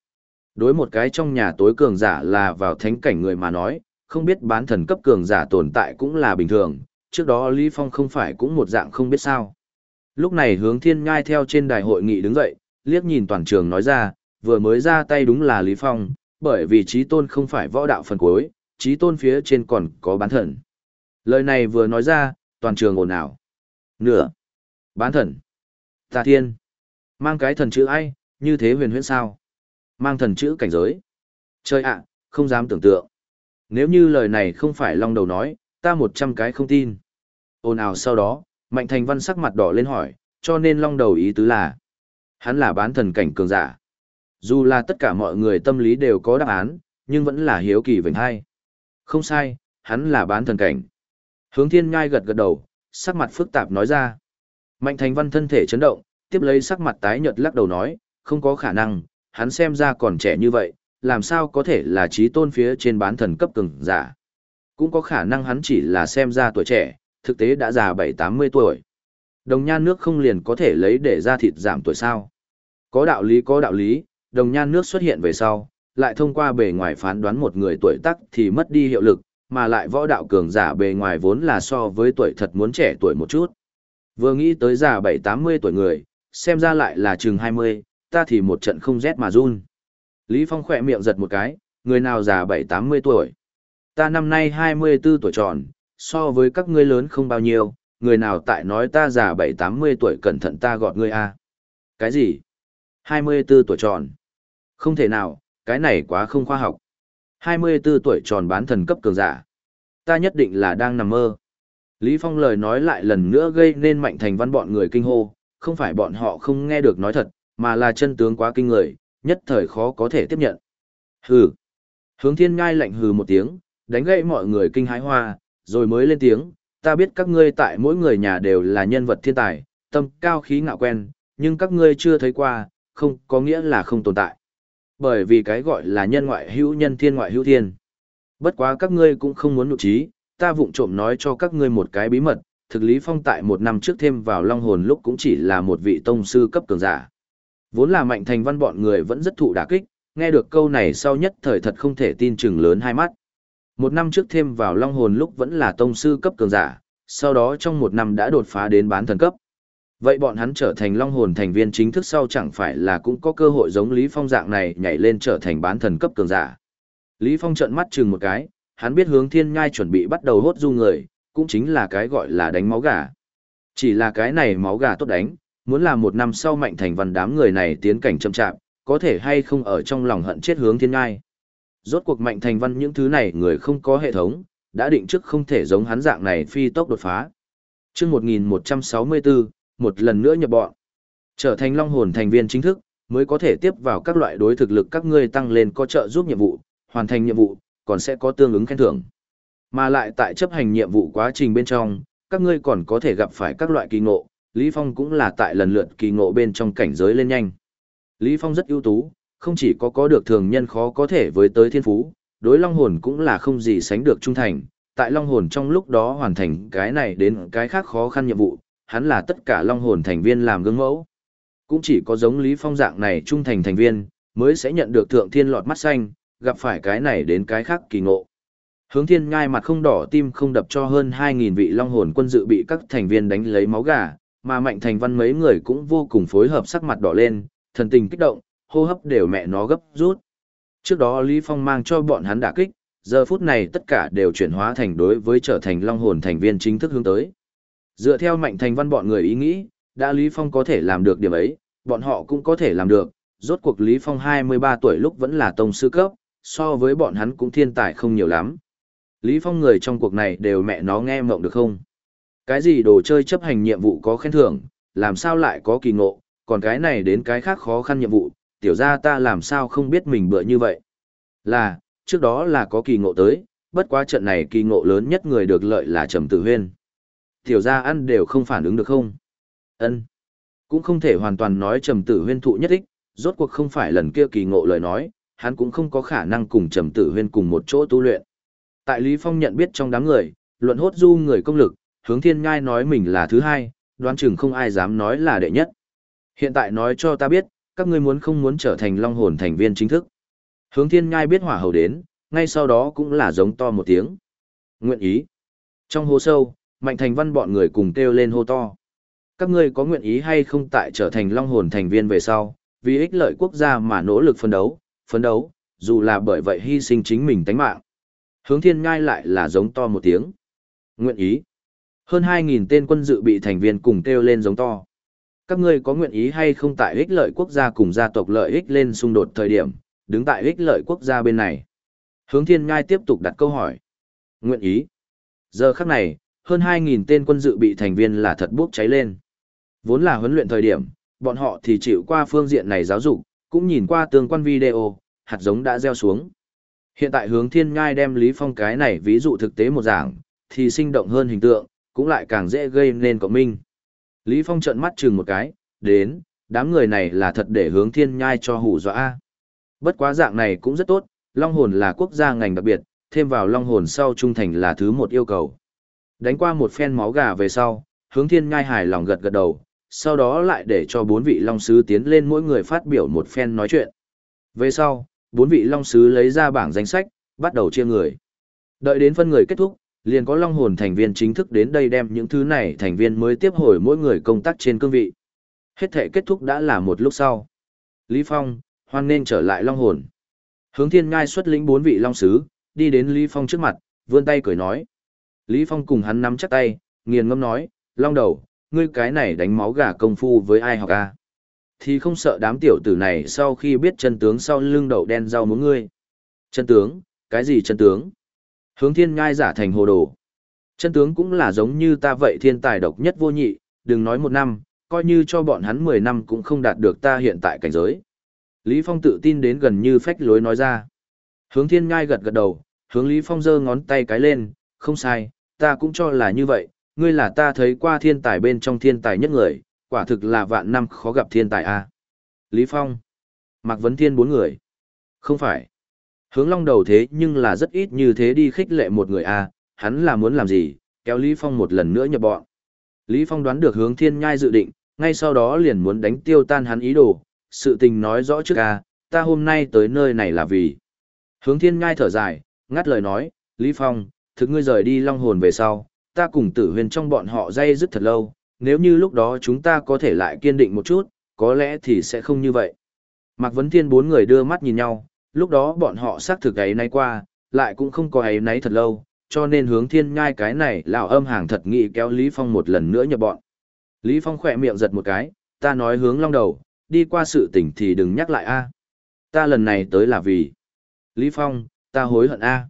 Đối một cái trong nhà tối cường giả là vào thánh cảnh người mà nói, không biết bán thần cấp cường giả tồn tại cũng là bình thường, trước đó Lý Phong không phải cũng một dạng không biết sao. Lúc này hướng thiên ngai theo trên đài hội nghị đứng dậy, liếc nhìn toàn trường nói ra, vừa mới ra tay đúng là Lý Phong, bởi vì trí tôn không phải võ đạo phần cuối, trí tôn phía trên còn có bán thần. Lời này vừa nói ra, toàn trường ồn ào. Nửa. Bán thần. Tà thiên. Mang cái thần chữ ai, như thế huyền huyễn sao? Mang thần chữ cảnh giới. Chơi ạ, không dám tưởng tượng. Nếu như lời này không phải long đầu nói, ta một trăm cái không tin. Ồn ào sau đó, Mạnh Thành Văn sắc mặt đỏ lên hỏi, cho nên long đầu ý tứ là, hắn là bán thần cảnh cường giả. Dù là tất cả mọi người tâm lý đều có đáp án, nhưng vẫn là hiếu kỳ vệnh hai. Không sai, hắn là bán thần cảnh. Hướng thiên ngai gật gật đầu, sắc mặt phức tạp nói ra. Mạnh thành văn thân thể chấn động, tiếp lấy sắc mặt tái nhợt lắc đầu nói, không có khả năng, hắn xem ra còn trẻ như vậy, làm sao có thể là trí tôn phía trên bán thần cấp cường giả. Cũng có khả năng hắn chỉ là xem ra tuổi trẻ, thực tế đã già bảy tám mươi tuổi. Đồng nhan nước không liền có thể lấy để ra thịt giảm tuổi sao. Có đạo lý có đạo lý, đồng nhan nước xuất hiện về sau, lại thông qua bề ngoài phán đoán một người tuổi tác thì mất đi hiệu lực, mà lại võ đạo cường giả bề ngoài vốn là so với tuổi thật muốn trẻ tuổi một chút. Vừa nghĩ tới già 7-80 tuổi người, xem ra lại là chừng 20, ta thì một trận không rét mà run. Lý Phong khỏe miệng giật một cái, người nào già 7-80 tuổi. Ta năm nay 24 tuổi tròn, so với các ngươi lớn không bao nhiêu, người nào tại nói ta già 7-80 tuổi cẩn thận ta gọt ngươi a Cái gì? 24 tuổi tròn. Không thể nào, cái này quá không khoa học. 24 tuổi tròn bán thần cấp cường giả. Ta nhất định là đang nằm mơ. Lý Phong lời nói lại lần nữa gây nên mạnh thành văn bọn người kinh hô, không phải bọn họ không nghe được nói thật, mà là chân tướng quá kinh người, nhất thời khó có thể tiếp nhận. Hừ. Hướng thiên ngai lạnh hừ một tiếng, đánh gãy mọi người kinh hái hoa, rồi mới lên tiếng, ta biết các ngươi tại mỗi người nhà đều là nhân vật thiên tài, tâm cao khí ngạo quen, nhưng các ngươi chưa thấy qua, không có nghĩa là không tồn tại. Bởi vì cái gọi là nhân ngoại hữu nhân thiên ngoại hữu thiên. Bất quá các ngươi cũng không muốn nụ trí, ta vụng trộm nói cho các ngươi một cái bí mật, thực lý phong tại một năm trước thêm vào long hồn lúc cũng chỉ là một vị tông sư cấp cường giả. Vốn là mạnh thành văn bọn người vẫn rất thụ đả kích, nghe được câu này sau nhất thời thật không thể tin chừng lớn hai mắt. Một năm trước thêm vào long hồn lúc vẫn là tông sư cấp cường giả, sau đó trong một năm đã đột phá đến bán thần cấp. Vậy bọn hắn trở thành long hồn thành viên chính thức sau chẳng phải là cũng có cơ hội giống Lý Phong dạng này nhảy lên trở thành bán thần cấp cường giả. Lý Phong trợn mắt chừng một cái, hắn biết hướng thiên nhai chuẩn bị bắt đầu hốt du người, cũng chính là cái gọi là đánh máu gà. Chỉ là cái này máu gà tốt đánh, muốn là một năm sau mạnh thành văn đám người này tiến cảnh chậm chạp, có thể hay không ở trong lòng hận chết hướng thiên ngai. Rốt cuộc mạnh thành văn những thứ này người không có hệ thống, đã định trước không thể giống hắn dạng này phi tốc đột phá. Chương 1164, một lần nữa nhập bọn. Trở thành long hồn thành viên chính thức, mới có thể tiếp vào các loại đối thực lực các ngươi tăng lên có trợ giúp nhiệm vụ, hoàn thành nhiệm vụ, còn sẽ có tương ứng khen thưởng. Mà lại tại chấp hành nhiệm vụ quá trình bên trong, các ngươi còn có thể gặp phải các loại kỳ ngộ, Lý Phong cũng là tại lần lượt kỳ ngộ bên trong cảnh giới lên nhanh. Lý Phong rất ưu tú, không chỉ có có được thường nhân khó có thể với tới thiên phú, đối long hồn cũng là không gì sánh được trung thành, tại long hồn trong lúc đó hoàn thành cái này đến cái khác khó khăn nhiệm vụ, hắn là tất cả long hồn thành viên làm gương mẫu. Cũng chỉ có giống Lý Phong dạng này trung thành thành viên, mới sẽ nhận được thượng thiên lọt mắt xanh, gặp phải cái này đến cái khác kỳ ngộ. Hướng thiên ngai mặt không đỏ tim không đập cho hơn 2.000 vị long hồn quân dự bị các thành viên đánh lấy máu gà, mà mạnh thành văn mấy người cũng vô cùng phối hợp sắc mặt đỏ lên, thần tình kích động, hô hấp đều mẹ nó gấp rút. Trước đó Lý Phong mang cho bọn hắn đả kích, giờ phút này tất cả đều chuyển hóa thành đối với trở thành long hồn thành viên chính thức hướng tới. Dựa theo mạnh thành văn bọn người ý nghĩ, đã Lý Phong có thể làm được điểm ấy, bọn họ cũng có thể làm được. Rốt cuộc Lý Phong 23 tuổi lúc vẫn là tông sư cấp, so với bọn hắn cũng thiên tài không nhiều lắm. Lý Phong người trong cuộc này đều mẹ nó nghe mộng được không? Cái gì đồ chơi chấp hành nhiệm vụ có khen thưởng, làm sao lại có kỳ ngộ, còn cái này đến cái khác khó khăn nhiệm vụ, tiểu ra ta làm sao không biết mình bựa như vậy. Là, trước đó là có kỳ ngộ tới, bất quá trận này kỳ ngộ lớn nhất người được lợi là Trầm Tử Huyên tiểu gia ăn đều không phản ứng được không? Ân, Cũng không thể hoàn toàn nói trầm tử huyên thụ nhất ích, rốt cuộc không phải lần kia kỳ ngộ lời nói, hắn cũng không có khả năng cùng trầm tử huyên cùng một chỗ tu luyện. Tại Lý Phong nhận biết trong đám người, luận hốt du người công lực, hướng thiên ngai nói mình là thứ hai, đoán chừng không ai dám nói là đệ nhất. Hiện tại nói cho ta biết, các ngươi muốn không muốn trở thành long hồn thành viên chính thức. Hướng thiên ngai biết hỏa hầu đến, ngay sau đó cũng là giống to một tiếng. Nguyện ý. Trong hồ sâu, Mạnh Thành Văn bọn người cùng kêu lên hô to. Các ngươi có nguyện ý hay không tại trở thành long hồn thành viên về sau, vì ích lợi quốc gia mà nỗ lực phấn đấu, phấn đấu, dù là bởi vậy hy sinh chính mình tánh mạng. Hướng thiên ngai lại là giống to một tiếng. Nguyện ý. Hơn 2.000 tên quân dự bị thành viên cùng kêu lên giống to. Các ngươi có nguyện ý hay không tại ích lợi quốc gia cùng gia tộc lợi ích lên xung đột thời điểm, đứng tại ích lợi quốc gia bên này. Hướng thiên ngai tiếp tục đặt câu hỏi. Nguyện ý. Giờ khắc này, hơn 2.000 tên quân dự bị thành viên là thật bốc cháy lên. Vốn là huấn luyện thời điểm, bọn họ thì chịu qua phương diện này giáo dục, cũng nhìn qua tương quan video, hạt giống đã gieo xuống. Hiện tại hướng thiên ngai đem Lý Phong cái này ví dụ thực tế một giảng, thì sinh động hơn hình tượng, cũng lại càng dễ gây nên cộng minh. Lý Phong trợn mắt chừng một cái, đến, đám người này là thật để hướng thiên nhai cho hủ dọa. Bất quá dạng này cũng rất tốt, Long hồn là quốc gia ngành đặc biệt, thêm vào Long hồn sau trung thành là thứ một yêu cầu. Đánh qua một phen máu gà về sau, hướng thiên nhai hài lòng gật gật đầu, sau đó lại để cho bốn vị Long Sứ tiến lên mỗi người phát biểu một phen nói chuyện. Về sau, bốn vị Long Sứ lấy ra bảng danh sách, bắt đầu chia người. Đợi đến phân người kết thúc, liền có Long hồn thành viên chính thức đến đây đem những thứ này thành viên mới tiếp hồi mỗi người công tác trên cương vị. Hết thể kết thúc đã là một lúc sau. Lý Phong, hoan nên trở lại Long hồn. Hướng thiên ngai xuất lĩnh bốn vị Long Sứ, đi đến Lý Phong trước mặt, vươn tay cười nói. Lý Phong cùng hắn nắm chắc tay, nghiền ngâm nói, Long đầu, ngươi cái này đánh máu gà công phu với ai học a? Thì không sợ đám tiểu tử này sau khi biết chân tướng sau lưng đậu đen rau muốn ngươi. Chân tướng, cái gì chân tướng? Hướng thiên ngai giả thành hồ đồ. Chân tướng cũng là giống như ta vậy thiên tài độc nhất vô nhị, đừng nói một năm, coi như cho bọn hắn mười năm cũng không đạt được ta hiện tại cảnh giới. Lý Phong tự tin đến gần như phách lối nói ra. Hướng thiên ngai gật gật đầu, hướng Lý Phong giơ ngón tay cái lên, không sai, ta cũng cho là như vậy, ngươi là ta thấy qua thiên tài bên trong thiên tài nhất người, quả thực là vạn năm khó gặp thiên tài a. Lý Phong, Mạc Vấn Thiên bốn người. Không phải. Hướng long đầu thế nhưng là rất ít như thế đi khích lệ một người a, hắn là muốn làm gì, kéo Lý Phong một lần nữa nhập bọn. Lý Phong đoán được hướng thiên nhai dự định, ngay sau đó liền muốn đánh tiêu tan hắn ý đồ, sự tình nói rõ trước a, ta hôm nay tới nơi này là vì. Hướng thiên nhai thở dài, ngắt lời nói, Lý Phong, thực ngươi rời đi long hồn về sau, ta cùng tử huyền trong bọn họ dây dứt thật lâu, nếu như lúc đó chúng ta có thể lại kiên định một chút, có lẽ thì sẽ không như vậy. Mạc Vấn Thiên bốn người đưa mắt nhìn nhau, lúc đó bọn họ xác thực ấy nay qua, lại cũng không có ấy nấy thật lâu, cho nên hướng thiên nhai cái này lão âm hàng thật nghị kéo Lý Phong một lần nữa nhập bọn. Lý Phong khỏe miệng giật một cái, ta nói hướng long đầu, đi qua sự tình thì đừng nhắc lại a. Ta lần này tới là vì. Lý Phong, ta hối hận a.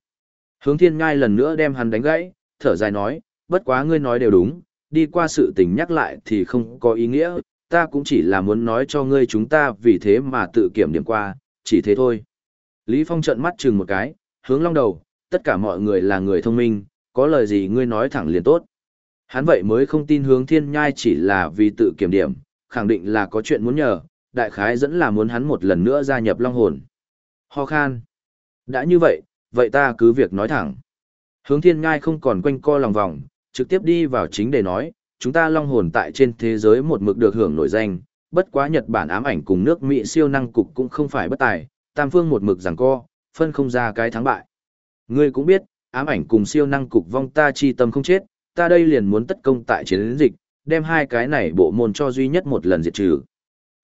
Hướng thiên nhai lần nữa đem hắn đánh gãy, thở dài nói, bất quá ngươi nói đều đúng, đi qua sự tình nhắc lại thì không có ý nghĩa, ta cũng chỉ là muốn nói cho ngươi chúng ta vì thế mà tự kiểm điểm qua, chỉ thế thôi. Lý Phong trợn mắt chừng một cái, hướng long đầu, tất cả mọi người là người thông minh, có lời gì ngươi nói thẳng liền tốt. Hắn vậy mới không tin hướng thiên nhai chỉ là vì tự kiểm điểm, khẳng định là có chuyện muốn nhờ, đại khái dẫn là muốn hắn một lần nữa gia nhập long hồn. Ho khan. Đã như vậy, vậy ta cứ việc nói thẳng. Hướng thiên nhai không còn quanh co lòng vòng, trực tiếp đi vào chính để nói, chúng ta long hồn tại trên thế giới một mực được hưởng nổi danh, bất quá Nhật Bản ám ảnh cùng nước Mỹ siêu năng cục cũng không phải bất tài, tam phương một mực giằng co, phân không ra cái thắng bại. Ngươi cũng biết, ám ảnh cùng siêu năng cục vong ta chi tâm không chết, ta đây liền muốn tất công tại chiến dịch, đem hai cái này bộ môn cho duy nhất một lần diệt trừ.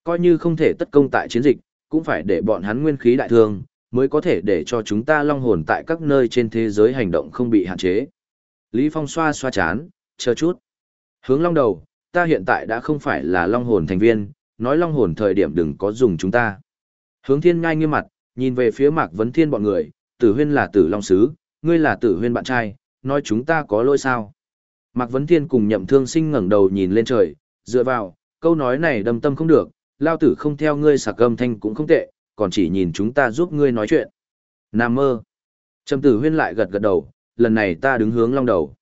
Coi như không thể tất công tại chiến dịch, cũng phải để bọn hắn nguyên khí đại thương, mới có thể để cho chúng ta long hồn tại các nơi trên thế giới hành động không bị hạn chế. Lý Phong xoa xoa chán, chờ chút. Hướng long đầu, ta hiện tại đã không phải là long hồn thành viên, nói long hồn thời điểm đừng có dùng chúng ta. Hướng thiên ngai nghiêm mặt, nhìn về phía mạc vấn thiên bọn người, tử huyên là tử long sứ, ngươi là tử huyên bạn trai, nói chúng ta có lỗi sao. Mạc vấn thiên cùng nhậm thương sinh ngẩng đầu nhìn lên trời, dựa vào, câu nói này đâm tâm không được, lao tử không theo ngươi sạc âm thanh cũng không tệ, còn chỉ nhìn chúng ta giúp ngươi nói chuyện. Nam mơ. Trầm tử huyên lại gật gật đầu, lần này ta đứng hướng long đầu.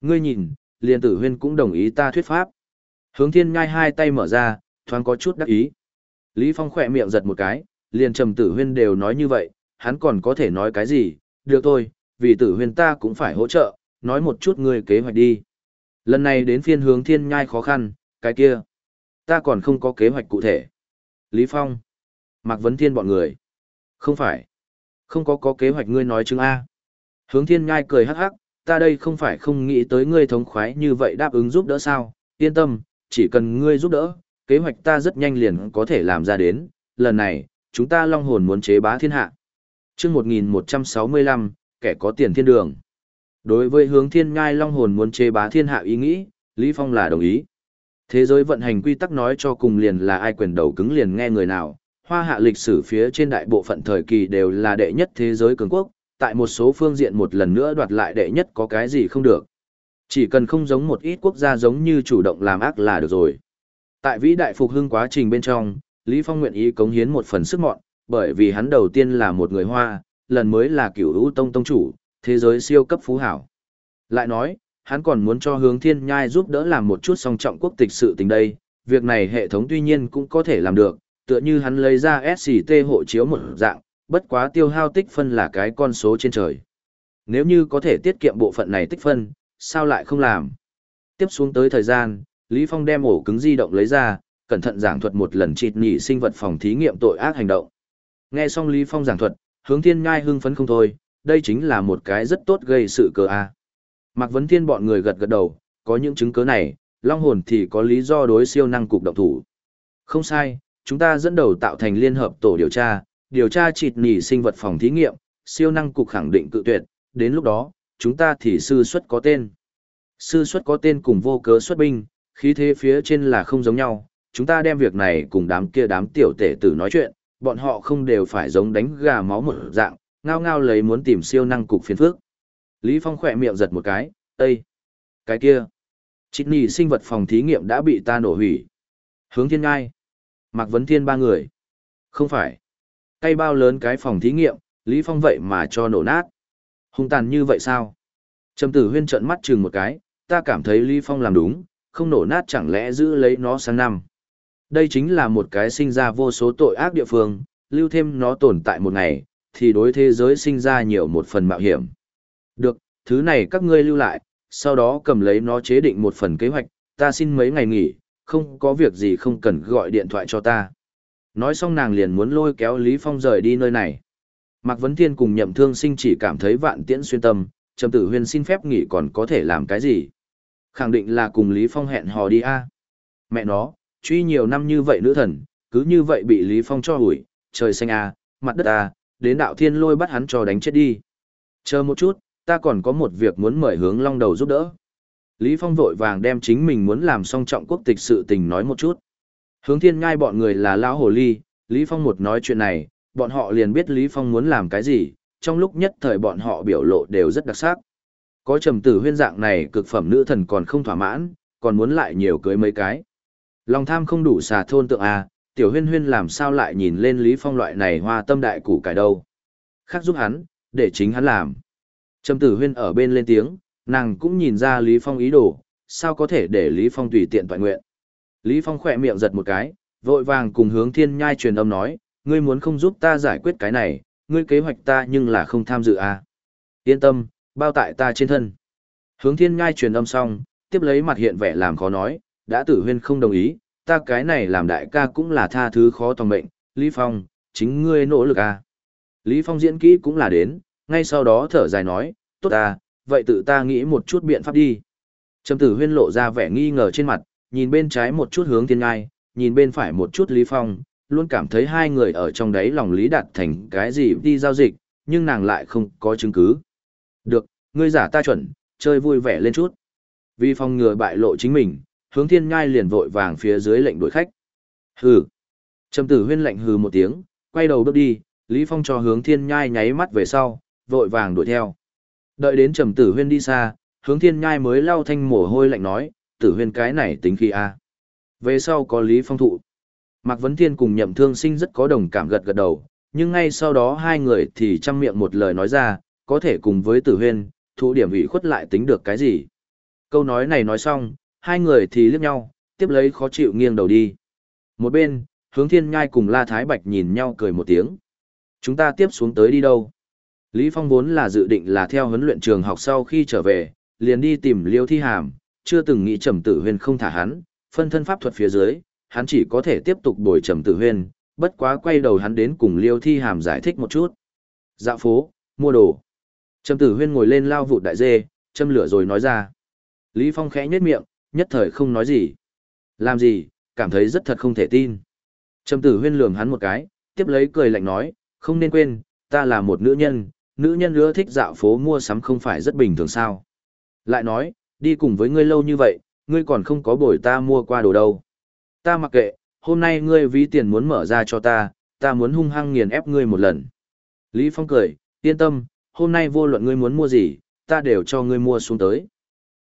Ngươi nhìn, liền tử huyên cũng đồng ý ta thuyết pháp. Hướng thiên ngai hai tay mở ra, thoáng có chút đắc ý. Lý Phong khỏe miệng giật một cái, liền trầm tử huyên đều nói như vậy, hắn còn có thể nói cái gì, được thôi, vì tử huyên ta cũng phải hỗ trợ, nói một chút ngươi kế hoạch đi. Lần này đến phiên hướng thiên nhai khó khăn, cái kia. Ta còn không có kế hoạch cụ thể. Lý Phong. Mạc Vấn Thiên bọn người. Không phải. Không có có kế hoạch ngươi nói chứng A. Hướng thiên nhai cười hắc hắc, ta đây không phải không nghĩ tới ngươi thống khoái như vậy đáp ứng giúp đỡ sao, yên tâm, chỉ cần ngươi giúp đỡ, kế hoạch ta rất nhanh liền có thể làm ra đến, lần này, chúng ta long hồn muốn chế bá thiên hạ. chương 1165, kẻ có tiền thiên đường. Đối với hướng thiên ngai long hồn muốn chế bá thiên hạ ý nghĩ, Lý Phong là đồng ý. Thế giới vận hành quy tắc nói cho cùng liền là ai quyền đầu cứng liền nghe người nào, hoa hạ lịch sử phía trên đại bộ phận thời kỳ đều là đệ nhất thế giới cường quốc, tại một số phương diện một lần nữa đoạt lại đệ nhất có cái gì không được. Chỉ cần không giống một ít quốc gia giống như chủ động làm ác là được rồi. Tại vĩ đại phục hưng quá trình bên trong, Lý Phong nguyện ý cống hiến một phần sức mọn, bởi vì hắn đầu tiên là một người Hoa, lần mới là cửu hữu tông tông chủ, thế giới siêu cấp phú hảo. Lại nói, hắn còn muốn cho hướng thiên nhai giúp đỡ làm một chút song trọng quốc tịch sự tình đây, việc này hệ thống tuy nhiên cũng có thể làm được, tựa như hắn lấy ra SCT hộ chiếu một dạng, bất quá tiêu hao tích phân là cái con số trên trời. Nếu như có thể tiết kiệm bộ phận này tích phân, sao lại không làm? Tiếp xuống tới thời gian, Lý Phong đem ổ cứng di động lấy ra, cẩn thận giảng thuật một lần chịt nhỉ sinh vật phòng thí nghiệm tội ác hành động. Nghe xong Lý Phong giảng thuật, hướng thiên ngai hưng phấn không thôi, đây chính là một cái rất tốt gây sự cờ a. Mạc Vấn Thiên bọn người gật gật đầu, có những chứng cứ này, Long Hồn thì có lý do đối siêu năng cục động thủ. Không sai, chúng ta dẫn đầu tạo thành liên hợp tổ điều tra, điều tra chịt nhỉ sinh vật phòng thí nghiệm, siêu năng cục khẳng định cự tuyệt, đến lúc đó, chúng ta thì sư xuất có tên. Sư xuất có tên cùng vô cớ xuất binh, khí thế phía trên là không giống nhau, chúng ta đem việc này cùng đám kia đám tiểu tể tử nói chuyện, bọn họ không đều phải giống đánh gà máu một dạng, ngao ngao lấy muốn tìm siêu năng cục phiền phước. Lý Phong khỏe miệng giật một cái, Ây! Cái kia! Chịt nì sinh vật phòng thí nghiệm đã bị ta nổ hủy. Hướng thiên ngai. Mạc Vấn Thiên ba người. Không phải. Cây bao lớn cái phòng thí nghiệm, Lý Phong vậy mà cho nổ nát. Hung tàn như vậy sao? Trầm tử huyên trợn mắt chừng một cái, ta cảm thấy Lý Phong làm đúng, không nổ nát chẳng lẽ giữ lấy nó sang năm. Đây chính là một cái sinh ra vô số tội ác địa phương, lưu thêm nó tồn tại một ngày, thì đối thế giới sinh ra nhiều một phần mạo hiểm. Được, thứ này các ngươi lưu lại, sau đó cầm lấy nó chế định một phần kế hoạch, ta xin mấy ngày nghỉ, không có việc gì không cần gọi điện thoại cho ta. Nói xong nàng liền muốn lôi kéo Lý Phong rời đi nơi này. Mạc Vấn Thiên cùng nhậm thương sinh chỉ cảm thấy vạn tiễn xuyên tâm, Trầm Tử Huyên xin phép nghỉ còn có thể làm cái gì. Khẳng định là cùng Lý Phong hẹn hò đi a. Mẹ nó, truy nhiều năm như vậy nữ thần, cứ như vậy bị Lý Phong cho hủi, trời xanh à, mặt đất à, đến đạo thiên lôi bắt hắn cho đánh chết đi. Chờ một chút, ta còn có một việc muốn mời hướng long đầu giúp đỡ. Lý Phong vội vàng đem chính mình muốn làm song trọng quốc tịch sự tình nói một chút. Hướng thiên ngai bọn người là lão hồ ly, Lý Phong một nói chuyện này, bọn họ liền biết Lý Phong muốn làm cái gì, trong lúc nhất thời bọn họ biểu lộ đều rất đặc sắc. Có trầm tử huyên dạng này cực phẩm nữ thần còn không thỏa mãn, còn muốn lại nhiều cưới mấy cái. Lòng tham không đủ xà thôn tượng à, tiểu huyên huyên làm sao lại nhìn lên Lý Phong loại này hoa tâm đại củ cải đâu. Khác giúp hắn, để chính hắn làm. Trầm tử huyên ở bên lên tiếng, nàng cũng nhìn ra Lý Phong ý đồ, sao có thể để Lý Phong tùy tiện toàn nguyện. Lý Phong khỏe miệng giật một cái, vội vàng cùng hướng thiên nhai truyền âm nói, ngươi muốn không giúp ta giải quyết cái này, ngươi kế hoạch ta nhưng là không tham dự à. Yên tâm, bao tại ta trên thân. Hướng thiên nhai truyền âm xong, tiếp lấy mặt hiện vẻ làm khó nói, đã tử huyên không đồng ý, ta cái này làm đại ca cũng là tha thứ khó tòng mệnh, Lý Phong, chính ngươi nỗ lực à. Lý Phong diễn kỹ cũng là đến, ngay sau đó thở dài nói, tốt à, vậy tự ta nghĩ một chút biện pháp đi. Trầm tử huyên lộ ra vẻ nghi ngờ trên mặt, nhìn bên trái một chút hướng thiên ngai, nhìn bên phải một chút Lý Phong, luôn cảm thấy hai người ở trong đấy lòng Lý đạt thành cái gì đi giao dịch, nhưng nàng lại không có chứng cứ. Được, ngươi giả ta chuẩn, chơi vui vẻ lên chút. Vì phòng ngừa bại lộ chính mình, hướng thiên ngai liền vội vàng phía dưới lệnh đuổi khách. Hừ. Trầm tử huyên lệnh hừ một tiếng, quay đầu bước đi, Lý Phong cho hướng thiên nhai nháy mắt về sau, vội vàng đuổi theo. Đợi đến trầm tử huyên đi xa, hướng thiên nhai mới lau thanh mồ hôi lạnh nói, tử huyên cái này tính khi a Về sau có Lý Phong thụ. Mạc Vấn Thiên cùng nhậm thương sinh rất có đồng cảm gật gật đầu, nhưng ngay sau đó hai người thì chăm miệng một lời nói ra, có thể cùng với tử huyên, thụ điểm ủy khuất lại tính được cái gì. Câu nói này nói xong, hai người thì liếc nhau, tiếp lấy khó chịu nghiêng đầu đi. Một bên, hướng thiên nhai cùng La Thái Bạch nhìn nhau cười một tiếng. Chúng ta tiếp xuống tới đi đâu? Lý Phong vốn là dự định là theo huấn luyện trường học sau khi trở về, liền đi tìm Liêu Thi Hàm, chưa từng nghĩ Trầm Tử Huyên không thả hắn, phân thân pháp thuật phía dưới, hắn chỉ có thể tiếp tục đổi Trầm Tử Huyên, bất quá quay đầu hắn đến cùng Liêu Thi Hàm giải thích một chút. Dạo phố, mua đồ. Trầm Tử Huyên ngồi lên lao vụt đại dê, châm lửa rồi nói ra. Lý Phong khẽ nhếch miệng, nhất thời không nói gì. Làm gì, cảm thấy rất thật không thể tin. Trầm Tử Huyên lườm hắn một cái, tiếp lấy cười lạnh nói, không nên quên, ta là một nữ nhân, nữ nhân ưa thích dạo phố mua sắm không phải rất bình thường sao. Lại nói, đi cùng với ngươi lâu như vậy, ngươi còn không có bồi ta mua qua đồ đâu. Ta mặc kệ, hôm nay ngươi ví tiền muốn mở ra cho ta, ta muốn hung hăng nghiền ép ngươi một lần. Lý Phong cười, yên tâm, hôm nay vô luận ngươi muốn mua gì, ta đều cho ngươi mua xuống tới.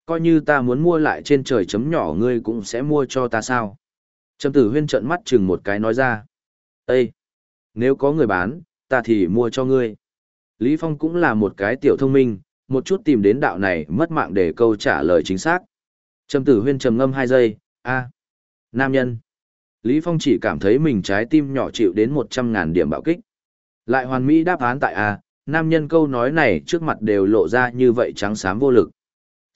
Coi như ta muốn mua lại trên trời chấm nhỏ ngươi cũng sẽ mua cho ta sao? Trầm tử huyên trợn mắt chừng một cái nói ra. Ê! Nếu có người bán, ta thì mua cho ngươi. Lý Phong cũng là một cái tiểu thông minh, một chút tìm đến đạo này mất mạng để câu trả lời chính xác. Trầm tử huyên trầm ngâm hai giây, a, nam nhân. Lý Phong chỉ cảm thấy mình trái tim nhỏ chịu đến một trăm ngàn điểm bạo kích. Lại hoàn mỹ đáp án tại a, nam nhân câu nói này trước mặt đều lộ ra như vậy trắng xám vô lực.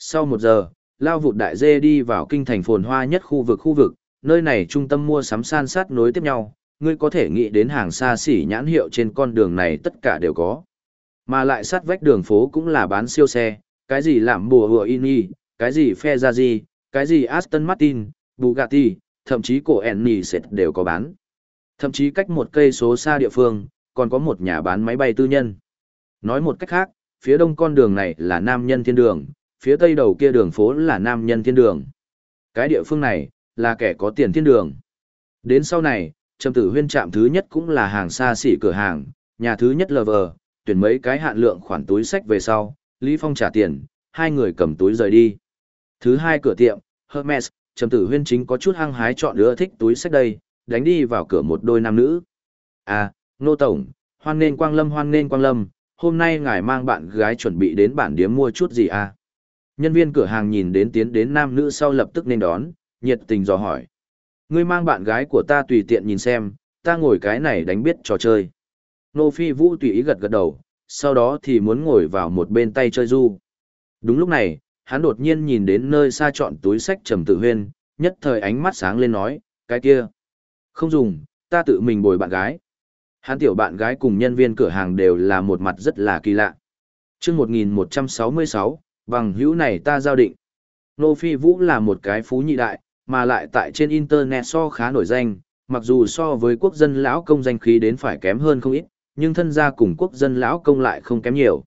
Sau một giờ, lao vụt đại dê đi vào kinh thành phồn hoa nhất khu vực khu vực, nơi này trung tâm mua sắm san sát nối tiếp nhau, ngươi có thể nghĩ đến hàng xa xỉ nhãn hiệu trên con đường này tất cả đều có. Mà lại sát vách đường phố cũng là bán siêu xe, cái gì làm bùa hùa y, cái gì Ferrari, cái gì Aston Martin, Bugatti, thậm chí cổ Ennisset đều có bán. Thậm chí cách một cây số xa địa phương, còn có một nhà bán máy bay tư nhân. Nói một cách khác, phía đông con đường này là nam nhân thiên đường, phía tây đầu kia đường phố là nam nhân thiên đường. Cái địa phương này, là kẻ có tiền thiên đường. Đến sau này, trầm tử huyên trạm thứ nhất cũng là hàng xa xỉ cửa hàng, nhà thứ nhất lờ vờ, tuyển mấy cái hạn lượng khoản túi sách về sau, Lý Phong trả tiền, hai người cầm túi rời đi. Thứ hai cửa tiệm, Hermes, trầm tử huyên chính có chút hăng hái chọn đứa thích túi sách đây, đánh đi vào cửa một đôi nam nữ. À, nô tổng, hoan nên quang lâm hoan nên quang lâm, hôm nay ngài mang bạn gái chuẩn bị đến bản điếm mua chút gì à? Nhân viên cửa hàng nhìn đến tiến đến nam nữ sau lập tức nên đón, nhiệt tình dò hỏi. Ngươi mang bạn gái của ta tùy tiện nhìn xem, ta ngồi cái này đánh biết trò chơi. Nô Phi Vũ tùy ý gật gật đầu, sau đó thì muốn ngồi vào một bên tay chơi du. Đúng lúc này, hắn đột nhiên nhìn đến nơi xa chọn túi sách trầm tự huyên, nhất thời ánh mắt sáng lên nói, cái kia. Không dùng, ta tự mình bồi bạn gái. Hắn tiểu bạn gái cùng nhân viên cửa hàng đều là một mặt rất là kỳ lạ. Trước 1166, bằng hữu này ta giao định. Nô Phi Vũ là một cái phú nhị đại, mà lại tại trên internet so khá nổi danh, mặc dù so với quốc dân lão công danh khí đến phải kém hơn không ít, nhưng thân gia cùng quốc dân lão công lại không kém nhiều.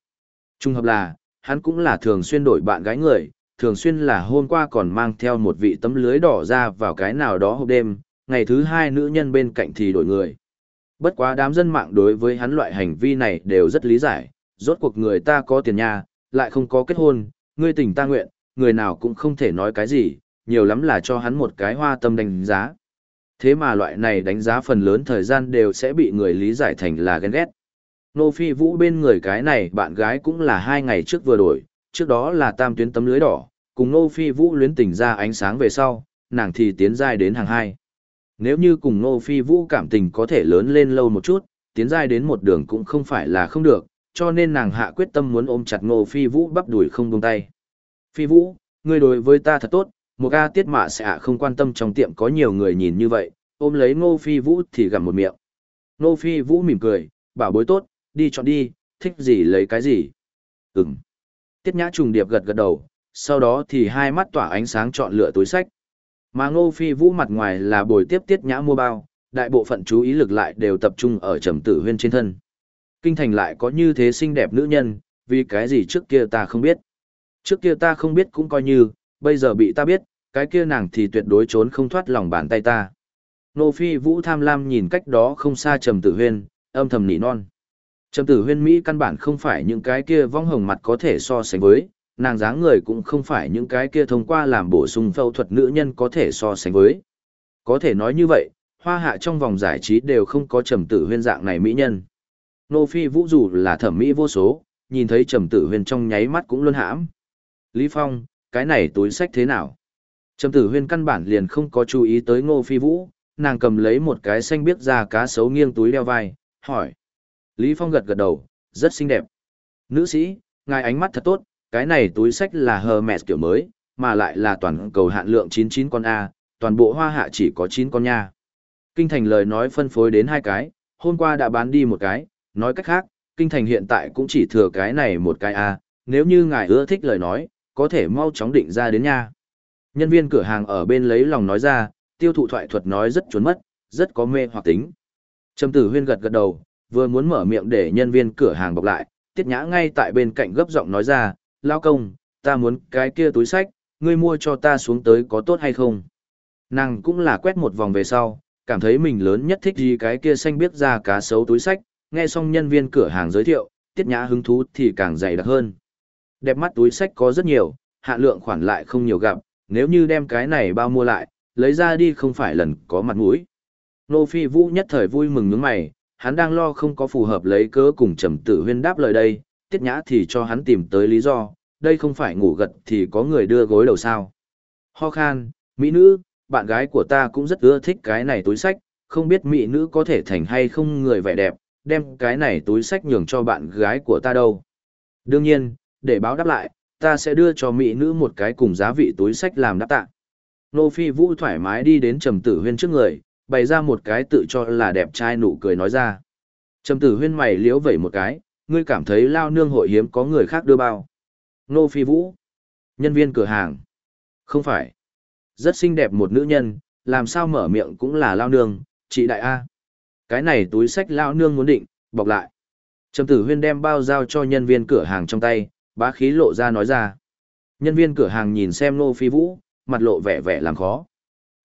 Trung hợp là, hắn cũng là thường xuyên đổi bạn gái người, thường xuyên là hôm qua còn mang theo một vị tấm lưới đỏ ra vào cái nào đó hộp đêm, ngày thứ hai nữ nhân bên cạnh thì đổi người. Bất quá đám dân mạng đối với hắn loại hành vi này đều rất lý giải, rốt cuộc người ta có tiền nhà, lại không có kết hôn, ngươi tình ta nguyện, người nào cũng không thể nói cái gì, nhiều lắm là cho hắn một cái hoa tâm đánh giá. Thế mà loại này đánh giá phần lớn thời gian đều sẽ bị người lý giải thành là ghen ghét. Nô Phi Vũ bên người cái này bạn gái cũng là hai ngày trước vừa đổi, trước đó là tam tuyến tấm lưới đỏ, cùng Nô Phi Vũ luyến tình ra ánh sáng về sau, nàng thì tiến giai đến hàng hai. Nếu như cùng Nô Phi Vũ cảm tình có thể lớn lên lâu một chút, tiến giai đến một đường cũng không phải là không được, cho nên nàng hạ quyết tâm muốn ôm chặt Ngô Phi Vũ bắp đuổi không buông tay. Phi Vũ, ngươi đối với ta thật tốt, một ca tiết mạ sẽ ạ không quan tâm trong tiệm có nhiều người nhìn như vậy, ôm lấy Ngô Phi Vũ thì gặm một miệng. Ngô Phi Vũ mỉm cười, bảo bối tốt, đi chọn đi, thích gì lấy cái gì. ừng Tiết nhã trùng điệp gật gật đầu, sau đó thì hai mắt tỏa ánh sáng chọn lựa túi sách. Mà Ngô Phi Vũ mặt ngoài là bồi tiếp tiết nhã mua bao, đại bộ phận chú ý lực lại đều tập trung ở trầm tử huyên trên thân. Kinh thành lại có như thế xinh đẹp nữ nhân, vì cái gì trước kia ta không biết. Trước kia ta không biết cũng coi như, bây giờ bị ta biết, cái kia nàng thì tuyệt đối trốn không thoát lòng bàn tay ta. Nô Phi Vũ tham lam nhìn cách đó không xa Trầm Tử Huyên, âm thầm nỉ non. Trầm Tử Huyên Mỹ căn bản không phải những cái kia vong hồng mặt có thể so sánh với, nàng dáng người cũng không phải những cái kia thông qua làm bổ sung phẫu thuật nữ nhân có thể so sánh với. Có thể nói như vậy, hoa hạ trong vòng giải trí đều không có Trầm Tử Huyên dạng này mỹ nhân. Nô Phi Vũ dù là thẩm mỹ vô số, nhìn thấy Trầm Tử Huyên trong nháy mắt cũng luôn hãm. Lý Phong, cái này túi sách thế nào? Trầm tử huyên căn bản liền không có chú ý tới ngô phi vũ, nàng cầm lấy một cái xanh biếc ra cá sấu nghiêng túi đeo vai, hỏi. Lý Phong gật gật đầu, rất xinh đẹp. Nữ sĩ, ngài ánh mắt thật tốt, cái này túi sách là Hermes kiểu mới, mà lại là toàn cầu hạn lượng 99 con A, toàn bộ hoa hạ chỉ có 9 con nha. Kinh thành lời nói phân phối đến hai cái, hôm qua đã bán đi một cái, nói cách khác, kinh thành hiện tại cũng chỉ thừa cái này một cái A, nếu như ngài ưa thích lời nói, có thể mau chóng định ra đến nha. Nhân viên cửa hàng ở bên lấy lòng nói ra, tiêu thụ thoại thuật nói rất chuẩn mất, rất có mê hoặc tính. Trầm tử huyên gật gật đầu, vừa muốn mở miệng để nhân viên cửa hàng bọc lại, tiết nhã ngay tại bên cạnh gấp giọng nói ra, lao công, ta muốn cái kia túi sách, ngươi mua cho ta xuống tới có tốt hay không? Nàng cũng là quét một vòng về sau, cảm thấy mình lớn nhất thích gì cái kia xanh biết ra cá sấu túi sách, nghe xong nhân viên cửa hàng giới thiệu, tiết nhã hứng thú thì càng dày đặc hơn. Đẹp mắt túi sách có rất nhiều, hạn lượng khoản lại không nhiều gặp, nếu như đem cái này bao mua lại, lấy ra đi không phải lần có mặt mũi. Nô Phi Vũ nhất thời vui mừng nhướng mày, hắn đang lo không có phù hợp lấy cớ cùng Trầm Tử Huyên đáp lời đây, Tiết Nhã thì cho hắn tìm tới lý do, đây không phải ngủ gật thì có người đưa gối đầu sao. Ho khan, mỹ nữ, bạn gái của ta cũng rất ưa thích cái này túi sách, không biết mỹ nữ có thể thành hay không người vẻ đẹp, đem cái này túi sách nhường cho bạn gái của ta đâu. Đương nhiên, để báo đáp lại, ta sẽ đưa cho mỹ nữ một cái cùng giá vị túi sách làm đáp tạ. Nô Phi Vũ thoải mái đi đến Trầm Tử Huyên trước người, bày ra một cái tự cho là đẹp trai nụ cười nói ra. Trầm Tử Huyên mày liếu vẩy một cái, ngươi cảm thấy lao nương hội hiếm có người khác đưa bao. Nô Phi Vũ, nhân viên cửa hàng. Không phải. Rất xinh đẹp một nữ nhân, làm sao mở miệng cũng là lao nương, chị đại A. Cái này túi sách lão nương muốn định, bọc lại. Trầm tử huyên đem bao giao cho nhân viên cửa hàng trong tay, bá khí lộ ra nói ra. Nhân viên cửa hàng nhìn xem Nô Phi Vũ, mặt lộ vẻ vẻ làm khó.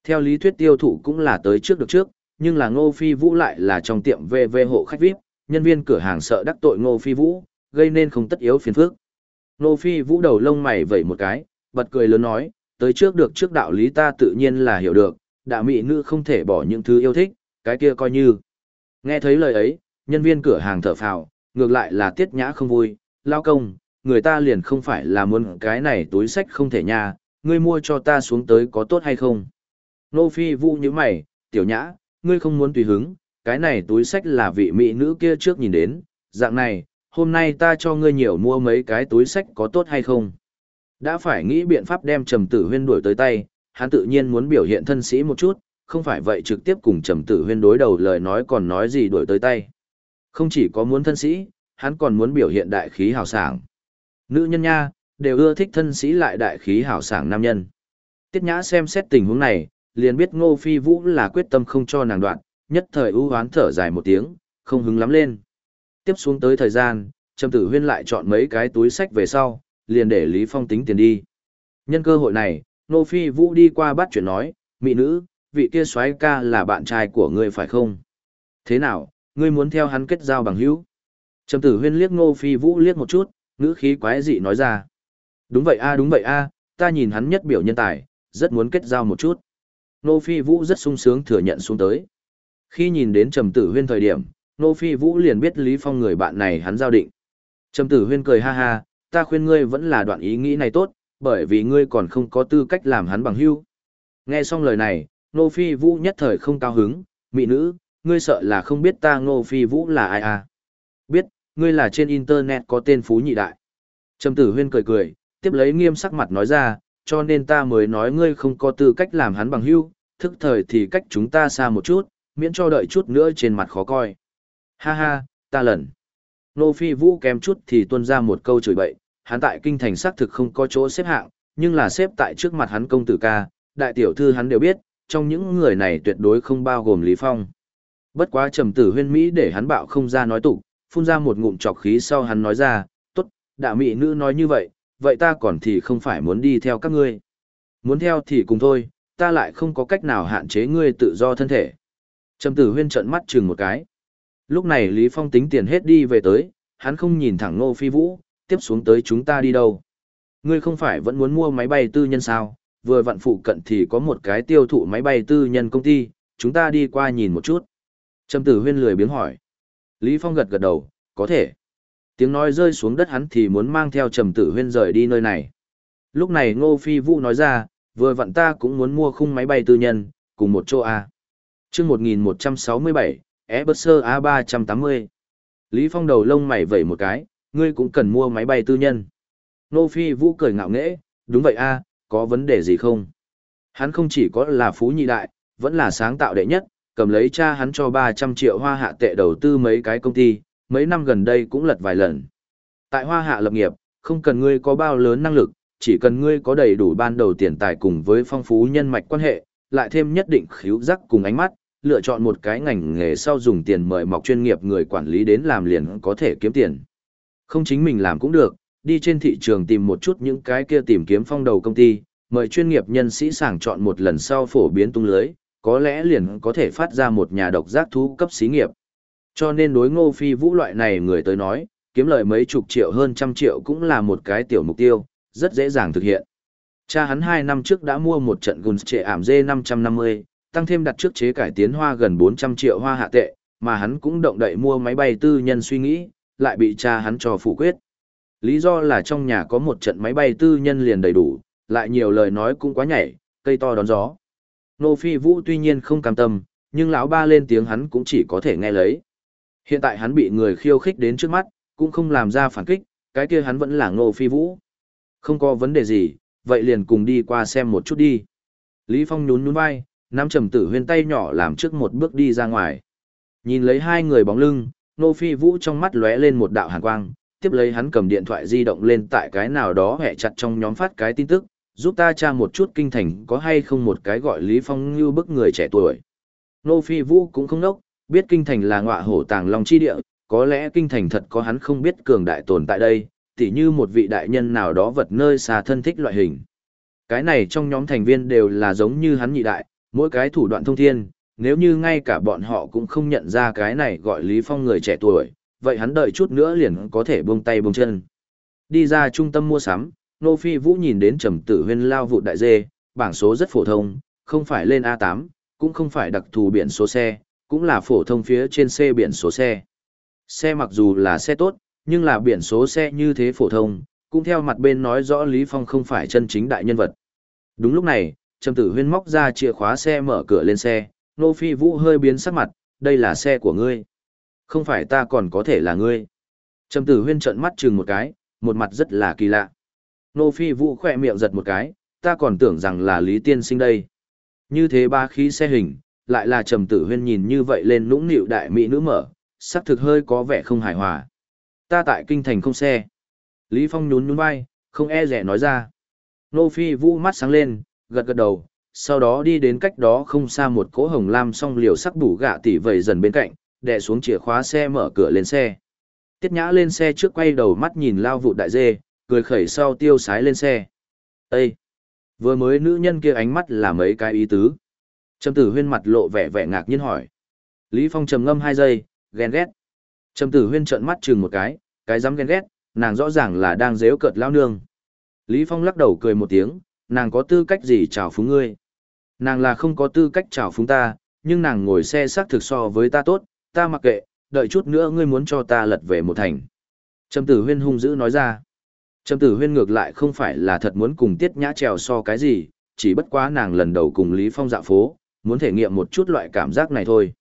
Theo lý thuyết tiêu thụ cũng là tới trước được trước, nhưng là Ngô Phi Vũ lại là trong tiệm VV hộ khách VIP, nhân viên cửa hàng sợ đắc tội Ngô Phi Vũ, gây nên không tất yếu phiền phức. Ngô Phi Vũ đầu lông mày vẩy một cái, bật cười lớn nói, tới trước được trước đạo lý ta tự nhiên là hiểu được, đạo mỹ nữ không thể bỏ những thứ yêu thích, cái kia coi như. Nghe thấy lời ấy, nhân viên cửa hàng thở phào, ngược lại là tiết nhã không vui, lao công, người ta liền không phải là muốn cái này túi sách không thể nha, ngươi mua cho ta xuống tới có tốt hay không? Nô Phi Vũ như mày, tiểu nhã, ngươi không muốn tùy hứng, cái này túi sách là vị mỹ nữ kia trước nhìn đến, dạng này, hôm nay ta cho ngươi nhiều mua mấy cái túi sách có tốt hay không? Đã phải nghĩ biện pháp đem Trầm Tử Huyên đuổi tới tay, hắn tự nhiên muốn biểu hiện thân sĩ một chút, không phải vậy trực tiếp cùng Trầm Tử Huyên đối đầu lời nói còn nói gì đuổi tới tay. Không chỉ có muốn thân sĩ, hắn còn muốn biểu hiện đại khí hào sảng. Nữ nhân nha, đều ưa thích thân sĩ lại đại khí hào sảng nam nhân. Tiết Nhã xem xét tình huống này, liền biết Ngô Phi Vũ là quyết tâm không cho nàng đoạn, nhất thời ưu hoán thở dài một tiếng, không hứng lắm lên. Tiếp xuống tới thời gian, Trầm Tử Huyên lại chọn mấy cái túi sách về sau, liền để Lý Phong tính tiền đi. Nhân cơ hội này, Ngô Phi Vũ đi qua bắt chuyện nói, mỹ nữ, vị kia soái ca là bạn trai của ngươi phải không? Thế nào, ngươi muốn theo hắn kết giao bằng hữu? Trầm Tử Huyên liếc Ngô Phi Vũ liếc một chút, ngữ khí quái dị nói ra. Đúng vậy a đúng vậy a, ta nhìn hắn nhất biểu nhân tài, rất muốn kết giao một chút. Ngô Phi Vũ rất sung sướng thừa nhận xuống tới. Khi nhìn đến Trầm Tử Huyên thời điểm, Ngô Phi Vũ liền biết Lý Phong người bạn này hắn giao định. Trầm Tử Huyên cười ha ha, ta khuyên ngươi vẫn là đoạn ý nghĩ này tốt, bởi vì ngươi còn không có tư cách làm hắn bằng hữu. Nghe xong lời này, Nô Phi Vũ nhất thời không cao hứng, mỹ nữ, ngươi sợ là không biết ta Nô Phi Vũ là ai à? Biết, ngươi là trên internet có tên Phú Nhị Đại. Trầm Tử Huyên cười cười, tiếp lấy nghiêm sắc mặt nói ra, cho nên ta mới nói ngươi không có tư cách làm hắn bằng hữu, thức thời thì cách chúng ta xa một chút, miễn cho đợi chút nữa trên mặt khó coi. Ha ha, ta lần. Nô Phi Vũ kém chút thì tuôn ra một câu chửi bậy, hắn tại kinh thành xác thực không có chỗ xếp hạng, nhưng là xếp tại trước mặt hắn công tử ca, đại tiểu thư hắn đều biết, trong những người này tuyệt đối không bao gồm Lý Phong. Bất quá trầm tử huyên Mỹ để hắn bạo không ra nói tục, phun ra một ngụm trọc khí sau hắn nói ra, tốt, đạo mỹ nữ nói như vậy, vậy ta còn thì không phải muốn đi theo các ngươi. Muốn theo thì cùng thôi, ta lại không có cách nào hạn chế ngươi tự do thân thể. Trầm tử huyên trợn mắt chừng một cái. Lúc này Lý Phong tính tiền hết đi về tới, hắn không nhìn thẳng Ngô Phi Vũ, tiếp xuống tới chúng ta đi đâu. Ngươi không phải vẫn muốn mua máy bay tư nhân sao, vừa vặn phụ cận thì có một cái tiêu thụ máy bay tư nhân công ty, chúng ta đi qua nhìn một chút. Trầm tử huyên lười biếng hỏi. Lý Phong gật gật đầu, có thể. Tiếng nói rơi xuống đất hắn thì muốn mang theo trầm tử huyên rời đi nơi này. Lúc này Ngô Phi Vũ nói ra, vừa vặn ta cũng muốn mua khung máy bay tư nhân, cùng một chỗ A. chương 1167, Airbus A380. Lý Phong đầu lông mày vẩy một cái, ngươi cũng cần mua máy bay tư nhân. Ngô Phi Vũ cười ngạo nghễ, đúng vậy A, có vấn đề gì không? Hắn không chỉ có là phú nhị đại, vẫn là sáng tạo đệ nhất, cầm lấy cha hắn cho 300 triệu hoa hạ tệ đầu tư mấy cái công ty, mấy năm gần đây cũng lật vài lần. Tại hoa hạ lập nghiệp, không cần ngươi có bao lớn năng lực, chỉ cần ngươi có đầy đủ ban đầu tiền tài cùng với phong phú nhân mạch quan hệ, lại thêm nhất định khíu giác cùng ánh mắt, lựa chọn một cái ngành nghề sau dùng tiền mời mọc chuyên nghiệp người quản lý đến làm liền có thể kiếm tiền. Không chính mình làm cũng được, đi trên thị trường tìm một chút những cái kia tìm kiếm phong đầu công ty, mời chuyên nghiệp nhân sĩ sàng chọn một lần sau phổ biến tung lưới, có lẽ liền có thể phát ra một nhà độc giác thú cấp xí nghiệp. Cho nên đối ngô phi vũ loại này người tới nói, kiếm lời mấy chục triệu hơn trăm triệu cũng là một cái tiểu mục tiêu, rất dễ dàng thực hiện. Cha hắn 2 năm trước đã mua một trận Guns trệ ảm D550, tăng thêm đặt trước chế cải tiến hoa gần 400 triệu hoa hạ tệ, mà hắn cũng động đậy mua máy bay tư nhân suy nghĩ, lại bị cha hắn cho phủ quyết. Lý do là trong nhà có một trận máy bay tư nhân liền đầy đủ, lại nhiều lời nói cũng quá nhảy, cây to đón gió. Nô Phi Vũ tuy nhiên không cam tâm, nhưng lão ba lên tiếng hắn cũng chỉ có thể nghe lấy. Hiện tại hắn bị người khiêu khích đến trước mắt, cũng không làm ra phản kích, cái kia hắn vẫn là Nô Phi Vũ. Không có vấn đề gì, vậy liền cùng đi qua xem một chút đi. Lý Phong nhún nhún vai, nắm trầm tử huyên tay nhỏ làm trước một bước đi ra ngoài. Nhìn lấy hai người bóng lưng, Nô Phi Vũ trong mắt lóe lên một đạo hàn quang, tiếp lấy hắn cầm điện thoại di động lên tại cái nào đó hẹ chặt trong nhóm phát cái tin tức, giúp ta tra một chút kinh thành có hay không một cái gọi Lý Phong như bức người trẻ tuổi. Nô Phi Vũ cũng không nốc, biết kinh thành là ngọa hổ tàng long chi địa, có lẽ kinh thành thật có hắn không biết cường đại tồn tại đây, tỉ như một vị đại nhân nào đó vật nơi xa thân thích loại hình. Cái này trong nhóm thành viên đều là giống như hắn nhị đại, mỗi cái thủ đoạn thông thiên, nếu như ngay cả bọn họ cũng không nhận ra cái này gọi Lý Phong người trẻ tuổi, vậy hắn đợi chút nữa liền có thể buông tay buông chân. Đi ra trung tâm mua sắm, Nô Phi Vũ nhìn đến trầm tử huyên lao vụ đại dê, bảng số rất phổ thông, không phải lên A8, cũng không phải đặc thù biển số xe, cũng là phổ thông phía trên xe biển số xe. Xe mặc dù là xe tốt, nhưng là biển số xe như thế phổ thông, cũng theo mặt bên nói rõ Lý Phong không phải chân chính đại nhân vật. Đúng lúc này, Trầm Tử Huyên móc ra chìa khóa xe mở cửa lên xe, Nô Phi Vũ hơi biến sắc mặt, đây là xe của ngươi. Không phải ta còn có thể là ngươi. Trầm Tử Huyên trợn mắt chừng một cái, một mặt rất là kỳ lạ. Nô Phi Vũ khỏe miệng giật một cái, ta còn tưởng rằng là Lý Tiên Sinh đây. Như thế ba khí xe hình, lại là Trầm Tử Huyên nhìn như vậy lên nũng nịu đại mỹ nữ mở, sắc thực hơi có vẻ không hài hòa. Ta tại kinh thành không xe. Lý Phong nhún nhún vai, không e rẻ nói ra. Nô Phi Vũ mắt sáng lên, gật gật đầu, sau đó đi đến cách đó không xa một cỗ hồng lam song liều sắc bủ gạ tỉ vầy dần bên cạnh, đè xuống chìa khóa xe mở cửa lên xe. Tiết nhã lên xe trước quay đầu mắt nhìn lao vụ đại dê, cười khẩy sau tiêu sái lên xe. Ê! Vừa mới nữ nhân kia ánh mắt là mấy cái ý tứ. Trầm tử huyên mặt lộ vẻ vẻ ngạc nhiên hỏi. Lý Phong trầm ngâm hai giây, ghen ghét. Trầm tử huyên trợn mắt chừng một cái, cái dám ghen ghét, nàng rõ ràng là đang dếu cợt lao nương. Lý Phong lắc đầu cười một tiếng, nàng có tư cách gì chào phúng ngươi. Nàng là không có tư cách chào phúng ta, nhưng nàng ngồi xe xác thực so với ta tốt, ta mặc kệ, đợi chút nữa ngươi muốn cho ta lật về một thành. Trầm tử huyên hung dữ nói ra. Trầm tử huyên ngược lại không phải là thật muốn cùng tiết nhã trèo so cái gì, chỉ bất quá nàng lần đầu cùng Lý Phong dạo phố, muốn thể nghiệm một chút loại cảm giác này thôi.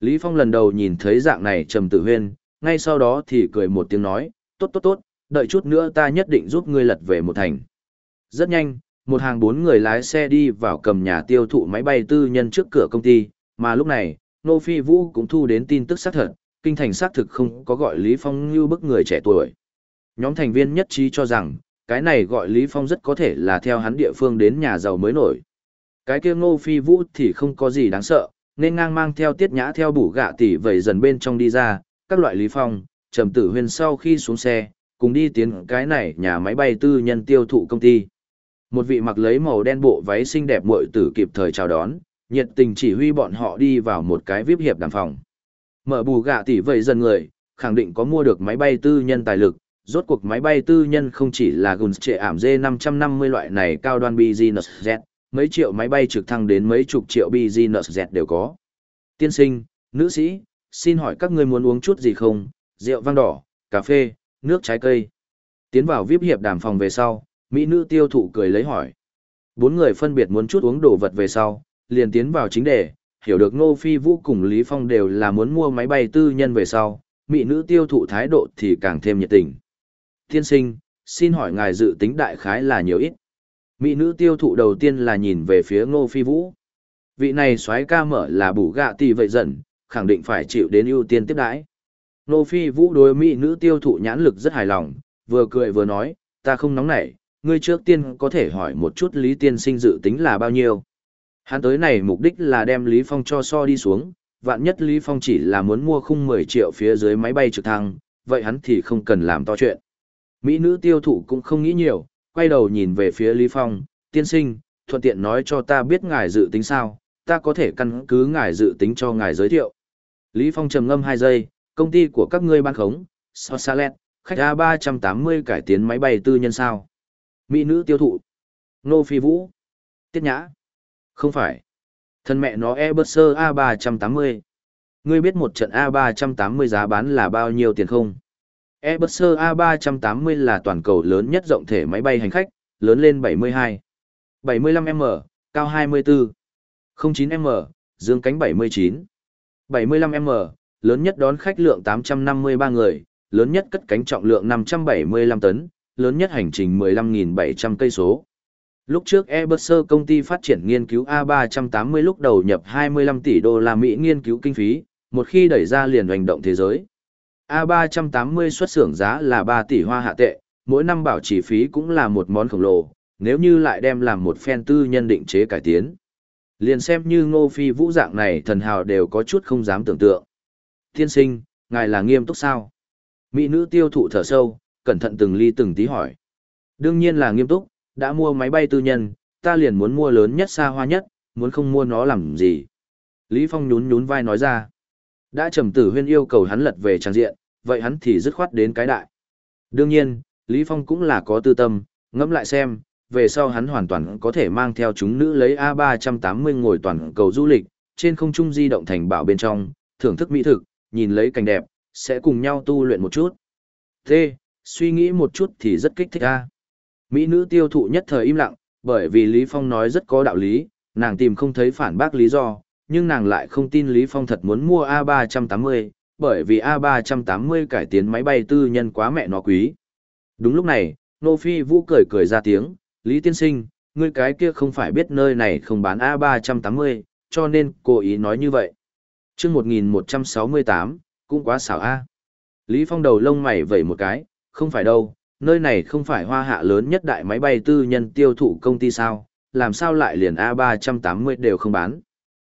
Lý Phong lần đầu nhìn thấy dạng này trầm tử huyên, ngay sau đó thì cười một tiếng nói, tốt tốt tốt, đợi chút nữa ta nhất định giúp ngươi lật về một thành. Rất nhanh, một hàng bốn người lái xe đi vào cầm nhà tiêu thụ máy bay tư nhân trước cửa công ty, mà lúc này, Nô Phi Vũ cũng thu đến tin tức xác thật, kinh thành xác thực không có gọi Lý Phong như bức người trẻ tuổi. Nhóm thành viên nhất trí cho rằng, cái này gọi Lý Phong rất có thể là theo hắn địa phương đến nhà giàu mới nổi. Cái kia Ngô Phi Vũ thì không có gì đáng sợ, nên ngang mang theo tiết nhã theo bủ gạ tỷ vẩy dần bên trong đi ra, các loại Lý Phong, trầm tử huyền sau khi xuống xe, cùng đi tiến cái này nhà máy bay tư nhân tiêu thụ công ty. Một vị mặc lấy màu đen bộ váy xinh đẹp muội tử kịp thời chào đón, nhiệt tình chỉ huy bọn họ đi vào một cái VIP hiệp đàm phòng. Mở bù gạ tỷ vậy dần người, khẳng định có mua được máy bay tư nhân tài lực, rốt cuộc máy bay tư nhân không chỉ là Guns trệ ảm D550 loại này cao đoan business jet, mấy triệu máy bay trực thăng đến mấy chục triệu business jet đều có. Tiên sinh, nữ sĩ, xin hỏi các ngươi muốn uống chút gì không? Rượu vang đỏ, cà phê, nước trái cây. Tiến vào VIP hiệp đàm phòng về sau, mỹ nữ tiêu thụ cười lấy hỏi. Bốn người phân biệt muốn chút uống đồ vật về sau, liền tiến vào chính đề, hiểu được Ngô Phi Vũ cùng Lý Phong đều là muốn mua máy bay tư nhân về sau, mỹ nữ tiêu thụ thái độ thì càng thêm nhiệt tình. Tiên sinh, xin hỏi ngài dự tính đại khái là nhiều ít. Mỹ nữ tiêu thụ đầu tiên là nhìn về phía Ngô Phi Vũ. Vị này xoái ca mở là bù gạ tỷ vậy dần, khẳng định phải chịu đến ưu tiên tiếp đãi. Ngô Phi Vũ đối mỹ nữ tiêu thụ nhãn lực rất hài lòng, vừa cười vừa nói, ta không nóng nảy, ngươi trước tiên có thể hỏi một chút Lý Tiên sinh dự tính là bao nhiêu. Hắn tới này mục đích là đem Lý Phong cho so đi xuống, vạn nhất Lý Phong chỉ là muốn mua khung 10 triệu phía dưới máy bay trực thăng, vậy hắn thì không cần làm to chuyện. Mỹ nữ tiêu thụ cũng không nghĩ nhiều, quay đầu nhìn về phía Lý Phong, tiên sinh, thuận tiện nói cho ta biết ngài dự tính sao, ta có thể căn cứ ngài dự tính cho ngài giới thiệu. Lý Phong trầm ngâm 2 giây, công ty của các ngươi ban khống, Sosalet, khách A380 cải tiến máy bay tư nhân sao. Mỹ nữ tiêu thụ. Nô Phi Vũ. Tiết Nhã. Không phải. Thân mẹ nó Eberser A380. Ngươi biết một trận A380 giá bán là bao nhiêu tiền không? Airbus A380 là toàn cầu lớn nhất rộng thể máy bay hành khách, lớn lên 72. 75M, cao 24. 09M, dương cánh 79. 75M, lớn nhất đón khách lượng 853 người, lớn nhất cất cánh trọng lượng 575 tấn, lớn nhất hành trình 15.700 cây số. Lúc trước Airbus công ty phát triển nghiên cứu A380 lúc đầu nhập 25 tỷ đô la Mỹ nghiên cứu kinh phí, một khi đẩy ra liền hành động thế giới. A380 xuất xưởng giá là 3 tỷ hoa hạ tệ, mỗi năm bảo trì phí cũng là một món khổng lồ, nếu như lại đem làm một phen tư nhân định chế cải tiến. Liền xem như ngô phi vũ dạng này thần hào đều có chút không dám tưởng tượng. Thiên sinh, ngài là nghiêm túc sao? Mỹ nữ tiêu thụ thở sâu, cẩn thận từng ly từng tí hỏi. Đương nhiên là nghiêm túc, đã mua máy bay tư nhân, ta liền muốn mua lớn nhất xa hoa nhất, muốn không mua nó làm gì. Lý Phong nhún nhún vai nói ra. Đã trầm tử huyên yêu cầu hắn lật về trang diện, vậy hắn thì dứt khoát đến cái đại. Đương nhiên, Lý Phong cũng là có tư tâm, ngẫm lại xem, về sau hắn hoàn toàn có thể mang theo chúng nữ lấy A380 ngồi toàn cầu du lịch, trên không trung di động thành bảo bên trong, thưởng thức mỹ thực, nhìn lấy cảnh đẹp, sẽ cùng nhau tu luyện một chút. Thế, suy nghĩ một chút thì rất kích thích a. Mỹ nữ tiêu thụ nhất thời im lặng, bởi vì Lý Phong nói rất có đạo lý, nàng tìm không thấy phản bác lý do, nhưng nàng lại không tin Lý Phong thật muốn mua A380, bởi vì A380 cải tiến máy bay tư nhân quá mẹ nó quý. Đúng lúc này, Nô Phi Vũ cười cười ra tiếng, Lý Tiên Sinh, ngươi cái kia không phải biết nơi này không bán A380, cho nên cố ý nói như vậy. chương 1168, cũng quá xảo A. Lý Phong đầu lông mày vẩy một cái, không phải đâu, nơi này không phải hoa hạ lớn nhất đại máy bay tư nhân tiêu thụ công ty sao, làm sao lại liền A380 đều không bán.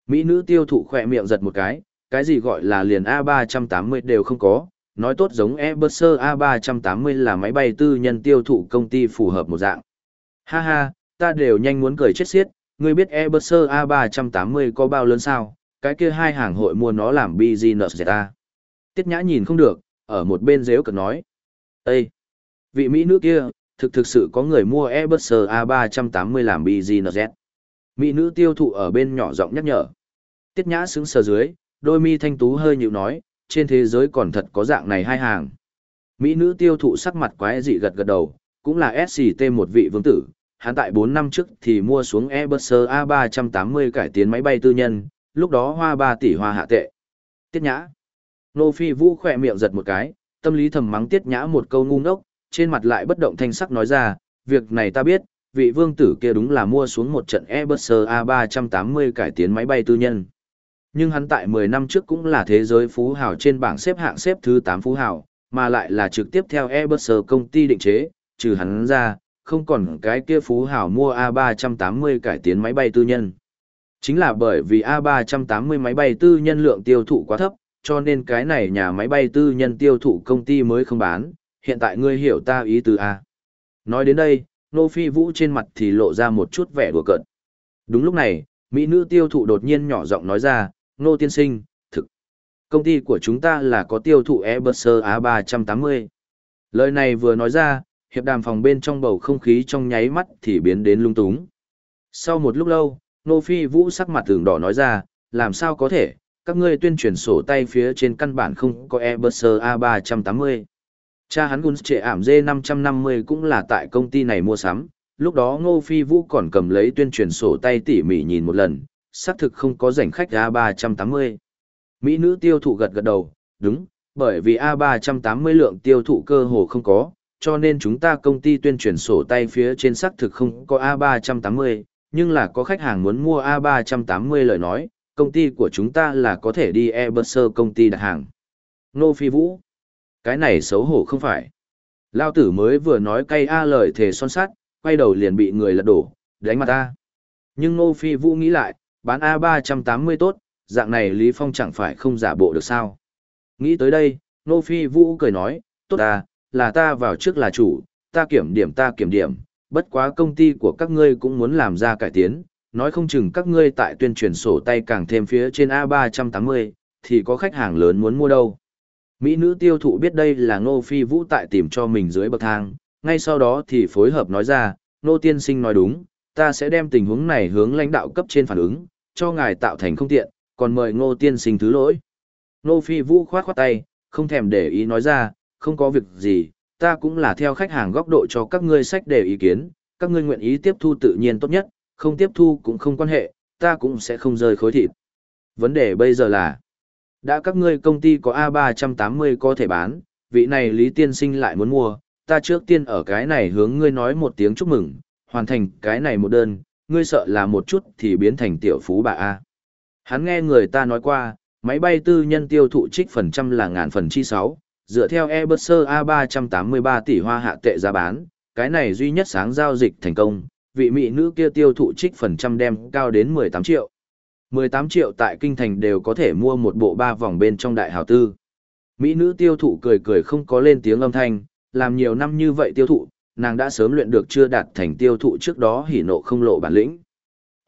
Mỹ nữ tiêu thụ khỏe miệng giật một cái, cái gì gọi là liền A380 đều không có, nói tốt giống Airbus A380 là máy bay tư nhân tiêu thụ công ty phù hợp một dạng. Ha ha, ta đều nhanh muốn cười chết xiết, ngươi biết Airbus A380 có bao lớn sao, cái kia hai hàng hội mua nó làm business ta. Tiết nhã nhìn không được, ở một bên dếu cực nói. Ê! Vị Mỹ nữ kia, thực thực sự có người mua Airbus A380 làm business Mỹ nữ tiêu thụ ở bên nhỏ giọng nhắc nhở. Tiết nhã sững sờ dưới, đôi mi thanh tú hơi nhịu nói, trên thế giới còn thật có dạng này hai hàng. Mỹ nữ tiêu thụ sắc mặt quái dị gật gật đầu, cũng là SCT một vị vương tử, hắn tại 4 năm trước thì mua xuống Airbus A380 cải tiến máy bay tư nhân, lúc đó hoa 3 tỷ hoa hạ tệ. Tiết nhã. Nô Phi Vũ khỏe miệng giật một cái, tâm lý thầm mắng Tiết nhã một câu ngu ngốc, trên mặt lại bất động thanh sắc nói ra, việc này ta biết, vị vương tử kia đúng là mua xuống một trận Airbus A380 cải tiến máy bay tư nhân. Nhưng hắn tại 10 năm trước cũng là thế giới phú hào trên bảng xếp hạng xếp thứ 8 phú hào, mà lại là trực tiếp theo Airbus công ty định chế, trừ hắn ra, không còn cái kia phú hào mua A380 cải tiến máy bay tư nhân. Chính là bởi vì A380 máy bay tư nhân lượng tiêu thụ quá thấp, cho nên cái này nhà máy bay tư nhân tiêu thụ công ty mới không bán, hiện tại ngươi hiểu ta ý từ A. À? Nói đến đây, Nô Phi Vũ trên mặt thì lộ ra một chút vẻ đùa cợt. Đúng lúc này, Mỹ nữ tiêu thụ đột nhiên nhỏ giọng nói ra, Nô Tiên Sinh, thực. Công ty của chúng ta là có tiêu thụ Airbus A380. Lời này vừa nói ra, hiệp đàm phòng bên trong bầu không khí trong nháy mắt thì biến đến lung túng. Sau một lúc lâu, Nô Phi Vũ sắc mặt tường đỏ nói ra, làm sao có thể, các ngươi tuyên truyền sổ tay phía trên căn bản không có Airbus A380. Cha hắn Guns trệ ảm D550 cũng là tại công ty này mua sắm, lúc đó Ngô Phi Vũ còn cầm lấy tuyên truyền sổ tay tỉ mỉ nhìn một lần, xác thực không có rảnh khách A380. Mỹ nữ tiêu thụ gật gật đầu, đúng, bởi vì A380 lượng tiêu thụ cơ hồ không có, cho nên chúng ta công ty tuyên truyền sổ tay phía trên xác thực không có A380, nhưng là có khách hàng muốn mua A380 lời nói, công ty của chúng ta là có thể đi Airbus công ty đặt hàng. Nô Phi Vũ. Cái này xấu hổ không phải. Lao tử mới vừa nói cay A lời thề son sát, quay đầu liền bị người lật đổ, đánh mặt ta. Nhưng Nô Phi Vũ nghĩ lại, bán A380 tốt, dạng này Lý Phong chẳng phải không giả bộ được sao. Nghĩ tới đây, Nô Phi Vũ cười nói, tốt à, là ta vào trước là chủ, ta kiểm điểm ta kiểm điểm, bất quá công ty của các ngươi cũng muốn làm ra cải tiến, nói không chừng các ngươi tại tuyên truyền sổ tay càng thêm phía trên A380, thì có khách hàng lớn muốn mua đâu. Mỹ nữ tiêu thụ biết đây là Ngô Phi Vũ tại tìm cho mình dưới bậc thang, ngay sau đó thì phối hợp nói ra, Ngô tiên sinh nói đúng, ta sẽ đem tình huống này hướng lãnh đạo cấp trên phản ứng, cho ngài tạo thành không tiện, còn mời ngô tiên sinh thứ lỗi. Ngô phi vũ khoát khoát tay, không thèm để ý nói ra, không có việc gì, ta cũng là theo khách hàng góc độ cho các ngươi sách để ý kiến, các ngươi nguyện ý tiếp thu tự nhiên tốt nhất, không tiếp thu cũng không quan hệ, ta cũng sẽ không rơi khối thịt. Vấn đề bây giờ là, đã các ngươi công ty có A380 có thể bán, vị này Lý Tiên Sinh lại muốn mua, ta trước tiên ở cái này hướng ngươi nói một tiếng chúc mừng, hoàn thành cái này một đơn, ngươi sợ là một chút thì biến thành tiểu phú bà A. Hắn nghe người ta nói qua, máy bay tư nhân tiêu thụ trích phần trăm là ngàn phần chi sáu, dựa theo Airbus A383 tỷ hoa hạ tệ giá bán, cái này duy nhất sáng giao dịch thành công, vị mỹ nữ kia tiêu thụ trích phần trăm đem cao đến 18 triệu. 18 triệu tại kinh thành đều có thể mua một bộ ba vòng bên trong đại hào tư. Mỹ nữ tiêu thụ cười cười không có lên tiếng âm thanh, làm nhiều năm như vậy tiêu thụ, nàng đã sớm luyện được chưa đạt thành tiêu thụ trước đó hỉ nộ không lộ bản lĩnh.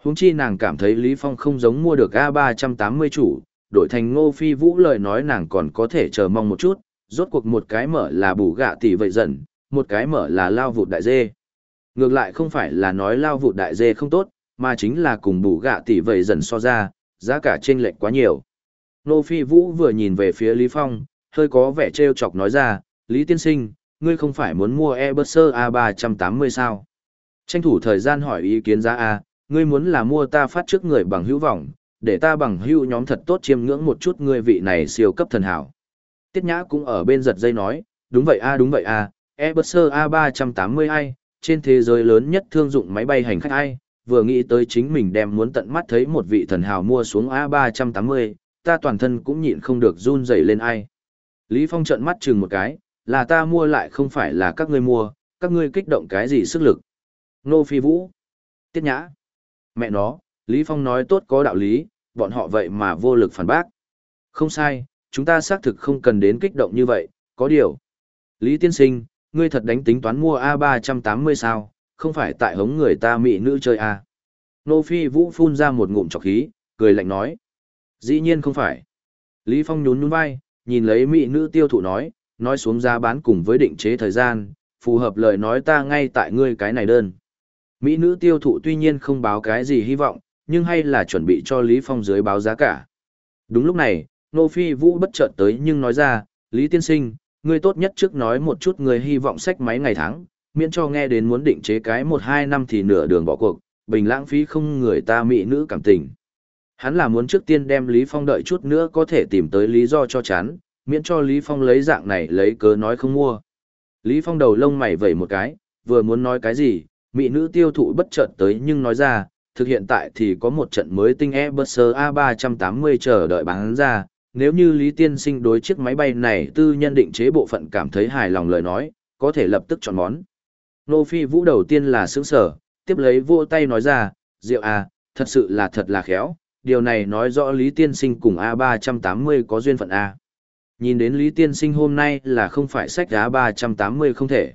Huống chi nàng cảm thấy Lý Phong không giống mua được A380 chủ, đổi thành Ngô Phi Vũ lời nói nàng còn có thể chờ mong một chút, rốt cuộc một cái mở là bù gạ tỷ vậy dần, một cái mở là lao vụt đại dê. Ngược lại không phải là nói lao vụt đại dê không tốt, mà chính là cùng bù gạ tỷ vậy dần so ra, giá cả chênh lệch quá nhiều. Nô Phi Vũ vừa nhìn về phía Lý Phong, hơi có vẻ trêu chọc nói ra, Lý Tiên Sinh, ngươi không phải muốn mua Airbus A380 sao? Tranh thủ thời gian hỏi ý kiến giá A, ngươi muốn là mua ta phát trước người bằng hữu vọng, để ta bằng hữu nhóm thật tốt chiêm ngưỡng một chút ngươi vị này siêu cấp thần hảo. Tiết Nhã cũng ở bên giật dây nói, đúng vậy a đúng vậy a, Airbus A380 ai, trên thế giới lớn nhất thương dụng máy bay hành khách ai, vừa nghĩ tới chính mình đem muốn tận mắt thấy một vị thần hào mua xuống A380, ta toàn thân cũng nhịn không được run rẩy lên ai. Lý Phong trợn mắt chừng một cái, là ta mua lại không phải là các ngươi mua, các ngươi kích động cái gì sức lực. Nô Phi Vũ, Tiết Nhã, mẹ nó, Lý Phong nói tốt có đạo lý, bọn họ vậy mà vô lực phản bác. Không sai, chúng ta xác thực không cần đến kích động như vậy, có điều. Lý Tiên Sinh, ngươi thật đánh tính toán mua A380 sao, không phải tại hống người ta mỹ nữ chơi à? Nô Phi Vũ phun ra một ngụm trọc khí, cười lạnh nói. Dĩ nhiên không phải. Lý Phong nhún nhún vai, nhìn lấy mỹ nữ tiêu thụ nói, nói xuống giá bán cùng với định chế thời gian, phù hợp lời nói ta ngay tại ngươi cái này đơn. Mỹ nữ tiêu thụ tuy nhiên không báo cái gì hy vọng, nhưng hay là chuẩn bị cho Lý Phong dưới báo giá cả. Đúng lúc này, Nô Phi Vũ bất chợt tới nhưng nói ra, Lý Tiên Sinh, ngươi tốt nhất trước nói một chút người hy vọng sách máy ngày tháng, miễn cho nghe đến muốn định chế cái một hai năm thì nửa đường bỏ cuộc, bình lãng phí không người ta mỹ nữ cảm tình. Hắn là muốn trước tiên đem Lý Phong đợi chút nữa có thể tìm tới lý do cho chán, miễn cho Lý Phong lấy dạng này lấy cớ nói không mua. Lý Phong đầu lông mày vẩy một cái, vừa muốn nói cái gì, mỹ nữ tiêu thụ bất chợt tới nhưng nói ra, thực hiện tại thì có một trận mới tinh e Airbus A380 chờ đợi bán ra, nếu như Lý Tiên Sinh đối chiếc máy bay này tư nhân định chế bộ phận cảm thấy hài lòng lời nói, có thể lập tức chọn món. Nô Phi Vũ đầu tiên là sướng sở, tiếp lấy vô tay nói ra, Diệu à, thật sự là thật là khéo, điều này nói rõ Lý Tiên Sinh cùng A380 có duyên phận A. Nhìn đến Lý Tiên Sinh hôm nay là không phải sách giá 380 không thể.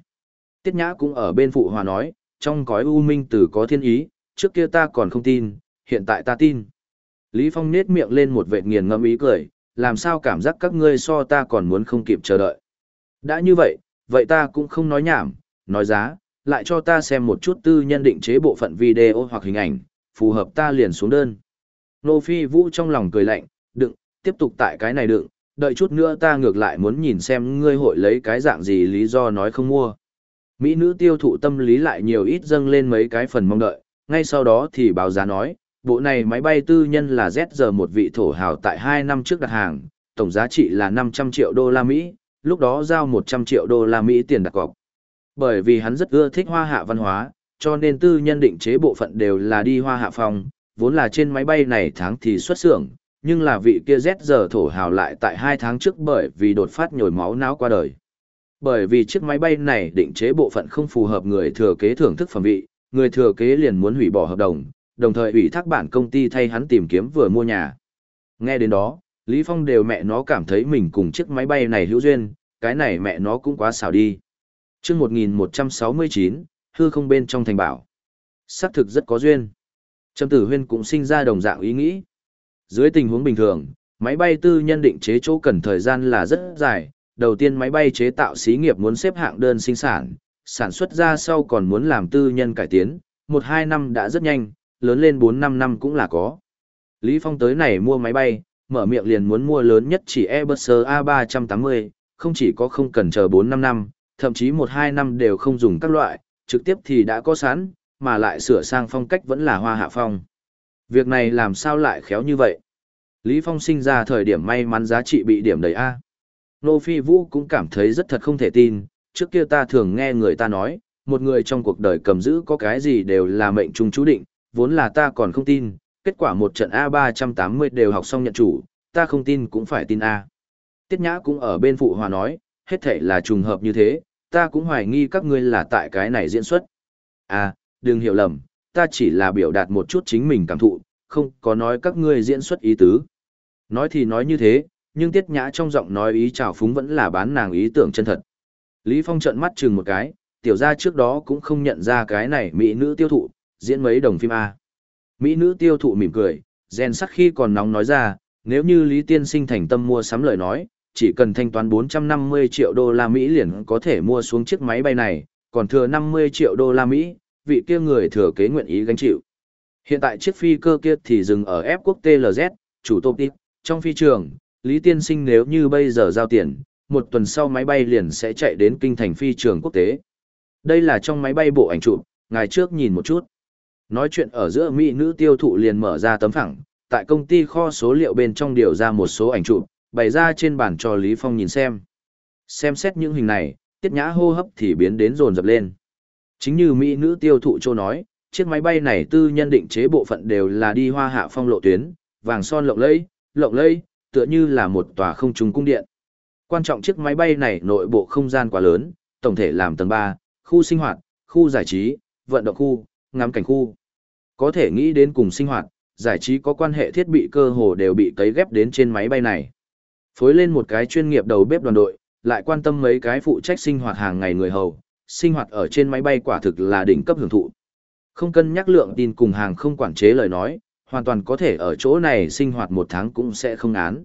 Tiết Nhã cũng ở bên phụ hòa nói, trong cõi u minh tử có thiên ý, trước kia ta còn không tin, hiện tại ta tin. Lý Phong nết miệng lên một vệt nghiền ngẫm ý cười, làm sao cảm giác các ngươi so ta còn muốn không kịp chờ đợi. Đã như vậy, vậy ta cũng không nói nhảm, nói giá, lại cho ta xem một chút tư nhân định chế bộ phận video hoặc hình ảnh, phù hợp ta liền xuống đơn. Nô Phi Vũ trong lòng cười lạnh, đựng, tiếp tục tại cái này đựng, đợi chút nữa ta ngược lại muốn nhìn xem ngươi hội lấy cái dạng gì lý do nói không mua. Mỹ nữ tiêu thụ tâm lý lại nhiều ít dâng lên mấy cái phần mong đợi, ngay sau đó thì báo giá nói, bộ này máy bay tư nhân là ZG một vị thổ hào tại 2 năm trước đặt hàng, tổng giá trị là 500 triệu đô la Mỹ, lúc đó giao 100 triệu đô la Mỹ tiền đặt cọc. Bởi vì hắn rất ưa thích hoa hạ văn hóa, cho nên tư nhân định chế bộ phận đều là đi hoa hạ phòng, vốn là trên máy bay này tháng thì xuất xưởng, nhưng là vị kia ZR thổ hào lại tại 2 tháng trước bởi vì đột phát nhồi máu não qua đời. Bởi vì chiếc máy bay này định chế bộ phận không phù hợp người thừa kế thưởng thức phẩm vị, người thừa kế liền muốn hủy bỏ hợp đồng, đồng thời ủy thác bản công ty thay hắn tìm kiếm vừa mua nhà. Nghe đến đó, Lý Phong đều mẹ nó cảm thấy mình cùng chiếc máy bay này hữu duyên, cái này mẹ nó cũng quá xảo đi. Trước 1169, hư không bên trong thành bảo. Xác thực rất có duyên. Trầm tử huyên cũng sinh ra đồng dạng ý nghĩ. Dưới tình huống bình thường, máy bay tư nhân định chế chỗ cần thời gian là rất dài. Đầu tiên máy bay chế tạo xí nghiệp muốn xếp hạng đơn sinh sản, sản xuất ra sau còn muốn làm tư nhân cải tiến, một hai năm đã rất nhanh, lớn lên bốn năm năm cũng là có. Lý Phong tới này mua máy bay, mở miệng liền muốn mua lớn nhất chỉ Airbus A380, không chỉ có không cần chờ 4-5 năm, thậm chí 1-2 năm đều không dùng các loại, trực tiếp thì đã có sẵn, mà lại sửa sang phong cách vẫn là hoa hạ phong. Việc này làm sao lại khéo như vậy? Lý Phong sinh ra thời điểm may mắn giá trị bị điểm đầy A. Nô Phi Vũ cũng cảm thấy rất thật không thể tin, trước kia ta thường nghe người ta nói, một người trong cuộc đời cầm giữ có cái gì đều là mệnh trung chú định, vốn là ta còn không tin, kết quả một trận A380 đều học xong nhận chủ, ta không tin cũng phải tin A. Tiết Nhã cũng ở bên phụ hòa nói, hết thể là trùng hợp như thế, ta cũng hoài nghi các ngươi là tại cái này diễn xuất. À, đừng hiểu lầm, ta chỉ là biểu đạt một chút chính mình cảm thụ, không có nói các ngươi diễn xuất ý tứ. Nói thì nói như thế, nhưng Tiết Nhã trong giọng nói ý trào phúng vẫn là bán nàng ý tưởng chân thật. Lý Phong trợn mắt chừng một cái, tiểu gia trước đó cũng không nhận ra cái này mỹ nữ tiêu thụ, diễn mấy đồng phim A. Mỹ nữ tiêu thụ mỉm cười, gen sắc khi còn nóng nói ra, nếu như Lý Tiên Sinh thành tâm mua sắm lời nói, chỉ cần thanh toán 450 triệu đô la Mỹ liền có thể mua xuống chiếc máy bay này, còn thừa 50 triệu đô la Mỹ, vị kia người thừa kế nguyện ý gánh chịu. Hiện tại chiếc phi cơ kia thì dừng ở F quốc TLZ, chủ tộc tiếp, trong phi trường, Lý Tiên Sinh nếu như bây giờ giao tiền, một tuần sau máy bay liền sẽ chạy đến kinh thành phi trường quốc tế. Đây là trong máy bay bộ ảnh chụp, ngài trước nhìn một chút. Nói chuyện ở giữa mỹ nữ tiêu thụ liền mở ra tấm phẳng, tại công ty kho số liệu bên trong điều ra một số ảnh chụp, bày ra trên bàn cho Lý Phong nhìn xem. Xem xét những hình này, tiết nhã hô hấp thì biến đến rồn rập lên. Chính như mỹ nữ tiêu thụ châu nói, chiếc máy bay này tư nhân định chế bộ phận đều là đi hoa hạ phong lộ tuyến, vàng son lộng lẫy, lộng lẫy, tựa như là một tòa không trung cung điện. Quan trọng chiếc máy bay này nội bộ không gian quá lớn, tổng thể làm tầng 3, khu sinh hoạt, khu giải trí, vận động khu, ngắm cảnh khu. Có thể nghĩ đến cùng sinh hoạt, giải trí có quan hệ thiết bị cơ hồ đều bị cấy ghép đến trên máy bay này. Phối lên một cái chuyên nghiệp đầu bếp đoàn đội, lại quan tâm mấy cái phụ trách sinh hoạt hàng ngày người hầu, sinh hoạt ở trên máy bay quả thực là đỉnh cấp hưởng thụ. Không cân nhắc lượng tin cùng hàng không quản chế lời nói, hoàn toàn có thể ở chỗ này sinh hoạt một tháng cũng sẽ không án.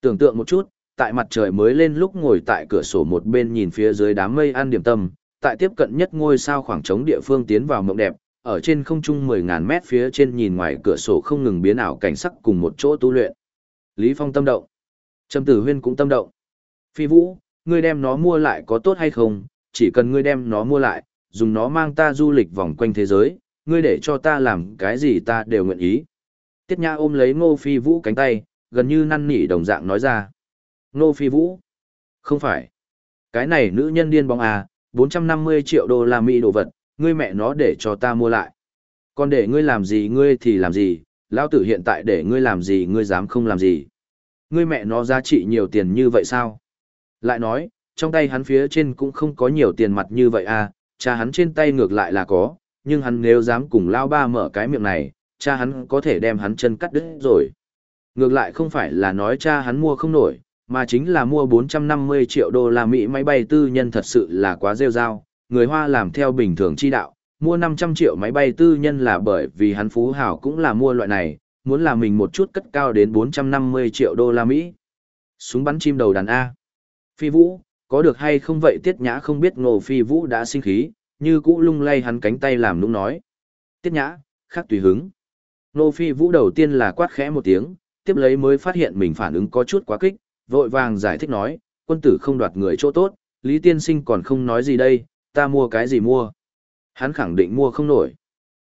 Tưởng tượng một chút, tại mặt trời mới lên lúc ngồi tại cửa sổ một bên nhìn phía dưới đám mây ăn điểm tâm, tại tiếp cận nhất ngôi sao khoảng trống địa phương tiến vào mộng đẹp, ở trên không trung 10.000 mét phía trên nhìn ngoài cửa sổ không ngừng biến ảo cảnh sắc cùng một chỗ tu luyện. Lý Phong tâm động. Trầm Tử Huyên cũng tâm động. Phi Vũ, ngươi đem nó mua lại có tốt hay không? Chỉ cần ngươi đem nó mua lại, dùng nó mang ta du lịch vòng quanh thế giới, ngươi để cho ta làm cái gì ta đều nguyện ý. Tiết Nhã ôm lấy Ngô Phi Vũ cánh tay, gần như năn nỉ đồng dạng nói ra. Ngô Phi Vũ? Không phải. Cái này nữ nhân điên bóng à, 450 triệu đô la Mỹ đồ vật, ngươi mẹ nó để cho ta mua lại. Còn để ngươi làm gì ngươi thì làm gì, lão tử hiện tại để ngươi làm gì ngươi dám không làm gì. Ngươi mẹ nó giá trị nhiều tiền như vậy sao? Lại nói, trong tay hắn phía trên cũng không có nhiều tiền mặt như vậy à, cha hắn trên tay ngược lại là có, nhưng hắn nếu dám cùng lao ba mở cái miệng này, cha hắn có thể đem hắn chân cắt đứt rồi. Ngược lại không phải là nói cha hắn mua không nổi, mà chính là mua 450 triệu đô la Mỹ máy bay tư nhân thật sự là quá rêu rao, người Hoa làm theo bình thường chi đạo, mua 500 triệu máy bay tư nhân là bởi vì hắn phú hảo cũng là mua loại này, muốn là mình một chút cất cao đến 450 triệu đô la Mỹ. Súng bắn chim đầu đàn A. Phi Vũ, có được hay không vậy Tiết Nhã không biết ngô Phi Vũ đã sinh khí, như cũ lung lay hắn cánh tay làm nũng nói. Tiết Nhã, khác tùy hứng. Ngô Phi Vũ đầu tiên là quát khẽ một tiếng, tiếp lấy mới phát hiện mình phản ứng có chút quá kích, vội vàng giải thích nói, quân tử không đoạt người chỗ tốt, Lý Tiên Sinh còn không nói gì đây, ta mua cái gì mua. Hắn khẳng định mua không nổi.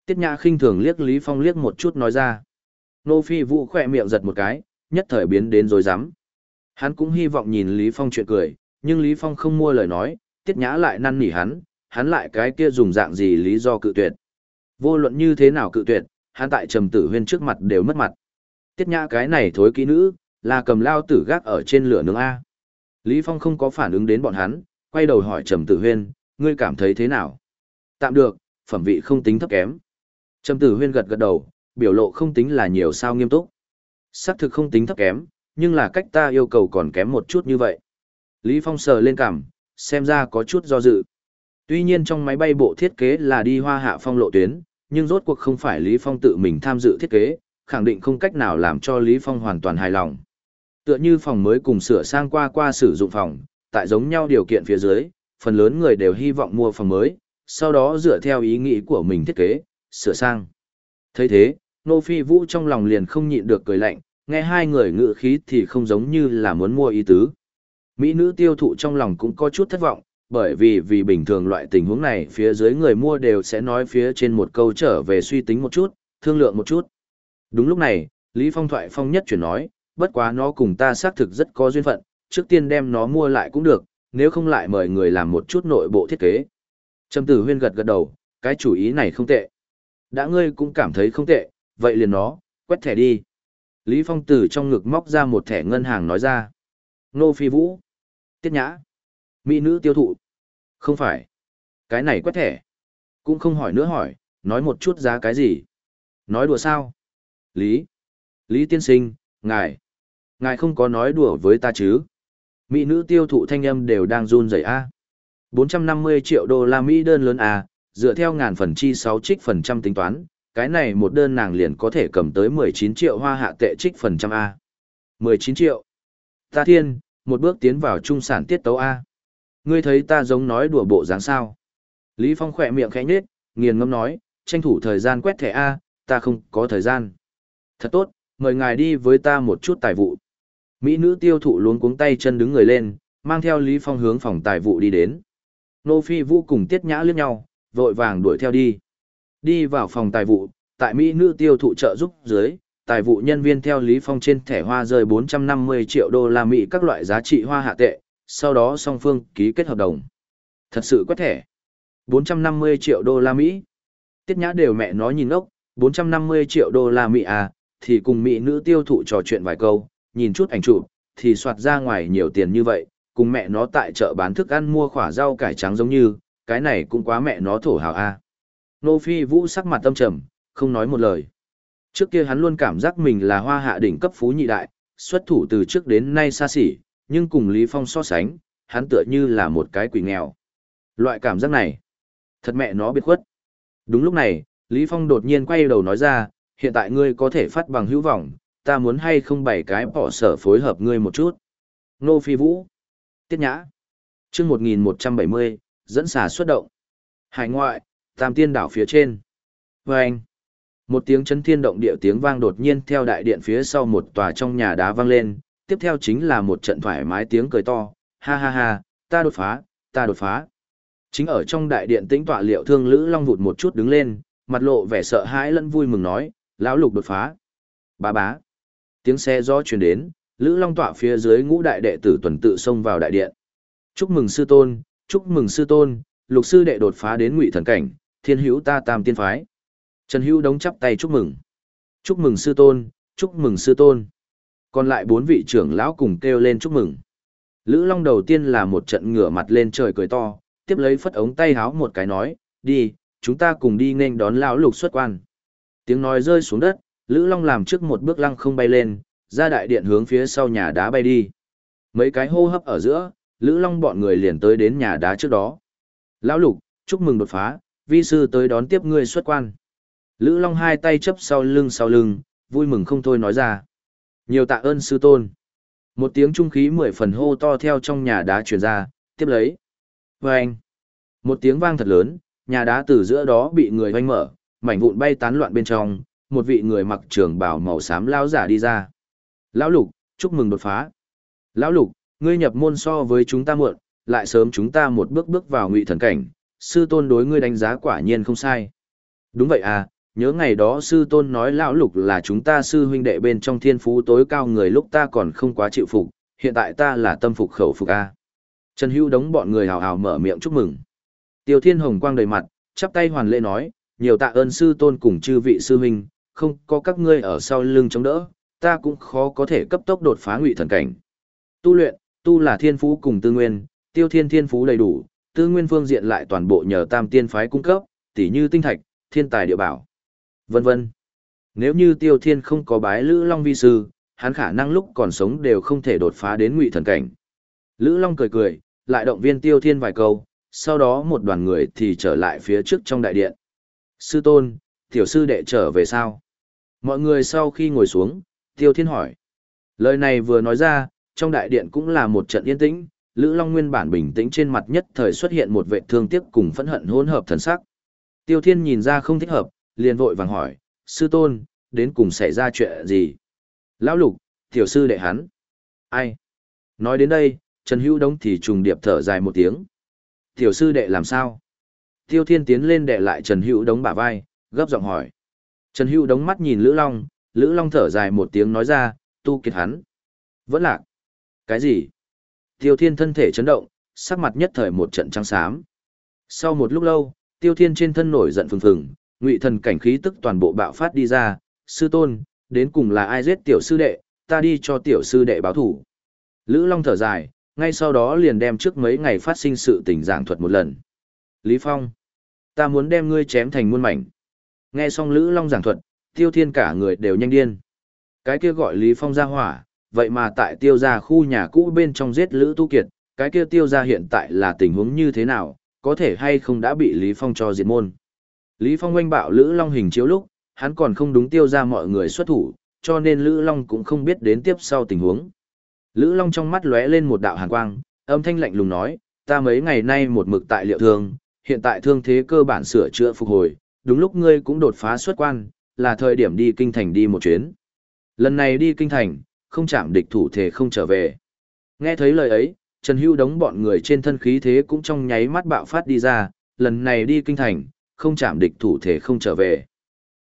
Tiết Nhã khinh thường liếc Lý Phong liếc một chút nói ra. Nô Phi Vũ khỏe miệng giật một cái, nhất thời biến đến rồi rắm Hắn cũng hy vọng nhìn Lý Phong chuyện cười, nhưng Lý Phong không mua lời nói, Tiết Nhã lại năn nỉ hắn, hắn lại cái kia dùng dạng gì lý do cự tuyệt. Vô luận như thế nào cự tuyệt, hắn tại Trầm Tử Huyên trước mặt đều mất mặt. Tiết Nhã cái này thối kỹ nữ, là cầm lao tử gác ở trên lửa nướng A. Lý Phong không có phản ứng đến bọn hắn, quay đầu hỏi Trầm Tử Huyên, ngươi cảm thấy thế nào? Tạm được, phẩm vị không tính thấp kém. Trầm Tử Huyên gật gật đầu, biểu lộ không tính là nhiều sao nghiêm túc. Sắc thực không tính thấp kém, nhưng là cách ta yêu cầu còn kém một chút như vậy. Lý Phong sờ lên cằm, xem ra có chút do dự. Tuy nhiên trong máy bay bộ thiết kế là đi hoa hạ phong lộ tuyến, nhưng rốt cuộc không phải Lý Phong tự mình tham dự thiết kế, khẳng định không cách nào làm cho Lý Phong hoàn toàn hài lòng. Tựa như phòng mới cùng sửa sang qua qua sử dụng phòng, tại giống nhau điều kiện phía dưới, phần lớn người đều hy vọng mua phòng mới, sau đó dựa theo ý nghĩ của mình thiết kế, sửa sang. thấy thế, Nô Phi Vũ trong lòng liền không nhịn được cười lạnh, nghe hai người ngự khí thì không giống như là muốn mua ý tứ. Mỹ nữ tiêu thụ trong lòng cũng có chút thất vọng, bởi vì vì bình thường loại tình huống này phía dưới người mua đều sẽ nói phía trên một câu trở về suy tính một chút, thương lượng một chút. Đúng lúc này, Lý Phong thoại phong nhất chuyển nói, bất quá nó cùng ta xác thực rất có duyên phận, trước tiên đem nó mua lại cũng được, nếu không lại mời người làm một chút nội bộ thiết kế. Trầm tử huyên gật gật đầu, cái chủ ý này không tệ. Đã ngươi cũng cảm thấy không tệ, vậy liền nó, quét thẻ đi. Lý Phong từ trong ngực móc ra một thẻ ngân hàng nói ra. Nô Phi Vũ. Tiết Nhã. Mỹ nữ tiêu thụ. Không phải. Cái này quét thẻ. Cũng không hỏi nữa hỏi, nói một chút giá cái gì. Nói đùa sao? Lý. Lý tiên sinh, ngài. Ngài không có nói đùa với ta chứ? Mỹ nữ tiêu thụ thanh âm đều đang run rẩy a. 450 triệu đô la Mỹ đơn lớn a, dựa theo ngàn phần chi 6 trích phần trăm tính toán, cái này một đơn nàng liền có thể cầm tới 19 triệu hoa hạ tệ trích phần trăm A. 19 triệu. Ta thiên, một bước tiến vào trung sản tiết tấu A. Ngươi thấy ta giống nói đùa bộ dáng sao. Lý Phong khỏe miệng khẽ nhếch, nghiền ngâm nói, tranh thủ thời gian quét thẻ A, ta không có thời gian. Thật tốt, mời ngài đi với ta một chút tài vụ. Mỹ nữ tiêu thụ luống cuống tay chân đứng người lên, mang theo Lý Phong hướng phòng tài vụ đi đến. Nô Phi Vũ cùng Tiết Nhã liếc nhau, vội vàng đuổi theo đi. Đi vào phòng tài vụ, tại Mỹ nữ tiêu thụ trợ giúp dưới, tài vụ nhân viên theo Lý Phong trên thẻ hoa rơi 450 triệu đô la Mỹ các loại giá trị hoa hạ tệ, sau đó song phương ký kết hợp đồng. Thật sự quét thẻ. 450 triệu đô la Mỹ. Tiết nhã đều mẹ nói nhìn ốc, 450 triệu đô la Mỹ à, thì cùng Mỹ nữ tiêu thụ trò chuyện vài câu, nhìn chút ảnh chụp, thì soạt ra ngoài nhiều tiền như vậy, cùng mẹ nó tại chợ bán thức ăn mua khỏa rau cải trắng giống như, cái này cũng quá mẹ nó thổ hào a. À. Nô Phi Vũ sắc mặt tâm trầm, không nói một lời. Trước kia hắn luôn cảm giác mình là hoa hạ đỉnh cấp phú nhị đại, xuất thủ từ trước đến nay xa xỉ, nhưng cùng Lý Phong so sánh, hắn tựa như là một cái quỷ nghèo. Loại cảm giác này, thật mẹ nó biệt khuất. Đúng lúc này, Lý Phong đột nhiên quay đầu nói ra, hiện tại ngươi có thể phát bằng hữu vọng, ta muốn hay không bảy cái bỏ sở phối hợp ngươi một chút. Nô Phi Vũ, Tiết Nhã, chương 1170, dẫn xà xuất động. Hải ngoại, tam tiên đảo phía trên. Và anh, một tiếng chấn thiên động địa tiếng vang đột nhiên theo đại điện phía sau một tòa trong nhà đá vang lên, tiếp theo chính là một trận thoải mái tiếng cười to, ha ha ha, ta đột phá, ta đột phá. Chính ở trong đại điện tĩnh tọa liệu thương Lữ Long vụt một chút đứng lên, mặt lộ vẻ sợ hãi lẫn vui mừng nói, lão lục đột phá. Bá bá. Tiếng xe gió truyền đến, Lữ Long tọa phía dưới ngũ đại đệ tử tuần tự xông vào đại điện. Chúc mừng sư tôn, chúc mừng sư tôn, lục sư đệ đột phá đến ngụy thần cảnh, thiên hữu ta tam tiên phái. Trần Hữu đống chắp tay chúc mừng. Chúc mừng sư tôn, chúc mừng sư tôn. Còn lại bốn vị trưởng lão cùng kêu lên chúc mừng. Lữ Long đầu tiên là một trận ngửa mặt lên trời cười to, tiếp lấy phất ống tay háo một cái nói, đi, chúng ta cùng đi nên đón lão lục xuất quan. Tiếng nói rơi xuống đất, Lữ Long làm trước một bước lăng không bay lên, ra đại điện hướng phía sau nhà đá bay đi. Mấy cái hô hấp ở giữa, Lữ Long bọn người liền tới đến nhà đá trước đó. Lão lục, chúc mừng đột phá, vi sư tới đón tiếp ngươi xuất quan. Lữ Long hai tay chấp sau lưng sau lưng, vui mừng không thôi nói ra. Nhiều tạ ơn sư tôn. Một tiếng trung khí mười phần hô to theo trong nhà đá truyền ra, tiếp lấy. Vâng! Một tiếng vang thật lớn, nhà đá từ giữa đó bị người hoanh mở, mảnh vụn bay tán loạn bên trong, một vị người mặc trường bào màu xám lao giả đi ra. Lão Lục, chúc mừng đột phá. Lão Lục, ngươi nhập môn so với chúng ta muộn, lại sớm chúng ta một bước bước vào ngụy thần cảnh, sư tôn đối ngươi đánh giá quả nhiên không sai. Đúng vậy à, nhớ ngày đó sư tôn nói lão lục là chúng ta sư huynh đệ bên trong thiên phú tối cao người lúc ta còn không quá chịu phục, hiện tại ta là tâm phục khẩu phục a. Trần Hữu đống bọn người hào hào mở miệng chúc mừng. Tiêu Thiên Hồng quang đầy mặt, chắp tay hoàn lễ nói, nhiều tạ ơn sư tôn cùng chư vị sư huynh, không có các ngươi ở sau lưng chống đỡ, ta cũng khó có thể cấp tốc đột phá ngụy thần cảnh. Tu luyện, tu là thiên phú cùng tư nguyên, tiêu thiên thiên phú đầy đủ, tư nguyên phương diện lại toàn bộ nhờ tam tiên phái cung cấp, tỉ như tinh thạch, thiên tài địa bảo, vân vân. Nếu như tiêu thiên không có bái Lữ Long vi sư, hắn khả năng lúc còn sống đều không thể đột phá đến ngụy thần cảnh. Lữ Long cười cười, lại động viên tiêu thiên vài câu, sau đó một đoàn người thì trở lại phía trước trong đại điện. Sư tôn, tiểu sư đệ trở về sao? Mọi người sau khi ngồi xuống, tiêu thiên hỏi. Lời này vừa nói ra, trong đại điện cũng là một trận yên tĩnh, Lữ Long nguyên bản bình tĩnh trên mặt nhất thời xuất hiện một vệ thương tiếc cùng phẫn hận hỗn hợp thần sắc. Tiêu Thiên nhìn ra không thích hợp, liền vội vàng hỏi, sư tôn, đến cùng xảy ra chuyện gì? Lão lục, tiểu sư đệ hắn. Ai? Nói đến đây, Trần Hữu Đông thì trùng điệp thở dài một tiếng. Tiểu sư đệ làm sao? Tiêu Thiên tiến lên đệ lại Trần Hữu Đống bả vai, gấp giọng hỏi. Trần Hữu Đống mắt nhìn Lữ Long, Lữ Long thở dài một tiếng nói ra, tu kiệt hắn. Vẫn lạc. Cái gì? Tiêu Thiên thân thể chấn động, sắc mặt nhất thời một trận trắng xám. Sau một lúc lâu, Tiêu Thiên trên thân nổi giận phừng phừng, ngụy thần cảnh khí tức toàn bộ bạo phát đi ra, sư tôn, đến cùng là ai giết tiểu sư đệ, ta đi cho tiểu sư đệ báo thủ. Lữ Long thở dài, ngay sau đó liền đem trước mấy ngày phát sinh sự tình giảng thuật một lần. Lý Phong, ta muốn đem ngươi chém thành muôn mảnh. Nghe xong Lữ Long giảng thuật, Tiêu Thiên cả người đều nhanh điên. Cái kia gọi Lý Phong ra hỏa, vậy mà tại tiêu gia khu nhà cũ bên trong giết Lữ Tu Kiệt, cái kia tiêu gia hiện tại là tình huống như thế nào, có thể hay không đã bị Lý Phong cho diệt môn. Lý Phong oanh bạo Lữ Long hình chiếu lúc, hắn còn không đúng tiêu gia mọi người xuất thủ, cho nên Lữ Long cũng không biết đến tiếp sau tình huống. Lữ Long trong mắt lóe lên một đạo hàn quang, âm thanh lạnh lùng nói, ta mấy ngày nay một mực tại liệu thương, hiện tại thương thế cơ bản sửa chữa phục hồi, đúng lúc ngươi cũng đột phá xuất quan, là thời điểm đi kinh thành đi một chuyến. Lần này đi kinh thành, không chạm địch thủ thể không trở về. Nghe thấy lời ấy, Trần Hưu đống bọn người trên thân khí thế cũng trong nháy mắt bạo phát đi ra, lần này đi kinh thành, không chạm địch thủ thể không trở về.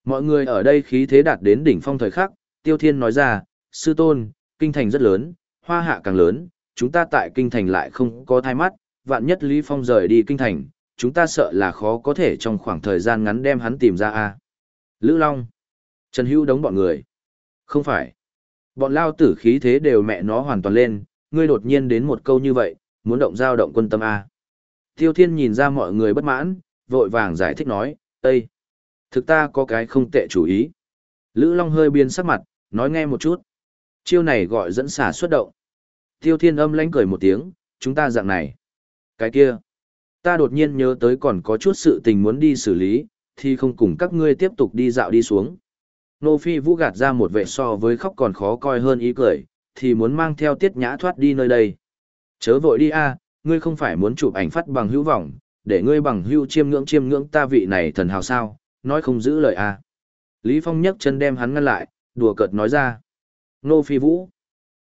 Mọi người ở đây khí thế đạt đến đỉnh phong thời khắc, Tiêu Thiên nói ra, sư tôn, kinh thành rất lớn, hoa hạ càng lớn, chúng ta tại kinh thành lại không có thai mắt, vạn nhất Lý Phong rời đi kinh thành, chúng ta sợ là khó có thể trong khoảng thời gian ngắn đem hắn tìm ra a. Lữ Long, Trần Hữu đống bọn người. Không phải. Bọn lao tử khí thế đều mẹ nó hoàn toàn lên, ngươi đột nhiên đến một câu như vậy, muốn động giao động quân tâm a. Tiêu Thiên nhìn ra mọi người bất mãn, vội vàng giải thích nói, Ê! Thực ta có cái không tệ chủ ý. Lữ Long hơi biên sắc mặt, nói nghe một chút. Chiêu này gọi dẫn xả xuất động. Tiêu Thiên âm lánh cười một tiếng, chúng ta dạng này. Cái kia. Ta đột nhiên nhớ tới còn có chút sự tình muốn đi xử lý, thì không cùng các ngươi tiếp tục đi dạo đi xuống. Nô Phi Vũ gạt ra một vệ so với khóc còn khó coi hơn ý cười, thì muốn mang theo tiết nhã thoát đi nơi đây. Chớ vội đi a, ngươi không phải muốn chụp ảnh phát bằng hữu vọng, để ngươi bằng hữu chiêm ngưỡng chiêm ngưỡng ta vị này thần hào sao, nói không giữ lời a. Lý Phong nhấc chân đem hắn ngăn lại, đùa cợt nói ra. Nô Phi Vũ,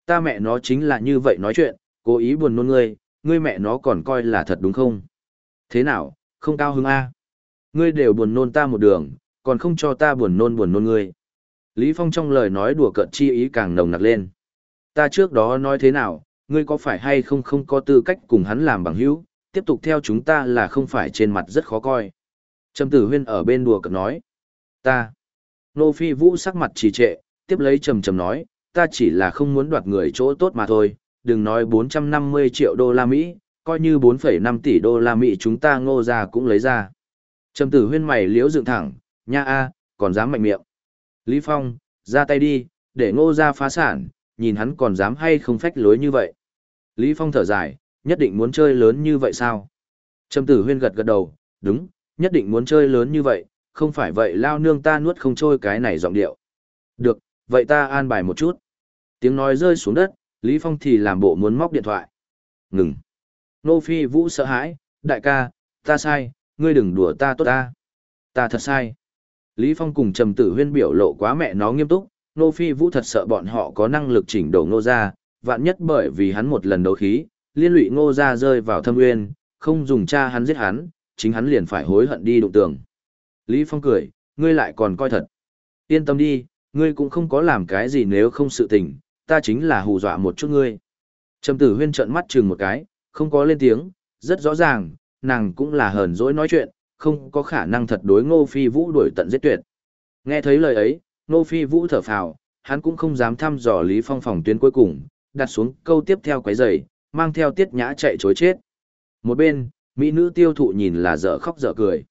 ta mẹ nó chính là như vậy nói chuyện, cố ý buồn nôn ngươi, ngươi mẹ nó còn coi là thật đúng không? Thế nào, không cao hứng a? Ngươi đều buồn nôn ta một đường, còn không cho ta buồn nôn buồn nôn ngươi. Lý Phong trong lời nói đùa cợt chi ý càng nồng nặc lên. Ta trước đó nói thế nào, ngươi có phải hay không không có tư cách cùng hắn làm bằng hữu, tiếp tục theo chúng ta là không phải trên mặt rất khó coi. Trầm tử huyên ở bên đùa cợt nói. Ta. Nô Phi Vũ sắc mặt trì trệ, tiếp lấy trầm trầm nói, ta chỉ là không muốn đoạt người chỗ tốt mà thôi, đừng nói 450 triệu đô la Mỹ, coi như 4,5 tỷ đô la Mỹ chúng ta ngô ra cũng lấy ra. Trầm tử huyên mày liễu dựng thẳng, nha a, còn dám mạnh miệng. Lý Phong, ra tay đi, để ngô ra phá sản, nhìn hắn còn dám hay không phách lối như vậy. Lý Phong thở dài, nhất định muốn chơi lớn như vậy sao? Trầm tử huyên gật gật đầu, đúng, nhất định muốn chơi lớn như vậy, không phải vậy lao nương ta nuốt không trôi cái này giọng điệu. Được, vậy ta an bài một chút. Tiếng nói rơi xuống đất, Lý Phong thì làm bộ muốn móc điện thoại. Ngừng. Nô Phi Vũ sợ hãi, đại ca, ta sai, ngươi đừng đùa ta tốt ta. Ta thật sai. Lý Phong cùng Trầm Tử Huyên biểu lộ quá mẹ nó nghiêm túc, Nô Phi Vũ thật sợ bọn họ có năng lực chỉnh đổ Ngô gia, vạn nhất bởi vì hắn một lần đấu khí, liên lụy Ngô gia rơi vào thâm nguyên, không dùng cha hắn giết hắn, chính hắn liền phải hối hận đi đụng tường. Lý Phong cười, ngươi lại còn coi thật. Yên tâm đi, ngươi cũng không có làm cái gì nếu không sự tình, ta chính là hù dọa một chút ngươi. Trầm tử huyên trợn mắt chừng một cái, không có lên tiếng, rất rõ ràng, nàng cũng là hờn dỗi nói chuyện, không có khả năng thật đối ngô phi vũ đuổi tận giết tuyệt. Nghe thấy lời ấy, ngô phi vũ thở phào, hắn cũng không dám thăm dò Lý Phong phòng tuyến cuối cùng, đặt xuống câu tiếp theo quấy giày, mang theo tiết nhã chạy chối chết. Một bên, mỹ nữ tiêu thụ nhìn là dở khóc dở cười.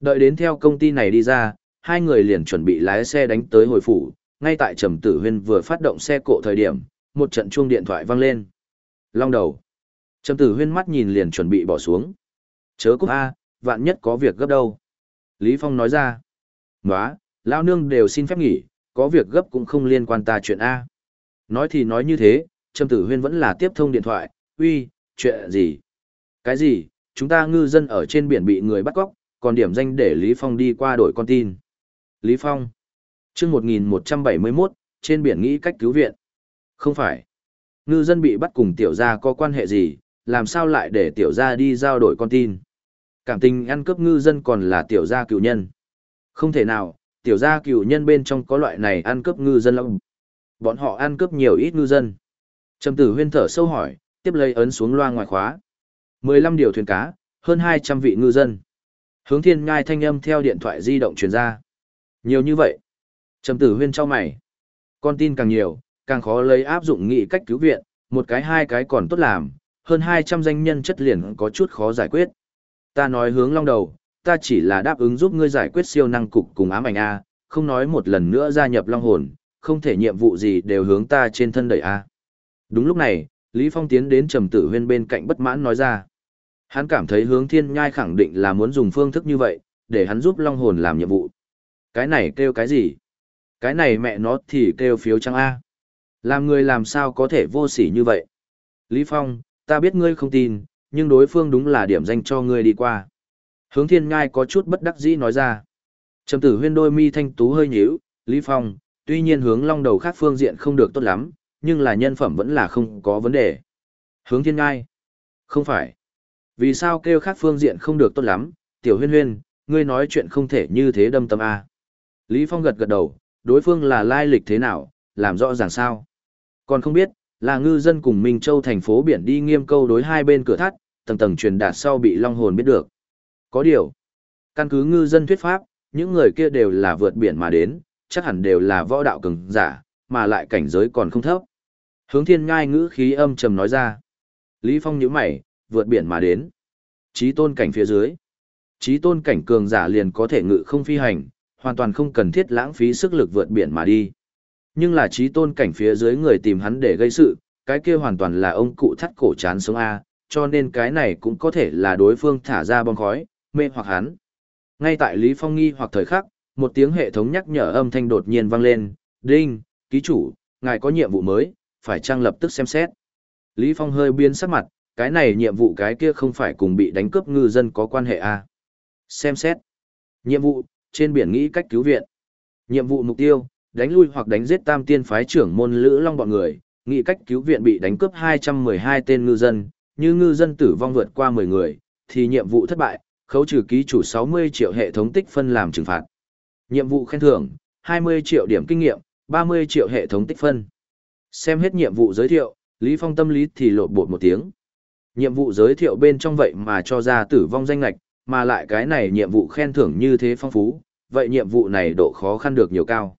Đợi đến theo công ty này đi ra, hai người liền chuẩn bị lái xe đánh tới hồi phủ, ngay tại Trầm Tử Huyên vừa phát động xe cộ thời điểm, một trận chuông điện thoại vang lên. Long đầu. Trầm Tử Huyên mắt nhìn liền chuẩn bị bỏ xuống. Chớ cúp A, vạn nhất có việc gấp đâu. Lý Phong nói ra. Nóa, Lão nương đều xin phép nghỉ, có việc gấp cũng không liên quan ta chuyện A. Nói thì nói như thế, Trầm Tử Huyên vẫn là tiếp thông điện thoại. Uy, chuyện gì? Cái gì? Chúng ta ngư dân ở trên biển bị người bắt cóc, còn điểm danh để Lý Phong đi qua đổi con tin. Lý Phong. Trước 1171, trên biển nghĩ cách cứu viện. Không phải. Ngư dân bị bắt cùng tiểu gia có quan hệ gì, làm sao lại để tiểu gia đi giao đổi con tin. Cảm tình ăn cướp ngư dân còn là tiểu gia cựu nhân. Không thể nào, tiểu gia cựu nhân bên trong có loại này ăn cướp ngư dân lắm. Bọn họ ăn cướp nhiều ít ngư dân. Trầm tử huyên thở sâu hỏi, tiếp lấy ấn xuống loa ngoài khóa. 15 điều thuyền cá, hơn 200 vị ngư dân. Hướng thiên ngai thanh âm theo điện thoại di động truyền ra. Nhiều như vậy. Trầm tử huyên trao mày. Con tin càng nhiều, càng khó lấy áp dụng nghị cách cứu viện, một cái hai cái còn tốt làm, hơn 200 danh nhân chất liền có chút khó giải quyết. Ta nói hướng long đầu, ta chỉ là đáp ứng giúp ngươi giải quyết siêu năng cục cùng ám ảnh A, không nói một lần nữa gia nhập long hồn, không thể nhiệm vụ gì đều hướng ta trên thân đẩy A. Đúng lúc này, Lý Phong tiến đến trầm tử huyên bên cạnh bất mãn nói ra. Hắn cảm thấy hướng thiên nhai khẳng định là muốn dùng phương thức như vậy, để hắn giúp long hồn làm nhiệm vụ. Cái này kêu cái gì? Cái này mẹ nó thì kêu phiếu trăng A. Làm người làm sao có thể vô sỉ như vậy? Lý Phong, ta biết ngươi không tin, nhưng đối phương đúng là điểm danh cho ngươi đi qua. Hướng thiên ngai có chút bất đắc dĩ nói ra. Trầm tử huyên đôi mi thanh tú hơi nhíu, Lý Phong, tuy nhiên hướng long đầu khác phương diện không được tốt lắm, nhưng là nhân phẩm vẫn là không có vấn đề. Hướng thiên ngai. Không phải. Vì sao kêu khác phương diện không được tốt lắm, tiểu huyên huyên, ngươi nói chuyện không thể như thế đâm tâm A. Lý Phong gật gật đầu, đối phương là lai lịch thế nào, làm rõ ràng sao. Còn không biết, là ngư dân cùng Minh Châu thành phố biển đi nghiêm câu đối hai bên cửa thắt, tầng tầng truyền đạt sau bị long hồn biết được. Có điều, căn cứ ngư dân thuyết pháp, những người kia đều là vượt biển mà đến, chắc hẳn đều là võ đạo cường giả, mà lại cảnh giới còn không thấp. Hướng thiên ngai ngữ khí âm trầm nói ra. Lý Phong nhíu mày, vượt biển mà đến. Chí tôn cảnh phía dưới. Chí tôn cảnh cường giả liền có thể ngự không phi hành, hoàn toàn không cần thiết lãng phí sức lực vượt biển mà đi. Nhưng là trí tôn cảnh phía dưới người tìm hắn để gây sự, cái kia hoàn toàn là ông cụ thắt cổ chán sống A, cho nên cái này cũng có thể là đối phương thả ra bom khói, mê hoặc hắn. Ngay tại Lý Phong nghi hoặc thời khắc, một tiếng hệ thống nhắc nhở âm thanh đột nhiên vang lên, đinh, ký chủ, ngài có nhiệm vụ mới, phải trang lập tức xem xét. Lý Phong hơi biến sắc mặt, cái này nhiệm vụ cái kia không phải cùng bị đánh cướp ngư dân có quan hệ à. Xem xét. Nhiệm vụ, trên biển nghĩ cách cứu viện. Nhiệm vụ mục tiêu, đánh lui hoặc đánh giết tam tiên phái trưởng môn lữ long bọn người, nghị cách cứu viện bị đánh cướp 212 tên ngư dân, như ngư dân tử vong vượt qua 10 người, thì nhiệm vụ thất bại, khấu trừ ký chủ 60 triệu hệ thống tích phân làm trừng phạt. Nhiệm vụ khen thưởng, 20 triệu điểm kinh nghiệm, 30 triệu hệ thống tích phân. Xem hết nhiệm vụ giới thiệu, Lý Phong tâm lý thì lộn bột một tiếng. Nhiệm vụ giới thiệu bên trong vậy mà cho ra tử vong danh lạch, mà lại cái này nhiệm vụ khen thưởng như thế phong phú, vậy nhiệm vụ này độ khó khăn được nhiều cao.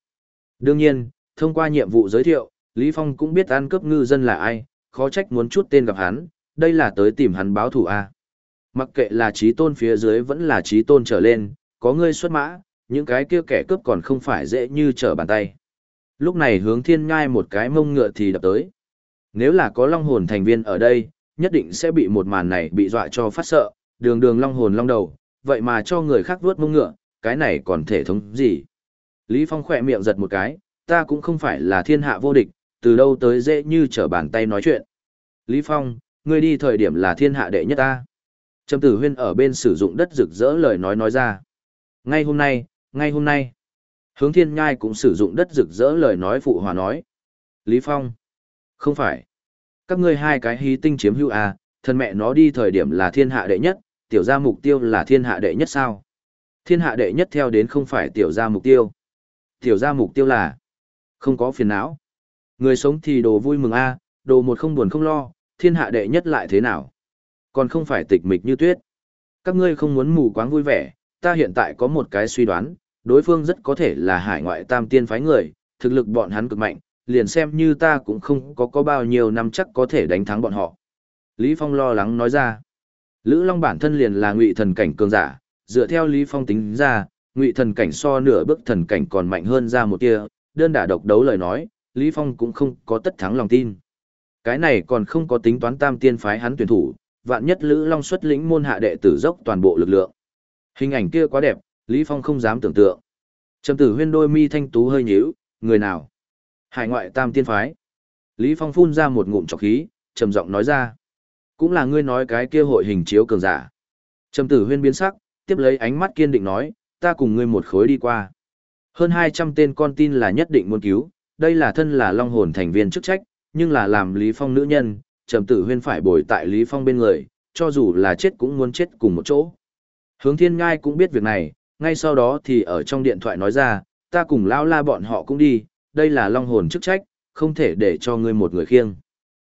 Đương nhiên, thông qua nhiệm vụ giới thiệu, Lý Phong cũng biết ăn cướp ngư dân là ai, khó trách muốn chút tên gặp hắn, đây là tới tìm hắn báo thù A. Mặc kệ là trí tôn phía dưới vẫn là trí tôn trở lên, có ngươi xuất mã, những cái kia kẻ cướp còn không phải dễ như trở bàn tay. Lúc này hướng thiên ngai một cái mông ngựa thì đập tới. Nếu là có long hồn thành viên ở đây, nhất định sẽ bị một màn này bị dọa cho phát sợ, đường đường long hồn long đầu, vậy mà cho người khác vuốt mông ngựa, cái này còn thể thống gì. Lý Phong khỏe miệng giật một cái, ta cũng không phải là thiên hạ vô địch, từ đâu tới dễ như trở bàn tay nói chuyện. Lý Phong, ngươi đi thời điểm là thiên hạ đệ nhất ta. Trầm tử huyên ở bên sử dụng đất rực rỡ lời nói nói ra. Ngay hôm nay, ngay hôm nay. Hướng thiên nhai cũng sử dụng đất rực rỡ lời nói phụ hòa nói. Lý Phong. Không phải. Các ngươi hai cái hí tinh chiếm hữu à, thân mẹ nó đi thời điểm là thiên hạ đệ nhất, tiểu gia mục tiêu là thiên hạ đệ nhất sao? Thiên hạ đệ nhất theo đến không phải tiểu gia mục tiêu. Tiểu gia mục tiêu là không có phiền não. Người sống thì đồ vui mừng a, đồ một không buồn không lo, thiên hạ đệ nhất lại thế nào? Còn không phải tịch mịch như tuyết. Các ngươi không muốn mù quáng vui vẻ, ta hiện tại có một cái suy đoán, đối phương rất có thể là hải ngoại tam tiên phái người, thực lực bọn hắn cực mạnh, liền xem như ta cũng không có có bao nhiêu năm chắc có thể đánh thắng bọn họ. Lý Phong lo lắng nói ra. Lữ Long bản thân liền là ngụy thần cảnh cường giả, dựa theo Lý Phong tính ra, ngụy thần cảnh so nửa bước thần cảnh còn mạnh hơn ra một tia, đơn đả độc đấu lời nói, Lý Phong cũng không có tất thắng lòng tin. Cái này còn không có tính toán tam tiên phái hắn tuyển thủ, vạn nhất Lữ Long xuất lĩnh môn hạ đệ tử dốc toàn bộ lực lượng. Hình ảnh kia quá đẹp, Lý Phong không dám tưởng tượng. Trầm tử huyên đôi mi thanh tú hơi nhíu, người nào? Hải ngoại tam tiên phái. Lý Phong phun ra một ngụm trọc khí, trầm giọng nói ra. Cũng là ngươi nói cái kia hội hình chiếu cường giả. Trầm tử huyên biến sắc, tiếp lấy ánh mắt kiên định nói, ta cùng ngươi một khối đi qua. Hơn 200 tên con tin là nhất định muốn cứu, đây là thân là long hồn thành viên chức trách, nhưng là làm Lý Phong nữ nhân, Trầm Tử Huyên phải bồi tại Lý Phong bên người, cho dù là chết cũng muốn chết cùng một chỗ. Hướng Thiên Ngai cũng biết việc này, ngay sau đó thì ở trong điện thoại nói ra, ta cùng lao la bọn họ cũng đi, đây là long hồn chức trách, không thể để cho ngươi một người khiêng.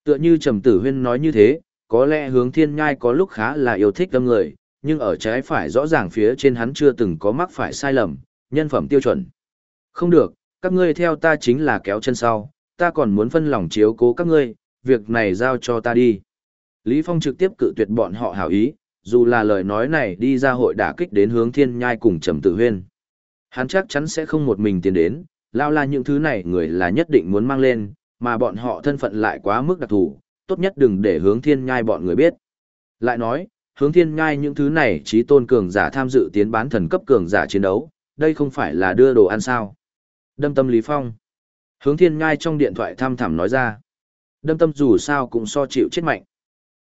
Tựa như Trầm Tử Huyên nói như thế, có lẽ hướng Thiên Ngai có lúc khá là yêu thích tâm người, nhưng ở trái phải rõ ràng phía trên hắn chưa từng có mắc phải sai lầm, nhân phẩm tiêu chuẩn. Không được, các ngươi theo ta chính là kéo chân sau, ta còn muốn phân lòng chiếu cố các ngươi, việc này giao cho ta đi. Lý Phong trực tiếp cự tuyệt bọn họ hảo ý, dù là lời nói này đi ra hội đả kích đến hướng thiên nhai cùng trầm tử huyên. Hắn chắc chắn sẽ không một mình tiến đến, lao la những thứ này người là nhất định muốn mang lên, mà bọn họ thân phận lại quá mức đặc thù, tốt nhất đừng để hướng thiên nhai bọn người biết. Lại nói, hướng thiên ngai những thứ này trí tôn cường giả tham dự tiến bán thần cấp cường giả chiến đấu, đây không phải là đưa đồ ăn sao. Đâm tâm Lý Phong. Hướng thiên ngai trong điện thoại thăm thẳm nói ra. Đâm tâm dù sao cũng so chịu chết mạnh.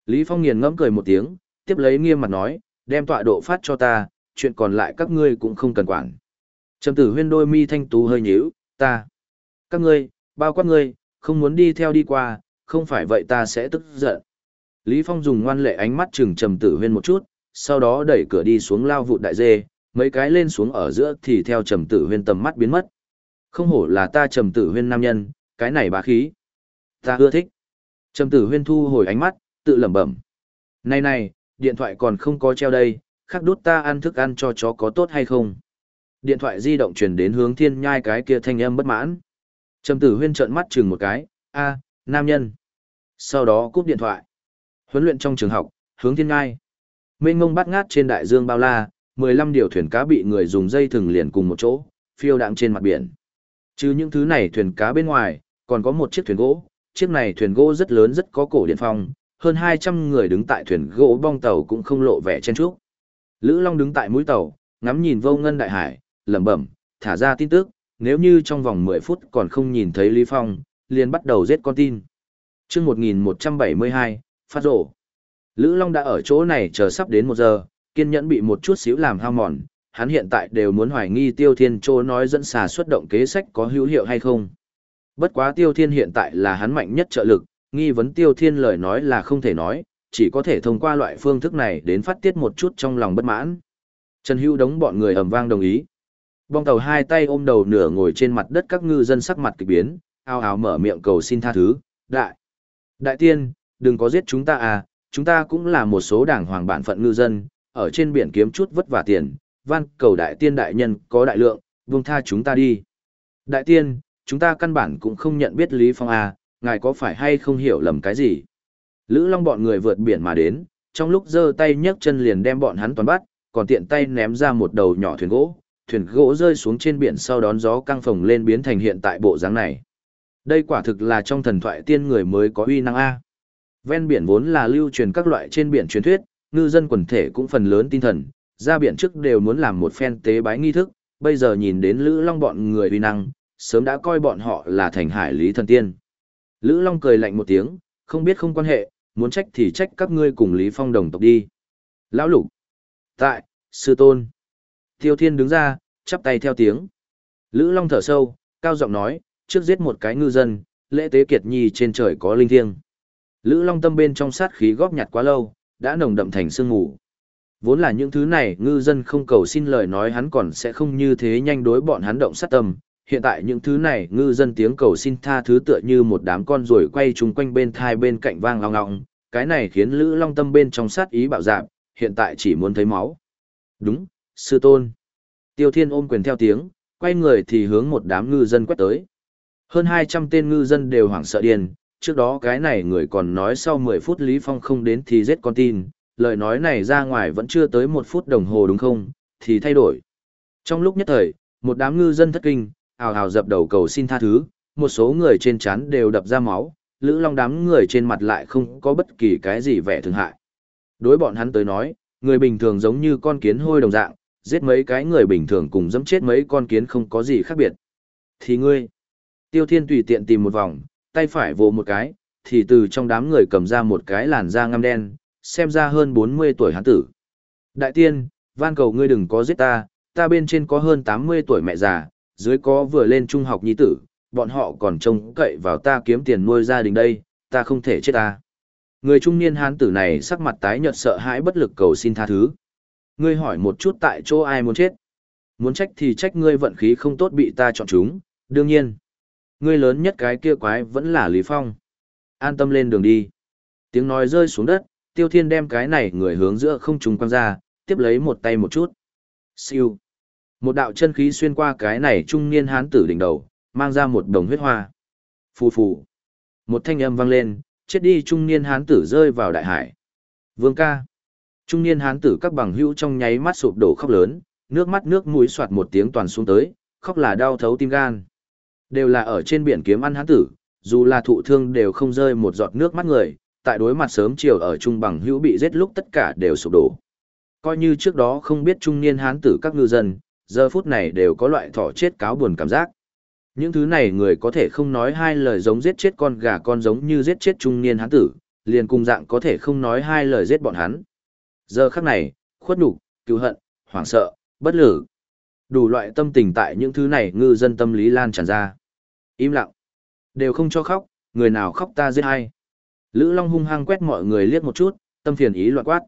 Lý Phong nghiền ngẫm cười một tiếng, tiếp lấy nghiêm mặt nói, đem tọa độ phát cho ta, chuyện còn lại các ngươi cũng không cần quản. Trầm tử huyên đôi mi thanh tú hơi nhíu, ta. Các ngươi, bao quát ngươi, không muốn đi theo đi qua, không phải vậy ta sẽ tức giận. Lý Phong dùng ngoan lệ ánh mắt chừng trầm tử huyên một chút, sau đó đẩy cửa đi xuống lao vụt đại dê, mấy cái lên xuống ở giữa thì theo trầm tử huyên tầm mắt biến mất. Không hổ là ta trầm tử huyên nam nhân, cái này bá khí. Ta ưa thích. Trầm tử huyên thu hồi ánh mắt, tự lẩm bẩm. Này này, điện thoại còn không có treo đây, khắc đút ta ăn thức ăn cho chó có tốt hay không? Điện thoại di động truyền đến hướng thiên nhai cái kia thanh âm bất mãn. Trầm tử huyên trợn mắt chừng một cái, a, nam nhân. Sau đó cúp điện thoại. Huấn luyện trong trường học, hướng thiên ngai, Mênh ngông bắt ngát trên đại dương bao la, 15 điều thuyền cá bị người dùng dây thừng liền cùng một chỗ, phiêu đạm trên mặt biển. Chứ những thứ này thuyền cá bên ngoài, còn có một chiếc thuyền gỗ, chiếc này thuyền gỗ rất lớn rất có cổ điện phong, hơn 200 người đứng tại thuyền gỗ bong tàu cũng không lộ vẻ chen chúc. Lữ Long đứng tại mũi tàu, ngắm nhìn vô ngân đại hải, lẩm bẩm, thả ra tin tức, nếu như trong vòng 10 phút còn không nhìn thấy Lý Phong, liền bắt đầu giết con tin. Chương 1172, phát rổ. Lữ Long đã ở chỗ này chờ sắp đến một giờ, kiên nhẫn bị một chút xíu làm hao mòn, hắn hiện tại đều muốn hoài nghi Tiêu Thiên Trô nói dẫn xà xuất động kế sách có hữu hiệu hay không. Bất quá Tiêu Thiên hiện tại là hắn mạnh nhất trợ lực, nghi vấn Tiêu Thiên lời nói là không thể nói, chỉ có thể thông qua loại phương thức này đến phát tiết một chút trong lòng bất mãn. Trần Hữu đống bọn người ầm vang đồng ý. Bong tàu hai tay ôm đầu nửa ngồi trên mặt đất các ngư dân sắc mặt kỳ biến, ao ào mở miệng cầu xin tha thứ, đại. Đại tiên, đừng có giết chúng ta à, chúng ta cũng là một số đảng hoàng bản phận ngư dân, ở trên biển kiếm chút vất vả tiền, van cầu đại tiên đại nhân có đại lượng, buông tha chúng ta đi. Đại tiên, chúng ta căn bản cũng không nhận biết Lý Phong à, ngài có phải hay không hiểu lầm cái gì. Lữ Long bọn người vượt biển mà đến, trong lúc giơ tay nhấc chân liền đem bọn hắn toàn bắt, còn tiện tay ném ra một đầu nhỏ thuyền gỗ, thuyền gỗ rơi xuống trên biển sau đón gió căng phồng lên biến thành hiện tại bộ dáng này. Đây quả thực là trong thần thoại tiên người mới có uy năng A. Ven biển vốn là lưu truyền các loại trên biển truyền thuyết, ngư dân quần thể cũng phần lớn tin thần, ra biển trước đều muốn làm một phen tế bái nghi thức, bây giờ nhìn đến Lữ Long bọn người uy năng, sớm đã coi bọn họ là thành hải lý thần tiên. Lữ Long cười lạnh một tiếng, không biết không quan hệ, muốn trách thì trách các ngươi cùng Lý Phong đồng tộc đi. Lão lục. Tại, sư tôn. Tiêu Thiên đứng ra, chắp tay theo tiếng. Lữ Long thở sâu, cao giọng nói, trước giết một cái ngư dân, lễ tế kiệt nhi trên trời có linh thiêng. Lữ Long tâm bên trong sát khí góp nhặt quá lâu, đã nồng đậm thành sương mù. Vốn là những thứ này ngư dân không cầu xin lời nói hắn còn sẽ không như thế nhanh đối bọn hắn động sát tâm. Hiện tại những thứ này ngư dân tiếng cầu xin tha thứ tựa như một đám con ruồi quay chung quanh bên thai bên cạnh vang long ngọng, cái này khiến Lữ Long tâm bên trong sát ý bạo dạn, hiện tại chỉ muốn thấy máu. Đúng, sư tôn. Tiêu Thiên ôm quyền theo tiếng, quay người thì hướng một đám ngư dân quét tới. Hơn 200 tên ngư dân đều hoảng sợ điên, trước đó cái này người còn nói sau 10 phút Lý Phong không đến thì giết con tin, lời nói này ra ngoài vẫn chưa tới một phút đồng hồ đúng không, thì thay đổi. Trong lúc nhất thời, một đám ngư dân thất kinh, ào ào dập đầu cầu xin tha thứ, một số người trên chán đều đập ra máu, lữ long đám người trên mặt lại không có bất kỳ cái gì vẻ thương hại. Đối bọn hắn tới nói, người bình thường giống như con kiến hôi đồng dạng, giết mấy cái người bình thường cùng dẫm chết mấy con kiến không có gì khác biệt. Thì ngươi, tiêu thiên tùy tiện tìm một vòng, tay phải vồ một cái, thì từ trong đám người cầm ra một cái làn da ngăm đen, xem ra hơn 40 tuổi hán tử. Đại tiên, van cầu ngươi đừng có giết ta, ta bên trên có hơn 80 tuổi mẹ già, dưới có vừa lên trung học nhi tử, bọn họ còn trông cậy vào ta kiếm tiền nuôi gia đình đây, ta không thể chết ta. Người trung niên hán tử này sắc mặt tái nhợt sợ hãi bất lực cầu xin tha thứ. Ngươi hỏi một chút tại chỗ ai muốn chết. Muốn trách thì trách ngươi vận khí không tốt bị ta chọn chúng, đương nhiên. Ngươi lớn nhất cái kia quái vẫn là Lý Phong. An tâm lên đường đi. Tiếng nói rơi xuống đất, Tiêu Thiên đem cái này người hướng giữa không trùng quăng ra, tiếp lấy một tay một chút. Siêu. Một đạo chân khí xuyên qua cái này trung niên hán tử đỉnh đầu, mang ra một đồng huyết hoa. Phù phù. Một thanh âm vang lên, chết đi trung niên hán tử rơi vào đại hải. Vương ca. Trung niên hán tử các bằng hữu trong nháy mắt sụp đổ khóc lớn, nước mắt nước mũi soạt một tiếng toàn xuống tới, khóc là đau thấu tim gan. Đều là ở trên biển kiếm ăn hán tử, dù là thụ thương đều không rơi một giọt nước mắt người, tại đối mặt sớm chiều ở trung bằng hữu bị giết lúc tất cả đều sụp đổ. Coi như trước đó không biết trung niên hán tử các ngư dân, giờ phút này đều có loại thỏ chết cáo buồn cảm giác. Những thứ này người có thể không nói hai lời giống giết chết con gà con giống như giết chết trung niên hán tử, liền cùng dạng có thể không nói hai lời giết bọn hắn. Giờ khắc này, khuất nhục, cứu hận, hoảng sợ, bất lử. Đủ loại tâm tình tại những thứ này ngư dân tâm lý lan tràn ra. Im lặng. Đều không cho khóc, người nào khóc ta giết hay. Lữ Long hung hăng quét mọi người liếc một chút, tâm phiền ý loạn quát.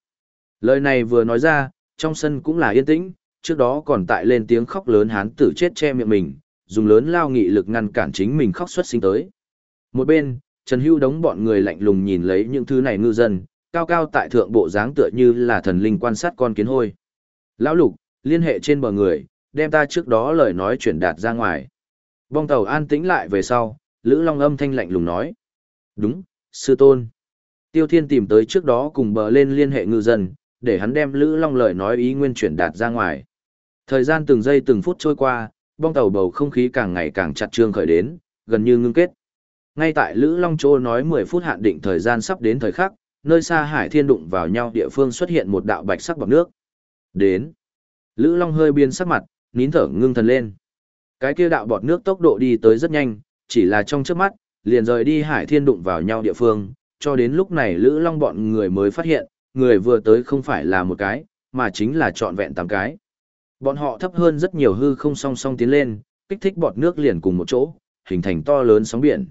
Lời này vừa nói ra, trong sân cũng là yên tĩnh, trước đó còn tại lên tiếng khóc lớn hán tử chết che miệng mình, dùng lớn lao nghị lực ngăn cản chính mình khóc xuất sinh tới. Một bên, Trần Hưu đống bọn người lạnh lùng nhìn lấy những thứ này ngư dân, cao cao tại thượng bộ dáng tựa như là thần linh quan sát con kiến hôi. Lão lục, liên hệ trên bờ người, đem ta trước đó lời nói chuyển đạt ra ngoài. Bong tàu an tĩnh lại về sau, Lữ Long âm thanh lạnh lùng nói. Đúng, sư tôn. Tiêu Thiên tìm tới trước đó cùng bờ lên liên hệ ngư dân, để hắn đem Lữ Long lời nói ý nguyên chuyển đạt ra ngoài. Thời gian từng giây từng phút trôi qua, bong tàu bầu không khí càng ngày càng chặt trương khởi đến, gần như ngưng kết. Ngay tại Lữ Long Châu nói 10 phút hạn định thời gian sắp đến thời khắc, nơi xa hải thiên đụng vào nhau địa phương xuất hiện một đạo bạch sắc bọt nước. Đến. Lữ Long hơi biến sắc mặt, nín thở ngưng thần lên. Cái kia đạo bọt nước tốc độ đi tới rất nhanh, chỉ là trong chớp mắt, liền rời đi hải thiên đụng vào nhau địa phương, cho đến lúc này Lữ Long bọn người mới phát hiện, người vừa tới không phải là một cái, mà chính là trọn vẹn tám cái. Bọn họ thấp hơn rất nhiều hư không song song tiến lên, kích thích bọt nước liền cùng một chỗ, hình thành to lớn sóng biển.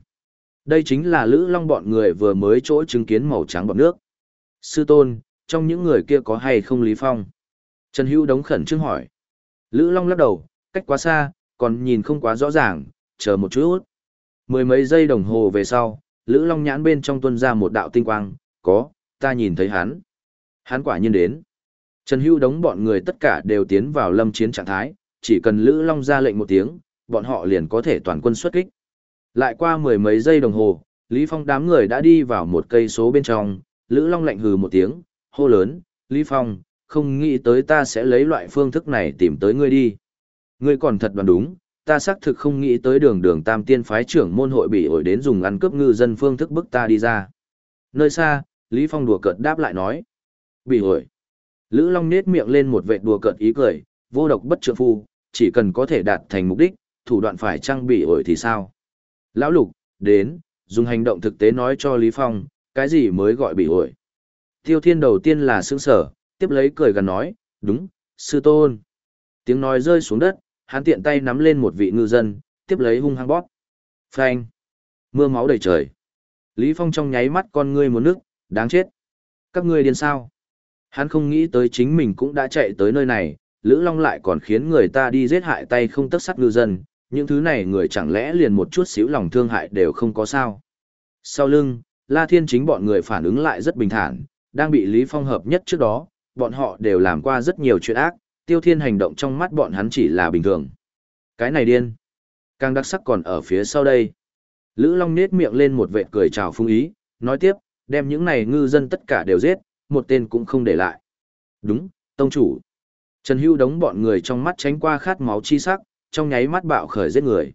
Đây chính là Lữ Long bọn người vừa mới chỗ chứng kiến màu trắng bọt nước. Sư tôn, trong những người kia có hay không Lý Phong? Trần Hữu đống khẩn trương hỏi. Lữ Long lắc đầu, cách quá xa, còn nhìn không quá rõ ràng, chờ một chút. Mười mấy giây đồng hồ về sau, Lữ Long nhãn bên trong tuân ra một đạo tinh quang, có, ta nhìn thấy hắn. Hắn quả nhiên đến. Trần Hưu đống bọn người tất cả đều tiến vào lâm chiến trạng thái, chỉ cần Lữ Long ra lệnh một tiếng, bọn họ liền có thể toàn quân xuất kích. Lại qua mười mấy giây đồng hồ, Lý Phong đám người đã đi vào một cây số bên trong, Lữ Long lạnh hừ một tiếng, hô lớn, Lý Phong, không nghĩ tới ta sẽ lấy loại phương thức này tìm tới ngươi đi. Ngươi còn thật đoán đúng, ta xác thực không nghĩ tới đường đường tam tiên phái trưởng môn hội bị ổi đến dùng ăn cướp ngư dân phương thức bức ta đi ra. Nơi xa, Lý Phong đùa cợt đáp lại nói. Bị ổi. Lữ Long nết miệng lên một vệ đùa cợt ý cười, vô độc bất trượng phu, chỉ cần có thể đạt thành mục đích, thủ đoạn phải trang bị ổi thì sao. Lão Lục, đến, dùng hành động thực tế nói cho Lý Phong, cái gì mới gọi bị ổi. Tiêu Thiên đầu tiên là sướng sở, tiếp lấy cười gần nói, đúng, sư tôn. Tiếng nói rơi xuống đất, hắn tiện tay nắm lên một vị ngư dân, tiếp lấy hung hăng bóp. Phanh. Mưa máu đầy trời. Lý Phong trong nháy mắt con ngươi muốn nước, đáng chết. Các ngươi điên sao? Hắn không nghĩ tới chính mình cũng đã chạy tới nơi này, Lữ Long lại còn khiến người ta đi giết hại tay không tất sắt ngư dân, những thứ này người chẳng lẽ liền một chút xíu lòng thương hại đều không có sao. Sau lưng, La Thiên chính bọn người phản ứng lại rất bình thản, đang bị Lý Phong hợp nhất trước đó, bọn họ đều làm qua rất nhiều chuyện ác, tiêu thiên hành động trong mắt bọn hắn chỉ là bình thường. Cái này điên. Càng đặc sắc còn ở phía sau đây. Lữ Long nết miệng lên một vệt cười chào phung ý, nói tiếp, đem những này ngư dân tất cả đều giết, một tên cũng không để lại. Đúng, tông chủ. Trần Hưu đống bọn người trong mắt tránh qua khát máu chi sắc, trong nháy mắt bạo khởi giết người.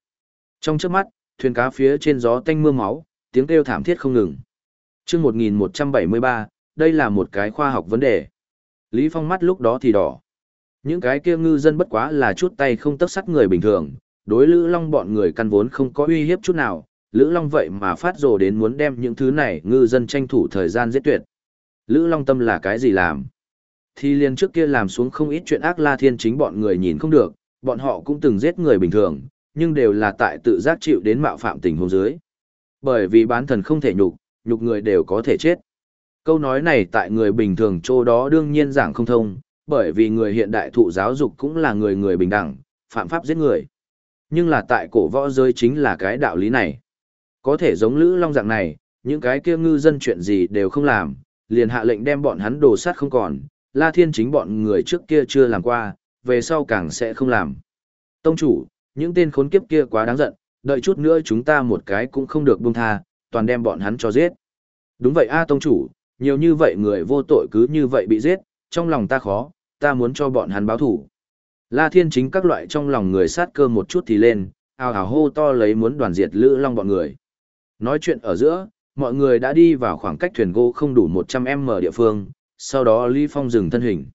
Trong trước mắt, thuyền cá phía trên gió tanh mưa máu, tiếng kêu thảm thiết không ngừng. Trước 1173, đây là một cái khoa học vấn đề. Lý Phong mắt lúc đó thì đỏ. Những cái kia ngư dân bất quá là chút tay không tấc sắt người bình thường, đối Lữ Long bọn người căn vốn không có uy hiếp chút nào, Lữ Long vậy mà phát rồ đến muốn đem những thứ này ngư dân tranh thủ thời gian giết tuyệt. Lữ Long tâm là cái gì làm? Thì liền trước kia làm xuống không ít chuyện ác la thiên chính bọn người nhìn không được, bọn họ cũng từng giết người bình thường, nhưng đều là tại tự giác chịu đến mạo phạm tình huống dưới. Bởi vì bán thần không thể nhục, nhục người đều có thể chết. Câu nói này tại người bình thường chỗ đó đương nhiên giảng không thông, bởi vì người hiện đại thụ giáo dục cũng là người người bình đẳng, phạm pháp giết người. Nhưng là tại cổ võ giới chính là cái đạo lý này. Có thể giống Lữ Long dạng này, những cái kia ngư dân chuyện gì đều không làm, liền hạ lệnh đem bọn hắn đồ sát không còn, La Thiên chính bọn người trước kia chưa làm qua, về sau càng sẽ không làm. Tông chủ, những tên khốn kiếp kia quá đáng giận, đợi chút nữa chúng ta một cái cũng không được buông tha, toàn đem bọn hắn cho giết. Đúng vậy a tông chủ, nhiều như vậy người vô tội cứ như vậy bị giết, trong lòng ta khó, ta muốn cho bọn hắn báo thủ. La Thiên chính các loại trong lòng người sát cơ một chút thì lên, ào ào hô to lấy muốn đoàn diệt Lữ Long bọn người. Nói chuyện ở giữa, mọi người đã đi vào khoảng cách thuyền gỗ không đủ 100m địa phương, sau đó Lý Phong dừng thân hình.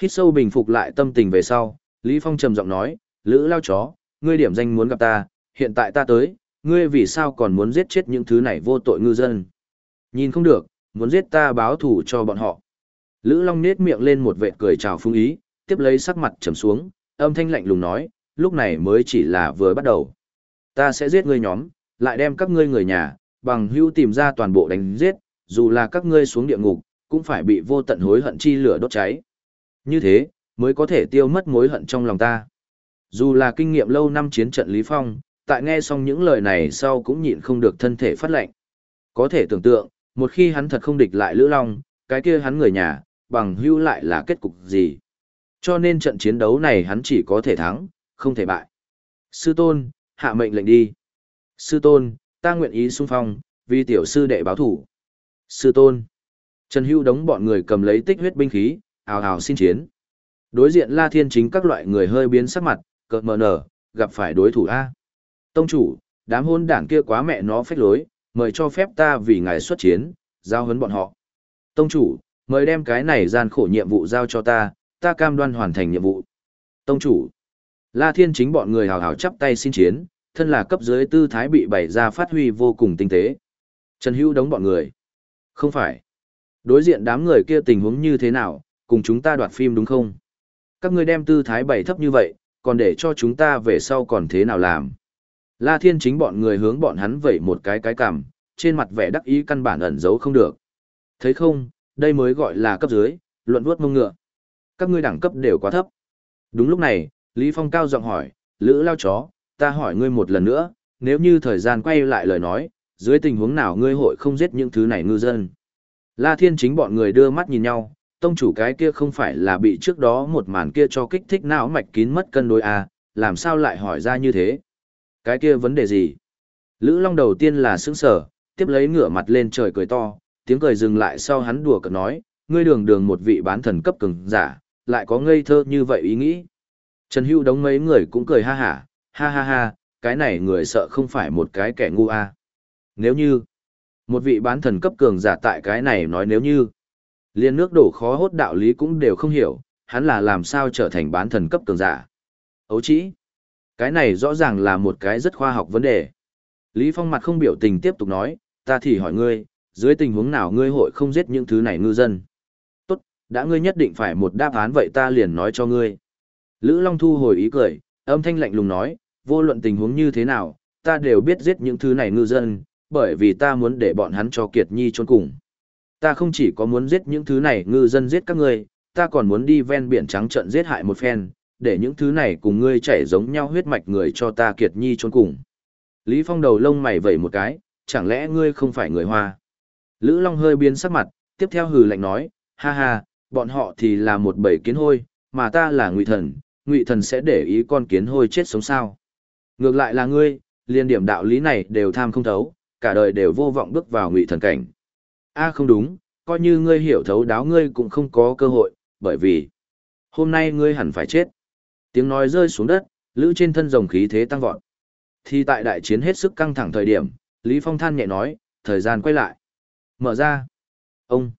Hít sâu bình phục lại tâm tình về sau, Lý Phong trầm giọng nói, Lữ lao chó, ngươi điểm danh muốn gặp ta, hiện tại ta tới, ngươi vì sao còn muốn giết chết những thứ này vô tội ngư dân. Nhìn không được, muốn giết ta báo thù cho bọn họ. Lữ Long nết miệng lên một vệt cười chào phung ý, tiếp lấy sắc mặt trầm xuống, âm thanh lạnh lùng nói, lúc này mới chỉ là vừa bắt đầu. Ta sẽ giết ngươi nhóm, lại đem các ngươi người nhà, bằng hưu tìm ra toàn bộ đánh giết, dù là các ngươi xuống địa ngục, cũng phải bị vô tận hối hận chi lửa đốt cháy. Như thế, mới có thể tiêu mất mối hận trong lòng ta. Dù là kinh nghiệm lâu năm chiến trận Lý Phong, tại nghe xong những lời này sau cũng nhịn không được thân thể phát lệnh. Có thể tưởng tượng, một khi hắn thật không địch lại Lữ Long, cái kia hắn người nhà, bằng hưu lại là kết cục gì. Cho nên trận chiến đấu này hắn chỉ có thể thắng, không thể bại. Sư tôn, hạ mệnh lệnh đi. Sư tôn, ta nguyện ý xung phong, vì tiểu sư đệ báo thủ. Sư tôn. Trần Hưu đống bọn người cầm lấy tích huyết binh khí, ào ào xin chiến. Đối diện La Thiên chính các loại người hơi biến sắc mặt, cợt mờ nở, gặp phải đối thủ A. Tông chủ, đám hôn đảng kia quá mẹ nó phách lối, mời cho phép ta vì ngài xuất chiến, giao huấn bọn họ. Tông chủ, mời đem cái này gian khổ nhiệm vụ giao cho ta, ta cam đoan hoàn thành nhiệm vụ. Tông chủ, La Thiên chính bọn người hào hào chắp tay xin chiến, thân là cấp dưới tư thái bị bày ra phát huy vô cùng tinh tế. Trần Hữu đống bọn người. Không phải. Đối diện đám người kia tình huống như thế nào, cùng chúng ta đoạt phim đúng không? Các ngươi đem tư thái bày thấp như vậy, còn để cho chúng ta về sau còn thế nào làm? La Thiên chính bọn người hướng bọn hắn vẩy một cái cái cằm, trên mặt vẻ đắc ý căn bản ẩn giấu không được. Thấy không, đây mới gọi là cấp dưới, luận vuốt mông ngựa. Các ngươi đẳng cấp đều quá thấp. Đúng lúc này, Lý Phong cao giọng hỏi, Lữ lao chó, ta hỏi ngươi một lần nữa, nếu như thời gian quay lại lời nói, dưới tình huống nào ngươi hội không giết những thứ này ngư dân? La Thiên chính bọn người đưa mắt nhìn nhau, tông chủ cái kia không phải là bị trước đó một màn kia cho kích thích não mạch kín mất cân đối à, làm sao lại hỏi ra như thế? Cái kia vấn đề gì? Lữ Long đầu tiên là sững sở, tiếp lấy ngửa mặt lên trời cười to, tiếng cười dừng lại sau hắn đùa cợt nói, ngươi đường đường một vị bán thần cấp cường giả, lại có ngây thơ như vậy ý nghĩ. Trần Hữu đống mấy người cũng cười ha hả, ha ha ha, cái này người sợ không phải một cái kẻ ngu à. Nếu như, một vị bán thần cấp cường giả tại cái này nói nếu như, liên nước đổ khó hốt đạo lý cũng đều không hiểu, hắn là làm sao trở thành bán thần cấp cường giả. Ấu chỉ, cái này rõ ràng là một cái rất khoa học vấn đề. Lý Phong mặt không biểu tình tiếp tục nói, ta thì hỏi ngươi, dưới tình huống nào ngươi hội không giết những thứ này ngư dân? Tốt, đã ngươi nhất định phải một đáp án vậy ta liền nói cho ngươi. Lữ Long thu hồi ý cười, âm thanh lạnh lùng nói, vô luận tình huống như thế nào, ta đều biết giết những thứ này ngư dân, bởi vì ta muốn để bọn hắn cho Kiệt Nhi trốn cùng. Ta không chỉ có muốn giết những thứ này ngư dân giết các ngươi, ta còn muốn đi ven biển trắng trận giết hại một phen, để những thứ này cùng ngươi chảy giống nhau huyết mạch người cho ta Kiệt Nhi trốn cùng. Lý Phong đầu lông mày vẩy một cái, chẳng lẽ ngươi không phải người Hoa? Lữ Long hơi biến sắc mặt, tiếp theo hừ lạnh nói, ha ha, bọn họ thì là một bầy kiến hôi, mà ta là ngụy thần, ngụy thần sẽ để ý con kiến hôi chết sống sao. Ngược lại là ngươi, liên điểm đạo lý này đều tham không thấu, cả đời đều vô vọng bước vào ngụy thần cảnh. A không đúng, coi như ngươi hiểu thấu đáo ngươi cũng không có cơ hội, bởi vì hôm nay ngươi hẳn phải chết. Tiếng nói rơi xuống đất, lữ trên thân rồng khí thế tăng vọt. Thì tại đại chiến hết sức căng thẳng thời điểm, Lý Phong than nhẹ nói, thời gian quay lại. Mở ra. Ông.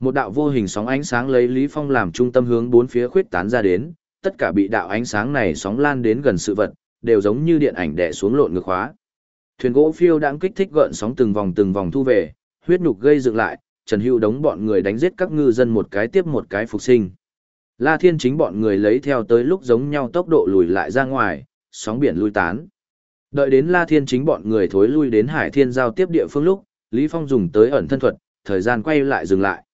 Một đạo vô hình sóng ánh sáng lấy Lý Phong làm trung tâm hướng bốn phía khuyết tán ra đến, tất cả bị đạo ánh sáng này sóng lan đến gần sự vật, đều giống như điện ảnh đè xuống lộn ngược khóa. Thuyền gỗ phiêu đang kích thích gợn sóng từng vòng từng vòng thu về, huyết nhục gây dựng lại, Trần Hữu đống bọn người đánh giết các ngư dân một cái tiếp một cái phục sinh. La Thiên chính bọn người lấy theo tới lúc giống nhau tốc độ lùi lại ra ngoài, sóng biển lui tán. Đợi đến La Thiên chính bọn người thối lui đến Hải Thiên giao tiếp địa phương lúc, Lý Phong dùng tới ẩn thân thuật, thời gian quay lại dừng lại.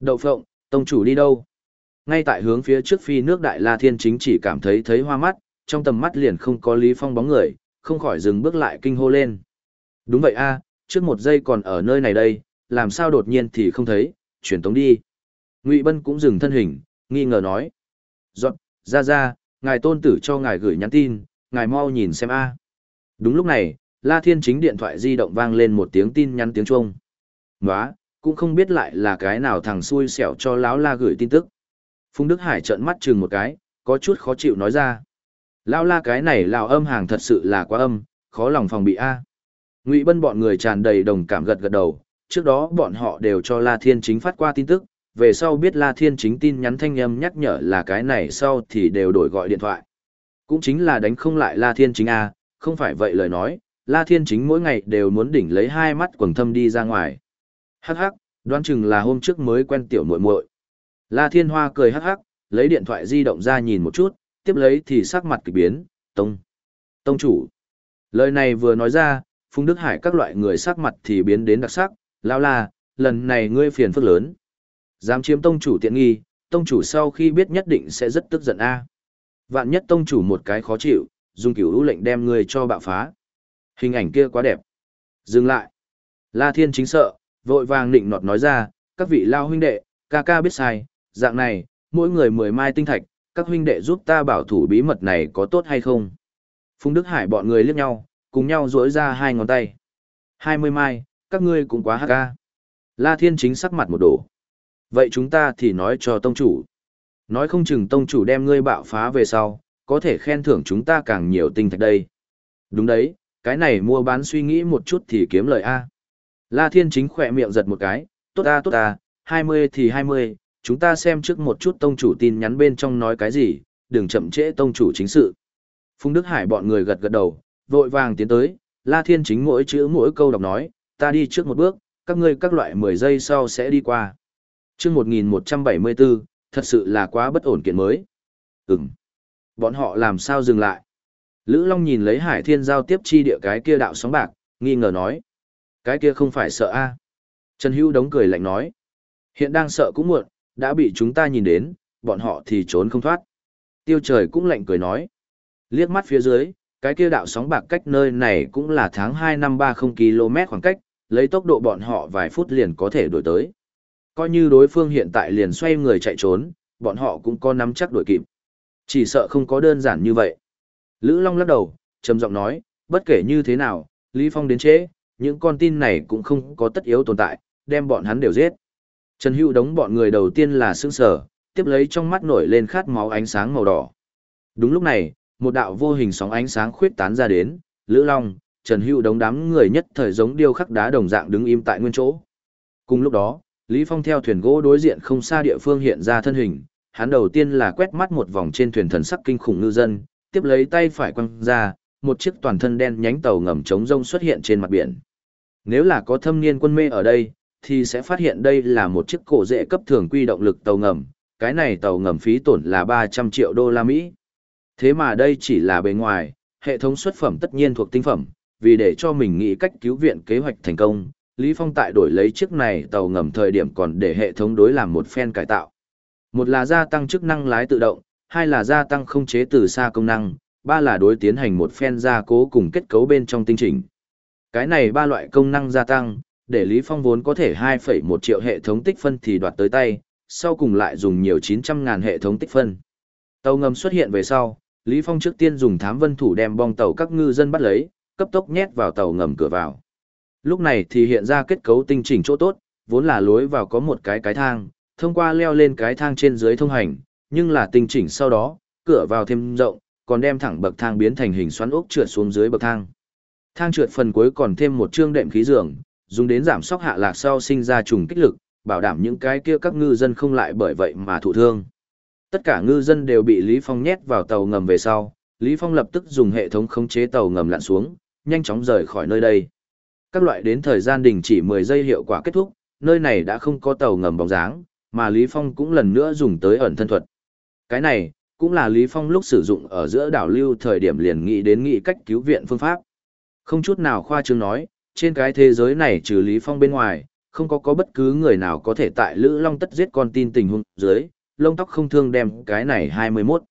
Đậu Phộng, tông chủ đi đâu? Ngay tại hướng phía trước phi nước Đại La Thiên chính chỉ cảm thấy thấy hoa mắt, trong tầm mắt liền không có Lý Phong bóng người, không khỏi dừng bước lại kinh hô lên. Đúng vậy a, trước một giây còn ở nơi này đây, làm sao đột nhiên thì không thấy, chuyển tống đi. Ngụy Bân cũng dừng thân hình, nghi ngờ nói. Giọt, ra ra, ngài tôn tử cho ngài gửi nhắn tin, ngài mau nhìn xem a. Đúng lúc này, La Thiên chính điện thoại di động vang lên một tiếng tin nhắn tiếng Trung. Nóa, cũng không biết lại là cái nào thằng xui xẻo cho lão La gửi tin tức. Phùng Đức Hải trợn mắt chừng một cái, có chút khó chịu nói ra. Lão La cái này lão âm hàng thật sự là quá âm, khó lòng phòng bị a. Ngụy Bân bọn người tràn đầy đồng cảm gật gật đầu, trước đó bọn họ đều cho La Thiên chính phát qua tin tức, về sau biết La Thiên chính tin nhắn thanh âm nhắc nhở là cái này sau thì đều đổi gọi điện thoại. Cũng chính là đánh không lại La Thiên chính a, không phải vậy lời nói, La Thiên chính mỗi ngày đều muốn đỉnh lấy hai mắt quầng thâm đi ra ngoài. Hắc hắc, đoán chừng là hôm trước mới quen tiểu muội muội. La Thiên Hoa cười hắc hắc, lấy điện thoại di động ra nhìn một chút, tiếp lấy thì sắc mặt kỳ biến, tông. Tông chủ. Lời này vừa nói ra, Phùng Đức Hải các loại người sắc mặt thì biến đến đặc sắc, lao la, lần này ngươi phiền phức lớn. Dám chiếm tông chủ tiện nghi, tông chủ sau khi biết nhất định sẽ rất tức giận a. Vạn nhất tông chủ một cái khó chịu, dùng cửu lệnh đem người cho bạo phá. Hình ảnh kia quá đẹp. Dừng lại. La Thiên chính sợ, vội vàng nịnh nọt nói ra, các vị lao huynh đệ, ca ca biết sai, dạng này, mỗi người mười mai tinh thạch, các huynh đệ giúp ta bảo thủ bí mật này có tốt hay không? Phùng Đức Hải bọn người liếc nhau, cùng nhau duỗi ra hai ngón tay. Hai mươi mai, các ngươi cũng quá hắc. ca. La Thiên chính sắc mặt một đổ. Vậy chúng ta thì nói cho tông chủ. Nói không chừng tông chủ đem ngươi bạo phá về sau, có thể khen thưởng chúng ta càng nhiều tinh thạch đây. Đúng đấy, cái này mua bán suy nghĩ một chút thì kiếm lời A. La Thiên chính khỏe miệng giật một cái, tốt A tốt A, 20 thì 20, chúng ta xem trước một chút tông chủ tin nhắn bên trong nói cái gì, đừng chậm trễ tông chủ chính sự. Phùng Đức Hải bọn người gật gật đầu, vội vàng tiến tới, La Thiên chính mỗi chữ mỗi câu đọc nói, ta đi trước một bước, các ngươi các loại 10 giây sau sẽ đi qua chương 1174, thật sự là quá bất ổn kiện mới. Ừm. Bọn họ làm sao dừng lại? Lữ Long nhìn lấy Hải Thiên giao tiếp chi địa cái kia đạo sóng bạc, nghi ngờ nói. Cái kia không phải sợ a Trần Hữu đống cười lạnh nói. Hiện đang sợ cũng muộn, đã bị chúng ta nhìn đến, bọn họ thì trốn không thoát. Tiêu trời cũng lạnh cười nói. Liếc mắt phía dưới, cái kia đạo sóng bạc cách nơi này cũng là tháng 2 năm 30 km khoảng cách, lấy tốc độ bọn họ vài phút liền có thể đổi tới. Coi như đối phương hiện tại liền xoay người chạy trốn, bọn họ cũng có nắm chắc đuổi kịp. Chỉ sợ không có đơn giản như vậy. Lữ Long lắc đầu, trầm giọng nói, bất kể như thế nào, Lý Phong đến chế, những con tin này cũng không có tất yếu tồn tại, đem bọn hắn đều giết. Trần Hữu đống bọn người đầu tiên là sững sờ, tiếp lấy trong mắt nổi lên khát máu ánh sáng màu đỏ. Đúng lúc này, một đạo vô hình sóng ánh sáng khuyết tán ra đến, Lữ Long, Trần Hữu đống đám người nhất thời giống điêu khắc đá đồng dạng đứng im tại nguyên chỗ. Cùng lúc đó, Lý Phong theo thuyền gỗ đối diện không xa địa phương hiện ra thân hình, hắn đầu tiên là quét mắt một vòng trên thuyền thần sắc kinh khủng ngư dân, tiếp lấy tay phải quăng ra, một chiếc toàn thân đen nhánh tàu ngầm chống rông xuất hiện trên mặt biển. Nếu là có thâm niên quân mê ở đây, thì sẽ phát hiện đây là một chiếc cổ dễ cấp thường quy động lực tàu ngầm, cái này tàu ngầm phí tổn là 300 triệu đô la Mỹ. Thế mà đây chỉ là bề ngoài, hệ thống xuất phẩm tất nhiên thuộc tinh phẩm, vì để cho mình nghĩ cách cứu viện kế hoạch thành công, Lý Phong tại đổi lấy chiếc này tàu ngầm thời điểm còn để hệ thống đối làm một phen cải tạo. Một là gia tăng chức năng lái tự động, hai là gia tăng không chế từ xa công năng, ba là đối tiến hành một phen gia cố cùng kết cấu bên trong tinh chỉnh. Cái này ba loại công năng gia tăng, để Lý Phong vốn có thể 2,1 triệu hệ thống tích phân thì đoạt tới tay, sau cùng lại dùng nhiều 900 ngàn hệ thống tích phân. Tàu ngầm xuất hiện về sau, Lý Phong trước tiên dùng thám vân thủ đem bong tàu các ngư dân bắt lấy, cấp tốc nhét vào tàu ngầm cửa vào. Lúc này thì hiện ra kết cấu tinh chỉnh chỗ tốt, vốn là lối vào có một cái cái thang, thông qua leo lên cái thang trên dưới thông hành, nhưng là tinh chỉnh sau đó, cửa vào thêm rộng, còn đem thẳng bậc thang biến thành hình xoắn ốc trượt xuống dưới bậc thang. Thang trượt phần cuối còn thêm một chương đệm khí giường, dùng đến giảm sóc hạ lạc sau sinh ra trùng kích lực, bảo đảm những cái kia các ngư dân không lại bởi vậy mà thụ thương. Tất cả ngư dân đều bị Lý Phong nhét vào tàu ngầm về sau, Lý Phong lập tức dùng hệ thống khống chế tàu ngầm lặn xuống, nhanh chóng rời khỏi nơi đây. Các loại đến thời gian đình chỉ 10 giây hiệu quả kết thúc, nơi này đã không có tàu ngầm bóng dáng, mà Lý Phong cũng lần nữa dùng tới ẩn thân thuật. Cái này, cũng là Lý Phong lúc sử dụng ở giữa đảo lưu thời điểm liền nghĩ đến nghĩ cách cứu viện phương pháp. Không chút nào khoa trương nói, trên cái thế giới này trừ Lý Phong bên ngoài, không có có bất cứ người nào có thể tại Lữ Long tất giết con tin tình huống dưới, lông tóc không thương đem cái này 21.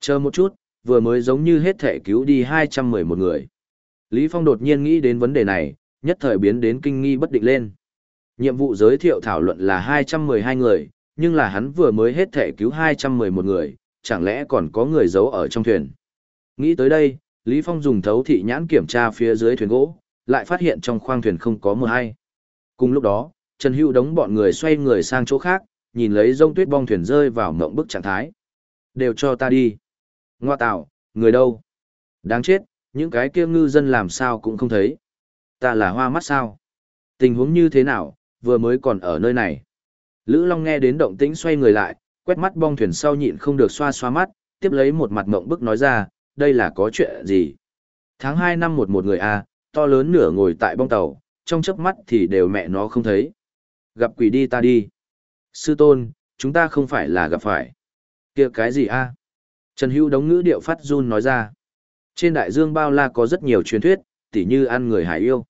Chờ một chút, vừa mới giống như hết thể cứu đi 211 người. Lý Phong đột nhiên nghĩ đến vấn đề này, nhất thời biến đến kinh nghi bất định lên. Nhiệm vụ giới thiệu thảo luận là 212 người, nhưng là hắn vừa mới hết thể cứu 211 người, chẳng lẽ còn có người giấu ở trong thuyền. Nghĩ tới đây, Lý Phong dùng thấu thị nhãn kiểm tra phía dưới thuyền gỗ, lại phát hiện trong khoang thuyền không có một ai. Cùng lúc đó, Trần Hữu đống bọn người xoay người sang chỗ khác, nhìn lấy rông tuyết bong thuyền rơi vào mộng bức trạng thái. Đều cho ta đi. Ngoa tạo, người đâu? Đáng chết, những cái kia ngư dân làm sao cũng không thấy. Ta là hoa mắt sao? Tình huống như thế nào, vừa mới còn ở nơi này. Lữ Long nghe đến động tĩnh xoay người lại, quét mắt bong thuyền sau nhịn không được xoa xoa mắt, tiếp lấy một mặt mộng bức nói ra, đây là có chuyện gì? Tháng 2 năm một một người A, to lớn nửa ngồi tại bong tàu, trong chớp mắt thì đều mẹ nó không thấy. Gặp quỷ đi ta đi. Sư tôn, chúng ta không phải là gặp phải. kia cái gì A? Trần Hữu đống ngữ điệu phát run nói ra. Trên đại dương bao la có rất nhiều truyền thuyết, tỉ như ăn người hải yêu.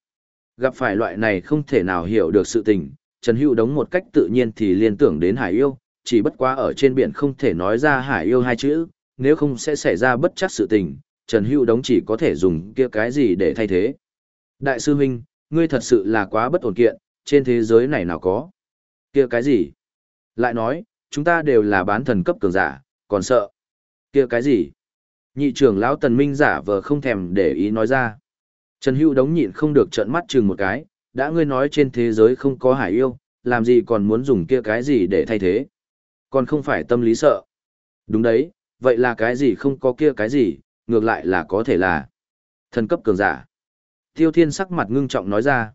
Gặp phải loại này không thể nào hiểu được sự tình, Trần Hữu đống một cách tự nhiên thì liên tưởng đến hải yêu, chỉ bất quá ở trên biển không thể nói ra hải yêu hai chữ, nếu không sẽ xảy ra bất chắc sự tình, Trần Hữu đống chỉ có thể dùng kia cái gì để thay thế. Đại sư huynh, ngươi thật sự là quá bất ổn kiện, trên thế giới này nào có. Kia cái gì? Lại nói, chúng ta đều là bán thần cấp cường giả, còn sợ. Kia cái gì? Nhị trưởng lão Tần Minh giả vờ không thèm để ý nói ra. Trần Hữu đống nhịn không được trợn mắt chừng một cái, đã ngươi nói trên thế giới không có hải yêu, làm gì còn muốn dùng kia cái gì để thay thế? Còn không phải tâm lý sợ. Đúng đấy, vậy là cái gì không có kia cái gì, ngược lại là có thể là thần cấp cường giả. Tiêu Thiên sắc mặt ngưng trọng nói ra,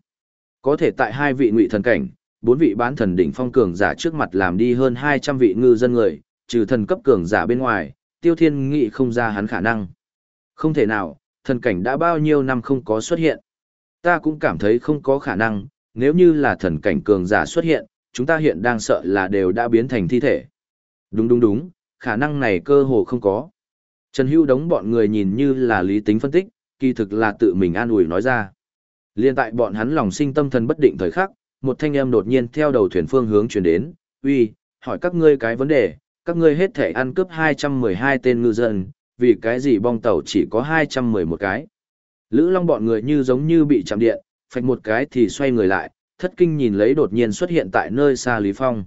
có thể tại hai vị ngụy thần cảnh, bốn vị bán thần đỉnh phong cường giả trước mặt làm đi hơn 200 vị ngư dân người, trừ thần cấp cường giả bên ngoài, Tiêu Thiên nghĩ không ra hắn khả năng. Không thể nào, thần cảnh đã bao nhiêu năm không có xuất hiện. Ta cũng cảm thấy không có khả năng, nếu như là thần cảnh cường giả xuất hiện, chúng ta hiện đang sợ là đều đã biến thành thi thể. Đúng đúng đúng, khả năng này cơ hồ không có. Trần Hữu đống bọn người nhìn như là lý tính phân tích, kỳ thực là tự mình an ủi nói ra. Liên tại bọn hắn lòng sinh tâm thần bất định thời khắc, một thanh âm đột nhiên theo đầu thuyền phương hướng chuyển đến, uy, hỏi các ngươi cái vấn đề, các ngươi hết thể ăn cướp 212 tên ngư dân, vì cái gì bong tàu chỉ có 211 cái. Lữ Long bọn người như giống như bị chạm điện, phạch một cái thì xoay người lại, thất kinh nhìn lấy đột nhiên xuất hiện tại nơi xa Lý Phong.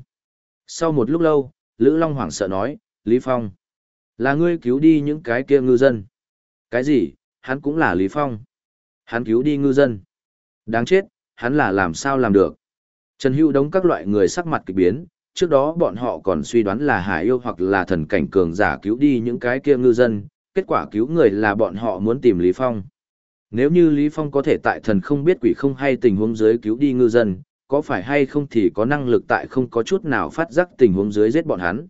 Sau một lúc lâu, Lữ Long hoảng sợ nói, Lý Phong, là ngươi cứu đi những cái kia ngư dân. Cái gì, hắn cũng là Lý Phong. Hắn cứu đi ngư dân. Đáng chết, hắn là làm sao làm được. Trần Hữu đống các loại người sắc mặt kỳ biến, trước đó bọn họ còn suy đoán là hải yêu hoặc là thần cảnh cường giả cứu đi những cái kia ngư dân, kết quả cứu người là bọn họ muốn tìm Lý Phong. Nếu như Lý Phong có thể tại thần không biết quỷ không hay tình huống dưới cứu đi ngư dân, có phải hay không thì có năng lực tại không có chút nào phát giác tình huống dưới giết bọn hắn.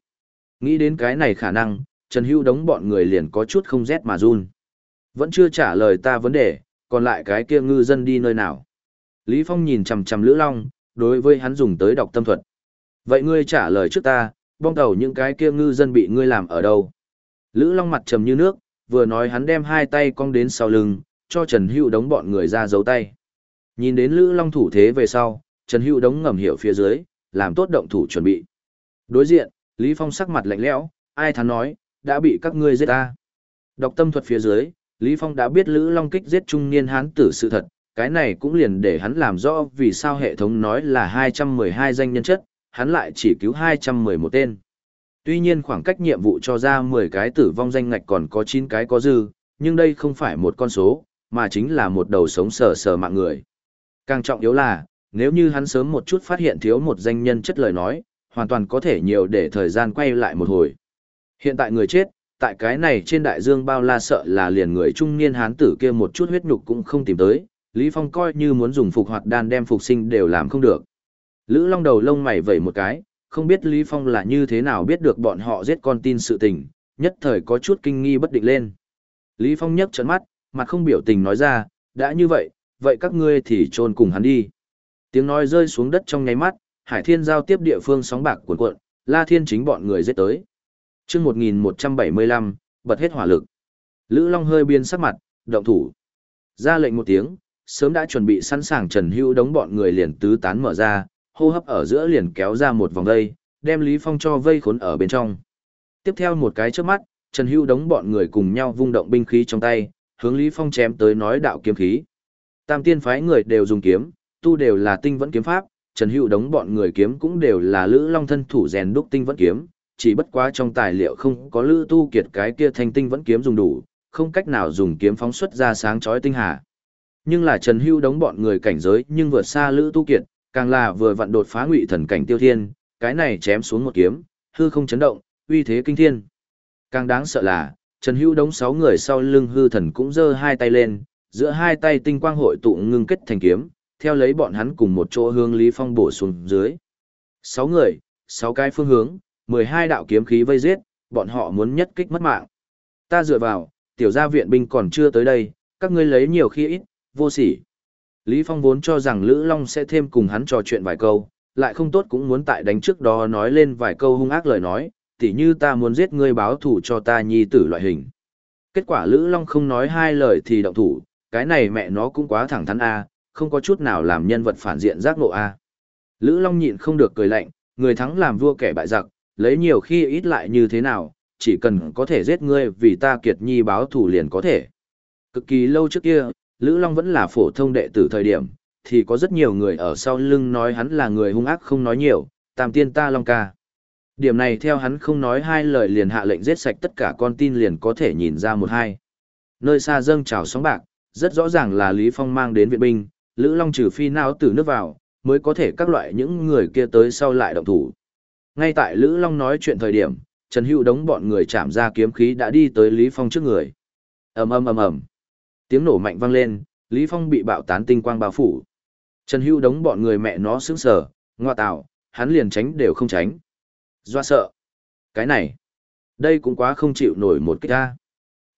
Nghĩ đến cái này khả năng, Trần Hữu đống bọn người liền có chút không rét mà run. Vẫn chưa trả lời ta vấn đề, còn lại cái kia ngư dân đi nơi nào. Lý Phong nhìn chằm chằm Lữ Long, đối với hắn dùng tới đọc tâm thuật. Vậy ngươi trả lời trước ta, bong tàu những cái kia ngư dân bị ngươi làm ở đâu? Lữ Long mặt trầm như nước, vừa nói hắn đem hai tay cong đến sau lưng, cho Trần Hữu đống bọn người ra giấu tay. Nhìn đến Lữ Long thủ thế về sau, Trần Hữu đống ngầm hiểu phía dưới, làm tốt động thủ chuẩn bị. Đối diện, Lý Phong sắc mặt lạnh lẽo, ai thắn nói, đã bị các ngươi giết ta. Đọc tâm thuật phía dưới, Lý Phong đã biết Lữ Long kích giết trung niên hán tử sự thật, cái này cũng liền để hắn làm rõ vì sao hệ thống nói là 212 danh nhân chất, hắn lại chỉ cứu 211 tên. Tuy nhiên khoảng cách nhiệm vụ cho ra 10 cái tử vong danh ngạch còn có 9 cái có dư, nhưng đây không phải một con số, mà chính là một đầu sống sờ sờ mạng người. Càng trọng yếu là, nếu như hắn sớm một chút phát hiện thiếu một danh nhân chất lời nói, hoàn toàn có thể nhiều để thời gian quay lại một hồi. Hiện tại người chết, tại cái này trên đại dương bao la sợ là liền người trung niên hán tử kia một chút huyết nhục cũng không tìm tới, Lý Phong coi như muốn dùng phục hoạt đan đem phục sinh đều làm không được. Lữ Long đầu lông mày vẩy một cái, không biết Lý Phong là như thế nào biết được bọn họ giết con tin sự tình, nhất thời có chút kinh nghi bất định lên. Lý Phong nhấc trấn mắt, mặt không biểu tình nói ra, đã như vậy, vậy các ngươi thì trôn cùng hắn đi. Tiếng nói rơi xuống đất trong nháy mắt, Hải Thiên giao tiếp địa phương sóng bạc cuộn cuộn, La Thiên chính bọn người giết tới. Chương 1175, bật hết hỏa lực. Lữ Long hơi biến sắc mặt, động thủ. Ra lệnh một tiếng, sớm đã chuẩn bị sẵn sàng Trần Hữu đống bọn người liền tứ tán mở ra, hô hấp ở giữa liền kéo ra một vòng dây, đem Lý Phong cho vây khốn ở bên trong. Tiếp theo một cái trước mắt, Trần Hữu đống bọn người cùng nhau vung động binh khí trong tay, hướng Lý Phong chém tới nói đạo kiếm khí. Tam tiên phái người đều dùng kiếm, tu đều là tinh vẫn kiếm pháp, Trần Hữu đống bọn người kiếm cũng đều là Lữ Long thân thủ rèn đúc tinh vẫn kiếm, chỉ bất quá trong tài liệu không có Lữ Tu Kiệt cái kia thanh tinh vẫn kiếm dùng đủ, không cách nào dùng kiếm phóng xuất ra sáng chói tinh hà. Nhưng là Trần Hữu đống bọn người cảnh giới nhưng vượt xa Lữ Tu Kiệt, càng là vừa vặn đột phá ngụy thần cảnh tiêu thiên, cái này chém xuống một kiếm, hư không chấn động, uy thế kinh thiên. Càng đáng sợ là, Trần Hữu đống sáu người sau lưng hư thần cũng giơ hai tay lên, giữa hai tay tinh quang hội tụ ngưng kết thành kiếm, theo lấy bọn hắn cùng một chỗ hướng Lý Phong bổ xuống dưới. Sáu người, sáu cái phương hướng, mười hai đạo kiếm khí vây giết, bọn họ muốn nhất kích mất mạng. Ta dựa vào, tiểu gia viện binh còn chưa tới đây, các ngươi lấy nhiều khi ít, vô sỉ. Lý Phong vốn cho rằng Lữ Long sẽ thêm cùng hắn trò chuyện vài câu, lại không tốt cũng muốn tại đánh trước đó nói lên vài câu hung ác lời nói, tỉ như ta muốn giết ngươi báo thủ cho ta nhi tử loại hình. Kết quả Lữ Long không nói hai lời thì động thủ, cái này mẹ nó cũng quá thẳng thắn a, không có chút nào làm nhân vật phản diện giác ngộ a. Lữ Long nhịn không được cười lạnh, người thắng làm vua kẻ bại giặc, lấy nhiều khi ít lại như thế nào, chỉ cần có thể giết ngươi vì ta kiệt nhi báo thủ liền có thể. Cực kỳ lâu trước kia, Lữ Long vẫn là phổ thông đệ tử thời điểm, thì có rất nhiều người ở sau lưng nói hắn là người hung ác không nói nhiều, tam tiên ta Long ca. Điểm này theo hắn không nói hai lời liền hạ lệnh giết sạch tất cả con tin liền có thể nhìn ra một hai. Nơi xa dâng trào sóng bạc, rất rõ ràng là Lý Phong mang đến viện binh, Lữ Long trừ phi nào từ nước vào, mới có thể các loại những người kia tới sau lại động thủ. Ngay tại Lữ Long nói chuyện thời điểm, Trần Hữu đống bọn người chạm ra kiếm khí đã đi tới Lý Phong trước người. ầm ầm ầm ầm, tiếng nổ mạnh vang lên, Lý Phong bị bạo tán tinh quang bao phủ. Trần Hữu đống bọn người mẹ nó sững sờ, ngoa tạo, hắn liền tránh đều không tránh. Doa sợ. Cái này, đây cũng quá không chịu nổi một kích A.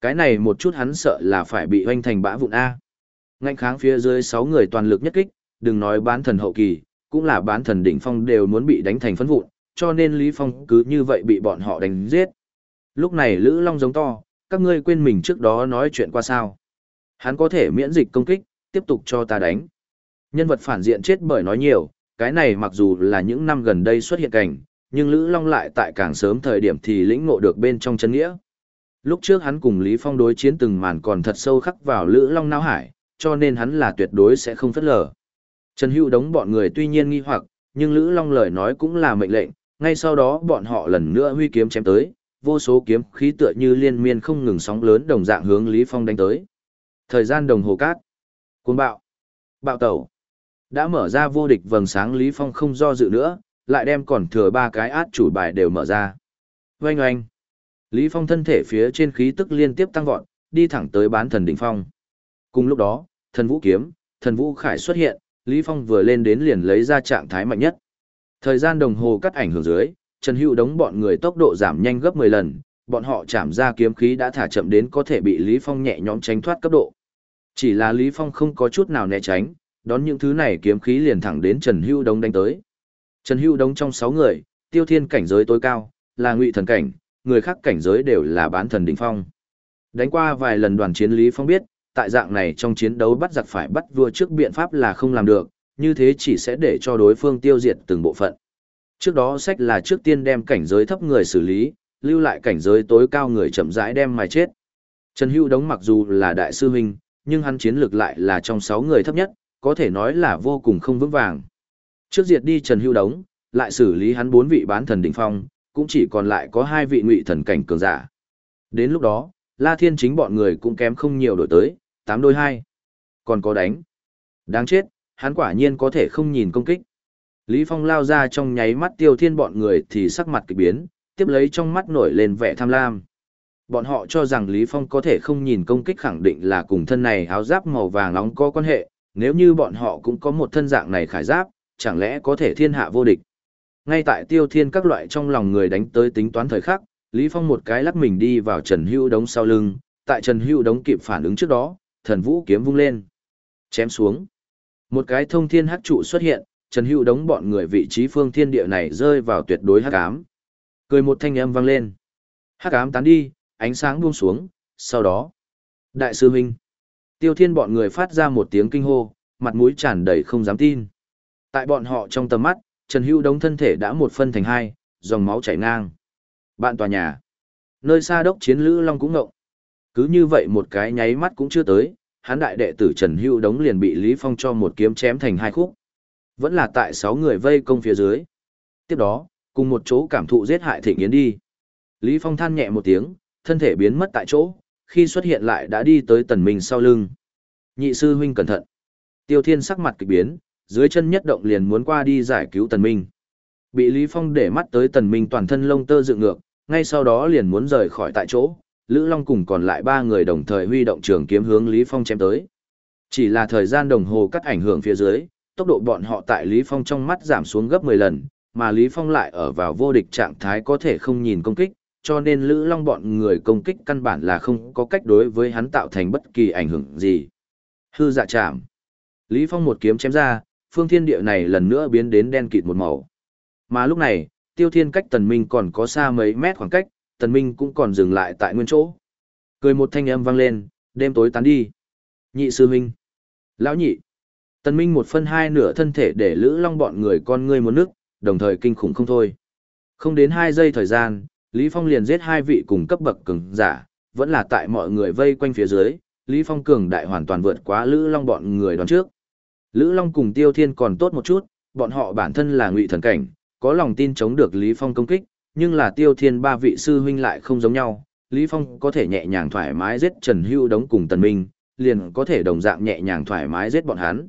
Cái này một chút hắn sợ là phải bị hoanh thành bã vụn A. Ngạnh kháng phía dưới 6 người toàn lực nhất kích, đừng nói bán thần hậu kỳ, cũng là bán thần đỉnh phong đều muốn bị đánh thành phấn vụn, cho nên Lý Phong cứ như vậy bị bọn họ đánh giết. Lúc này Lữ Long giống to, các ngươi quên mình trước đó nói chuyện qua sao. Hắn có thể miễn dịch công kích, tiếp tục cho ta đánh. Nhân vật phản diện chết bởi nói nhiều, cái này mặc dù là những năm gần đây xuất hiện cảnh, nhưng Lữ Long lại tại càng sớm thời điểm thì lĩnh ngộ được bên trong chân nghĩa. Lúc trước hắn cùng Lý Phong đối chiến từng màn còn thật sâu khắc vào Lữ Long não hải, cho nên hắn là tuyệt đối sẽ không phất lờ. Trần Hữu đống bọn người tuy nhiên nghi hoặc, nhưng Lữ Long lời nói cũng là mệnh lệnh, ngay sau đó bọn họ lần nữa huy kiếm chém tới, vô số kiếm khí tựa như liên miên không ngừng sóng lớn đồng dạng hướng Lý Phong đánh tới. Thời gian đồng hồ cát. côn bạo. Bạo tẩu. Đã mở ra vô địch vầng sáng Lý Phong không do dự nữa, lại đem còn thừa ba cái át chủ bài đều mở ra. Oanh oanh. Lý Phong thân thể phía trên khí tức liên tiếp tăng vọt, đi thẳng tới bán thần đỉnh phong. Cùng lúc đó, thần vũ kiếm, thần vũ khải xuất hiện, Lý Phong vừa lên đến liền lấy ra trạng thái mạnh nhất. Thời gian đồng hồ cắt ảnh hưởng dưới, Trần Hữu đống bọn người tốc độ giảm nhanh gấp 10 lần, bọn họ chạm ra kiếm khí đã thả chậm đến có thể bị Lý Phong nhẹ nhõm tránh thoát cấp độ. Chỉ là Lý Phong không có chút nào né tránh, đón những thứ này kiếm khí liền thẳng đến Trần Hữu Đông đánh tới. Trần Hữu Đông trong 6 người, tiêu thiên cảnh giới tối cao, là ngụy thần cảnh, người khác cảnh giới đều là bán thần đỉnh phong. Đánh qua vài lần đoàn chiến Lý Phong biết, tại dạng này trong chiến đấu bắt giặc phải bắt vua trước biện pháp là không làm được, như thế chỉ sẽ để cho đối phương tiêu diệt từng bộ phận. Trước đó sách là trước tiên đem cảnh giới thấp người xử lý, lưu lại cảnh giới tối cao người chậm rãi đem mài chết. Trần Hữu Đống mặc dù là đại sư huynh, nhưng hắn chiến lược lại là trong 6 người thấp nhất, có thể nói là vô cùng không vững vàng. Trước diệt đi Trần Hữu Đống, lại xử lý hắn 4 vị bán thần đỉnh phong, cũng chỉ còn lại có 2 vị ngụy thần cảnh cường giả. Đến lúc đó, La Thiên chính bọn người cũng kém không nhiều đổi tới, 8 đôi 2. Còn có đánh. Đáng chết, hắn quả nhiên có thể không nhìn công kích. Lý Phong lao ra trong nháy mắt tiêu thiên bọn người thì sắc mặt kỳ biến, tiếp lấy trong mắt nổi lên vẻ tham lam. Bọn họ cho rằng Lý Phong có thể không nhìn công kích khẳng định là cùng thân này áo giáp màu vàng nóng có quan hệ, nếu như bọn họ cũng có một thân dạng này khải giáp, chẳng lẽ có thể thiên hạ vô địch. Ngay tại tiêu thiên các loại trong lòng người đánh tới tính toán thời khắc, Lý Phong một cái lắc mình đi vào Trần Hữu đống sau lưng, tại Trần Hữu đống kịp phản ứng trước đó, thần vũ kiếm vung lên. Chém xuống. Một cái thông thiên hắc trụ xuất hiện, Trần Hữu đống bọn người vị trí phương thiên địa này rơi vào tuyệt đối hắc ám. Cười một thanh âm vang lên. Hắc ám tán đi, ánh sáng buông xuống, sau đó. Đại sư huynh. Tiêu thiên bọn người phát ra một tiếng kinh hô, mặt mũi tràn đầy không dám tin. Tại bọn họ trong tầm mắt, Trần Hữu đống thân thể đã một phân thành hai, dòng máu chảy ngang. Bạn tòa nhà. Nơi xa đốc chiến lữ long cũng ngộng. Cứ như vậy một cái nháy mắt cũng chưa tới, hán đại đệ tử Trần Hữu đống liền bị Lý Phong cho một kiếm chém thành hai khúc. Vẫn là tại sáu người vây công phía dưới. Tiếp đó, cùng một chỗ cảm thụ giết hại Thịnh Yến đi. Lý Phong than nhẹ một tiếng, thân thể biến mất tại chỗ, khi xuất hiện lại đã đi tới tần minh sau lưng. Nhị sư huynh cẩn thận. Tiêu Thiên sắc mặt kỳ biến, dưới chân nhất động liền muốn qua đi giải cứu tần minh. Bị Lý Phong để mắt tới tần minh toàn thân lông tơ dựng ngược, ngay sau đó liền muốn rời khỏi tại chỗ. Lữ Long cùng còn lại ba người đồng thời huy động trường kiếm hướng Lý Phong chém tới. Chỉ là thời gian đồng hồ cắt ảnh hưởng phía dưới, tốc độ bọn họ tại Lý Phong trong mắt giảm xuống gấp 10 lần, mà Lý Phong lại ở vào vô địch trạng thái có thể không nhìn công kích, cho nên Lữ Long bọn người công kích căn bản là không có cách đối với hắn tạo thành bất kỳ ảnh hưởng gì. Hư dạ chạm. Lý Phong một kiếm chém ra, phương thiên địa này lần nữa biến đến đen kịt một màu. Mà lúc này, Tiêu Thiên cách Tần Minh còn có xa mấy mét khoảng cách, Tần Minh cũng còn dừng lại tại nguyên chỗ. Cười một thanh âm vang lên, đêm tối tán đi. Nhị sư huynh. Lão nhị. Tần Minh một phân hai nửa thân thể để Lữ Long bọn người con ngươi muốn nước, đồng thời kinh khủng không thôi. Không đến hai giây thời gian, Lý Phong liền giết hai vị cùng cấp bậc cường giả, vẫn là tại mọi người vây quanh phía dưới, Lý Phong cường đại hoàn toàn vượt quá Lữ Long bọn người đón trước. Lữ Long cùng Tiêu Thiên còn tốt một chút, bọn họ bản thân là ngụy thần cảnh, có lòng tin chống được Lý Phong công kích, nhưng là Tiêu Thiên ba vị sư huynh lại không giống nhau, Lý Phong có thể nhẹ nhàng thoải mái giết Trần Hưu đống cùng Tần Minh, liền có thể đồng dạng nhẹ nhàng thoải mái giết bọn hắn.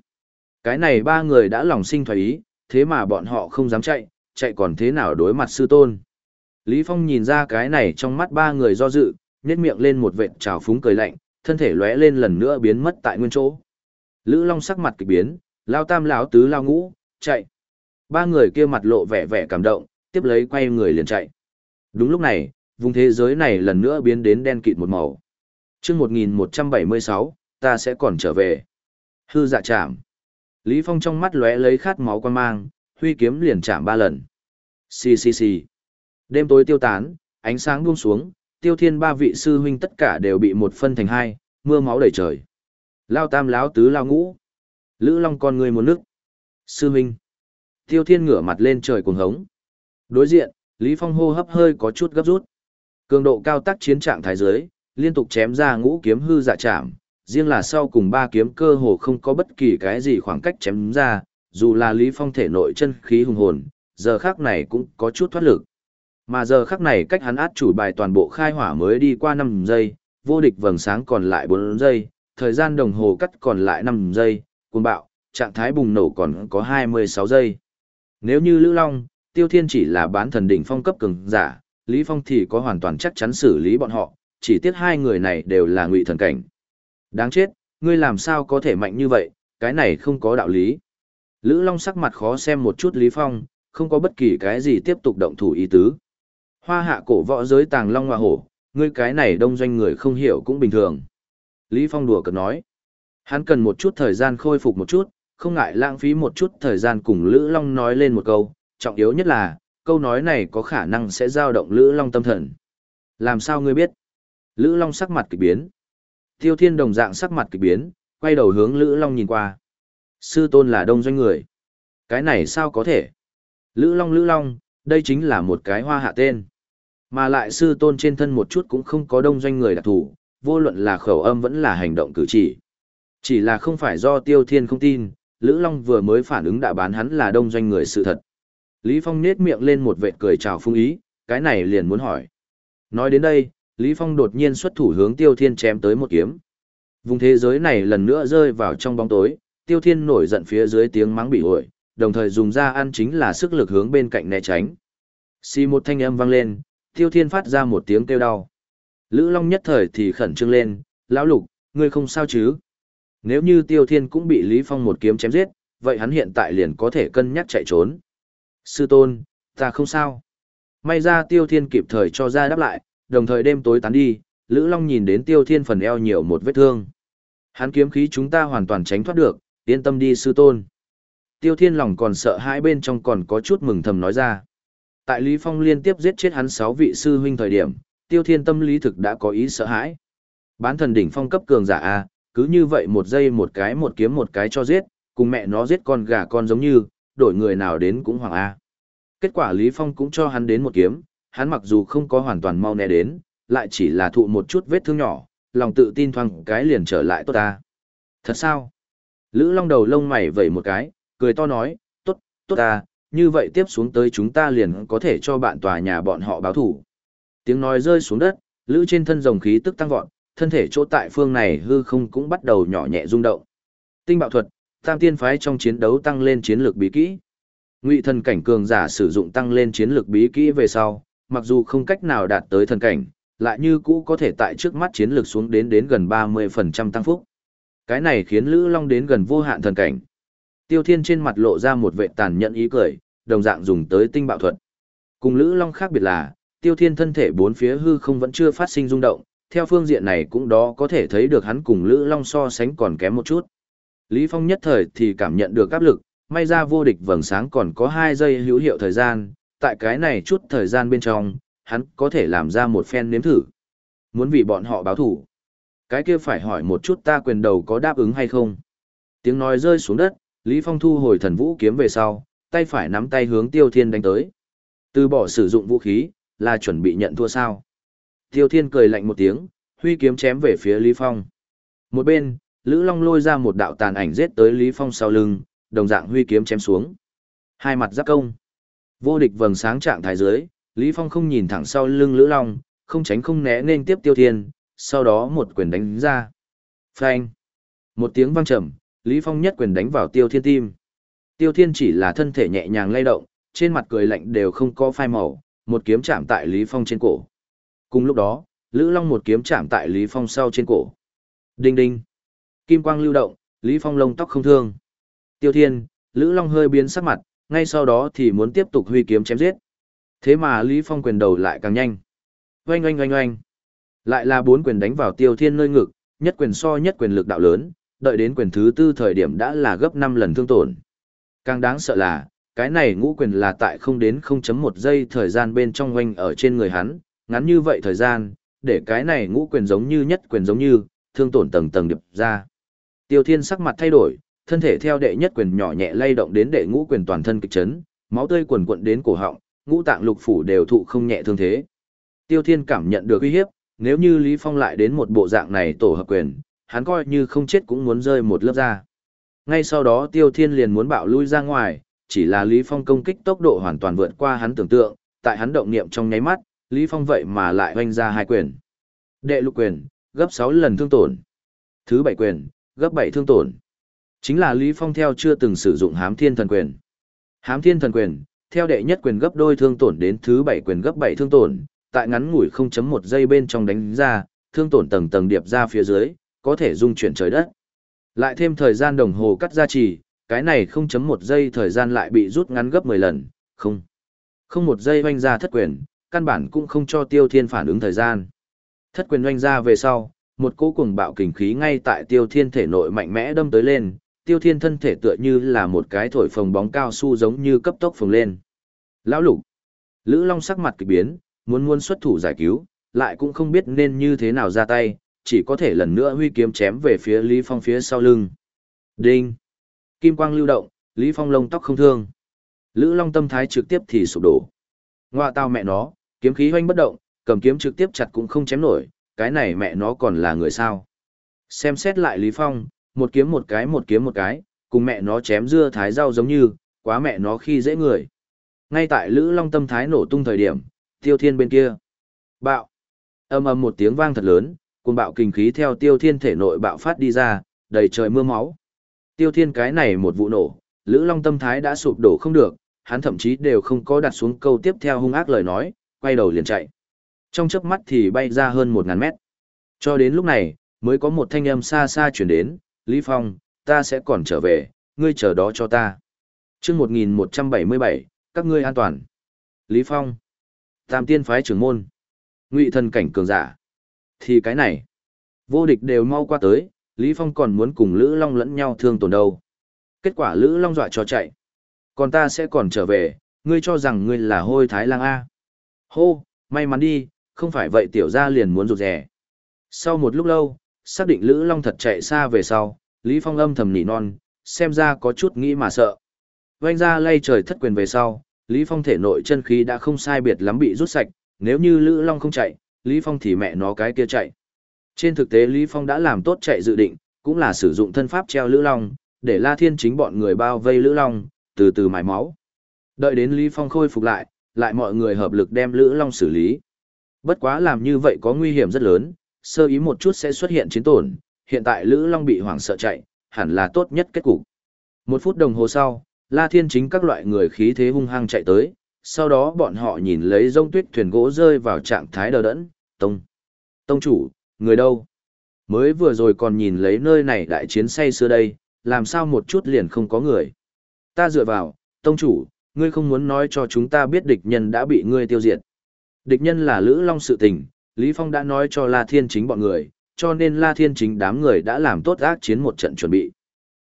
Cái này ba người đã lòng sinh thoái ý, thế mà bọn họ không dám chạy, chạy còn thế nào đối mặt sư tôn. Lý Phong nhìn ra cái này trong mắt ba người do dự, nhếch miệng lên một vệt trào phúng cười lạnh, thân thể lóe lên lần nữa biến mất tại nguyên chỗ. Lữ Long sắc mặt kỳ biến, lao tam lão tứ lao ngũ, chạy. Ba người kia mặt lộ vẻ vẻ cảm động, tiếp lấy quay người liền chạy. Đúng lúc này, vùng thế giới này lần nữa biến đến đen kịt một màu. Chương 1176, ta sẽ còn trở về. Hư dạ chạm. Lý Phong trong mắt lóe lấy khát máu quan mang, huy kiếm liền chạm ba lần. Xì xì xì. Đêm tối tiêu tán, ánh sáng buông xuống, tiêu thiên ba vị sư huynh tất cả đều bị một phân thành hai, mưa máu đầy trời. Lao tam láo tứ lao ngũ. Lữ long con người một nước. Sư huynh. Tiêu thiên ngửa mặt lên trời cuồng hống. Đối diện, Lý Phong hô hấp hơi có chút gấp rút. Cường độ cao tác chiến trạng thái giới, liên tục chém ra ngũ kiếm hư dạ chạm, riêng là sau cùng ba kiếm cơ hồ không có bất kỳ cái gì khoảng cách chém ra, dù là Lý Phong thể nội chân khí hùng hồn, giờ khắc này cũng có chút thoát lực. Mà giờ khắc này cách hắn át chủ bài toàn bộ khai hỏa mới đi qua 5 giây, vô địch vầng sáng còn lại 4 giây, thời gian đồng hồ cắt còn lại 5 giây, cuồng bạo, trạng thái bùng nổ còn có 26 giây. Nếu như Lữ Long, Tiêu Thiên chỉ là bán thần đỉnh phong cấp cường giả, Lý Phong thì có hoàn toàn chắc chắn xử lý bọn họ, chỉ tiếc hai người này đều là ngụy thần cảnh. Đáng chết, ngươi làm sao có thể mạnh như vậy, cái này không có đạo lý. Lữ Long sắc mặt khó xem một chút Lý Phong, không có bất kỳ cái gì tiếp tục động thủ ý tứ. Hoa hạ cổ võ giới tàng long hoa hổ, ngươi cái này đông doanh người không hiểu cũng bình thường. Lý Phong đùa cợt nói. Hắn cần một chút thời gian khôi phục một chút, không ngại lãng phí một chút thời gian cùng Lữ Long nói lên một câu, trọng yếu nhất là, câu nói này có khả năng sẽ giao động Lữ Long tâm thần. Làm sao ngươi biết? Lữ Long sắc mặt kỳ biến. Tiêu Thiên đồng dạng sắc mặt kỳ biến, quay đầu hướng Lữ Long nhìn qua. Sư tôn là đông doanh người. Cái này sao có thể? Lữ Long Lữ Long, đây chính là một cái hoa hạ tên. Mà lại sư tôn trên thân một chút cũng không có đông doanh người đặc thù, vô luận là khẩu âm vẫn là hành động cử chỉ. Chỉ là không phải do Tiêu Thiên không tin, Lữ Long vừa mới phản ứng đã bán hắn là đông doanh người sự thật. Lý Phong nết miệng lên một vệt cười chào phung ý, cái này liền muốn hỏi. Nói đến đây, Lý Phong đột nhiên xuất thủ hướng Tiêu Thiên chém tới một kiếm. Vùng thế giới này lần nữa rơi vào trong bóng tối, Tiêu Thiên nổi giận phía dưới tiếng mắng bị ổi, đồng thời dùng ra ăn chính là sức lực hướng bên cạnh né tránh. Xì một thanh âm vang lên, Tiêu Thiên phát ra một tiếng kêu đau. Lữ Long nhất thời thì khẩn trương lên, lão lục, ngươi không sao chứ? Nếu như Tiêu Thiên cũng bị Lý Phong một kiếm chém giết, vậy hắn hiện tại liền có thể cân nhắc chạy trốn. Sư tôn, ta không sao. May ra Tiêu Thiên kịp thời cho ra đáp lại, đồng thời đêm tối tán đi, Lữ Long nhìn đến Tiêu Thiên phần eo nhiều một vết thương. Hắn kiếm khí chúng ta hoàn toàn tránh thoát được, yên tâm đi sư tôn. Tiêu Thiên lòng còn sợ hãi bên trong còn có chút mừng thầm nói ra. Tại Lý Phong liên tiếp giết chết hắn sáu vị sư huynh thời điểm, Tiêu Thiên tâm lý thực đã có ý sợ hãi. Bán thần đỉnh phong cấp cường giả a, cứ như vậy một giây một cái một kiếm một cái cho giết, cùng mẹ nó giết con gà con giống như, đổi người nào đến cũng hoàng a. Kết quả Lý Phong cũng cho hắn đến một kiếm, hắn mặc dù không có hoàn toàn mau né đến, lại chỉ là thụ một chút vết thương nhỏ, lòng tự tin thoáng cái liền trở lại tốt ta. Thật sao? Lữ Long đầu lông mày vẩy một cái, cười to nói, tốt, tốt ta, như vậy tiếp xuống tới chúng ta liền có thể cho bạn tòa nhà bọn họ báo thủ. Tiếng nói rơi xuống đất, Lữ trên thân rồng khí tức tăng vọt, thân thể chỗ tại phương này hư không cũng bắt đầu nhỏ nhẹ rung động. Tinh bạo thuật, tam tiên phái trong chiến đấu tăng lên chiến lược bí kỹ. Ngụy thần cảnh cường giả sử dụng tăng lên chiến lược bí kỹ về sau, mặc dù không cách nào đạt tới thần cảnh, lại như cũ có thể tại trước mắt chiến lược xuống đến đến gần 30% tăng phúc. Cái này khiến Lữ Long đến gần vô hạn thần cảnh. Tiêu Thiên trên mặt lộ ra một vệ tàn nhẫn ý cười, đồng dạng dùng tới tinh bạo thuật. Cùng Lữ Long khác biệt là, Tiêu Thiên thân thể bốn phía hư không vẫn chưa phát sinh rung động, theo phương diện này cũng đó có thể thấy được hắn cùng Lữ Long so sánh còn kém một chút. Lý Phong nhất thời thì cảm nhận được áp lực, may ra vô địch vầng sáng còn có 2 giây hữu hiệu thời gian, tại cái này chút thời gian bên trong, hắn có thể làm ra một phen nếm thử. Muốn vì bọn họ báo thủ. Cái kia phải hỏi một chút ta quyền đầu có đáp ứng hay không. Tiếng nói rơi xuống đất, Lý Phong thu hồi thần vũ kiếm về sau, tay phải nắm tay hướng Tiêu Thiên đánh tới. Từ bỏ sử dụng vũ khí, là chuẩn bị nhận thua sao. Tiêu Thiên cười lạnh một tiếng, huy kiếm chém về phía Lý Phong. Một bên, Lữ Long lôi ra một đạo tàn ảnh giết tới Lý Phong sau lưng, đồng dạng huy kiếm chém xuống. Hai mặt giáp công. Vô địch vầng sáng trạng thái dưới, Lý Phong không nhìn thẳng sau lưng Lữ Long, không tránh không né nên tiếp Tiêu Thiên, sau đó một quyền đánh ra. Phanh. Một tiếng vang trầm, Lý Phong nhất quyền đánh vào Tiêu Thiên tim. Tiêu Thiên chỉ là thân thể nhẹ nhàng lay động, trên mặt cười lạnh đều không có phai màu, một kiếm chạm tại Lý Phong trên cổ. Cùng lúc đó, Lữ Long một kiếm chạm tại Lý Phong sau trên cổ. Đinh đinh. Kim quang lưu động, Lý Phong lông tóc không thương. Tiêu Thiên, Lữ Long hơi biến sắc mặt, ngay sau đó thì muốn tiếp tục huy kiếm chém giết. Thế mà Lý Phong quyền đầu lại càng nhanh. Oanh oanh oanh oanh. Lại là bốn quyền đánh vào Tiêu Thiên nơi ngực, nhất quyền so nhất quyền lực đạo lớn, đợi đến quyền thứ tư thời điểm đã là gấp 5 lần thương tổn. Càng đáng sợ là, cái này ngũ quyền là tại không đến 0.1 giây thời gian bên trong oanh ở trên người hắn, ngắn như vậy thời gian, để cái này ngũ quyền giống như nhất quyền giống như, thương tổn tầng tầng điệp ra. Tiêu Thiên sắc mặt thay đổi, thân thể theo đệ nhất quyền nhỏ nhẹ lay động đến đệ ngũ quyền toàn thân kịch chấn, máu tươi quần quận đến cổ họng, ngũ tạng lục phủ đều thụ không nhẹ thương thế. Tiêu Thiên cảm nhận được uy hiếp, nếu như Lý Phong lại đến một bộ dạng này tổ hợp quyền, hắn coi như không chết cũng muốn rơi một lớp ra. Ngay sau đó Tiêu Thiên liền muốn bạo lui ra ngoài, chỉ là Lý Phong công kích tốc độ hoàn toàn vượt qua hắn tưởng tượng, tại hắn động niệm trong nháy mắt, Lý Phong vậy mà lại hoanh ra hai quyền. Đệ lục quyền, gấp 6 lần thương tổn. Thứ bảy quyền, gấp 7 thương tổn. Chính là Lý Phong theo chưa từng sử dụng hám thiên thần quyền. Hám thiên thần quyền, theo đệ nhất quyền gấp đôi thương tổn đến thứ bảy quyền gấp 7 thương tổn, tại ngắn ngủi 0.1 giây bên trong đánh ra, thương tổn tầng tầng điệp ra phía dưới, có thể dung chuyển trời đất. Lại thêm thời gian đồng hồ cắt ra chỉ, cái này 0.1 giây thời gian lại bị rút ngắn gấp 10 lần, không. Không một giây hoanh ra thất quyền, căn bản cũng không cho tiêu thiên phản ứng thời gian. Thất quyền hoanh ra về sau, một cỗ cuồng bạo kình khí ngay tại tiêu thiên thể nội mạnh mẽ đâm tới lên, tiêu thiên thân thể tựa như là một cái thổi phồng bóng cao su giống như cấp tốc phồng lên. Lão lục, Lữ Long sắc mặt kỳ biến, muốn muốn xuất thủ giải cứu, lại cũng không biết nên như thế nào ra tay, chỉ có thể lần nữa huy kiếm chém về phía Lý Phong phía sau lưng. Đinh! Kim quang lưu động, Lý Phong lông tóc không thương. Lữ Long tâm thái trực tiếp thì sụp đổ. Ngoa tao mẹ nó, kiếm khí hoanh bất động, cầm kiếm trực tiếp chặt cũng không chém nổi, cái này mẹ nó còn là người sao. Xem xét lại Lý Phong, một kiếm một cái một kiếm một cái, cùng mẹ nó chém dưa thái rau giống như, quá mẹ nó khi dễ người. Ngay tại Lữ Long tâm thái nổ tung thời điểm, Tiêu Thiên bên kia. Bạo. Âm ầm một tiếng vang thật lớn, cùng bạo kinh khí theo Tiêu Thiên thể nội bạo phát đi ra, đầy trời mưa máu. Tiêu Thiên cái này một vụ nổ, Lữ Long tâm thái đã sụp đổ không được, hắn thậm chí đều không có đặt xuống câu tiếp theo hung ác lời nói, quay đầu liền chạy. Trong chớp mắt thì bay ra hơn 1000 mét. Cho đến lúc này, mới có một thanh âm xa xa chuyển đến, Lý Phong, ta sẽ còn trở về, ngươi chờ đó cho ta. chương 1177, các ngươi an toàn. Lý Phong, Tam tiên phái trưởng môn, ngụy thần cảnh cường giả. Thì cái này, vô địch đều mau qua tới, Lý Phong còn muốn cùng Lữ Long lẫn nhau thương tổn đâu. Kết quả Lữ Long dọa cho chạy. Còn ta sẽ còn trở về, ngươi cho rằng ngươi là hôi thái lang A. Hô, may mắn đi, không phải vậy tiểu gia liền muốn rụt rè. Sau một lúc lâu, xác định Lữ Long thật chạy xa về sau, Lý Phong âm thầm nỉ non, xem ra có chút nghĩ mà sợ. Vanh ra lay trời thất quyền về sau, Lý Phong thể nội chân khí đã không sai biệt lắm bị rút sạch, nếu như Lữ Long không chạy, Lý Phong thì mẹ nó cái kia chạy. Trên thực tế Lý Phong đã làm tốt chạy dự định, cũng là sử dụng thân pháp treo Lữ Long, để La Thiên chính bọn người bao vây Lữ Long, từ từ mài máu. Đợi đến Lý Phong khôi phục lại, lại mọi người hợp lực đem Lữ Long xử lý. Bất quá làm như vậy có nguy hiểm rất lớn, sơ ý một chút sẽ xuất hiện chiến tổn, hiện tại Lữ Long bị hoảng sợ chạy, hẳn là tốt nhất kết cục. Một phút đồng hồ sau, La Thiên chính các loại người khí thế hung hăng chạy tới, sau đó bọn họ nhìn lấy rông tuyết thuyền gỗ rơi vào trạng thái đờ đẫn, tông. Tông chủ, người đâu? Mới vừa rồi còn nhìn lấy nơi này đại chiến say xưa đây, làm sao một chút liền không có người. Ta dựa vào, tông chủ, ngươi không muốn nói cho chúng ta biết địch nhân đã bị ngươi tiêu diệt. Địch nhân là Lữ Long sự tình, Lý Phong đã nói cho La Thiên chính bọn người, cho nên La Thiên chính đám người đã làm tốt ác chiến một trận chuẩn bị.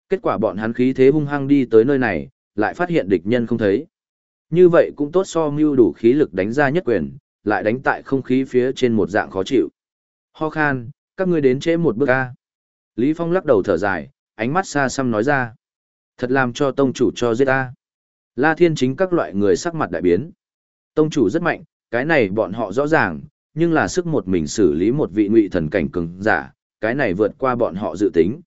Kết quả bọn hắn khí thế hung hăng đi tới nơi này, lại phát hiện địch nhân không thấy. Như vậy cũng tốt so mưu đủ khí lực đánh ra nhất quyền, lại đánh tại không khí phía trên một dạng khó chịu. Ho khan, các ngươi đến trễ một bước a. Lý Phong lắc đầu thở dài, ánh mắt xa xăm nói ra. Thật làm cho tông chủ cho giết ta. La Thiên chính các loại người sắc mặt đại biến. Tông chủ rất mạnh, cái này bọn họ rõ ràng, nhưng là sức một mình xử lý một vị ngụy thần cảnh cường giả, cái này vượt qua bọn họ dự tính.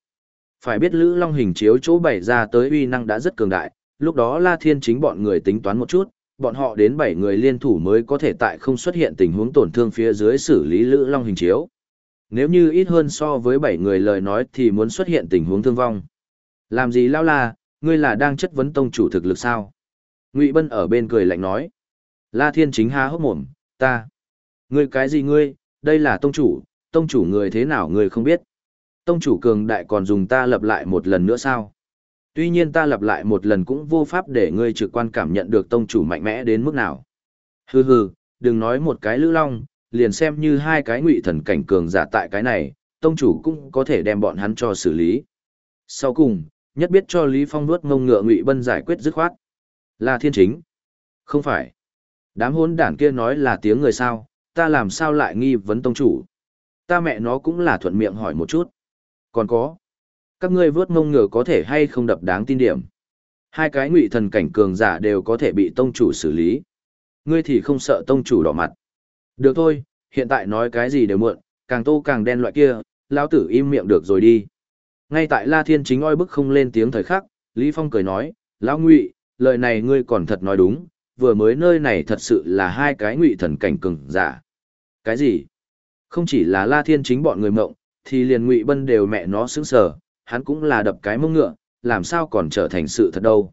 Phải biết Lữ Long hình chiếu chỗ bày ra tới uy năng đã rất cường đại, lúc đó La Thiên chính bọn người tính toán một chút, bọn họ đến 7 người liên thủ mới có thể tại không xuất hiện tình huống tổn thương phía dưới xử lý Lữ Long hình chiếu. Nếu như ít hơn so với 7 người lời nói thì muốn xuất hiện tình huống thương vong. Làm gì lao la, ngươi là đang chất vấn tông chủ thực lực sao? Ngụy Bân ở bên cười lạnh nói. La Thiên chính há hốc mồm, ta. Ngươi cái gì ngươi, đây là tông chủ, tông chủ người thế nào ngươi không biết. Tông chủ cường đại còn dùng ta lập lại một lần nữa sao? Tuy nhiên ta lặp lại một lần cũng vô pháp để ngươi trực quan cảm nhận được tông chủ mạnh mẽ đến mức nào. Hừ hừ, đừng nói một cái lữ long, liền xem như hai cái ngụy thần cảnh cường giả tại cái này, tông chủ cũng có thể đem bọn hắn cho xử lý. Sau cùng, nhất biết cho Lý Phong nuốt ngông ngựa ngụy bân giải quyết dứt khoát. Là thiên chính. Không phải. Đám hôn đản kia nói là tiếng người sao, ta làm sao lại nghi vấn tông chủ. Ta mẹ nó cũng là thuận miệng hỏi một chút. Còn có. Các ngươi vớt ngông ngựa có thể hay không đập đáng tin điểm. Hai cái ngụy thần cảnh cường giả đều có thể bị tông chủ xử lý. Ngươi thì không sợ tông chủ đỏ mặt. Được thôi, hiện tại nói cái gì đều muộn, càng tô càng đen loại kia, lão tử im miệng được rồi đi. Ngay tại La Thiên chính oi bức không lên tiếng thời khắc, Lý Phong cười nói, lão ngụy, lời này ngươi còn thật nói đúng, vừa mới nơi này thật sự là hai cái ngụy thần cảnh cường giả. Cái gì? Không chỉ là La Thiên chính bọn người mộng, thì liền ngụy bân đều mẹ nó sững sờ, hắn cũng là đập cái mông ngựa, làm sao còn trở thành sự thật đâu.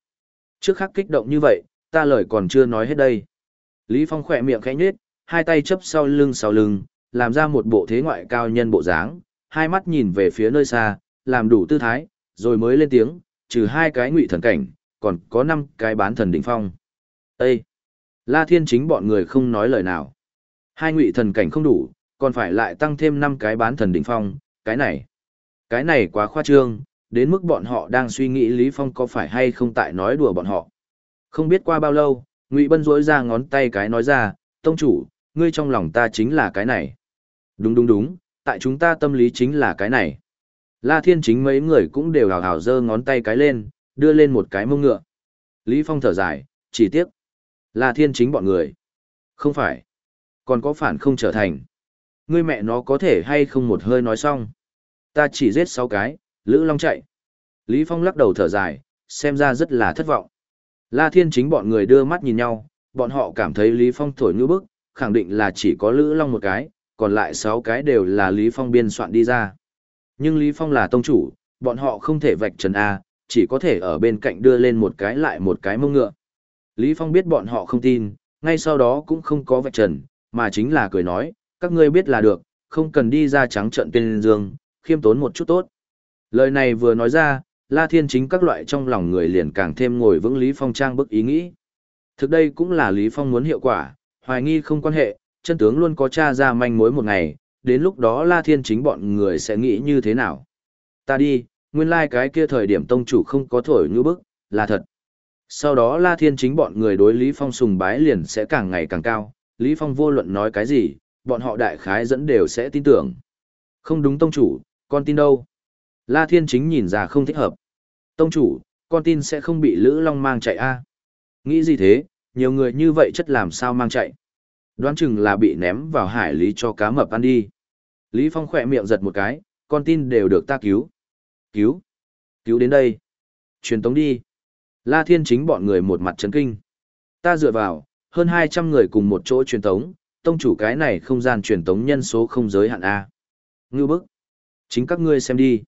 Trước khắc kích động như vậy, ta lời còn chưa nói hết đây. Lý Phong khỏe miệng khẽ nhếch, hai tay chấp sau lưng sau lưng, làm ra một bộ thế ngoại cao nhân bộ dáng, hai mắt nhìn về phía nơi xa, làm đủ tư thái, rồi mới lên tiếng, trừ hai cái ngụy thần cảnh, còn có năm cái bán thần đỉnh phong. Ê! La Thiên chính bọn người không nói lời nào. Hai ngụy thần cảnh không đủ, còn phải lại tăng thêm năm cái bán thần đỉnh phong, cái này. Cái này quá khoa trương, đến mức bọn họ đang suy nghĩ Lý Phong có phải hay không tại nói đùa bọn họ. Không biết qua bao lâu, Ngụy Bân rỗi ra ngón tay cái nói ra, tông chủ, ngươi trong lòng ta chính là cái này. Đúng đúng đúng, tại chúng ta tâm lý chính là cái này. La Thiên chính mấy người cũng đều hào hào giơ ngón tay cái lên, đưa lên một cái mông ngựa. Lý Phong thở dài, chỉ tiếc. La Thiên chính bọn người. Không phải. Còn có phản không trở thành. Ngươi mẹ nó có thể hay không một hơi nói xong. Ta chỉ giết sáu cái, Lữ Long chạy. Lý Phong lắc đầu thở dài, xem ra rất là thất vọng. La Thiên chính bọn người đưa mắt nhìn nhau, bọn họ cảm thấy Lý Phong thổi như bức, khẳng định là chỉ có Lữ Long một cái, còn lại sáu cái đều là Lý Phong biên soạn đi ra. Nhưng Lý Phong là tông chủ, bọn họ không thể vạch trần A, chỉ có thể ở bên cạnh đưa lên một cái lại một cái mông ngựa. Lý Phong biết bọn họ không tin, ngay sau đó cũng không có vạch trần, mà chính là cười nói, các ngươi biết là được, không cần đi ra trắng trận tuyên dương, khiêm tốn một chút tốt. Lời này vừa nói ra, La Thiên chính các loại trong lòng người liền càng thêm ngồi vững Lý Phong trang bức ý nghĩ. Thực đây cũng là Lý Phong muốn hiệu quả, hoài nghi không quan hệ, chân tướng luôn có tra ra manh mối một ngày, đến lúc đó La Thiên chính bọn người sẽ nghĩ như thế nào. Ta đi, nguyên lai like cái kia thời điểm tông chủ không có thổi như bức, là thật. Sau đó La Thiên chính bọn người đối Lý Phong sùng bái liền sẽ càng ngày càng cao, Lý Phong vô luận nói cái gì, bọn họ đại khái dẫn đều sẽ tin tưởng. Không đúng tông chủ, con tin đâu? La Thiên chính nhìn ra không thích hợp. Tông chủ, con tin sẽ không bị Lữ Long mang chạy a? Nghĩ gì thế, nhiều người như vậy chất làm sao mang chạy? Đoán chừng là bị ném vào hải lý cho cá mập ăn đi. Lý Phong khỏe miệng giật một cái, con tin đều được ta cứu. Cứu? Cứu đến đây. Truyền tống đi. La Thiên chính bọn người một mặt chấn kinh. Ta dựa vào, hơn 200 người cùng một chỗ truyền tống, tông chủ cái này không gian truyền tống nhân số không giới hạn A. Ngưu bức. Chính các ngươi xem đi.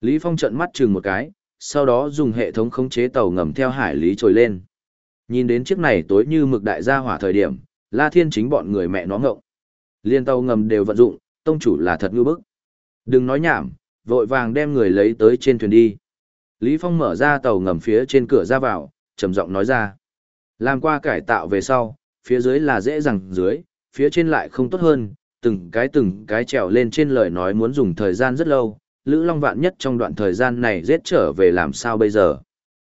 Lý Phong trợn mắt chừng một cái, sau đó dùng hệ thống khống chế tàu ngầm theo hải lý trồi lên. Nhìn đến chiếc này tối như mực đại gia hỏa thời điểm, La Thiên chính bọn người mẹ nó ngộng. Liên tàu ngầm đều vận dụng, tông chủ là thật ngưu bức. Đừng nói nhảm, vội vàng đem người lấy tới trên thuyền đi. Lý Phong mở ra tàu ngầm phía trên cửa ra vào, trầm giọng nói ra. Làm qua cải tạo về sau, phía dưới là dễ dàng dưới, phía trên lại không tốt hơn, từng cái từng cái trèo lên trên lời nói muốn dùng thời gian rất lâu, Lữ Long vạn nhất trong đoạn thời gian này giết trở về làm sao bây giờ.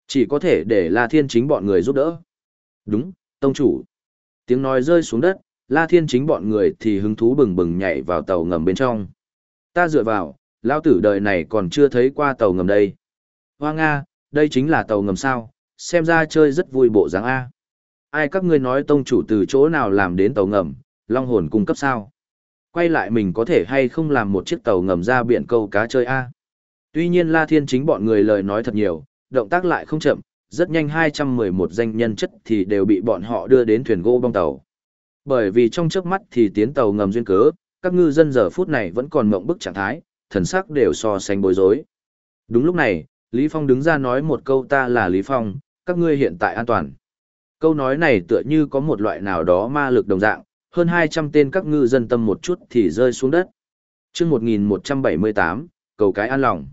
Chỉ có thể để La Thiên chính bọn người giúp đỡ. Đúng, tông chủ. Tiếng nói rơi xuống đất, La Thiên chính bọn người thì hứng thú bừng bừng nhảy vào tàu ngầm bên trong. Ta dựa vào, lao tử đời này còn chưa thấy qua tàu ngầm đây. Hoa Nga, đây chính là tàu ngầm sao, xem ra chơi rất vui bộ dáng A. Ai các ngươi nói tông chủ từ chỗ nào làm đến tàu ngầm, long hồn cung cấp sao? Quay lại mình có thể hay không làm một chiếc tàu ngầm ra biển câu cá chơi A. Tuy nhiên La Thiên chính bọn người lời nói thật nhiều, động tác lại không chậm, rất nhanh 211 danh nhân chất thì đều bị bọn họ đưa đến thuyền gỗ bong tàu. Bởi vì trong trước mắt thì tiến tàu ngầm duyên cớ, các ngư dân giờ phút này vẫn còn mộng bức trạng thái, thần sắc đều so sánh bối rối. Đúng lúc này, Lý Phong đứng ra nói một câu ta là Lý Phong, các ngươi hiện tại an toàn. Câu nói này tựa như có một loại nào đó ma lực đồng dạng, hơn 200 tên các ngư dân tâm một chút thì rơi xuống đất. chương 1178, cầu cái an lòng.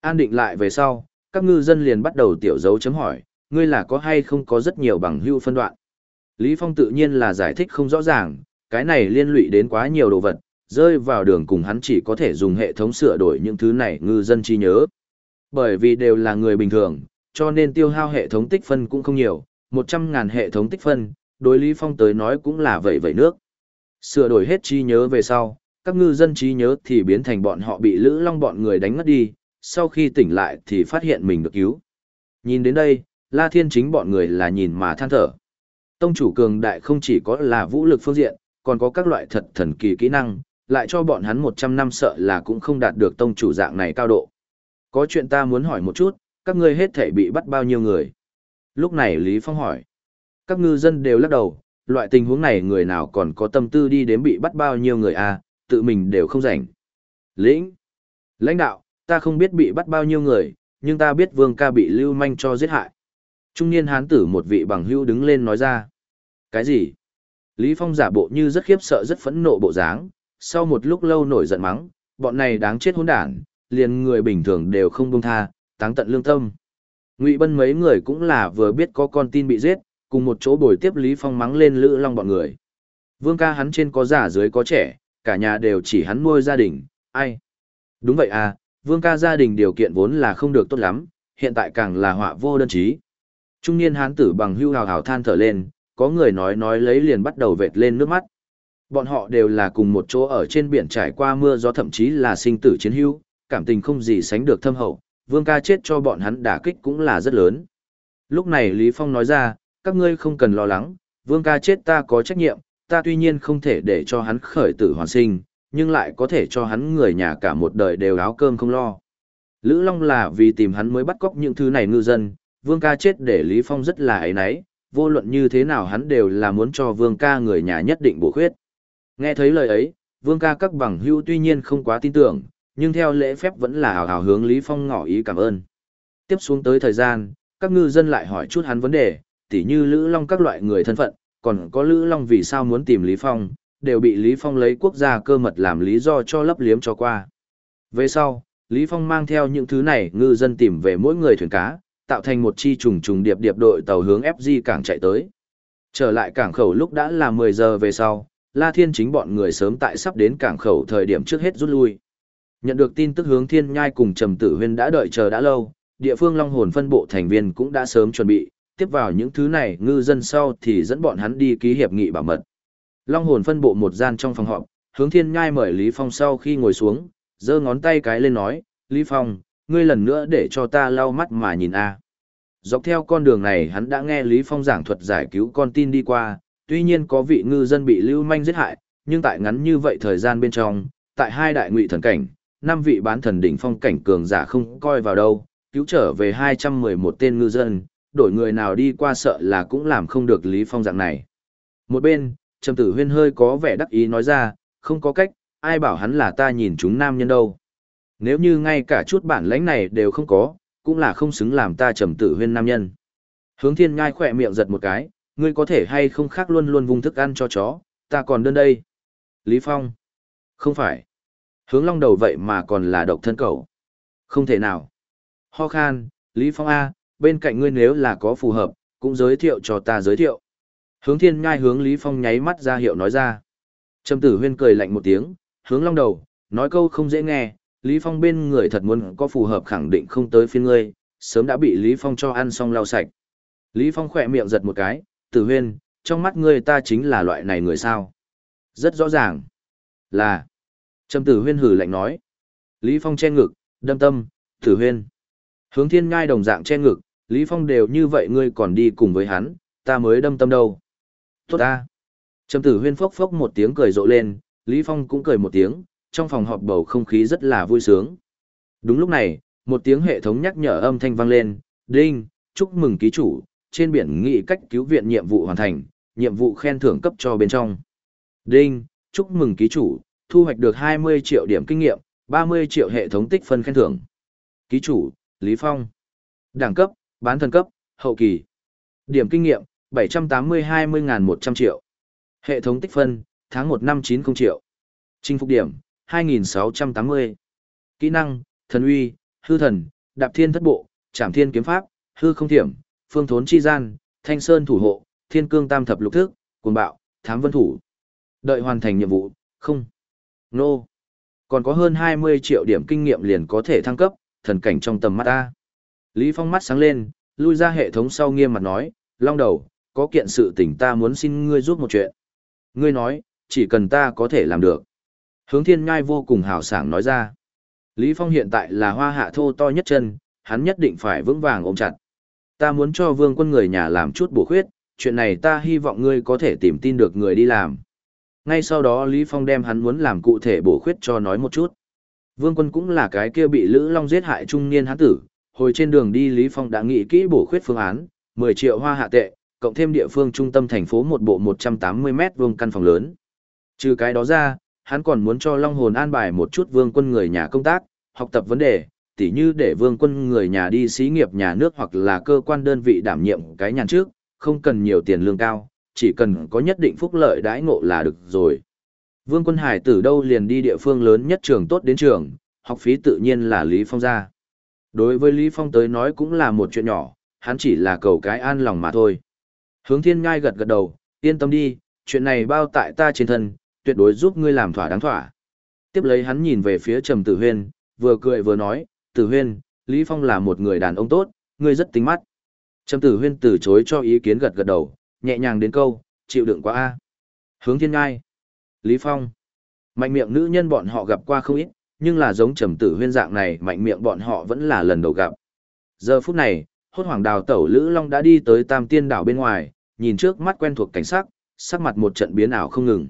An định lại về sau, các ngư dân liền bắt đầu tiểu dấu chấm hỏi, ngươi là có hay không có rất nhiều bằng hữu phân đoạn. Lý Phong tự nhiên là giải thích không rõ ràng, cái này liên lụy đến quá nhiều đồ vật, rơi vào đường cùng hắn chỉ có thể dùng hệ thống sửa đổi những thứ này ngư dân chi nhớ. Bởi vì đều là người bình thường, cho nên tiêu hao hệ thống tích phân cũng không nhiều, 100.000 hệ thống tích phân, đối Lý Phong tới nói cũng là vậy vậy nước. Sửa đổi hết trí nhớ về sau, các ngư dân trí nhớ thì biến thành bọn họ bị Lữ Long bọn người đánh ngất đi, sau khi tỉnh lại thì phát hiện mình được cứu. Nhìn đến đây, La Thiên chính bọn người là nhìn mà than thở. Tông chủ cường đại không chỉ có là vũ lực phương diện, còn có các loại thật thần kỳ kỹ năng, lại cho bọn hắn 100 năm sợ là cũng không đạt được tông chủ dạng này cao độ. Có chuyện ta muốn hỏi một chút, các ngươi hết thể bị bắt bao nhiêu người? Lúc này Lý Phong hỏi. Các ngư dân đều lắc đầu, loại tình huống này người nào còn có tâm tư đi đến bị bắt bao nhiêu người à, tự mình đều không rảnh. Lĩnh. Lãnh đạo, ta không biết bị bắt bao nhiêu người, nhưng ta biết vương ca bị lưu manh cho giết hại. Trung niên hán tử một vị bằng hưu đứng lên nói ra. Cái gì? Lý Phong giả bộ như rất khiếp sợ rất phẫn nộ bộ dáng, sau một lúc lâu nổi giận mắng, bọn này đáng chết hỗn đản, liền người bình thường đều không buông tha, táng tận lương tâm. Ngụy Bân mấy người cũng là vừa biết có con tin bị giết, cùng một chỗ bồi tiếp Lý Phong mắng lên Lữ Long bọn người. Vương ca hắn trên có già dưới có trẻ, cả nhà đều chỉ hắn nuôi gia đình, ai? Đúng vậy à, Vương ca gia đình điều kiện vốn là không được tốt lắm, hiện tại càng là họa vô đơn chí. Trung niên hán tử bằng hưu hào hào than thở lên, có người nói nói lấy liền bắt đầu vệt lên nước mắt. Bọn họ đều là cùng một chỗ ở trên biển trải qua mưa gió thậm chí là sinh tử chiến hữu, cảm tình không gì sánh được thâm hậu, vương ca chết cho bọn hắn đả kích cũng là rất lớn. Lúc này Lý Phong nói ra, các ngươi không cần lo lắng, vương ca chết ta có trách nhiệm, ta tuy nhiên không thể để cho hắn khởi tử hoàn sinh, nhưng lại có thể cho hắn người nhà cả một đời đều áo cơm không lo. Lữ Long là vì tìm hắn mới bắt cóc những thứ này ngư dân, vương ca chết để Lý Phong rất là ấy náy, vô luận như thế nào hắn đều là muốn cho vương ca người nhà nhất định bổ khuyết. Nghe thấy lời ấy, vương ca các bằng hưu tuy nhiên không quá tin tưởng, nhưng theo lễ phép vẫn là hào hào hướng Lý Phong ngỏ ý cảm ơn. Tiếp xuống tới thời gian, các ngư dân lại hỏi chút hắn vấn đề, tỉ như Lữ Long các loại người thân phận, còn có Lữ Long vì sao muốn tìm Lý Phong, đều bị Lý Phong lấy quốc gia cơ mật làm lý do cho lấp liếm cho qua. Về sau, Lý Phong mang theo những thứ này ngư dân tìm về mỗi người thuyền cá, tạo thành một chi trùng trùng điệp điệp đội tàu hướng FG cảng chạy tới. Trở lại cảng khẩu lúc đã là 10 giờ về sau, La Thiên chính bọn người sớm tại sắp đến cảng khẩu thời điểm trước hết rút lui. Nhận được tin tức hướng thiên nhai cùng trầm tử huyên đã đợi chờ đã lâu, địa phương long hồn phân bộ thành viên cũng đã sớm chuẩn bị, tiếp vào những thứ này ngư dân sau thì dẫn bọn hắn đi ký hiệp nghị bảo mật. Long hồn phân bộ một gian trong phòng họp, hướng thiên nhai mời Lý Phong sau khi ngồi xuống, giơ ngón tay cái lên nói, Lý Phong, ngươi lần nữa để cho ta lau mắt mà nhìn a. Dọc theo con đường này hắn đã nghe Lý Phong giảng thuật giải cứu con tin đi qua, tuy nhiên có vị ngư dân bị lưu manh giết hại, nhưng tại ngắn như vậy thời gian bên trong, tại hai đại ngụy thần cảnh, năm vị bán thần đỉnh phong cảnh cường giả không coi vào đâu, cứu trở về 211 tên ngư dân, đổi người nào đi qua sợ là cũng làm không được Lý Phong dạng này. Một bên, Trầm Tử Huyên hơi có vẻ đắc ý nói ra, không có cách, ai bảo hắn là ta nhìn chúng nam nhân đâu. Nếu như ngay cả chút bản lãnh này đều không có, cũng là không xứng làm ta Trầm Tử Huyên nam nhân. Hướng Thiên Ngai khỏe miệng giật một cái, ngươi có thể hay không khác luôn luôn vung thức ăn cho chó, ta còn đơn đây. Lý Phong. Không phải. Hướng long đầu vậy mà còn là độc thân cầu. Không thể nào. Ho khan, Lý Phong A, bên cạnh ngươi nếu là có phù hợp, cũng giới thiệu cho ta giới thiệu. Hướng thiên ngai hướng Lý Phong nháy mắt ra hiệu nói ra. Trầm tử huyên cười lạnh một tiếng, hướng long đầu, nói câu không dễ nghe, Lý Phong bên người thật muốn có phù hợp khẳng định không tới phiên ngươi, sớm đã bị Lý Phong cho ăn xong lau sạch. Lý Phong khỏe miệng giật một cái, tử huyên, trong mắt ngươi ta chính là loại này người sao. Rất rõ ràng. Là. Trầm tử huyên hử lạnh nói. Lý Phong che ngực, đâm tâm, tử huyên. Hướng thiên ngai đồng dạng che ngực, Lý Phong đều như vậy ngươi còn đi cùng với hắn, ta mới đâm tâm đâu. Tốt ta. Trầm tử huyên phốc phốc một tiếng cười rộ lên, Lý Phong cũng cười một tiếng, trong phòng họp bầu không khí rất là vui sướng. Đúng lúc này, một tiếng hệ thống nhắc nhở âm thanh vang lên, đinh, chúc mừng ký chủ, trên biển nghị cách cứu viện nhiệm vụ hoàn thành, nhiệm vụ khen thưởng cấp cho bên trong. Đinh, chúc mừng ký chủ, thu hoạch được 20 triệu điểm kinh nghiệm, 30 triệu hệ thống tích phân khen thưởng. Ký chủ, Lý Phong. Đẳng cấp, bán thần cấp, hậu kỳ. Điểm kinh nghiệm, 780-20.100 triệu. Hệ thống tích phân, tháng 1 năm 90 triệu. Chinh phục điểm, 2.680. Kỹ năng, thần uy, hư thần, đạp thiên thất bộ, trảm thiên kiếm pháp, hư không thiểm, phương thốn chi gian, thanh sơn thủ hộ, thiên cương tam thập lục thức, cuồng bạo, thám vân thủ. Đợi hoàn thành nhiệm vụ, không. Nô. Còn có hơn 20 triệu điểm kinh nghiệm liền có thể thăng cấp, thần cảnh trong tầm mắt ta. Lý Phong mắt sáng lên, lui ra hệ thống sau nghiêm mặt nói, long đầu, có kiện sự tình ta muốn xin ngươi giúp một chuyện. Ngươi nói, chỉ cần ta có thể làm được. Hướng thiên ngai vô cùng hào sảng nói ra. Lý Phong hiện tại là hoa hạ thô to nhất chân, hắn nhất định phải vững vàng ôm chặt. Ta muốn cho vương quân người nhà làm chút bổ khuyết, chuyện này ta hy vọng ngươi có thể tìm tin được người đi làm. Ngay sau đó Lý Phong đem hắn muốn làm cụ thể bổ khuyết cho nói một chút. Vương quân cũng là cái kia bị Lữ Long giết hại trung niên hắn tử, hồi trên đường đi Lý Phong đã nghĩ kỹ bổ khuyết phương án, 10 triệu hoa hạ tệ, cộng thêm địa phương trung tâm thành phố một bộ 180 mét vuông căn phòng lớn. Trừ cái đó ra, hắn còn muốn cho Long Hồn an bài một chút vương quân người nhà công tác, học tập vấn đề, tỉ như để vương quân người nhà đi xí nghiệp nhà nước hoặc là cơ quan đơn vị đảm nhiệm cái nhàn trước, không cần nhiều tiền lương cao, chỉ cần có nhất định phúc lợi đãi ngộ là được rồi. Vương quân hải tử đâu liền đi địa phương lớn nhất trường tốt đến trường, học phí tự nhiên là Lý Phong ra. Đối với Lý Phong tới nói cũng là một chuyện nhỏ, hắn chỉ là cầu cái an lòng mà thôi. Hướng thiên ngai gật gật đầu, yên tâm đi, chuyện này bao tại ta trên thân, tuyệt đối giúp ngươi làm thỏa đáng thỏa. Tiếp lấy hắn nhìn về phía Trầm Tử Huyên, vừa cười vừa nói, Tử Huyên, Lý Phong là một người đàn ông tốt, ngươi rất tính mắt. Trầm Tử Huyên từ chối cho ý kiến gật gật đầu, nhẹ nhàng đến câu, chịu đựng quá a. Hướng thiên ngai. Lý Phong. Mạnh miệng nữ nhân bọn họ gặp qua không ít, nhưng là giống trầm tử huyên dạng này mạnh miệng bọn họ vẫn là lần đầu gặp. Giờ phút này, hốt hoàng đào tẩu Lữ Long đã đi tới tam tiên đảo bên ngoài, nhìn trước mắt quen thuộc cảnh sắc, sắc mặt một trận biến ảo không ngừng.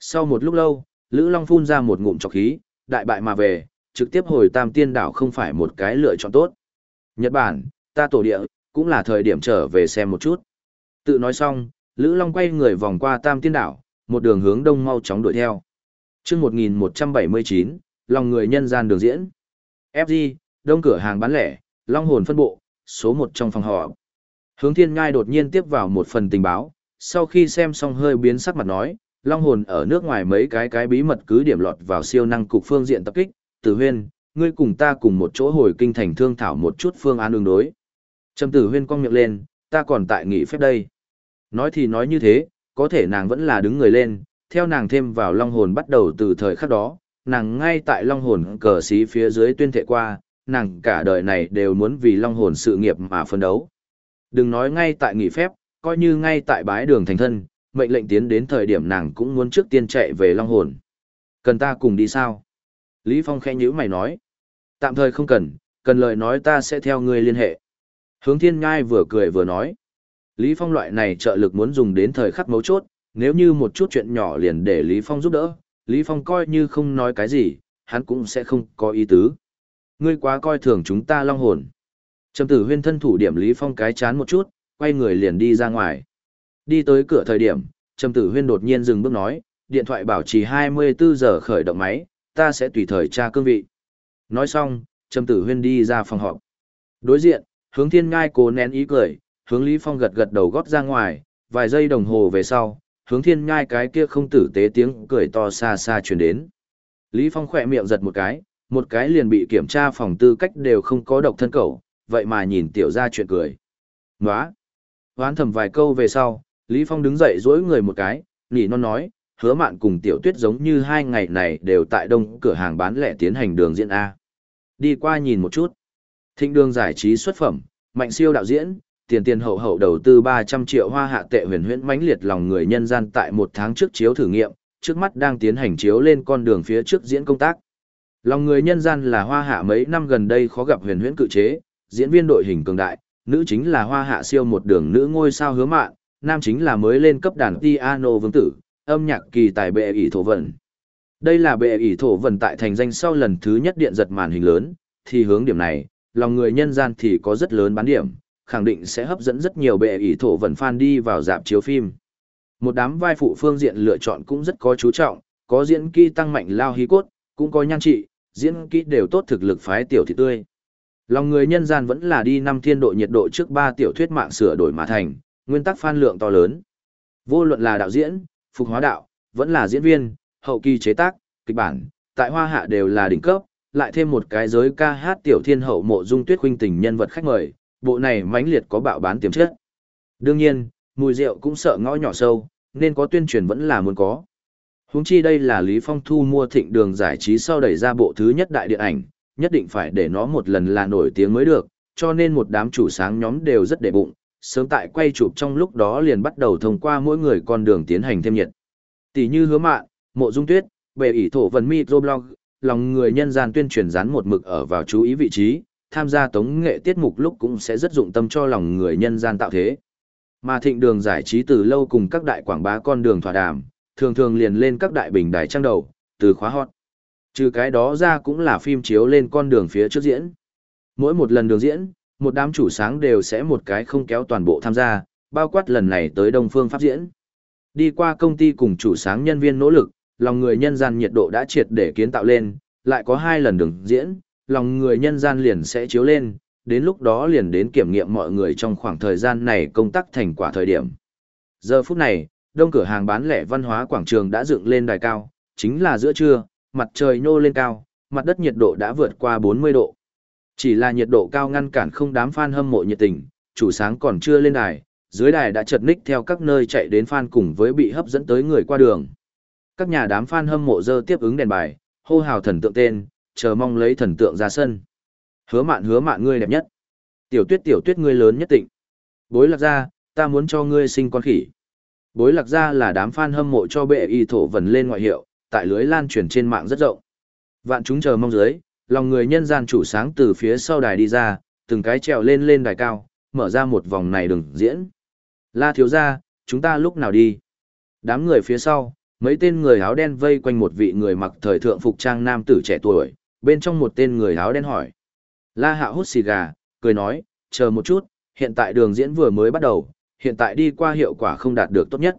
Sau một lúc lâu, Lữ Long phun ra một ngụm trọc khí, đại bại mà về, trực tiếp hồi tam tiên đảo không phải một cái lựa chọn tốt. Nhật Bản, ta tổ địa, cũng là thời điểm trở về xem một chút. Tự nói xong, Lữ Long quay người vòng qua tam tiên đảo, một đường hướng đông mau chóng đuổi theo. Trước 1179, lòng người nhân gian đường diễn. FG, đông cửa hàng bán lẻ, Long hồn phân bộ, số 1 trong phòng họp. Hướng Thiên Ngai đột nhiên tiếp vào một phần tình báo, sau khi xem xong hơi biến sắc mặt nói, Long hồn ở nước ngoài mấy cái cái bí mật cứ điểm lọt vào siêu năng cục phương diện tập kích, Tử Huyên, ngươi cùng ta cùng một chỗ hồi kinh thành thương thảo một chút phương án ứng đối. Trầm Tử Huyên cong miệng lên, ta còn tại nghỉ phép đây. Nói thì nói như thế, có thể nàng vẫn là đứng người lên, theo nàng thêm vào long hồn bắt đầu từ thời khắc đó, nàng ngay tại long hồn cờ xí phía dưới tuyên thệ qua, nàng cả đời này đều muốn vì long hồn sự nghiệp mà phân đấu. Đừng nói ngay tại nghỉ phép, coi như ngay tại bái đường thành thân, mệnh lệnh tiến đến thời điểm nàng cũng muốn trước tiên chạy về long hồn. Cần ta cùng đi sao? Lý Phong khẽ nhíu mày nói. Tạm thời không cần, cần lời nói ta sẽ theo ngươi liên hệ. Hướng thiên ngai vừa cười vừa nói. Lý Phong loại này trợ lực muốn dùng đến thời khắc mấu chốt, nếu như một chút chuyện nhỏ liền để Lý Phong giúp đỡ, Lý Phong coi như không nói cái gì, hắn cũng sẽ không có ý tứ. Ngươi quá coi thường chúng ta long hồn. Trầm tử huyên thân thủ điểm Lý Phong cái chán một chút, quay người liền đi ra ngoài. Đi tới cửa thời điểm, Trầm tử huyên đột nhiên dừng bước nói, điện thoại bảo trì 24 giờ khởi động máy, ta sẽ tùy thời tra cương vị. Nói xong, Trầm tử huyên đi ra phòng họp. Đối diện, hướng thiên ngai cố nén ý cười, hướng Lý Phong gật gật đầu gót ra ngoài, vài giây đồng hồ về sau, hướng thiên nhai cái kia không tử tế tiếng cười to xa xa truyền đến. Lý Phong khỏe miệng giật một cái, một cái liền bị kiểm tra phòng tư cách đều không có độc thân cầu, vậy mà nhìn tiểu ra chuyện cười. Nóa! Hoán thầm vài câu về sau, Lý Phong đứng dậy dỗi người một cái, nỉ non nói, hứa mạn cùng tiểu tuyết giống như hai ngày này đều tại đông cửa hàng bán lẻ tiến hành đường diễn A. Đi qua nhìn một chút. Thịnh đường giải trí xuất phẩm, mạnh siêu đạo diễn, tiền tiền hậu hậu đầu tư 300 triệu hoa hạ tệ huyền huyễn mãnh liệt lòng người nhân gian tại một tháng trước chiếu thử nghiệm, trước mắt đang tiến hành chiếu lên con đường phía trước diễn công tác. Lòng người nhân gian là hoa hạ mấy năm gần đây khó gặp huyền huyễn cự chế, diễn viên đội hình cường đại, nữ chính là hoa hạ siêu một đường nữ ngôi sao hứa mạn, nam chính là mới lên cấp đàn piano vương tử, âm nhạc kỳ tài bệ ỷ thổ vận. Đây là bệ ỷ thổ vận tại thành danh sau lần thứ nhất điện giật màn hình lớn, thì hướng điểm này, lòng người nhân gian thì có rất lớn bán điểm, khẳng định sẽ hấp dẫn rất nhiều bệ ỷ thổ vần fan đi vào dạp chiếu phim. Một đám vai phụ phương diện lựa chọn cũng rất có chú trọng, có diễn kỹ tăng mạnh lao hí cốt, cũng có nhan trị, diễn kỹ đều tốt thực lực phái tiểu thị tươi. Lòng người nhân gian vẫn là đi năm thiên độ nhiệt độ trước ba tiểu thuyết mạng sửa đổi mà thành, nguyên tắc fan lượng to lớn. Vô luận là đạo diễn, phục hóa đạo, vẫn là diễn viên, hậu kỳ chế tác, kịch bản, tại hoa hạ đều là đỉnh cấp, lại thêm một cái giới ca hát tiểu thiên hậu mộ dung tuyết huynh tình nhân vật khách mời, bộ này mãnh liệt có bạo bán tiềm chất. Đương nhiên, mùi rượu cũng sợ ngõ nhỏ sâu, nên có tuyên truyền vẫn là muốn có. Huống chi đây là Lý Phong thu mua thịnh đường giải trí sau đẩy ra bộ thứ nhất đại điện ảnh, nhất định phải để nó một lần là nổi tiếng mới được, cho nên một đám chủ sáng nhóm đều rất để bụng, sớm tại quay chụp trong lúc đó liền bắt đầu thông qua mỗi người con đường tiến hành thêm nhiệt. Tỷ như hứa mạn, mộ dung tuyết, bề ỷ thổ vần microblog, lòng người nhân gian tuyên truyền dán một mực ở vào chú ý vị trí, tham gia tống nghệ tiết mục lúc cũng sẽ rất dụng tâm cho lòng người nhân gian tạo thế. Mà thịnh đường giải trí từ lâu cùng các đại quảng bá con đường thỏa đàm, thường thường liền lên các đại bình đài trang đầu, từ khóa hot. Trừ cái đó ra cũng là phim chiếu lên con đường phía trước diễn. Mỗi một lần đường diễn, một đám chủ sáng đều sẽ một cái không kéo toàn bộ tham gia, bao quát lần này tới Đông Phương Pháp diễn. Đi qua công ty cùng chủ sáng nhân viên nỗ lực, lòng người nhân gian nhiệt độ đã triệt để kiến tạo lên, lại có hai lần đường diễn, lòng người nhân gian liền sẽ chiếu lên, đến lúc đó liền đến kiểm nghiệm mọi người trong khoảng thời gian này công tác thành quả thời điểm. Giờ phút này, đông cửa hàng bán lẻ văn hóa quảng trường đã dựng lên đài cao, chính là giữa trưa, mặt trời nhô lên cao, mặt đất nhiệt độ đã vượt qua 40 độ. Chỉ là nhiệt độ cao ngăn cản không đám fan hâm mộ nhiệt tình, chủ sáng còn chưa lên đài, dưới đài đã chật ních theo các nơi chạy đến fan cùng với bị hấp dẫn tới người qua đường. Các nhà đám fan hâm mộ dơ tiếp ứng đèn bài, hô hào thần tượng tên, chờ mong lấy thần tượng ra sân. Hứa mạn hứa mạn ngươi đẹp nhất. Tiểu tuyết tiểu tuyết ngươi lớn nhất tịnh. Bối lạc gia, ta muốn cho ngươi sinh con khỉ. Bối lạc gia là đám fan hâm mộ cho bệ y thổ vần lên ngoại hiệu, tại lưới lan truyền trên mạng rất rộng. Vạn chúng chờ mong dưới, lòng người nhân gian chủ sáng từ phía sau đài đi ra, từng cái trèo lên lên đài cao, mở ra một vòng này đừng diễn. La thiếu gia, chúng ta lúc nào đi? Đám người phía sau, mấy tên người áo đen vây quanh một vị người mặc thời thượng phục trang nam tử trẻ tuổi, bên trong một tên người áo đen hỏi. La Hạo hút xì gà, cười nói, chờ một chút, hiện tại đường diễn vừa mới bắt đầu, hiện tại đi qua hiệu quả không đạt được tốt nhất.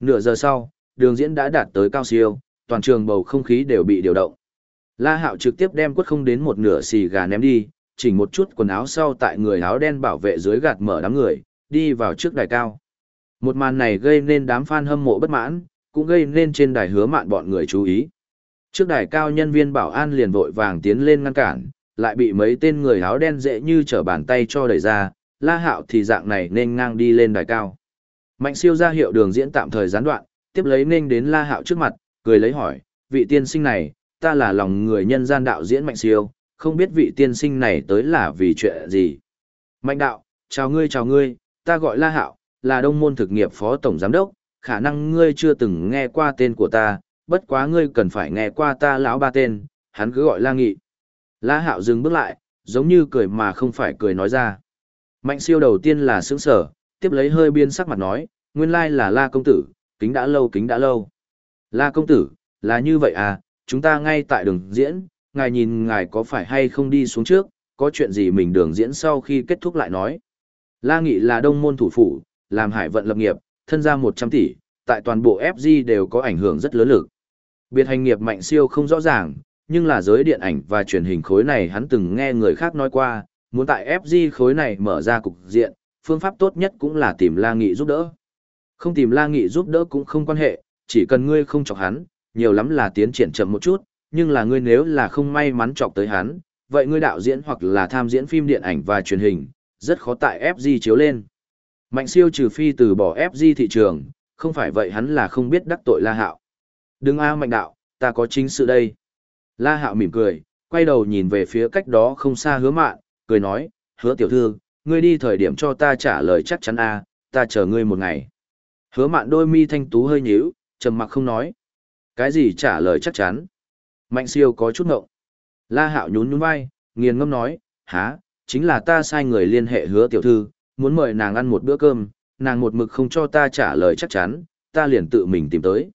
Nửa giờ sau, đường diễn đã đạt tới cao siêu, toàn trường bầu không khí đều bị điều động. La Hạo trực tiếp đem quất không đến một nửa xì gà ném đi, chỉnh một chút quần áo sau tại người áo đen bảo vệ dưới gạt mở đám người, đi vào trước đài cao. Một màn này gây nên đám fan hâm mộ bất mãn, cũng gây nên trên đài hứa mạn bọn người chú ý. Trước đài cao nhân viên bảo an liền vội vàng tiến lên ngăn cản, lại bị mấy tên người áo đen dễ như trở bàn tay cho đẩy ra, la hạo thì dạng này nên ngang đi lên đài cao. Mạnh siêu ra hiệu đường diễn tạm thời gián đoạn, tiếp lấy nên đến la hạo trước mặt, cười lấy hỏi, vị tiên sinh này, ta là lòng người nhân gian đạo diễn Mạnh Siêu, không biết vị tiên sinh này tới là vì chuyện gì. Mạnh đạo, chào ngươi chào ngươi, ta gọi La Hạo, là đông môn thực nghiệp phó tổng giám đốc, khả năng ngươi chưa từng nghe qua tên của ta, bất quá ngươi cần phải nghe qua ta lão ba tên, hắn cứ gọi La Nghị. La Hạo dừng bước lại, giống như cười mà không phải cười nói ra. Mạnh siêu đầu tiên là sững sở, tiếp lấy hơi biên sắc mặt nói, nguyên lai là La Công Tử, kính đã lâu kính đã lâu. La Công Tử, là như vậy à, chúng ta ngay tại đường diễn, ngài nhìn ngài có phải hay không đi xuống trước, có chuyện gì mình đường diễn sau khi kết thúc lại nói. La Nghị là đông môn thủ phủ, làm hải vận lập nghiệp, thân ra 100 tỷ, tại toàn bộ FG đều có ảnh hưởng rất lớn lực. Biệt hành nghiệp mạnh siêu không rõ ràng, nhưng là giới điện ảnh và truyền hình khối này hắn từng nghe người khác nói qua, muốn tại FG khối này mở ra cục diện, phương pháp tốt nhất cũng là tìm La Nghị giúp đỡ. Không tìm La Nghị giúp đỡ cũng không quan hệ, chỉ cần ngươi không chọc hắn, nhiều lắm là tiến triển chậm một chút, nhưng là ngươi nếu là không may mắn chọc tới hắn, vậy ngươi đạo diễn hoặc là tham diễn phim điện ảnh và truyền hình, rất khó tại FG chiếu lên. Mạnh siêu trừ phi từ bỏ FG thị trường, không phải vậy hắn là không biết đắc tội La Hạo. Đừng a mạnh đạo, ta có chính sự đây. La Hạo mỉm cười, quay đầu nhìn về phía cách đó không xa hứa mạn, cười nói, hứa tiểu thư, ngươi đi thời điểm cho ta trả lời chắc chắn a, ta chờ ngươi một ngày. Hứa mạn đôi mi thanh tú hơi nhíu, trầm mặc không nói. Cái gì trả lời chắc chắn? Mạnh siêu có chút ngộng. La Hạo nhún nhún vai, nghiền ngâm nói, há, chính là ta sai người liên hệ hứa tiểu thư, muốn mời nàng ăn một bữa cơm, nàng một mực không cho ta trả lời chắc chắn, ta liền tự mình tìm tới.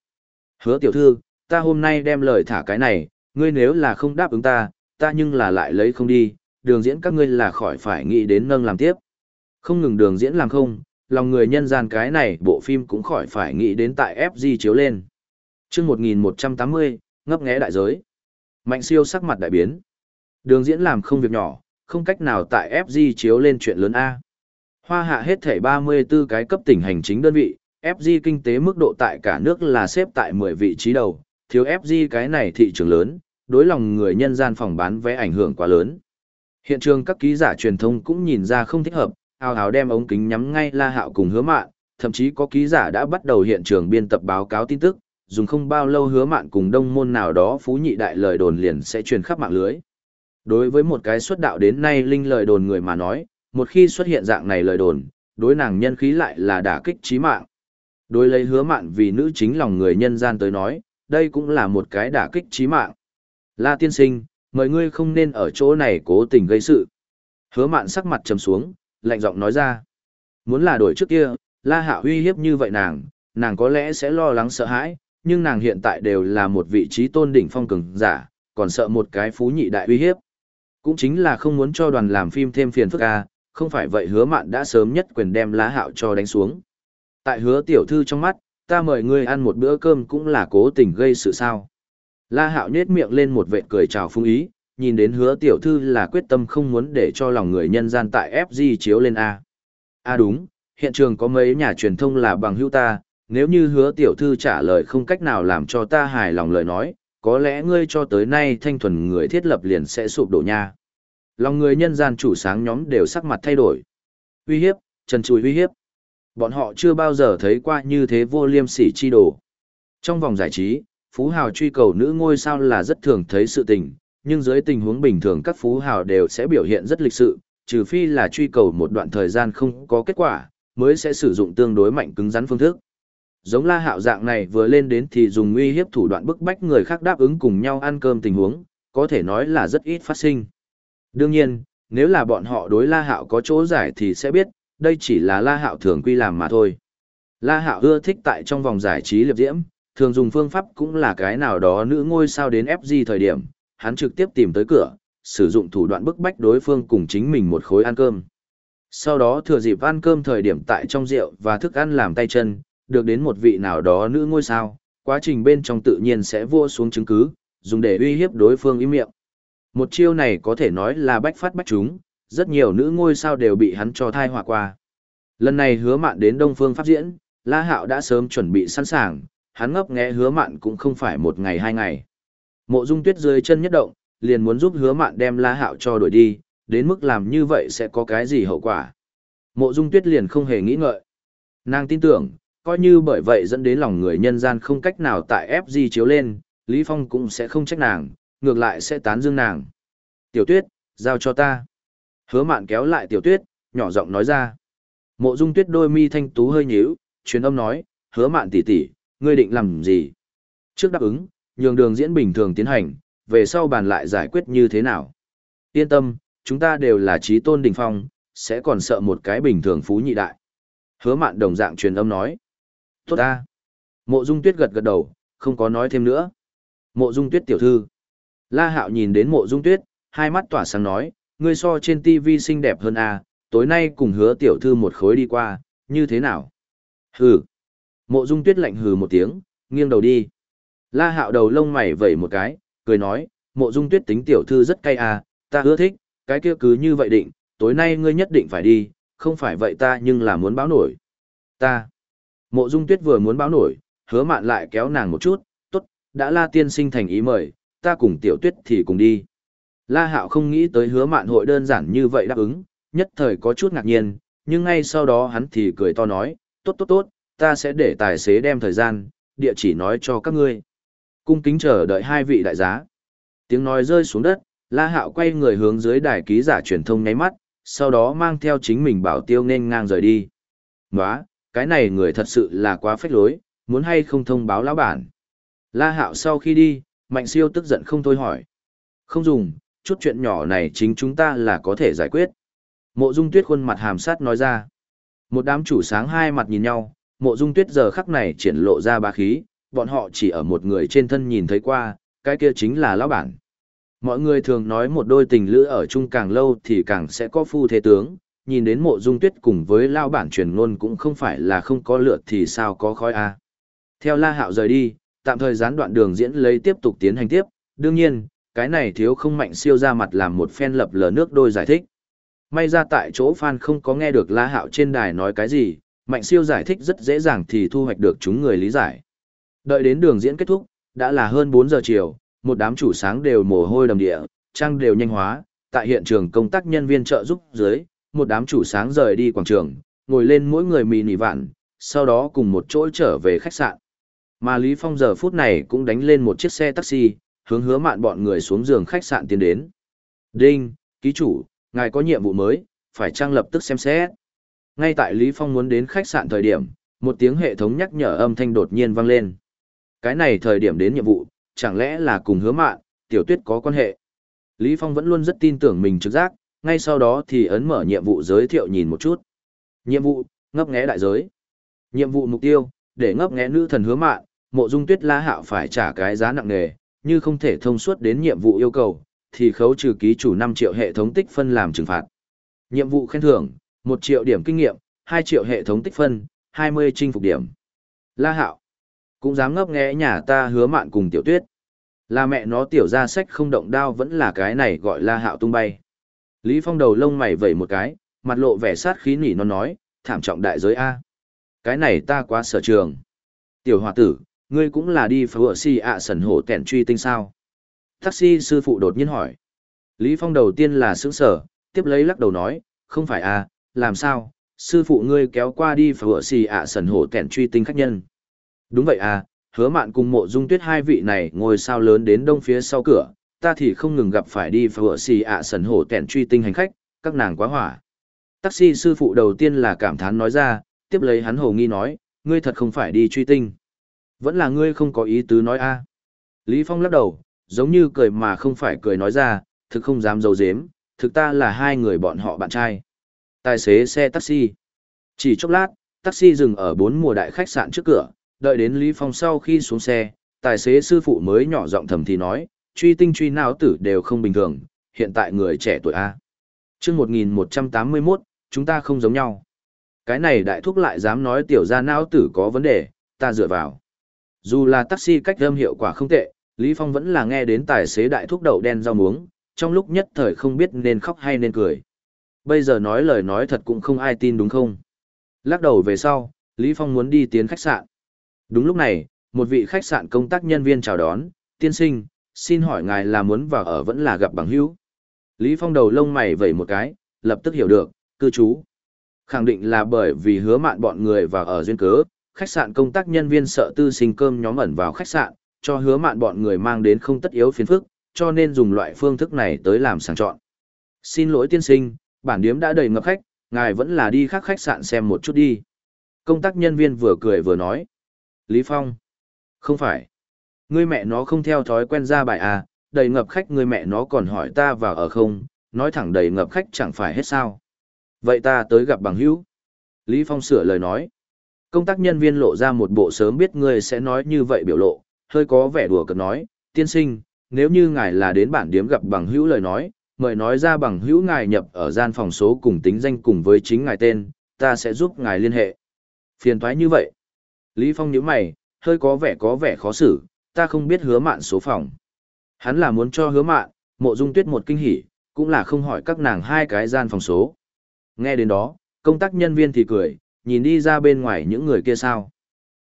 Hứa tiểu thư, ta hôm nay đem lời thả cái này, ngươi nếu là không đáp ứng ta, ta nhưng là lại lấy không đi, đường diễn các ngươi là khỏi phải nghĩ đến nâng làm tiếp. Không ngừng đường diễn làm không, lòng người nhân gian cái này bộ phim cũng khỏi phải nghĩ đến tại FG chiếu lên. chương 1180, ngấp nghé đại giới. Mạnh siêu sắc mặt đại biến. Đường diễn làm không việc nhỏ, không cách nào tại FG chiếu lên chuyện lớn A. Hoa hạ hết thảy 34 cái cấp tỉnh hành chính đơn vị, FG kinh tế mức độ tại cả nước là xếp tại 10 vị trí đầu, thiếu FG cái này thị trường lớn, đối lòng người nhân gian phòng bán vé ảnh hưởng quá lớn. Hiện trường các ký giả truyền thông cũng nhìn ra không thích hợp, ào ào đem ống kính nhắm ngay La Hạo cùng hứa mạn, thậm chí có ký giả đã bắt đầu hiện trường biên tập báo cáo tin tức, dùng không bao lâu hứa mạn cùng đông môn nào đó phú nhị đại lời đồn liền sẽ truyền khắp mạng lưới. Đối với một cái xuất đạo đến nay linh lời đồn người mà nói, một khi xuất hiện dạng này lời đồn, đối nàng nhân khí lại là đả kích chí mạng. Đối lấy hứa mạn vì nữ chính lòng người nhân gian tới nói, đây cũng là một cái đả kích chí mạng. La tiên sinh, mời ngươi không nên ở chỗ này cố tình gây sự. Hứa mạn sắc mặt trầm xuống, lạnh giọng nói ra. Muốn là đổi trước kia, La Hạ uy hiếp như vậy nàng, nàng có lẽ sẽ lo lắng sợ hãi, nhưng nàng hiện tại đều là một vị trí tôn đỉnh phong cường giả, còn sợ một cái phú nhị đại uy hiếp. Cũng chính là không muốn cho đoàn làm phim thêm phiền phức a, không phải vậy hứa mạn đã sớm nhất quyền đem lá hạo cho đánh xuống. Tại hứa tiểu thư trong mắt, ta mời ngươi ăn một bữa cơm cũng là cố tình gây sự sao. La hạo nhết miệng lên một vệt cười chào phung ý, nhìn đến hứa tiểu thư là quyết tâm không muốn để cho lòng người nhân gian tại FG chiếu lên A. A đúng, hiện trường có mấy nhà truyền thông là bằng hữu ta, nếu như hứa tiểu thư trả lời không cách nào làm cho ta hài lòng lời nói, có lẽ ngươi cho tới nay thanh thuần người thiết lập liền sẽ sụp đổ nha. Lòng người nhân gian chủ sáng nhóm đều sắc mặt thay đổi. Uy hiếp, trần trùi uy hiếp. Bọn họ chưa bao giờ thấy qua như thế vô liêm sỉ chi đồ. Trong vòng giải trí, phú hào truy cầu nữ ngôi sao là rất thường thấy sự tình, nhưng dưới tình huống bình thường các phú hào đều sẽ biểu hiện rất lịch sự, trừ phi là truy cầu một đoạn thời gian không có kết quả, mới sẽ sử dụng tương đối mạnh cứng rắn phương thức. Giống la hạo dạng này vừa lên đến thì dùng uy hiếp thủ đoạn bức bách người khác đáp ứng cùng nhau ăn cơm tình huống, có thể nói là rất ít phát sinh. Đương nhiên, nếu là bọn họ đối la hạo có chỗ giải thì sẽ biết, đây chỉ là la hạo thường quy làm mà thôi. La hạo ưa thích tại trong vòng giải trí liệp diễm, thường dùng phương pháp cũng là cái nào đó nữ ngôi sao đến FG thời điểm, hắn trực tiếp tìm tới cửa, sử dụng thủ đoạn bức bách đối phương cùng chính mình một khối ăn cơm. Sau đó thừa dịp ăn cơm thời điểm tại trong rượu và thức ăn làm tay chân, được đến một vị nào đó nữ ngôi sao, quá trình bên trong tự nhiên sẽ vua xuống chứng cứ, dùng để uy hiếp đối phương im miệng. Một chiêu này có thể nói là bách phát bách chúng, rất nhiều nữ ngôi sao đều bị hắn cho thai hòa qua. Lần này hứa mạn đến Đông Phương pháp diễn, La Hạo đã sớm chuẩn bị sẵn sàng, hắn ngốc nghe hứa mạn cũng không phải một ngày hai ngày. Mộ Dung Tuyết dưới chân nhất động, liền muốn giúp hứa mạn đem La Hạo cho đuổi đi, đến mức làm như vậy sẽ có cái gì hậu quả. Mộ Dung Tuyết liền không hề nghĩ ngợi. Nàng tin tưởng, coi như bởi vậy dẫn đến lòng người nhân gian không cách nào tại FG chiếu lên, Lý Phong cũng sẽ không trách nàng, ngược lại sẽ tán dương nàng. Tiểu tuyết, giao cho ta. Hứa mạn kéo lại tiểu tuyết, nhỏ giọng nói ra. Mộ dung tuyết đôi mi thanh tú hơi nhíu, truyền âm nói, hứa mạn tỷ tỷ, ngươi định làm gì? Trước đáp ứng, nhường đường diễn bình thường tiến hành, về sau bàn lại giải quyết như thế nào? Yên tâm, chúng ta đều là trí tôn đỉnh phong, sẽ còn sợ một cái bình thường phú nhị đại. Hứa mạn đồng dạng truyền âm nói. Tốt ta. Mộ dung tuyết gật gật đầu, không có nói thêm nữa. Mộ dung tuyết tiểu thư. La hạo nhìn đến mộ dung tuyết, hai mắt tỏa sáng nói, ngươi so trên TV xinh đẹp hơn à? tối nay cùng hứa tiểu thư một khối đi qua, như thế nào? Hừ. Mộ dung tuyết lạnh hừ một tiếng, nghiêng đầu đi. La hạo đầu lông mày vẩy một cái, cười nói, mộ dung tuyết tính tiểu thư rất cay à, ta ưa thích, cái kia cứ như vậy định, tối nay ngươi nhất định phải đi, không phải vậy ta nhưng là muốn báo nổi. Ta. Mộ dung tuyết vừa muốn báo nổi, hứa mạn lại kéo nàng một chút, tốt, đã la tiên sinh thành ý mời, ta cùng tiểu tuyết thì cùng đi. La hạo không nghĩ tới hứa mạn hội đơn giản như vậy đáp ứng, nhất thời có chút ngạc nhiên, nhưng ngay sau đó hắn thì cười to nói, tốt tốt tốt, ta sẽ để tài xế đem thời gian, địa chỉ nói cho các ngươi. Cung kính chờ đợi hai vị đại giá. Tiếng nói rơi xuống đất, La Hạo quay người hướng dưới đài ký giả truyền thông nháy mắt, sau đó mang theo chính mình bảo tiêu nên ngang rời đi. Nóa, cái này người thật sự là quá phách lối, muốn hay không thông báo lão bản. La Hạo sau khi đi, Mạnh Siêu tức giận không thôi hỏi. Không dùng, chút chuyện nhỏ này chính chúng ta là có thể giải quyết. Mộ Dung Tuyết khuôn mặt hàm sát nói ra. Một đám chủ sáng hai mặt nhìn nhau, Mộ Dung Tuyết giờ khắc này triển lộ ra bá khí, bọn họ chỉ ở một người trên thân nhìn thấy qua, cái kia chính là lão bản. Mọi người thường nói một đôi tình lữ ở chung càng lâu thì càng sẽ có phu thế tướng, nhìn đến mộ dung tuyết cùng với Lão bản truyền ngôn cũng không phải là không có lượt thì sao có khói a. Theo La Hạo rời đi, tạm thời gián đoạn đường diễn lấy tiếp tục tiến hành tiếp, đương nhiên, cái này thiếu không mạnh siêu ra mặt làm một phen lập lờ nước đôi giải thích. May ra tại chỗ fan không có nghe được La Hạo trên đài nói cái gì, mạnh siêu giải thích rất dễ dàng thì thu hoạch được chúng người lý giải. Đợi đến đường diễn kết thúc, đã là hơn 4 giờ chiều, một đám chủ sáng đều mồ hôi đầm địa, trang đều nhanh hóa, tại hiện trường công tác nhân viên trợ giúp dưới, một đám chủ sáng rời đi quảng trường, ngồi lên mỗi người mì nỉ vạn, sau đó cùng một chỗ trở về khách sạn. Mà Lý Phong giờ phút này cũng đánh lên một chiếc xe taxi, hướng hứa mạn bọn người xuống giường khách sạn tiến đến. Đinh, ký chủ, ngài có nhiệm vụ mới, phải trang lập tức xem xét. Ngay tại Lý Phong muốn đến khách sạn thời điểm, một tiếng hệ thống nhắc nhở âm thanh đột nhiên vang lên. Cái này thời điểm đến nhiệm vụ, chẳng lẽ là cùng hứa mạn, tiểu tuyết có quan hệ. Lý Phong vẫn luôn rất tin tưởng mình trực giác, ngay sau đó thì ấn mở nhiệm vụ giới thiệu nhìn một chút. Nhiệm vụ, ngấp nghé đại giới. Nhiệm vụ mục tiêu, để ngấp nghé nữ thần hứa mạn, mộ dung tuyết la hạo phải trả cái giá nặng nề, như không thể thông suốt đến nhiệm vụ yêu cầu, thì khấu trừ ký chủ 5 triệu hệ thống tích phân làm trừng phạt. Nhiệm vụ khen thưởng, 1 triệu điểm kinh nghiệm, 2 triệu hệ thống tích phân, 20 chinh phục điểm. La hạo. Cũng dám ngấp nghé nhà ta hứa mạn cùng tiểu tuyết. Là mẹ nó tiểu ra sách không động đao vẫn là cái này gọi La hạo tung bay. Lý Phong đầu lông mày vẩy một cái, mặt lộ vẻ sát khí nỉ nó nói, thảm trọng đại giới A. Cái này ta quá sở trường. Tiểu hòa tử, ngươi cũng là đi phở si ạ sần hổ tẻn truy tinh sao. Taxi sư phụ đột nhiên hỏi. Lý Phong đầu tiên là sững sở, tiếp lấy lắc đầu nói, không phải à? làm sao, sư phụ ngươi kéo qua đi phở si ạ sần hổ tẻn truy tinh khách nhân. Đúng vậy à, hứa mạn cùng mộ dung tuyết hai vị này ngồi sao lớn đến đông phía sau cửa, ta thì không ngừng gặp phải đi phở si ạ sần hổ tẹn truy tinh hành khách, các nàng quá hỏa. Taxi sư phụ đầu tiên là cảm thán nói ra, tiếp lấy hắn hồ nghi nói, ngươi thật không phải đi truy tinh. Vẫn là ngươi không có ý tứ nói a. Lý Phong lắc đầu, giống như cười mà không phải cười nói ra, thực không dám dầu dếm, thực ta là hai người bọn họ bạn trai. Tài xế xe taxi. Chỉ chốc lát, taxi dừng ở bốn mùa đại khách sạn trước cửa, đợi đến Lý Phong sau khi xuống xe, tài xế sư phụ mới nhỏ giọng thầm thì nói, truy tinh truy não tử đều không bình thường, hiện tại người trẻ tuổi A. chương 1181, chúng ta không giống nhau. Cái này đại thúc lại dám nói tiểu gia não tử có vấn đề, ta dựa vào. Dù là taxi cách âm hiệu quả không tệ, Lý Phong vẫn là nghe đến tài xế đại thúc đậu đen rau muống, trong lúc nhất thời không biết nên khóc hay nên cười. Bây giờ nói lời nói thật cũng không ai tin đúng không? Lắc đầu về sau, Lý Phong muốn đi tiến khách sạn. Đúng lúc này, một vị khách sạn công tác nhân viên chào đón, tiên sinh, xin hỏi ngài là muốn vào ở vẫn là gặp bằng hữu. Lý Phong đầu lông mày vẩy một cái, lập tức hiểu được, cư trú. Khẳng định là bởi vì hứa mạn bọn người vào ở duyên cớ, khách sạn công tác nhân viên sợ tư sinh cơm nhóm ẩn vào khách sạn, cho hứa mạn bọn người mang đến không tất yếu phiền phức, cho nên dùng loại phương thức này tới làm sàng chọn. Xin lỗi tiên sinh, bản điếm đã đầy ngập khách, ngài vẫn là đi khác khách sạn xem một chút đi. Công tác nhân viên vừa cười vừa nói. Lý Phong. Không phải. Ngươi mẹ nó không theo thói quen ra bài à, đầy ngập khách người mẹ nó còn hỏi ta vào ở không, nói thẳng đầy ngập khách chẳng phải hết sao. Vậy ta tới gặp bằng hữu. Lý Phong sửa lời nói. Công tác nhân viên lộ ra một bộ sớm biết ngươi sẽ nói như vậy biểu lộ, hơi có vẻ đùa cợt nói, tiên sinh, nếu như ngài là đến bản điếm gặp bằng hữu lời nói, mời nói ra bằng hữu ngài nhập ở gian phòng số cùng tính danh cùng với chính ngài tên, ta sẽ giúp ngài liên hệ. Phiền thoái như vậy. Lý Phong nhíu mày, hơi có vẻ có vẻ khó xử, ta không biết hứa mạn số phòng. Hắn là muốn cho hứa mạn, mộ dung tuyết một kinh hỉ, cũng là không hỏi các nàng hai cái gian phòng số. Nghe đến đó, công tác nhân viên thì cười, nhìn đi ra bên ngoài những người kia sao.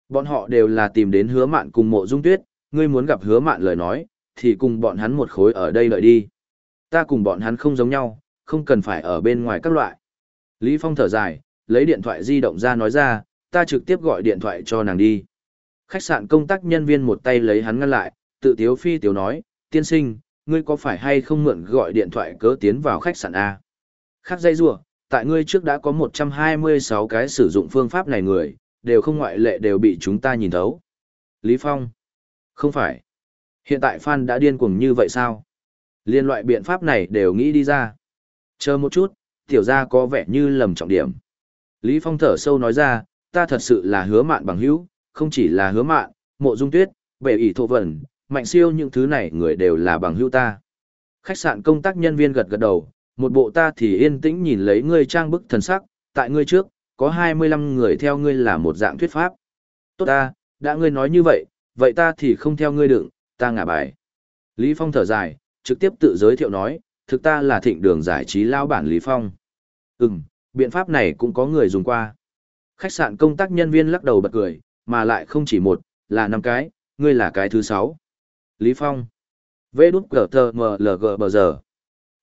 Bọn họ đều là tìm đến hứa mạn cùng mộ dung tuyết, ngươi muốn gặp hứa mạn lời nói, thì cùng bọn hắn một khối ở đây đợi đi. Ta cùng bọn hắn không giống nhau, không cần phải ở bên ngoài các loại. Lý Phong thở dài, lấy điện thoại di động ra nói ra, ta trực tiếp gọi điện thoại cho nàng đi. Khách sạn công tác nhân viên một tay lấy hắn ngăn lại, tự tiếu phi tiếu nói, tiên sinh, ngươi có phải hay không mượn gọi điện thoại cớ tiến vào khách sạn A? Khác dây rùa, tại ngươi trước đã có 126 cái sử dụng phương pháp này người, đều không ngoại lệ đều bị chúng ta nhìn thấu. Lý Phong. Không phải. Hiện tại Phan đã điên cuồng như vậy sao? Liên loại biện pháp này đều nghĩ đi ra. Chờ một chút, tiểu gia có vẻ như lầm trọng điểm. Lý Phong thở sâu nói ra, ta thật sự là hứa mạn bằng hữu, không chỉ là hứa mạn, mộ dung tuyết, bệ ỷ thổ vẩn, mạnh siêu những thứ này người đều là bằng hữu ta. Khách sạn công tác nhân viên gật gật đầu, một bộ ta thì yên tĩnh nhìn lấy ngươi trang bức thần sắc, tại ngươi trước, có 25 người theo ngươi là một dạng thuyết pháp. Tốt ta, đã ngươi nói như vậy, vậy ta thì không theo ngươi đựng, ta ngả bài. Lý Phong thở dài, trực tiếp tự giới thiệu nói, thực ta là thịnh đường giải trí lao bản Lý Phong. Ừm, biện pháp này cũng có người dùng qua. Khách sạn công tác nhân viên lắc đầu bật cười, mà lại không chỉ một, là năm cái, ngươi là cái thứ sáu. Lý Phong. Vê đút cờ tờ mờ lg bờ giờ.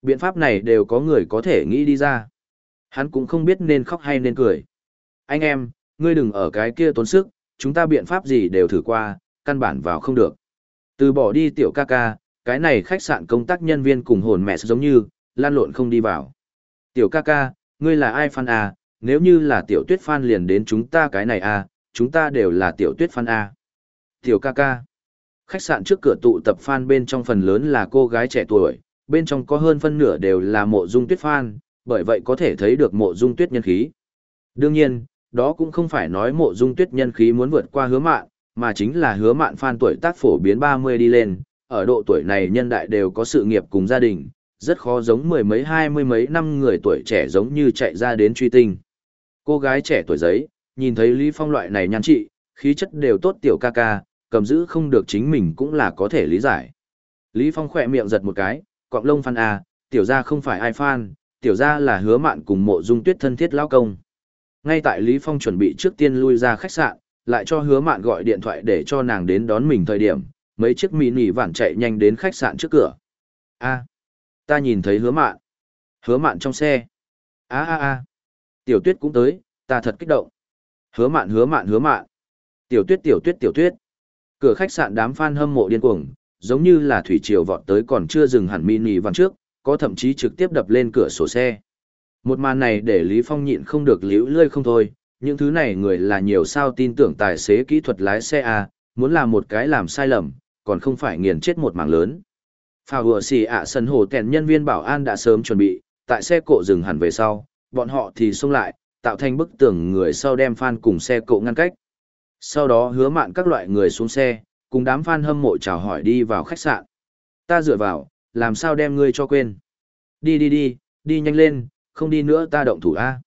Biện pháp này đều có người có thể nghĩ đi ra. Hắn cũng không biết nên khóc hay nên cười. Anh em, ngươi đừng ở cái kia tốn sức, chúng ta biện pháp gì đều thử qua, căn bản vào không được. Từ bỏ đi tiểu ca ca, cái này khách sạn công tác nhân viên cùng hồn mẹ giống như, lan lộn không đi vào. Tiểu ca ca, ngươi là ai fan à, nếu như là tiểu tuyết fan liền đến chúng ta cái này à, chúng ta đều là tiểu tuyết fan à. Tiểu ca ca. Khách sạn trước cửa tụ tập fan bên trong phần lớn là cô gái trẻ tuổi, bên trong có hơn phân nửa đều là mộ dung tuyết fan, bởi vậy có thể thấy được mộ dung tuyết nhân khí. Đương nhiên, đó cũng không phải nói mộ dung tuyết nhân khí muốn vượt qua hứa mạn, mà chính là hứa mạn fan tuổi tác phổ biến 30 đi lên, ở độ tuổi này nhân đại đều có sự nghiệp cùng gia đình, rất khó giống mười mấy hai mươi mấy năm người tuổi trẻ giống như chạy ra đến truy tinh. Cô gái trẻ tuổi giấy, nhìn thấy Lý Phong loại này nhan trị, khí chất đều tốt tiểu ca ca, cầm giữ không được chính mình cũng là có thể lý giải. Lý Phong khỏe miệng giật một cái, cọng lông phan à, tiểu gia không phải ai phan, tiểu gia là hứa mạn cùng mộ dung tuyết thân thiết lao công. Ngay tại Lý Phong chuẩn bị trước tiên lui ra khách sạn, lại cho hứa mạn gọi điện thoại để cho nàng đến đón mình thời điểm, mấy chiếc mini vản chạy nhanh đến khách sạn trước cửa. A, ta nhìn thấy hứa mạn. Hứa mạn trong xe. A a a, tiểu tuyết cũng tới, ta thật kích động. Hứa mạn hứa mạn hứa mạn. Tiểu tuyết tiểu tuyết tiểu tuyết. Cửa khách sạn đám fan hâm mộ điên cuồng, giống như là thủy triều vọt tới còn chưa dừng hẳn mini văn trước, có thậm chí trực tiếp đập lên cửa sổ xe. Một màn này để Lý Phong nhịn không được liễu lơi không thôi, những thứ này người là nhiều sao tin tưởng tài xế kỹ thuật lái xe à, muốn làm một cái làm sai lầm, còn không phải nghiền chết một mảng lớn. Phà vừa xì ạ sân hồ kèn nhân viên bảo an đã sớm chuẩn bị, tại xe cộ dừng hẳn về sau, bọn họ thì xông lại, tạo thành bức tường người sau đem fan cùng xe cộ ngăn cách. Sau đó hứa mạn các loại người xuống xe, cùng đám fan hâm mộ chào hỏi đi vào khách sạn. Ta dựa vào, làm sao đem ngươi cho quên. Đi đi đi, đi nhanh lên, không đi nữa ta động thủ A.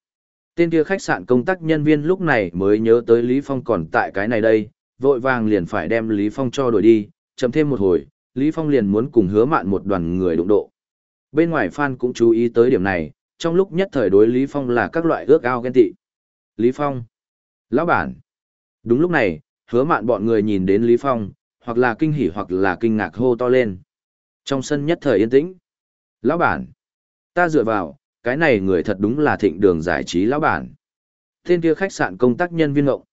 Tên kia khách sạn công tác nhân viên lúc này mới nhớ tới Lý Phong còn tại cái này đây, vội vàng liền phải đem Lý Phong cho đuổi đi, chậm thêm một hồi, Lý Phong liền muốn cùng hứa mạn một đoàn người đụng độ. Bên ngoài fan cũng chú ý tới điểm này, trong lúc nhất thời đối Lý Phong là các loại ước ao ghen tị. Lý Phong. Lão bản. Đúng lúc này, hứa mạn bọn người nhìn đến Lý Phong, hoặc là kinh hỉ hoặc là kinh ngạc hô to lên. Trong sân nhất thời yên tĩnh. Lão bản. Ta dựa vào, cái này người thật đúng là thịnh đường giải trí lão bản. Tên kia khách sạn công tác nhân viên ngộng.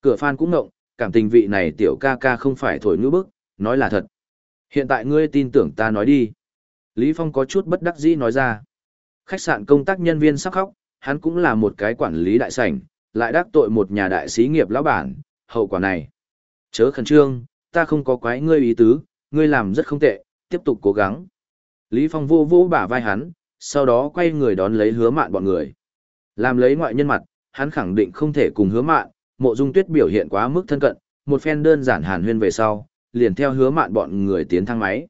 Cửa fan cũng ngộng, cảm tình vị này tiểu ca ca không phải thổi ngữ bức, nói là thật. Hiện tại ngươi tin tưởng ta nói đi. Lý Phong có chút bất đắc dĩ nói ra. Khách sạn công tác nhân viên sắp khóc, hắn cũng là một cái quản lý đại sảnh, lại đắc tội một nhà đại sĩ nghiệp lão bản, hậu quả này. Chớ khẩn trương, ta không có quái ngươi ý tứ, ngươi làm rất không tệ, tiếp tục cố gắng. Lý Phong vô vô bả vai hắn, sau đó quay người đón lấy hứa mạn bọn người. Làm lấy ngoại nhân mặt, hắn khẳng định không thể cùng hứa mạn, mộ dung tuyết biểu hiện quá mức thân cận, một phen đơn giản hàn huyên về sau, liền theo hứa mạn bọn người tiến thang máy.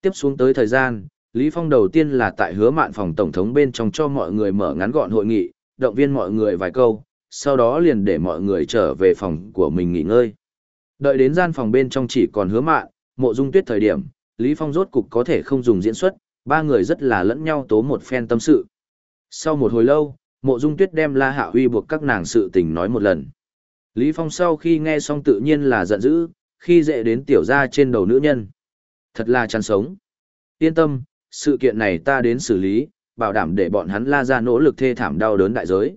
Tiếp xuống tới thời gian, Lý Phong đầu tiên là tại hứa mạn phòng tổng thống bên trong cho mọi người mở ngắn gọn hội nghị, động viên mọi người vài câu, sau đó liền để mọi người trở về phòng của mình nghỉ ngơi. Đợi đến gian phòng bên trong chỉ còn hứa mạn, mộ dung tuyết thời điểm, Lý Phong rốt cục có thể không dùng diễn xuất, ba người rất là lẫn nhau tố một phen tâm sự. Sau một hồi lâu, mộ dung tuyết đem La Hạ Huy buộc các nàng sự tình nói một lần. Lý Phong sau khi nghe xong tự nhiên là giận dữ, khi dễ đến tiểu gia trên đầu nữ nhân. Thật là chán sống. Yên tâm, sự kiện này ta đến xử lý, bảo đảm để bọn hắn la ra nỗ lực thê thảm đau đớn đại giới.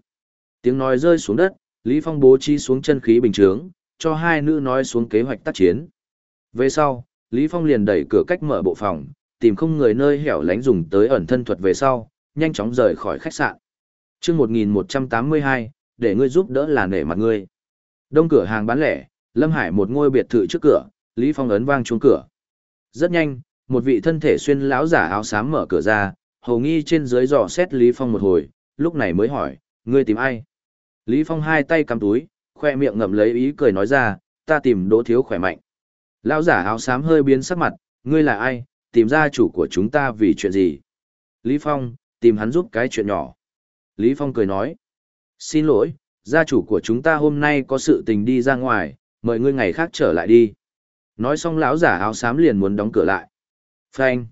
Tiếng nói rơi xuống đất, Lý Phong bố trí xuống chân khí bình chướng, cho hai nữ nói xuống kế hoạch tác chiến. Về sau, Lý Phong liền đẩy cửa cách mở bộ phòng, tìm không người nơi hẻo lánh dùng tới ẩn thân thuật về sau, nhanh chóng rời khỏi khách sạn. Chương 1182, để ngươi giúp đỡ là nể mặt ngươi. Đông cửa hàng bán lẻ, Lâm Hải một ngôi biệt thự trước cửa, Lý Phong ấn vang chuông cửa. Rất nhanh, một vị thân thể xuyên lão giả áo xám mở cửa ra, hầu nghi trên dưới dò xét Lý Phong một hồi, lúc này mới hỏi, ngươi tìm ai? Lý Phong hai tay cầm túi, khoe miệng ngậm lấy ý cười nói ra, ta tìm đỗ thiếu khỏe mạnh. Lão giả áo xám hơi biến sắc mặt, ngươi là ai, tìm ra chủ của chúng ta vì chuyện gì? Lý Phong, tìm hắn giúp cái chuyện nhỏ. Lý Phong cười nói, xin lỗi, gia chủ của chúng ta hôm nay có sự tình đi ra ngoài, mời ngươi ngày khác trở lại đi. Nói xong lão giả áo xám liền muốn đóng cửa lại. Phanh.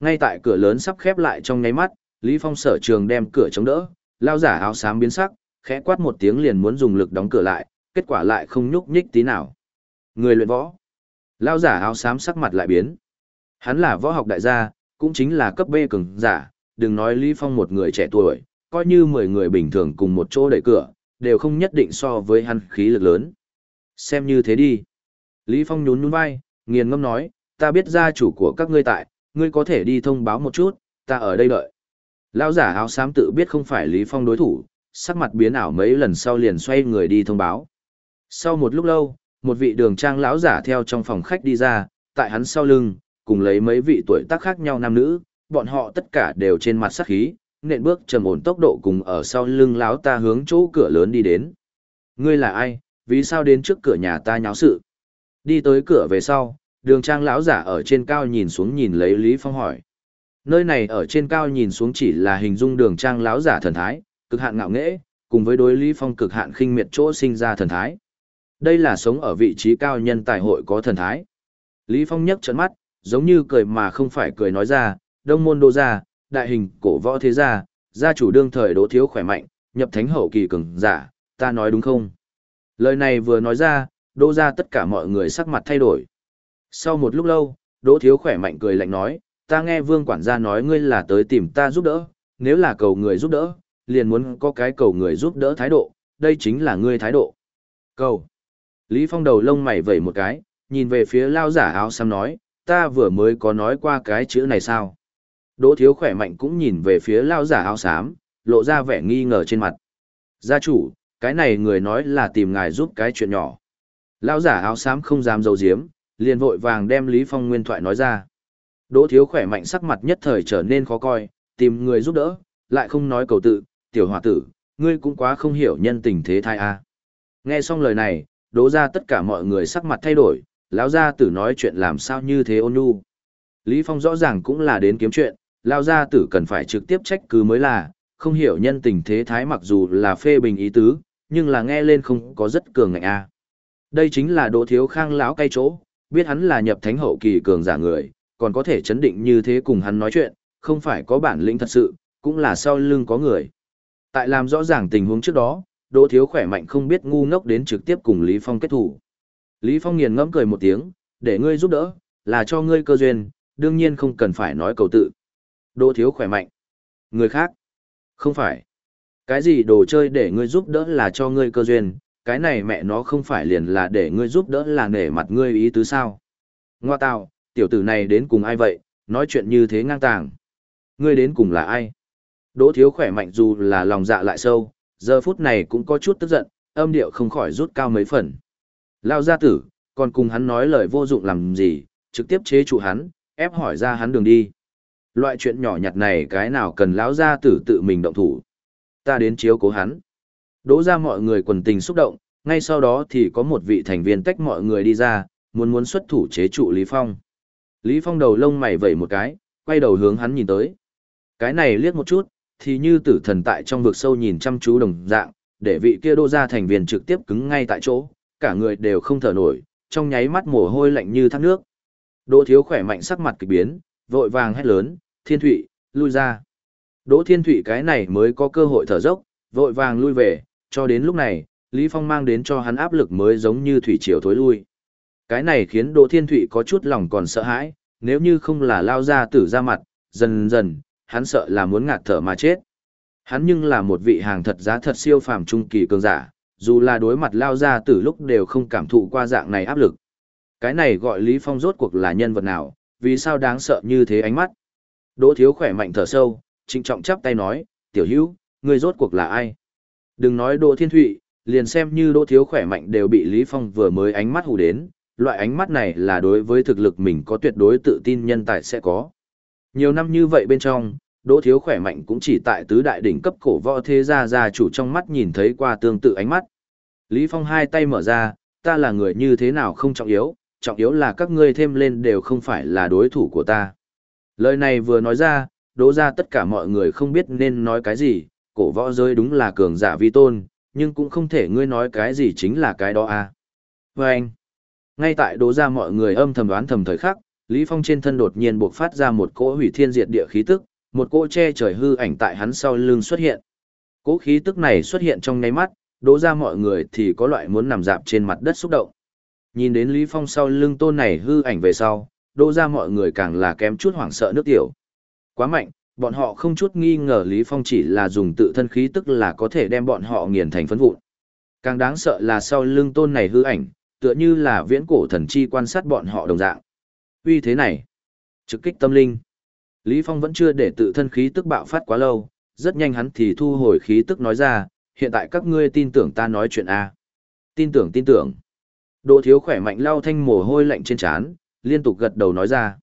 Ngay tại cửa lớn sắp khép lại trong nháy mắt, Lý Phong sở trường đem cửa chống đỡ, lão giả áo xám biến sắc, khẽ quát một tiếng liền muốn dùng lực đóng cửa lại, kết quả lại không nhúc nhích tí nào. Người luyện võ. Lão giả áo xám sắc mặt lại biến. Hắn là võ học đại gia, cũng chính là cấp B cường giả, đừng nói Lý Phong một người trẻ tuổi, coi như 10 người bình thường cùng một chỗ đẩy cửa, đều không nhất định so với hắn khí lực lớn. Xem như thế đi. Lý Phong nhún nhún vai, nghiền ngâm nói, ta biết gia chủ của các ngươi tại, ngươi có thể đi thông báo một chút, ta ở đây đợi. Lão giả áo xám tự biết không phải Lý Phong đối thủ, sắc mặt biến ảo mấy lần sau liền xoay người đi thông báo. Sau một lúc lâu, một vị đường trang lão giả theo trong phòng khách đi ra, tại hắn sau lưng, cùng lấy mấy vị tuổi tác khác nhau nam nữ, bọn họ tất cả đều trên mặt sắc khí, nện bước trầm ổn tốc độ cùng ở sau lưng lão ta hướng chỗ cửa lớn đi đến. Ngươi là ai, vì sao đến trước cửa nhà ta nháo sự? Đi tới cửa về sau, đường trang lão giả ở trên cao nhìn xuống nhìn lấy Lý Phong hỏi. Nơi này ở trên cao nhìn xuống chỉ là hình dung đường trang lão giả thần thái, cực hạn ngạo nghễ, cùng với đối Lý Phong cực hạn khinh miệt chỗ sinh ra thần thái. Đây là sống ở vị trí cao nhân tài hội có thần thái. Lý Phong nhấc trận mắt, giống như cười mà không phải cười nói ra, đông môn đô gia, đại hình cổ võ thế gia, gia chủ đương thời đỗ thiếu khỏe mạnh, nhập thánh hậu kỳ cường giả, ta nói đúng không? Lời này vừa nói ra, đỗ gia tất cả mọi người sắc mặt thay đổi. Sau một lúc lâu, đỗ thiếu khỏe mạnh cười lạnh nói, ta nghe vương quản gia nói ngươi là tới tìm ta giúp đỡ, nếu là cầu người giúp đỡ, liền muốn có cái cầu người giúp đỡ thái độ, đây chính là ngươi thái độ. Cầu. Lý Phong đầu lông mày vẩy một cái, nhìn về phía lao giả áo xăm nói, ta vừa mới có nói qua cái chữ này sao? Đỗ thiếu khỏe mạnh cũng nhìn về phía lao giả áo xám, lộ ra vẻ nghi ngờ trên mặt. Gia chủ, cái này người nói là tìm ngài giúp cái chuyện nhỏ. Lao giả áo xám không dám dầu diếm, liền vội vàng đem Lý Phong nguyên thoại nói ra. Đỗ thiếu khỏe mạnh sắc mặt nhất thời trở nên khó coi, tìm người giúp đỡ, lại không nói cầu tự, tiểu hòa tử, ngươi cũng quá không hiểu nhân tình thế thai a. Nghe xong lời này, đỗ ra tất cả mọi người sắc mặt thay đổi, lão gia tử nói chuyện làm sao như thế ôn nhu. Lý Phong rõ ràng cũng là đến kiếm chuyện, lão gia tử cần phải trực tiếp trách cứ mới là, không hiểu nhân tình thế thái mặc dù là phê bình ý tứ, nhưng là nghe lên không có rất cường ngạnh a. Đây chính là Đỗ Thiếu Khang lão cay chỗ, biết hắn là nhập thánh hậu kỳ cường giả người, còn có thể chấn định như thế cùng hắn nói chuyện, không phải có bản lĩnh thật sự, cũng là sau lưng có người. Tại làm rõ ràng tình huống trước đó, Đỗ Thiếu khỏe mạnh không biết ngu ngốc đến trực tiếp cùng Lý Phong kết thủ. Lý Phong nghiền ngẫm cười một tiếng, để ngươi giúp đỡ, là cho ngươi cơ duyên, đương nhiên không cần phải nói cầu tự. Đỗ Thiếu khỏe mạnh. Người khác? Không phải. Cái gì đồ chơi để ngươi giúp đỡ là cho ngươi cơ duyên, cái này mẹ nó không phải liền là để ngươi giúp đỡ là nể mặt ngươi ý tứ sao. Ngoa tào, tiểu tử này đến cùng ai vậy, nói chuyện như thế ngang tàng. Ngươi đến cùng là ai? Đỗ thiếu khỏe mạnh dù là lòng dạ lại sâu, giờ phút này cũng có chút tức giận, âm điệu không khỏi rút cao mấy phần. Lao gia tử, còn cùng hắn nói lời vô dụng làm gì, trực tiếp chế trụ hắn, ép hỏi ra hắn đường đi. Loại chuyện nhỏ nhặt này cái nào cần lão gia tử tự mình động thủ. Ta đến chiếu cố hắn. Đỗ ra mọi người quần tình xúc động, ngay sau đó thì có một vị thành viên tách mọi người đi ra, muốn muốn xuất thủ chế trụ Lý Phong. Lý Phong đầu lông mày vẩy một cái, quay đầu hướng hắn nhìn tới. Cái này liếc một chút, thì như tử thần tại trong vực sâu nhìn chăm chú đồng dạng, để vị kia đô ra thành viên trực tiếp cứng ngay tại chỗ, cả người đều không thở nổi, trong nháy mắt mồ hôi lạnh như thác nước. Đỗ thiếu khỏe mạnh sắc mặt kỳ biến, vội vàng hét lớn, thiên thụy, lui ra. Đỗ thiên thụy cái này mới có cơ hội thở dốc, vội vàng lui về, cho đến lúc này, Lý Phong mang đến cho hắn áp lực mới giống như thủy triều thối lui. Cái này khiến Đỗ Thiên Thụy có chút lòng còn sợ hãi, nếu như không là lao ra tử ra mặt, dần dần, hắn sợ là muốn ngạt thở mà chết. Hắn nhưng là một vị hàng thật giá thật siêu phàm trung kỳ cường giả, dù là đối mặt lao ra tử lúc đều không cảm thụ qua dạng này áp lực. Cái này gọi Lý Phong rốt cuộc là nhân vật nào, vì sao đáng sợ như thế ánh mắt. Đỗ thiếu khỏe mạnh thở sâu, trịnh trọng chắp tay nói, tiểu hữu, ngươi rốt cuộc là ai? Đừng nói Đỗ Thiên Thụy, liền xem như Đỗ thiếu khỏe mạnh đều bị Lý Phong vừa mới ánh mắt hù đến, loại ánh mắt này là đối với thực lực mình có tuyệt đối tự tin nhân tài sẽ có. Nhiều năm như vậy bên trong, Đỗ Thiếu khỏe mạnh cũng chỉ tại tứ đại đỉnh cấp cổ võ thế gia gia chủ trong mắt nhìn thấy qua tương tự ánh mắt. Lý Phong hai tay mở ra, ta là người như thế nào không trọng yếu, trọng yếu là các ngươi thêm lên đều không phải là đối thủ của ta. Lời này vừa nói ra, đỗ ra tất cả mọi người không biết nên nói cái gì, cổ võ giới đúng là cường giả vi tôn, nhưng cũng không thể ngươi nói cái gì chính là cái đó à. Vâng. anh, ngay tại đỗ ra mọi người âm thầm đoán thầm thời khắc, Lý Phong trên thân đột nhiên bộc phát ra một cỗ hủy thiên diệt địa khí tức, một cỗ che trời hư ảnh tại hắn sau lưng xuất hiện. Cỗ khí tức này xuất hiện trong nháy mắt, đỗ ra mọi người thì có loại muốn nằm dạp trên mặt đất xúc động. Nhìn đến Lý Phong sau lưng tôn này hư ảnh về sau, đỗ ra mọi người càng là kém chút hoảng sợ nước tiểu. Quá mạnh, bọn họ không chút nghi ngờ Lý Phong chỉ là dùng tự thân khí tức là có thể đem bọn họ nghiền thành phấn vụn. Càng đáng sợ là sau lưng tôn này hư ảnh, tựa như là viễn cổ thần chi quan sát bọn họ đồng dạng. Uy thế này, trực kích tâm linh. Lý Phong vẫn chưa để tự thân khí tức bạo phát quá lâu, rất nhanh hắn thì thu hồi khí tức nói ra, hiện tại các ngươi tin tưởng ta nói chuyện A. Tin tưởng tin tưởng. Độ thiếu khỏe mạnh lau thanh mồ hôi lạnh trên trán, liên tục gật đầu nói ra.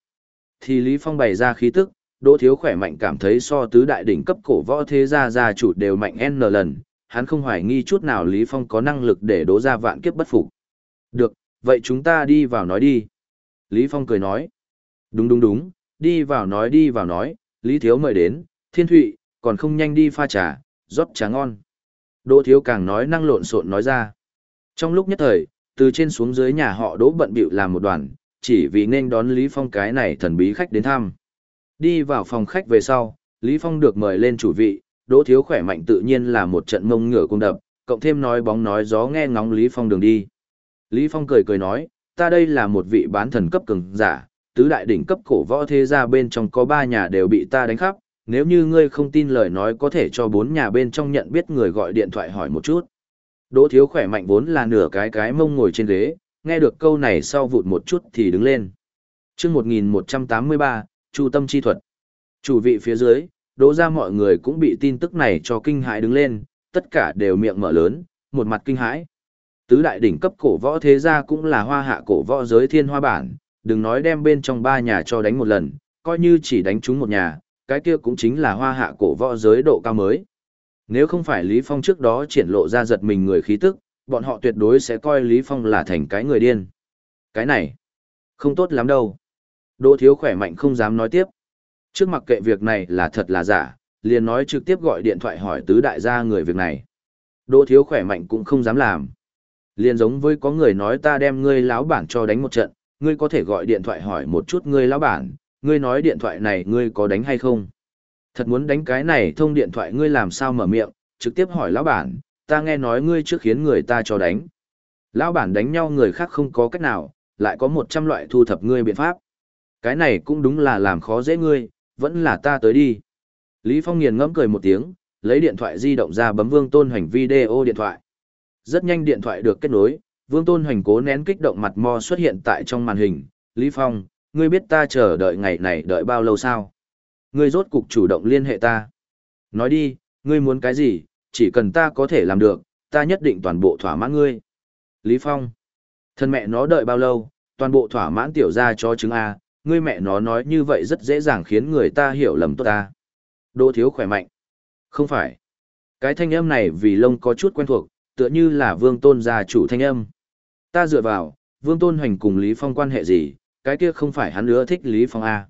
Thì Lý Phong bày ra khí tức, Đỗ Thiếu khỏe mạnh cảm thấy so tứ đại đỉnh cấp cổ võ thế gia gia chủ đều mạnh n lần, hắn không hoài nghi chút nào Lý Phong có năng lực để đố ra vạn kiếp bất phục. Được, vậy chúng ta đi vào nói đi. Lý Phong cười nói. Đúng đúng đúng, đi vào nói đi vào nói, Lý Thiếu mời đến, Thiên Thụy, còn không nhanh đi pha trà, rót trà ngon. Đỗ Thiếu càng nói năng lộn xộn nói ra. Trong lúc nhất thời, từ trên xuống dưới nhà họ Đỗ bận bịu làm một đoàn, chỉ vì nên đón Lý Phong cái này thần bí khách đến thăm. Đi vào phòng khách về sau, Lý Phong được mời lên chủ vị, Đỗ Thiếu khỏe mạnh tự nhiên là một trận mông ngửa cung đập, cộng thêm nói bóng nói gió nghe ngóng Lý Phong đường đi. Lý Phong cười cười nói, ta đây là một vị bán thần cấp cường giả, tứ đại đỉnh cấp cổ võ thế gia bên trong có ba nhà đều bị ta đánh khắp, nếu như ngươi không tin lời nói có thể cho bốn nhà bên trong nhận biết người gọi điện thoại hỏi một chút. Đỗ thiếu khỏe mạnh vốn là nửa cái cái mông ngồi trên ghế, nghe được câu này sau vụt một chút thì đứng lên. chương 1183, Chu tâm chi thuật. Chủ vị phía dưới, đỗ ra mọi người cũng bị tin tức này cho kinh hãi đứng lên, tất cả đều miệng mở lớn, một mặt kinh hãi. Tứ đại đỉnh cấp cổ võ thế gia cũng là hoa hạ cổ võ giới thiên hoa bản, đừng nói đem bên trong ba nhà cho đánh một lần, coi như chỉ đánh chúng một nhà, cái kia cũng chính là hoa hạ cổ võ giới độ cao mới. Nếu không phải Lý Phong trước đó triển lộ ra giật mình người khí tức, bọn họ tuyệt đối sẽ coi Lý Phong là thành cái người điên. Cái này, không tốt lắm đâu. Đỗ thiếu khỏe mạnh không dám nói tiếp. Trước mặt kệ việc này là thật là giả, liền nói trực tiếp gọi điện thoại hỏi tứ đại gia người việc này. Đỗ thiếu khỏe mạnh cũng không dám làm. Liền giống với có người nói ta đem ngươi lão bản cho đánh một trận, ngươi có thể gọi điện thoại hỏi một chút ngươi lão bản, ngươi nói điện thoại này ngươi có đánh hay không? Thật muốn đánh cái này thông điện thoại ngươi làm sao mở miệng, trực tiếp hỏi lão bản, ta nghe nói ngươi trước khiến người ta cho đánh. Lão bản đánh nhau người khác không có cách nào, lại có một trăm loại thu thập ngươi biện pháp. Cái này cũng đúng là làm khó dễ ngươi, vẫn là ta tới đi. Lý Phong nghiền ngẫm cười một tiếng, lấy điện thoại di động ra bấm Vương Tôn Hoành video điện thoại. Rất nhanh điện thoại được kết nối, Vương Tôn Hoành cố nén kích động mặt mo xuất hiện tại trong màn hình, Lý Phong, ngươi biết ta chờ đợi ngày này đợi bao lâu sao? Ngươi rốt cục chủ động liên hệ ta. Nói đi, ngươi muốn cái gì, chỉ cần ta có thể làm được, ta nhất định toàn bộ thỏa mãn ngươi. Lý Phong, thân mẹ nó đợi bao lâu, toàn bộ thỏa mãn tiểu ra cho chứng A, ngươi mẹ nó nói như vậy rất dễ dàng khiến người ta hiểu lầm tốt ta. Đỗ thiếu khỏe mạnh. Không phải. Cái thanh âm này vì lông có chút quen thuộc, tựa như là vương tôn gia chủ thanh âm. Ta dựa vào, vương tôn hoành cùng Lý Phong quan hệ gì, cái kia không phải hắn nữa thích Lý Phong A.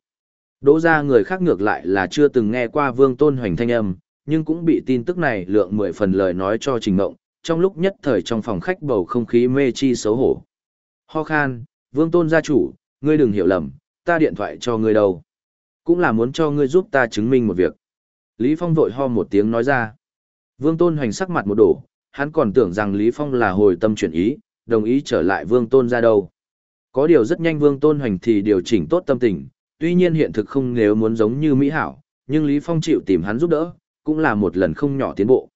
Đỗ ra người khác ngược lại là chưa từng nghe qua vương tôn hoành thanh âm, nhưng cũng bị tin tức này lượng mười phần lời nói cho trình mộng, trong lúc nhất thời trong phòng khách bầu không khí mê chi xấu hổ. Ho khan, vương tôn gia chủ, ngươi đừng hiểu lầm, ta điện thoại cho ngươi đâu. Cũng là muốn cho ngươi giúp ta chứng minh một việc. Lý Phong vội ho một tiếng nói ra. Vương tôn hoành sắc mặt một đổ, hắn còn tưởng rằng Lý Phong là hồi tâm chuyển ý, đồng ý trở lại vương tôn ra đâu. Có điều rất nhanh vương tôn hoành thì điều chỉnh tốt tâm tình, tuy nhiên hiện thực không nếu muốn giống như Mỹ Hảo, nhưng Lý Phong chịu tìm hắn giúp đỡ, cũng là một lần không nhỏ tiến bộ.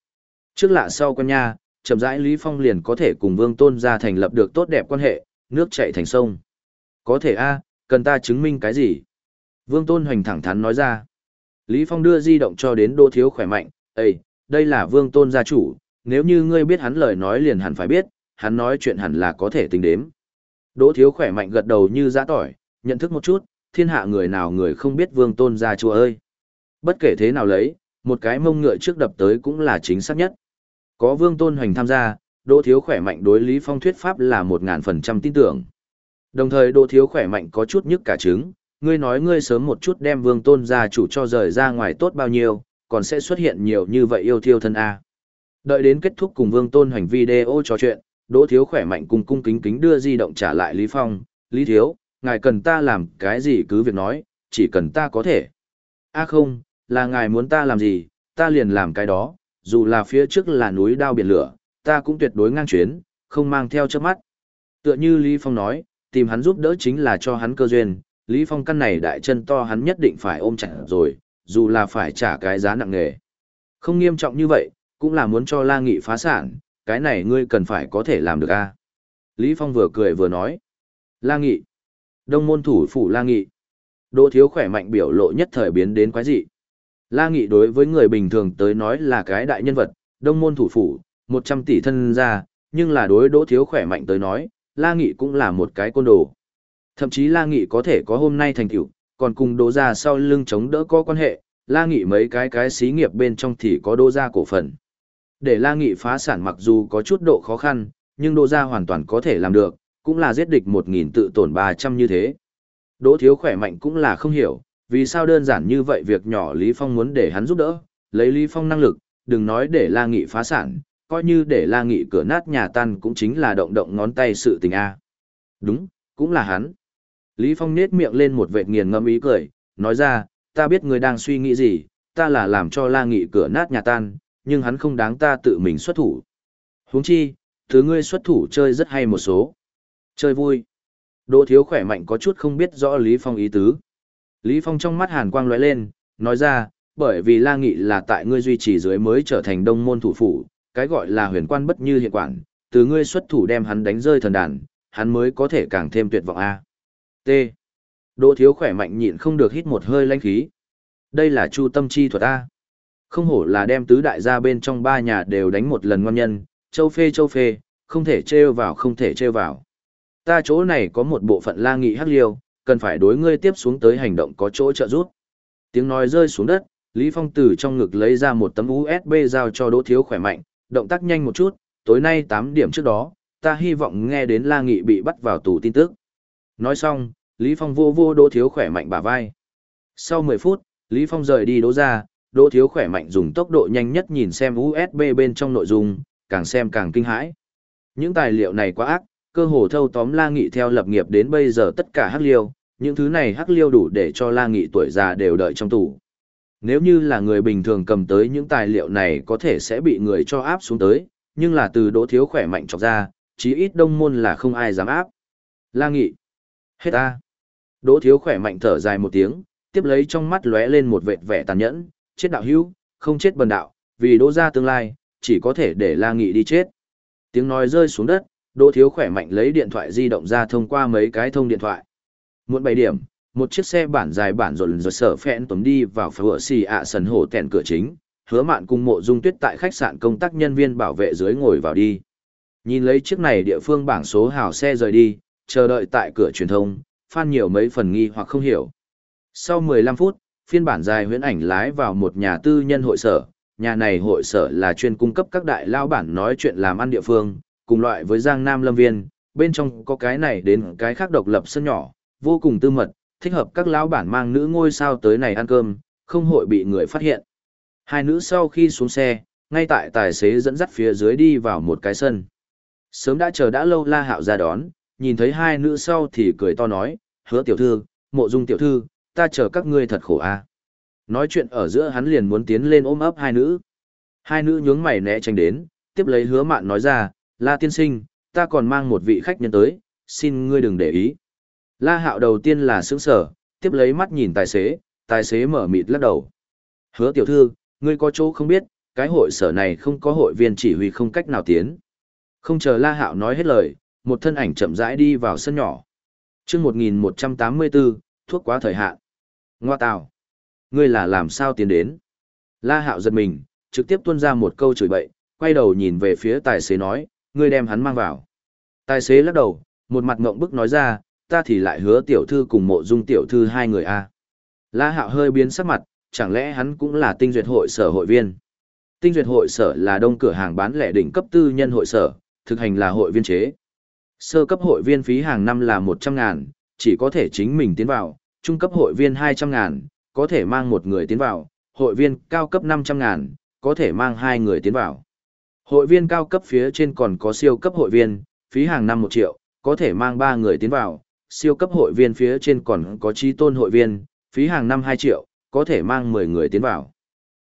Trước lạ sau con nha, chậm rãi Lý Phong liền có thể cùng vương tôn ra thành lập được tốt đẹp quan hệ, nước chảy thành sông. Có thể a, cần ta chứng minh cái gì? Vương tôn hoành thẳng thắn nói ra. Lý Phong đưa di động cho đến đô thiếu khỏe mạnh, Ê, đây là vương tôn gia chủ, nếu như ngươi biết hắn lời nói liền hẳn phải biết, hắn nói chuyện hẳn là có thể tính đếm. Đỗ thiếu khỏe mạnh gật đầu như giã tỏi, nhận thức một chút, thiên hạ người nào người không biết vương tôn gia chùa ơi. Bất kể thế nào lấy, một cái mông ngựa trước đập tới cũng là chính xác nhất. Có vương tôn hoành tham gia, đỗ thiếu khỏe mạnh đối lý phong thuyết pháp là một ngàn phần trăm tin tưởng. Đồng thời đỗ thiếu khỏe mạnh có chút nhức cả trứng, ngươi nói ngươi sớm một chút đem vương tôn gia chủ cho rời ra ngoài tốt bao nhiêu, còn sẽ xuất hiện nhiều như vậy yêu thiêu thân A. Đợi đến kết thúc cùng vương tôn hành video trò chuyện, Đỗ Thiếu khỏe mạnh cùng cung kính kính đưa di động trả lại Lý Phong, Lý Thiếu, ngài cần ta làm cái gì cứ việc nói, chỉ cần ta có thể. A không, là ngài muốn ta làm gì, ta liền làm cái đó, dù là phía trước là núi đao biển lửa, ta cũng tuyệt đối ngang chuyến, không mang theo trước mắt. Tựa như Lý Phong nói, tìm hắn giúp đỡ chính là cho hắn cơ duyên, Lý Phong căn này đại chân to hắn nhất định phải ôm chặt rồi, dù là phải trả cái giá nặng nề. Không nghiêm trọng như vậy, cũng là muốn cho La Nghị phá sản, cái này ngươi cần phải có thể làm được a. Lý Phong vừa cười vừa nói. La Nghị. Đông môn thủ phủ La Nghị. Đỗ thiếu khỏe mạnh biểu lộ nhất thời biến đến quái dị. La Nghị đối với người bình thường tới nói là cái đại nhân vật, đông môn thủ phủ, 100 tỷ thân ra, nhưng là đối đỗ thiếu khỏe mạnh tới nói, La Nghị cũng là một cái côn đồ. Thậm chí La Nghị có thể có hôm nay thành tựu, còn cùng đỗ ra sau lưng chống đỡ có quan hệ, La Nghị mấy cái cái xí nghiệp bên trong thì có đỗ ra cổ phần. Để La Nghị phá sản mặc dù có chút độ khó khăn, nhưng đỗ Gia hoàn toàn có thể làm được, cũng là giết địch 1.000 tự tổn 300 như thế. Đỗ thiếu khỏe mạnh cũng là không hiểu, vì sao đơn giản như vậy việc nhỏ Lý Phong muốn để hắn giúp đỡ, lấy Lý Phong năng lực, đừng nói để La Nghị phá sản, coi như để La Nghị cửa nát nhà tan cũng chính là động động ngón tay sự tình A. Đúng, cũng là hắn. Lý Phong nết miệng lên một vệt nghiền ngẫm ý cười, nói ra, ta biết người đang suy nghĩ gì, ta là làm cho La Nghị cửa nát nhà tan, nhưng hắn không đáng ta tự mình xuất thủ. Huống chi, thứ ngươi xuất thủ chơi rất hay một số. Chơi vui. Đỗ thiếu khỏe mạnh có chút không biết rõ Lý Phong ý tứ. Lý Phong trong mắt hàn quang lóe lên, nói ra, bởi vì La Nghị là tại ngươi duy trì dưới mới trở thành đông môn thủ phủ, cái gọi là huyền quan bất như hiện quản, từ ngươi xuất thủ đem hắn đánh rơi thần đàn, hắn mới có thể càng thêm tuyệt vọng a. T. Đỗ thiếu khỏe mạnh nhịn không được hít một hơi lãnh khí. Đây là chu tâm chi thuật A. Không hổ là đem tứ đại gia bên trong ba nhà đều đánh một lần ngon nhân, châu phê châu phê, không thể trêu vào không thể trêu vào. Ta chỗ này có một bộ phận la nghị hắc liêu, cần phải đối ngươi tiếp xuống tới hành động có chỗ trợ giúp. Tiếng nói rơi xuống đất, Lý Phong từ trong ngực lấy ra một tấm USB giao cho Đỗ Thiếu khỏe mạnh, động tác nhanh một chút, tối nay 8 điểm trước đó, ta hy vọng nghe đến La Nghị bị bắt vào tù tin tức. Nói xong, Lý Phong vô vô Đỗ Thiếu khỏe mạnh bả vai. Sau 10 phút, Lý Phong rời đi đỗ ra, Đỗ Thiếu khỏe mạnh dùng tốc độ nhanh nhất nhìn xem USB bên trong nội dung, càng xem càng kinh hãi. Những tài liệu này quá ác, cơ hồ thâu tóm La Nghị theo lập nghiệp đến bây giờ tất cả hắc liêu, những thứ này hắc liêu đủ để cho La Nghị tuổi già đều đợi trong tủ. Nếu như là người bình thường cầm tới những tài liệu này có thể sẽ bị người cho áp xuống tới, nhưng là từ Đỗ Thiếu khỏe mạnh chọc ra, chí ít đông môn là không ai dám áp. La Nghị. Hết ta. Đỗ thiếu khỏe mạnh thở dài một tiếng, tiếp lấy trong mắt lóe lên một vệt vẻ tàn nhẫn, chết đạo hữu, không chết bần đạo, vì đỗ ra tương lai, chỉ có thể để La Nghị đi chết. Tiếng nói rơi xuống đất, Đỗ thiếu khỏe mạnh lấy điện thoại di động ra thông qua mấy cái thông điện thoại. Muộn 7 điểm, một chiếc xe bản dài bản rộn rồi sở phẹn tuấn đi vào phở xì ạ sần hổ tèn cửa chính, hứa mạn cùng mộ dung tuyết tại khách sạn công tác nhân viên bảo vệ dưới ngồi vào đi. Nhìn lấy chiếc này địa phương bảng số hào xe rời đi, chờ đợi tại cửa truyền thông, phan nhiều mấy phần nghi hoặc không hiểu. Sau 15 phút, phiên bản dài huyễn ảnh lái vào một nhà tư nhân hội sở, nhà này hội sở là chuyên cung cấp các đại lao bản nói chuyện làm ăn địa phương, cùng loại với Giang Nam Lâm Viên, bên trong có cái này đến cái khác độc lập sân nhỏ, vô cùng tư mật, thích hợp các lão bản mang nữ ngôi sao tới này ăn cơm, không hội bị người phát hiện. Hai nữ sau khi xuống xe, ngay tại tài xế dẫn dắt phía dưới đi vào một cái sân. Sớm đã chờ đã lâu La Hạo ra đón, nhìn thấy hai nữ sau thì cười to nói, hứa tiểu thư, mộ dung tiểu thư, ta chờ các ngươi thật khổ a. Nói chuyện ở giữa hắn liền muốn tiến lên ôm ấp hai nữ. Hai nữ nhướng mày né tránh đến, tiếp lấy hứa mạn nói ra, La tiên sinh, ta còn mang một vị khách nhân tới, xin ngươi đừng để ý. La hạo đầu tiên là sững sở, tiếp lấy mắt nhìn tài xế, tài xế mở mịt lắc đầu. Hứa tiểu thư, ngươi có chỗ không biết, cái hội sở này không có hội viên chỉ huy không cách nào tiến. Không chờ La hạo nói hết lời, một thân ảnh chậm rãi đi vào sân nhỏ. chương 1184, thuốc quá thời hạn. Ngoa tào. Ngươi là làm sao tiến đến? La hạo giật mình, trực tiếp tuôn ra một câu chửi bậy, quay đầu nhìn về phía tài xế nói, ngươi đem hắn mang vào. Tài xế lắc đầu, một mặt ngộng bức nói ra, ta thì lại hứa tiểu thư cùng mộ dung tiểu thư hai người a. La Hạo hơi biến sắc mặt, chẳng lẽ hắn cũng là tinh duyệt hội sở hội viên? Tinh duyệt hội sở là đông cửa hàng bán lẻ đỉnh cấp tư nhân hội sở, thực hành là hội viên chế. Sơ cấp hội viên phí hàng năm là một trăm ngàn, chỉ có thể chính mình tiến vào, trung cấp hội viên hai trăm ngàn, có thể mang một người tiến vào, hội viên cao cấp năm trăm ngàn, có thể mang hai người tiến vào. Hội viên cao cấp phía trên còn có siêu cấp hội viên, phí hàng năm một triệu, có thể mang ba người tiến vào, siêu cấp hội viên phía trên còn có trí tôn hội viên, phí hàng năm 2 triệu, có thể mang 10 người tiến vào.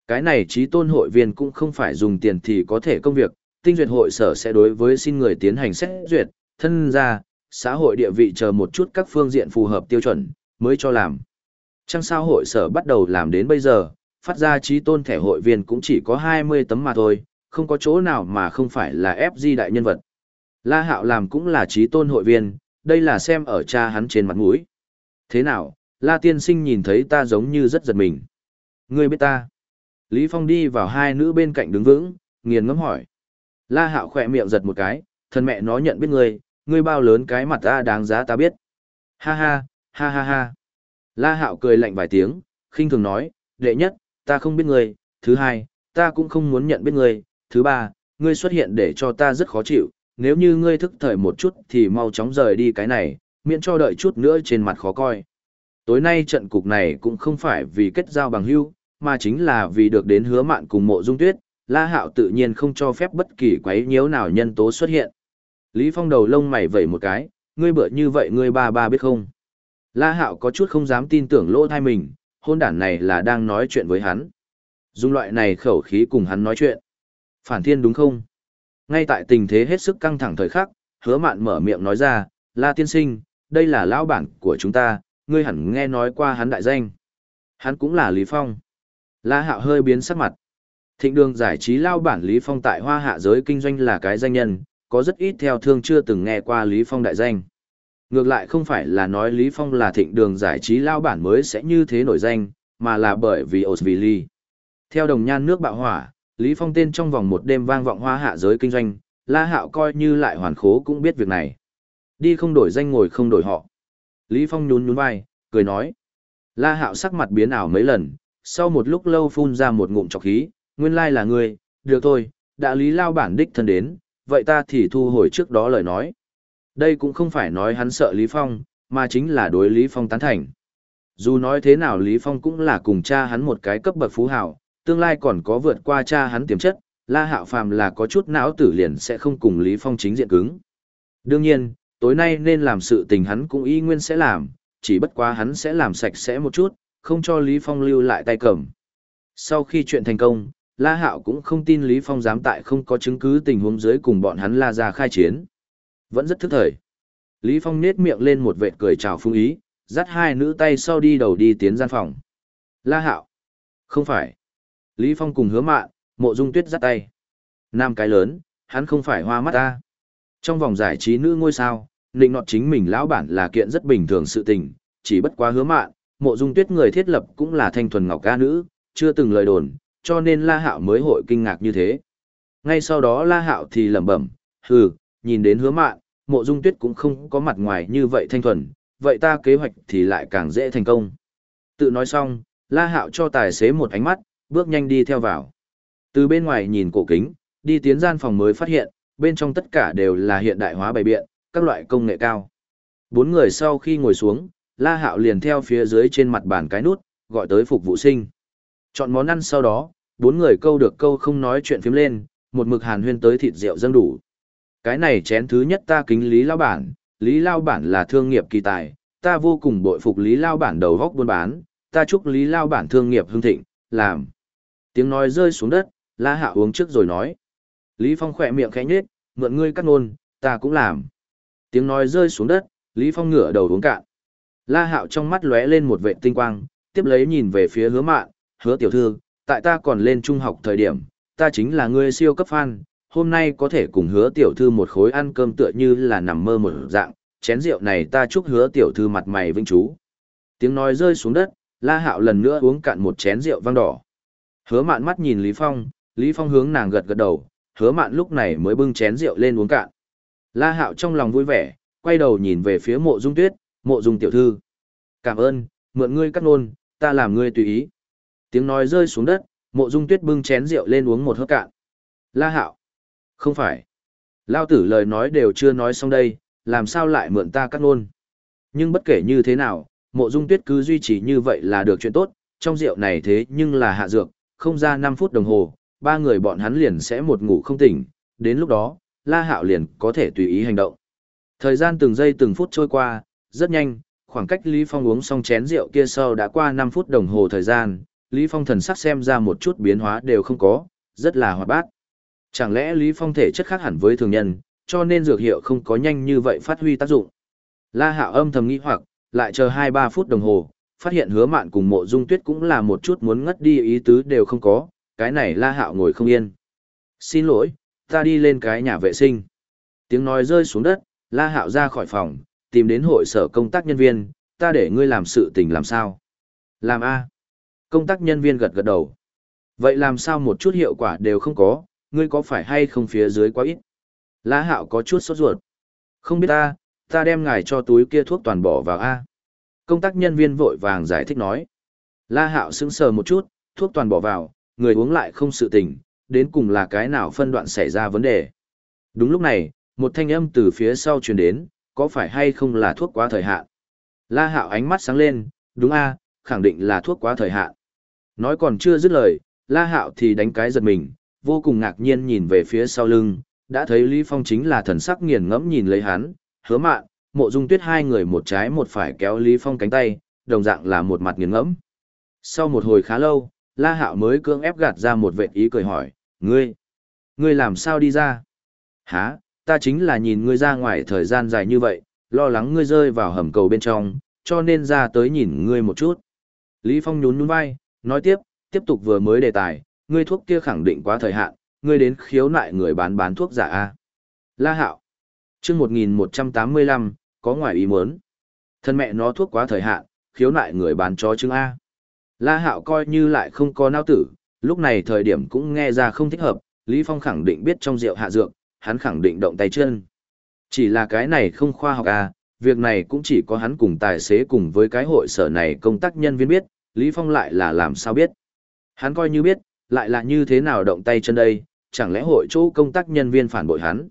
Cái này trí tôn hội viên cũng không phải dùng tiền thì có thể công việc, tinh duyệt hội sở sẽ đối với xin người tiến hành xét duyệt, thân gia, xã hội địa vị chờ một chút các phương diện phù hợp tiêu chuẩn, mới cho làm. Trăng sao hội sở bắt đầu làm đến bây giờ, phát ra trí tôn thẻ hội viên cũng chỉ có 20 tấm mà thôi, không có chỗ nào mà không phải là FG đại nhân vật. La Hạo làm cũng là trí tôn hội viên, đây là xem ở cha hắn trên mặt mũi. Thế nào, La Tiên Sinh nhìn thấy ta giống như rất giật mình. Ngươi biết ta. Lý Phong đi vào hai nữ bên cạnh đứng vững, nghiền ngẫm hỏi. La Hạo khỏe miệng giật một cái, thân mẹ nó nhận biết ngươi, ngươi bao lớn cái mặt ta đáng giá ta biết. Ha ha, ha ha ha. La Hạo cười lạnh vài tiếng, khinh thường nói, đệ nhất, ta không biết ngươi, thứ hai, ta cũng không muốn nhận biết ngươi, thứ ba, ngươi xuất hiện để cho ta rất khó chịu, nếu như ngươi thức thời một chút thì mau chóng rời đi cái này, miễn cho đợi chút nữa trên mặt khó coi. Tối nay trận cục này cũng không phải vì kết giao bằng hữu, mà chính là vì được đến hứa mạn cùng mộ dung tuyết, La Hạo tự nhiên không cho phép bất kỳ quấy nhiễu nào nhân tố xuất hiện. Lý Phong đầu lông mày vẩy một cái, ngươi bựa như vậy ngươi ba ba biết không? La Hạo có chút không dám tin tưởng lỗ thai mình, hôn đản này là đang nói chuyện với hắn. Dùng loại này khẩu khí cùng hắn nói chuyện. Phản thiên đúng không? Ngay tại tình thế hết sức căng thẳng thời khắc, hứa mạn mở miệng nói ra, La tiên sinh, đây là lão bản của chúng ta, ngươi hẳn nghe nói qua hắn đại danh. Hắn cũng là Lý Phong. La hạo hơi biến sắc mặt. Thịnh đường giải trí lao bản Lý Phong tại hoa hạ giới kinh doanh là cái danh nhân, có rất ít theo thương chưa từng nghe qua Lý Phong đại danh. Ngược lại không phải là nói Lý Phong là thịnh đường giải trí lao bản mới sẽ như thế nổi danh, mà là bởi vì Osvili. Theo đồng nhan nước bạo hỏa, Lý Phong tên trong vòng một đêm vang vọng hoa hạ giới kinh doanh, La Hạo coi như lại hoàn khố cũng biết việc này. Đi không đổi danh ngồi không đổi họ. Lý Phong nhún nhún vai, cười nói. La Hạo sắc mặt biến ảo mấy lần, sau một lúc lâu phun ra một ngụm trọc khí, nguyên lai là ngươi, được thôi, đã Lý Lao bản đích thân đến, vậy ta thì thu hồi trước đó lời nói. Đây cũng không phải nói hắn sợ Lý Phong, mà chính là đối Lý Phong tán thành. Dù nói thế nào Lý Phong cũng là cùng cha hắn một cái cấp bậc phú hào, tương lai còn có vượt qua cha hắn tiềm chất, La Hạo Phàm là có chút não tử liền sẽ không cùng Lý Phong chính diện cứng. Đương nhiên, tối nay nên làm sự tình hắn cũng y nguyên sẽ làm, chỉ bất quá hắn sẽ làm sạch sẽ một chút, không cho Lý Phong lưu lại tay cầm. Sau khi chuyện thành công, La Hạo cũng không tin Lý Phong dám tại không có chứng cứ tình huống dưới cùng bọn hắn la ra khai chiến. Vẫn rất thức thời. Lý Phong nết miệng lên một vệt cười chào phung ý, dắt hai nữ tay sau đi đầu đi tiến gian phòng. La Hạo. Không phải. Lý Phong cùng hứa mạn, mộ dung tuyết dắt tay. Nam cái lớn, hắn không phải hoa mắt ta. Trong vòng giải trí nữ ngôi sao, nịnh nọt chính mình lão bản là kiện rất bình thường sự tình, chỉ bất quá hứa mạn, mộ dung tuyết người thiết lập cũng là thanh thuần ngọc ca nữ, chưa từng lời đồn, cho nên La Hạo mới hội kinh ngạc như thế. Ngay sau đó La Hạo thì lẩm bẩm, hừ, nhìn đến hứa mạn, mộ dung tuyết cũng không có mặt ngoài như vậy thanh thuần, vậy ta kế hoạch thì lại càng dễ thành công. Tự nói xong, La Hạo cho tài xế một ánh mắt, bước nhanh đi theo vào. Từ bên ngoài nhìn cổ kính, đi tiến gian phòng mới phát hiện, bên trong tất cả đều là hiện đại hóa bày biện, các loại công nghệ cao. Bốn người sau khi ngồi xuống, La Hạo liền theo phía dưới trên mặt bàn cái nút, gọi tới phục vụ sinh. Chọn món ăn sau đó, bốn người câu được câu không nói chuyện phím lên, một mực hàn huyên tới thịt rượu dâng đủ. Cái này chén thứ nhất ta kính Lý Lao Bản, Lý Lao Bản là thương nghiệp kỳ tài, ta vô cùng bội phục Lý Lao Bản đầu góc buôn bán, ta chúc Lý Lao Bản thương nghiệp hưng thịnh, làm. Tiếng nói rơi xuống đất, La hạ uống trước rồi nói. Lý Phong khỏe miệng khẽ nhếch, mượn ngươi cắt nôn, ta cũng làm. Tiếng nói rơi xuống đất, Lý Phong ngửa đầu uống cạn. La Hạo trong mắt lóe lên một vệ tinh quang, tiếp lấy nhìn về phía hứa mạn, hứa tiểu thư, tại ta còn lên trung học thời điểm, ta chính là ngươi siêu cấp fan, hôm nay có thể cùng hứa tiểu thư một khối ăn cơm tựa như là nằm mơ một dạng, chén rượu này ta chúc hứa tiểu thư mặt mày vinh chú. Tiếng nói rơi xuống đất, La Hạo lần nữa uống cạn một chén rượu vang đỏ. Hứa mạn mắt nhìn Lý Phong, Lý Phong hướng nàng gật gật đầu, hứa mạn lúc này mới bưng chén rượu lên uống cạn. La Hạo trong lòng vui vẻ, quay đầu nhìn về phía mộ dung tuyết, mộ dung tiểu thư. Cảm ơn, mượn ngươi cắt nôn, ta làm ngươi tùy ý. Tiếng nói rơi xuống đất, mộ dung tuyết bưng chén rượu lên uống một hớp cạn. La Hạo. Không phải. Lao tử lời nói đều chưa nói xong đây, làm sao lại mượn ta cắt ngôn. Nhưng bất kể như thế nào, mộ dung tuyết cứ duy trì như vậy là được chuyện tốt, trong rượu này thế nhưng là hạ dược, không ra 5 phút đồng hồ, ba người bọn hắn liền sẽ một ngủ không tỉnh, đến lúc đó, La Hạo liền có thể tùy ý hành động. Thời gian từng giây từng phút trôi qua, rất nhanh, khoảng cách Lý Phong uống xong chén rượu kia sau đã qua 5 phút đồng hồ thời gian, Lý Phong thần sắc xem ra một chút biến hóa đều không có, rất là hoạt bát. Chẳng lẽ Lý Phong thể chất khác hẳn với thường nhân, cho nên dược hiệu không có nhanh như vậy phát huy tác dụng. La Hạo âm thầm nghĩ hoặc, lại chờ 2-3 phút đồng hồ, phát hiện hứa mạn cùng mộ dung tuyết cũng là một chút muốn ngất đi ý tứ đều không có, cái này La Hạo ngồi không yên. Xin lỗi, ta đi lên cái nhà vệ sinh. Tiếng nói rơi xuống đất, La Hạo ra khỏi phòng, tìm đến hội sở công tác nhân viên, ta để ngươi làm sự tình làm sao? Làm A. Công tác nhân viên gật gật đầu. Vậy làm sao một chút hiệu quả đều không có, ngươi có phải hay không phía dưới quá ít? La Hạo có chút sốt ruột. Không biết ta, ta đem ngài cho túi kia thuốc toàn bỏ vào A. Công tác nhân viên vội vàng giải thích nói. La Hạo sững sờ một chút, thuốc toàn bỏ vào, người uống lại không sự tỉnh, đến cùng là cái nào phân đoạn xảy ra vấn đề. Đúng lúc này, một thanh âm từ phía sau truyền đến, có phải hay không là thuốc quá thời hạn? La Hạo ánh mắt sáng lên, đúng a, khẳng định là thuốc quá thời hạn. Nói còn chưa dứt lời, La Hạo thì đánh cái giật mình, vô cùng ngạc nhiên nhìn về phía sau lưng, đã thấy Lý Phong chính là thần sắc nghiền ngẫm nhìn lấy hắn, hứa mạn, mộ dung tuyết hai người một trái một phải kéo Lý Phong cánh tay, đồng dạng là một mặt nghiền ngẫm. Sau một hồi khá lâu, La Hạo mới cưỡng ép gạt ra một vệt ý cười hỏi, ngươi, ngươi làm sao đi ra? Hả, ta chính là nhìn ngươi ra ngoài thời gian dài như vậy, lo lắng ngươi rơi vào hầm cầu bên trong, cho nên ra tới nhìn ngươi một chút. Lý Phong nhún nhún vai, nói tiếp, tiếp tục vừa mới đề tài, ngươi thuốc kia khẳng định quá thời hạn, ngươi đến khiếu nại người bán bán thuốc giả A. La Hạo, chương 1185, có ngoài ý muốn. Thân mẹ nó thuốc quá thời hạn, khiếu nại người bán chó chứng A. La Hạo coi như lại không có nao tử, lúc này thời điểm cũng nghe ra không thích hợp, Lý Phong khẳng định biết trong rượu hạ dược, hắn khẳng định động tay chân. Chỉ là cái này không khoa học à, việc này cũng chỉ có hắn cùng tài xế cùng với cái hội sở này công tác nhân viên biết, Lý Phong lại là làm sao biết. Hắn coi như biết, lại là như thế nào động tay chân đây, chẳng lẽ hội chỗ công tác nhân viên phản bội hắn.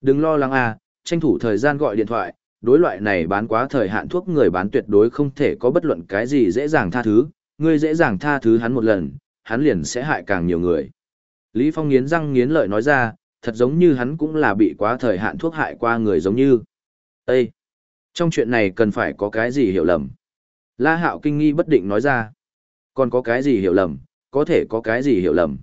Đừng lo lắng à, tranh thủ thời gian gọi điện thoại, đối loại này bán quá thời hạn thuốc người bán tuyệt đối không thể có bất luận cái gì dễ dàng tha thứ, ngươi dễ dàng tha thứ hắn một lần, hắn liền sẽ hại càng nhiều người. Lý Phong nghiến răng nghiến lợi nói ra, thật giống như hắn cũng là bị quá thời hạn thuốc hại qua người giống như. Ê! Trong chuyện này cần phải có cái gì hiểu lầm. La Hạo kinh nghi bất định nói ra. Còn có cái gì hiểu lầm, có thể có cái gì hiểu lầm.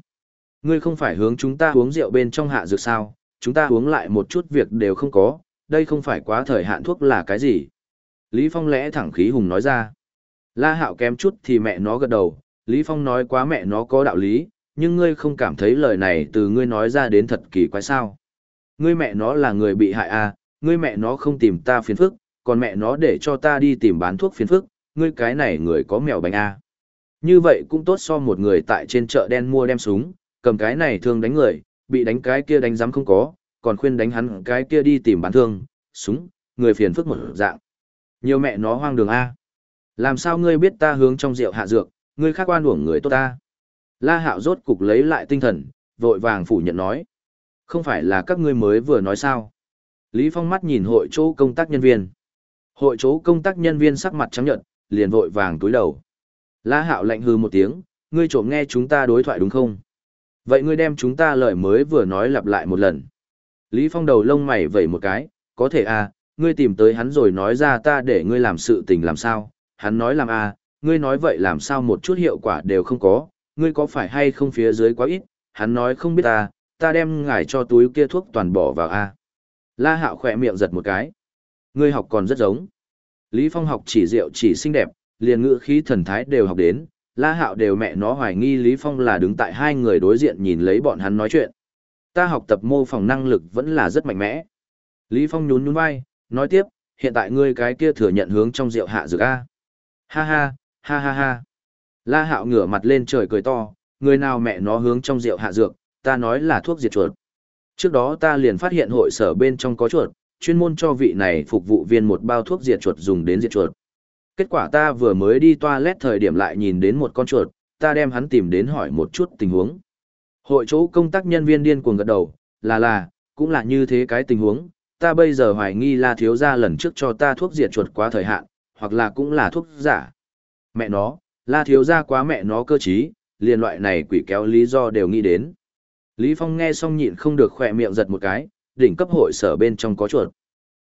Ngươi không phải hướng chúng ta uống rượu bên trong hạ dược sao, chúng ta uống lại một chút việc đều không có, đây không phải quá thời hạn thuốc là cái gì. Lý Phong lẽ thẳng khí hùng nói ra. La Hạo kém chút thì mẹ nó gật đầu, Lý Phong nói quá mẹ nó có đạo lý, nhưng ngươi không cảm thấy lời này từ ngươi nói ra đến thật kỳ quái sao. Ngươi mẹ nó là người bị hại à, ngươi mẹ nó không tìm ta phiền phức, còn mẹ nó để cho ta đi tìm bán thuốc phiền phức, ngươi cái này người có mèo bánh à? Như vậy cũng tốt so một người tại trên chợ đen mua đem súng, cầm cái này thương đánh người, bị đánh cái kia đánh dám không có, còn khuyên đánh hắn cái kia đi tìm bán thương, súng, người phiền phức một dạng. Nhiều mẹ nó hoang đường A. Làm sao ngươi biết ta hướng trong rượu hạ dược, ngươi khác quan uổng người tốt ta. La hạo rốt cục lấy lại tinh thần, vội vàng phủ nhận nói. Không phải là các ngươi mới vừa nói sao. Lý Phong mắt nhìn hội chỗ công tác nhân viên. Hội chỗ công tác nhân viên sắc mặt trắng nhợt, liền vội vàng túi đầu. La hạo lạnh hư một tiếng, ngươi trộm nghe chúng ta đối thoại đúng không? Vậy ngươi đem chúng ta lời mới vừa nói lặp lại một lần. Lý Phong đầu lông mày vẩy một cái, có thể à, ngươi tìm tới hắn rồi nói ra ta để ngươi làm sự tình làm sao, hắn nói làm à, ngươi nói vậy làm sao một chút hiệu quả đều không có, ngươi có phải hay không phía dưới quá ít, hắn nói không biết ta, ta đem ngài cho túi kia thuốc toàn bỏ vào. À. La Hạo khỏe miệng giật một cái. Ngươi học còn rất giống. Lý Phong học chỉ rượu chỉ xinh đẹp, liền ngữ khí thần thái đều học đến, La Hạo đều mẹ nó hoài nghi Lý Phong là đứng tại hai người đối diện nhìn lấy bọn hắn nói chuyện. Ta học tập mô phỏng năng lực vẫn là rất mạnh mẽ. Lý Phong nhún nhún vai, nói tiếp, hiện tại ngươi cái kia thừa nhận hướng trong rượu hạ dược a. Ha ha, ha ha ha. La Hạo ngửa mặt lên trời cười to, người nào mẹ nó hướng trong rượu hạ dược, ta nói là thuốc diệt chuột. Trước đó ta liền phát hiện hội sở bên trong có chuột, chuyên môn cho vị này phục vụ viên một bao thuốc diệt chuột dùng đến diệt chuột. Kết quả ta vừa mới đi toilet thời điểm lại nhìn đến một con chuột, ta đem hắn tìm đến hỏi một chút tình huống. Hội chỗ công tác nhân viên điên cuồng gật đầu, là là, cũng là như thế cái tình huống, ta bây giờ hoài nghi là thiếu gia lần trước cho ta thuốc diệt chuột quá thời hạn, hoặc là cũng là thuốc giả. Mẹ nó, la thiếu gia quá mẹ nó cơ trí, liền loại này quỷ kéo lý do đều nghĩ đến. Lý Phong nghe xong nhịn không được khỏe miệng giật một cái, đỉnh cấp hội sở bên trong có chuột.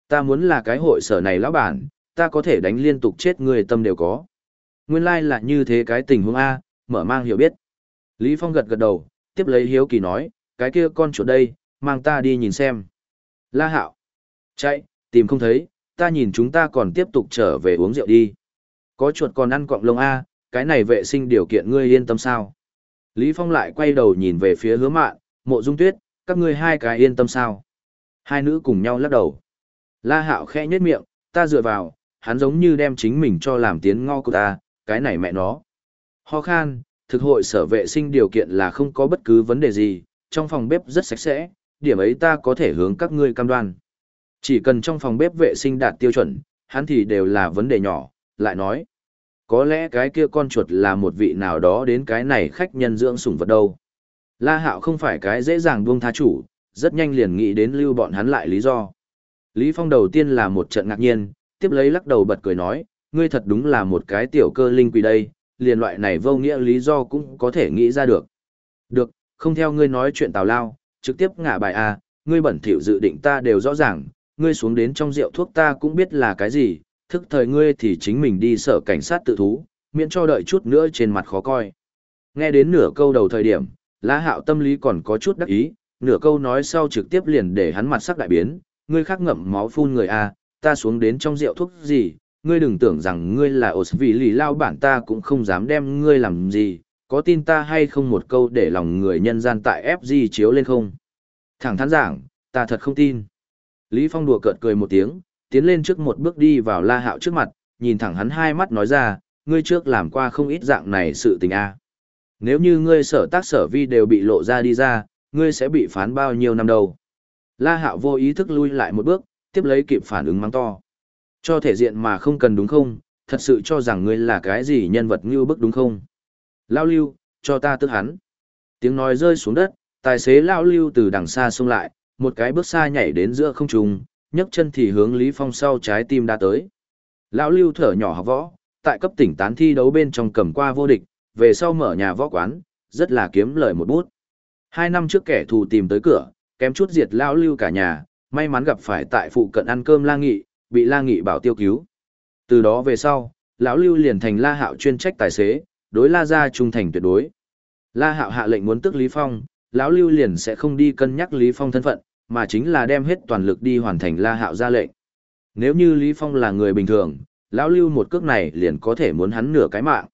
Ta muốn là cái hội sở này lão bản, ta có thể đánh liên tục chết người tâm đều có. Nguyên lai like là như thế cái tình huống A, mở mang hiểu biết. Lý Phong gật gật đầu, tiếp lấy hiếu kỳ nói, cái kia con chuột đây, mang ta đi nhìn xem. La hạo. Chạy, tìm không thấy, ta nhìn chúng ta còn tiếp tục trở về uống rượu đi. Có chuột còn ăn cọng lông A, cái này vệ sinh điều kiện ngươi yên tâm sao. Lý Phong lại quay đầu nhìn về phía hứa mạn, mộ dung tuyết, các ngươi hai cái yên tâm sao. Hai nữ cùng nhau lắc đầu. La hạo khẽ nhếch miệng, ta dựa vào, hắn giống như đem chính mình cho làm tiếng ngo của ta, cái này mẹ nó. Ho khan, thực hội sở vệ sinh điều kiện là không có bất cứ vấn đề gì, trong phòng bếp rất sạch sẽ, điểm ấy ta có thể hướng các ngươi cam đoan. Chỉ cần trong phòng bếp vệ sinh đạt tiêu chuẩn, hắn thì đều là vấn đề nhỏ, lại nói. Có lẽ cái kia con chuột là một vị nào đó đến cái này khách nhân dưỡng sủng vật đâu. La Hạo không phải cái dễ dàng buông tha chủ, rất nhanh liền nghĩ đến lưu bọn hắn lại lý do. Lý Phong đầu tiên là một trận ngạc nhiên, tiếp lấy lắc đầu bật cười nói, ngươi thật đúng là một cái tiểu cơ linh quỷ đây, liền loại này vô nghĩa lý do cũng có thể nghĩ ra được. Được, không theo ngươi nói chuyện tào lao, trực tiếp ngả bài a, ngươi bẩn thỉu dự định ta đều rõ ràng, ngươi xuống đến trong rượu thuốc ta cũng biết là cái gì, thức thời ngươi thì chính mình đi sở cảnh sát tự thú, miễn cho đợi chút nữa trên mặt khó coi. Nghe đến nửa câu đầu thời điểm, lá hạo tâm lý còn có chút đắc ý, nửa câu nói sau trực tiếp liền để hắn mặt sắc đại biến, ngươi khác ngậm máu phun người a, ta xuống đến trong rượu thuốc gì, ngươi đừng tưởng rằng ngươi là ổ vì lì lao bản ta cũng không dám đem ngươi làm gì, có tin ta hay không một câu để lòng người nhân gian tại FG chiếu lên không? Thẳng thắn giảng, ta thật không tin. Lý Phong đùa cợt cười một tiếng, tiến lên trước một bước đi vào La Hạo trước mặt, nhìn thẳng hắn hai mắt nói ra, ngươi trước làm qua không ít dạng này sự tình a. Nếu như ngươi sở tác sở vi đều bị lộ ra đi ra, ngươi sẽ bị phán bao nhiêu năm đâu. La Hạo vô ý thức lui lại một bước, tiếp lấy kịp phản ứng mắng to. Cho thể diện mà không cần đúng không, thật sự cho rằng ngươi là cái gì nhân vật như bức đúng không? Lao lưu, cho ta tức hắn. Tiếng nói rơi xuống đất, tài xế Lao lưu từ đằng xa xông lại, một cái bước xa nhảy đến giữa không trung, nhấc chân thì hướng Lý Phong sau trái tim đã tới. Lão lưu thở nhỏ học võ, tại cấp tỉnh tán thi đấu bên trong cầm qua vô địch, về sau mở nhà võ quán, rất là kiếm lời một bút. Hai năm trước kẻ thù tìm tới cửa, kém chút diệt lão lưu cả nhà, may mắn gặp phải tại phụ cận ăn cơm la nghị, bị la nghị bảo tiêu cứu. Từ đó về sau, lão lưu liền thành la hạo chuyên trách tài xế, đối la gia trung thành tuyệt đối. La hạo hạ lệnh muốn tức Lý Phong, lão lưu liền sẽ không đi cân nhắc Lý Phong thân phận, mà chính là đem hết toàn lực đi hoàn thành la hạo ra lệnh. Nếu như Lý Phong là người bình thường, lão lưu một cước này liền có thể muốn hắn nửa cái mạng.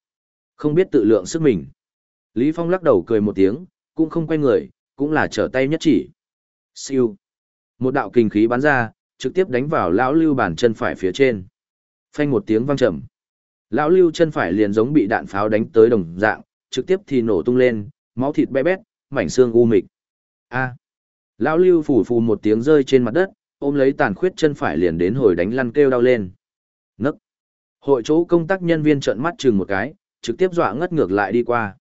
Không biết tự lượng sức mình. Lý Phong lắc đầu cười một tiếng, cũng không quay người, cũng là trở tay nhất chỉ. Siêu. Một đạo kinh khí bắn ra, trực tiếp đánh vào lão lưu bàn chân phải phía trên. Phanh một tiếng vang trầm. Lão lưu chân phải liền giống bị đạn pháo đánh tới đồng dạng, trực tiếp thì nổ tung lên, máu thịt bé bét, mảnh xương u mịch. A. Lão lưu phủ phù một tiếng rơi trên mặt đất, ôm lấy tàn khuyết chân phải liền đến hồi đánh lăn kêu đau lên. Nấc. Hội chỗ công tác nhân viên trợn mắt chừng một cái, trực tiếp dọa ngất ngược lại đi qua.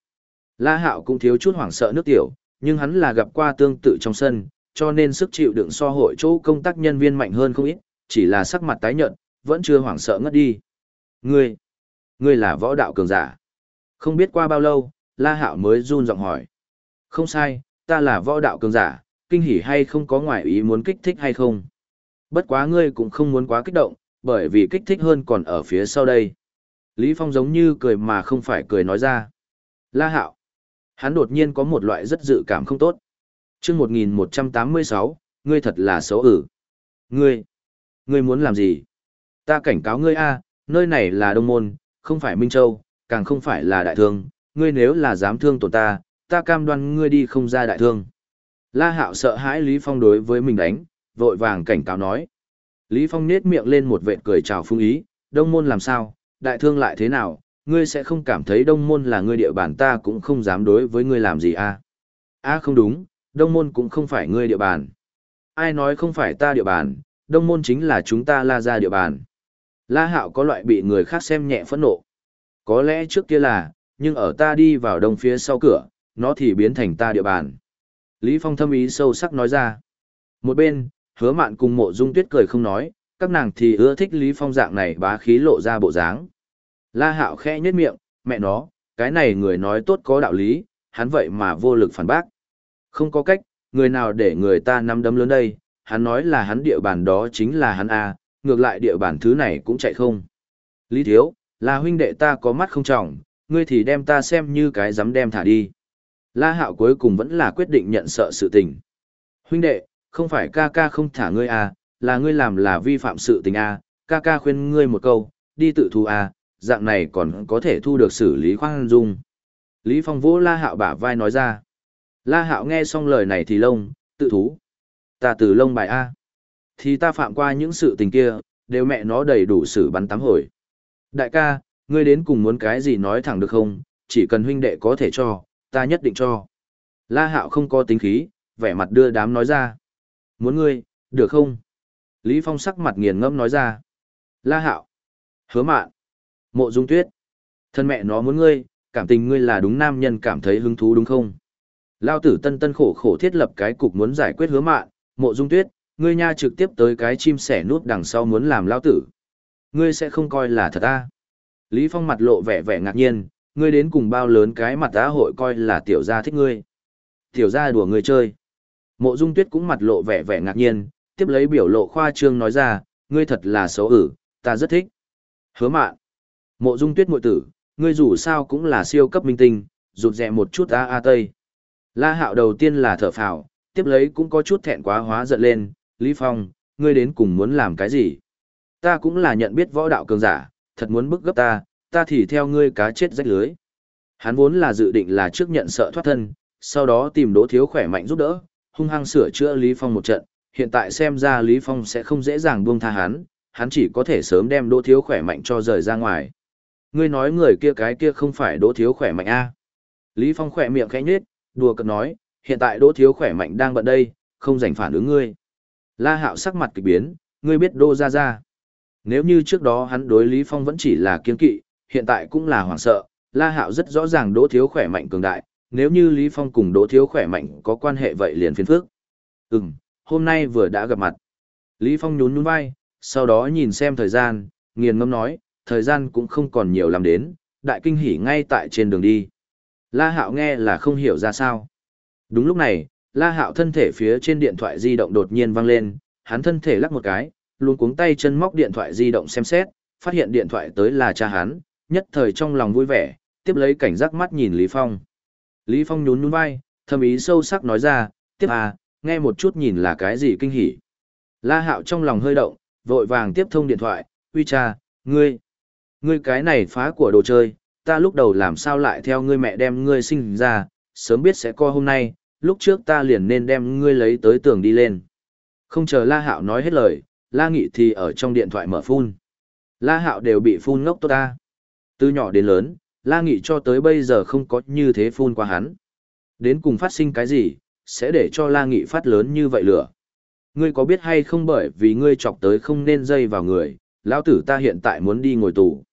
La Hạo cũng thiếu chút hoảng sợ nước tiểu, nhưng hắn là gặp qua tương tự trong sân, cho nên sức chịu đựng so hội chỗ công tác nhân viên mạnh hơn không ít, chỉ là sắc mặt tái nhợt, vẫn chưa hoảng sợ ngất đi. Ngươi, ngươi là võ đạo cường giả. Không biết qua bao lâu, La Hạo mới run giọng hỏi. Không sai, ta là võ đạo cường giả, kinh hỉ hay không có ngoại ý muốn kích thích hay không. Bất quá ngươi cũng không muốn quá kích động, bởi vì kích thích hơn còn ở phía sau đây. Lý Phong giống như cười mà không phải cười nói ra. La Hạo. Hắn đột nhiên có một loại rất dự cảm không tốt. Chương 1186, ngươi thật là xấu ử. Ngươi, ngươi muốn làm gì? Ta cảnh cáo ngươi a, nơi này là Đông Môn, không phải Minh Châu, càng không phải là đại thương, ngươi nếu là dám thương tổn ta, ta cam đoan ngươi đi không ra đại thương. La Hạo sợ hãi Lý Phong đối với mình đánh, vội vàng cảnh cáo nói. Lý Phong nết miệng lên một vệt cười chào Phương ý, Đông Môn làm sao, đại thương lại thế nào, ngươi sẽ không cảm thấy Đông Môn là ngươi địa bàn ta cũng không dám đối với ngươi làm gì a? A không đúng, Đông Môn cũng không phải ngươi địa bàn. Ai nói không phải ta địa bàn, Đông Môn chính là chúng ta la ra địa bàn. La Hạo có loại bị người khác xem nhẹ phẫn nộ. Có lẽ trước kia là, nhưng ở ta đi vào đông phía sau cửa, nó thì biến thành ta địa bàn. Lý Phong thâm ý sâu sắc nói ra. Một bên, hứa mạn cùng mộ dung tuyết cười không nói, các nàng thì ưa thích Lý Phong dạng này bá khí lộ ra bộ dáng. La Hạo khẽ nhếch miệng, mẹ nó, cái này người nói tốt có đạo lý, hắn vậy mà vô lực phản bác. Không có cách, người nào để người ta nắm đấm lớn đây, hắn nói là hắn địa bàn đó chính là hắn A, ngược lại địa bàn thứ này cũng chạy không. Lý Thiếu, là huynh đệ ta có mắt không trọng, ngươi thì đem ta xem như cái dám đem thả đi. La Hạo cuối cùng vẫn là quyết định nhận sợ sự tình. Huynh đệ, không phải ca ca không thả ngươi à, là ngươi làm là vi phạm sự tình à, ca ca khuyên ngươi một câu, đi tự thu à, dạng này còn có thể thu được xử lý khoan dung. Lý Phong vỗ La Hạo bả vai nói ra. La Hạo nghe xong lời này thì lông, tự thú. Ta từ lông bài A. Thì ta phạm qua những sự tình kia, đều mẹ nó đầy đủ xử bắn tám hồi. Đại ca, ngươi đến cùng muốn cái gì nói thẳng được không, chỉ cần huynh đệ có thể cho, ta nhất định cho. La Hạo không có tính khí, vẻ mặt đưa đám nói ra. Muốn ngươi, được không? Lý Phong sắc mặt nghiền ngẫm nói ra. La Hạo. Hứa mạn. Mộ Dung Tuyết. Thân mẹ nó muốn ngươi, cảm tình ngươi là đúng nam nhân cảm thấy hứng thú đúng không? Lao tử tân tân khổ khổ thiết lập cái cục muốn giải quyết hứa mạn, mộ dung tuyết, ngươi nha trực tiếp tới cái chim sẻ nút đằng sau muốn làm lao tử. Ngươi sẽ không coi là thật à? Lý Phong mặt lộ vẻ vẻ ngạc nhiên, ngươi đến cùng bao lớn cái mặt á hội coi là tiểu gia thích ngươi. Tiểu gia đùa ngươi chơi. Mộ dung tuyết cũng mặt lộ vẻ vẻ ngạc nhiên, tiếp lấy biểu lộ khoa trương nói ra, ngươi thật là xấu ử, ta rất thích. Hứa mạn. Mộ dung tuyết muội tử, ngươi dù sao cũng là siêu cấp minh tinh, rụt rè một chút a a tây. La hạo đầu tiên là thở phào, tiếp lấy cũng có chút thẹn quá hóa giận lên, Lý Phong, ngươi đến cùng muốn làm cái gì? Ta cũng là nhận biết võ đạo cường giả, thật muốn bức gấp ta, ta thì theo ngươi cá chết rách lưới. Hắn vốn là dự định là trước nhận sợ thoát thân, sau đó tìm đỗ thiếu khỏe mạnh giúp đỡ, hung hăng sửa chữa Lý Phong một trận, hiện tại xem ra Lý Phong sẽ không dễ dàng buông tha hắn, hắn chỉ có thể sớm đem đỗ thiếu khỏe mạnh cho rời ra ngoài. Ngươi nói người kia cái kia không phải đỗ thiếu khỏe mạnh a? Lý Phong khỏe miệng khẽ nhếch, đùa cợt nói, hiện tại đỗ thiếu khỏe mạnh đang bận đây, không dành phản ứng ngươi. La Hạo sắc mặt kỳ biến, ngươi biết Đỗ gia gia? Nếu như trước đó hắn đối Lý Phong vẫn chỉ là kiên kỵ, hiện tại cũng là hoảng sợ, La Hạo rất rõ ràng đỗ thiếu khỏe mạnh cường đại, nếu như Lý Phong cùng đỗ thiếu khỏe mạnh có quan hệ vậy liền phiền phức. Ừm, hôm nay vừa đã gặp mặt. Lý Phong nhún nhún vai, sau đó nhìn xem thời gian, nghiền ngâm nói, thời gian cũng không còn nhiều làm đến, đại kinh hỉ ngay tại trên đường đi. La Hạo nghe là không hiểu ra sao. Đúng lúc này, La Hạo thân thể phía trên điện thoại di động đột nhiên vang lên, hắn thân thể lắc một cái, luôn cuống tay chân móc điện thoại di động xem xét, phát hiện điện thoại tới là cha hắn, nhất thời trong lòng vui vẻ, tiếp lấy cảnh giác mắt nhìn Lý Phong. Lý Phong nhún nhún vai, thầm ý sâu sắc nói ra, tiếp à, nghe một chút nhìn là cái gì kinh hỉ. La Hạo trong lòng hơi động, vội vàng tiếp thông điện thoại, uy cha, ngươi, ngươi cái này phá của đồ chơi, ta lúc đầu làm sao lại theo ngươi mẹ đem ngươi sinh ra, sớm biết sẽ coi hôm nay, lúc trước ta liền nên đem ngươi lấy tới tường đi lên. Không chờ La Hạo nói hết lời, La Nghị thì ở trong điện thoại mở phun. La Hạo đều bị phun ngốc tốt ta. Từ nhỏ đến lớn, La Nghị cho tới bây giờ không có như thế phun qua hắn. Đến cùng phát sinh cái gì, sẽ để cho La Nghị phát lớn như vậy lửa. Ngươi có biết hay không bởi vì ngươi chọc tới không nên dây vào người, lão tử ta hiện tại muốn đi ngồi tù.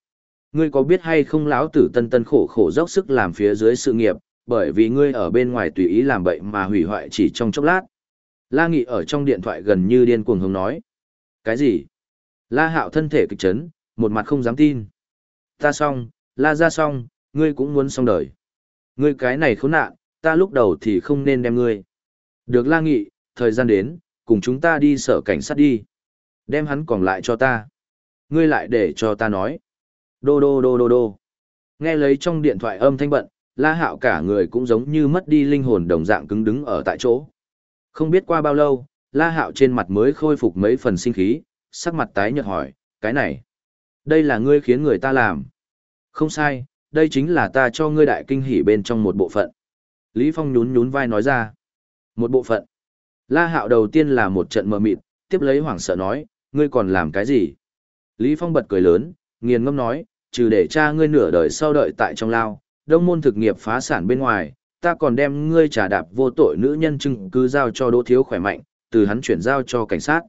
Ngươi có biết hay không lão tử tân tân khổ khổ dốc sức làm phía dưới sự nghiệp, bởi vì ngươi ở bên ngoài tùy ý làm bậy mà hủy hoại chỉ trong chốc lát. La Nghị ở trong điện thoại gần như điên cuồng hướng nói. Cái gì? La Hạo thân thể kịch chấn, một mặt không dám tin. Ta xong, La ra xong, ngươi cũng muốn xong đời. Ngươi cái này khốn nạn, ta lúc đầu thì không nên đem ngươi. Được La Nghị, thời gian đến, cùng chúng ta đi sở cảnh sát đi. Đem hắn còn lại cho ta. Ngươi lại để cho ta nói. Đô đô đô đô đô. Nghe lấy trong điện thoại âm thanh bận, La Hạo cả người cũng giống như mất đi linh hồn đồng dạng cứng đứng ở tại chỗ. Không biết qua bao lâu, La Hạo trên mặt mới khôi phục mấy phần sinh khí, sắc mặt tái nhợt hỏi, cái này, đây là ngươi khiến người ta làm. Không sai, đây chính là ta cho ngươi đại kinh hỉ bên trong một bộ phận. Lý Phong nhún nhún vai nói ra. Một bộ phận. La Hạo đầu tiên là một trận mờ mịt, tiếp lấy hoảng sợ nói, ngươi còn làm cái gì? Lý Phong bật cười lớn, nghiền ngâm nói, trừ để cha ngươi nửa đời sau đợi tại trong lao, đông môn thực nghiệp phá sản bên ngoài, ta còn đem ngươi trả đạp vô tội nữ nhân chứng cứ giao cho đỗ thiếu khỏe mạnh, từ hắn chuyển giao cho cảnh sát.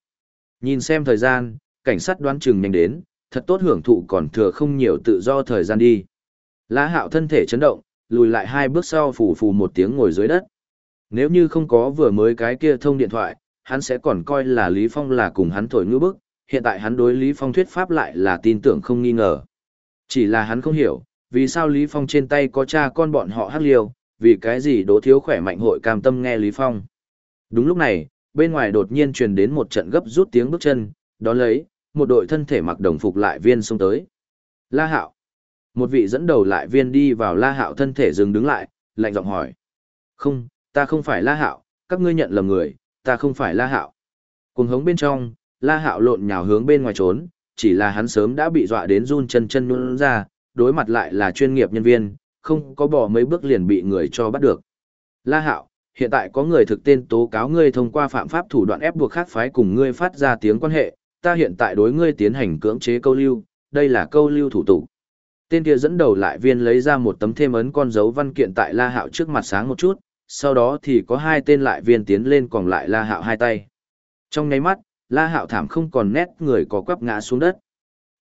Nhìn xem thời gian, cảnh sát đoán chừng nhanh đến, thật tốt hưởng thụ còn thừa không nhiều tự do thời gian đi. Lá hạo thân thể chấn động, lùi lại hai bước sau phủ phù một tiếng ngồi dưới đất. Nếu như không có vừa mới cái kia thông điện thoại, hắn sẽ còn coi là Lý Phong là cùng hắn thổi ngữ bức, hiện tại hắn đối Lý Phong thuyết pháp lại là tin tưởng không nghi ngờ. Chỉ là hắn không hiểu, vì sao Lý Phong trên tay có cha con bọn họ hắc liêu, vì cái gì đố thiếu khỏe mạnh hội cam tâm nghe Lý Phong. Đúng lúc này, bên ngoài đột nhiên truyền đến một trận gấp rút tiếng bước chân, đó lấy, một đội thân thể mặc đồng phục lại viên xông tới. La Hạo. Một vị dẫn đầu lại viên đi vào La Hạo thân thể dừng đứng lại, lạnh giọng hỏi. Không, ta không phải La Hạo, các ngươi nhận lầm người, ta không phải La Hạo. Cùng hống bên trong, La Hạo lộn nhào hướng bên ngoài trốn, chỉ là hắn sớm đã bị dọa đến run chân chân nhún ra, đối mặt lại là chuyên nghiệp nhân viên, không có bỏ mấy bước liền bị người cho bắt được. La Hạo, hiện tại có người thực tên tố cáo ngươi thông qua phạm pháp thủ đoạn ép buộc khác phái cùng ngươi phát ra tiếng quan hệ, ta hiện tại đối ngươi tiến hành cưỡng chế câu lưu, đây là câu lưu thủ tục. Tên kia dẫn đầu lại viên lấy ra một tấm thêm ấn con dấu văn kiện tại La Hạo trước mặt sáng một chút, sau đó thì có hai tên lại viên tiến lên còn lại La Hạo hai tay. Trong nháy mắt, La Hạo thảm không còn nét người có quắp ngã xuống đất.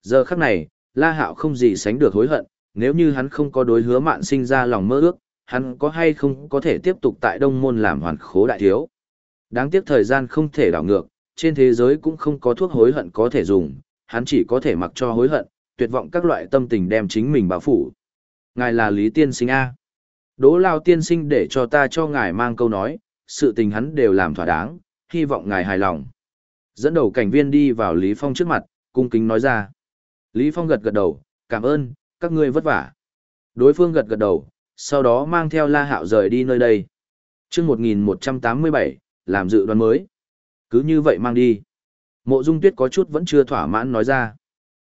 Giờ khắc này, La Hạo không gì sánh được hối hận, nếu như hắn không có đối hứa mạn sinh ra lòng mơ ước, hắn có hay không có thể tiếp tục tại đông môn làm hoàn khố đại thiếu. Đáng tiếc thời gian không thể đảo ngược, trên thế giới cũng không có thuốc hối hận có thể dùng, hắn chỉ có thể mặc cho hối hận, tuyệt vọng các loại tâm tình đem chính mình bao phủ. Ngài là Lý Tiên Sinh A. Đỗ Lao Tiên Sinh để cho ta cho ngài mang câu nói, sự tình hắn đều làm thỏa đáng, hy vọng ngài hài lòng. Dẫn đầu cảnh viên đi vào Lý Phong trước mặt, cung kính nói ra. Lý Phong gật gật đầu, cảm ơn, các ngươi vất vả. Đối phương gật gật đầu, sau đó mang theo La Hạo rời đi nơi đây. Trước 1187, làm dự đoán mới. Cứ như vậy mang đi. Mộ Dung Tuyết có chút vẫn chưa thỏa mãn nói ra.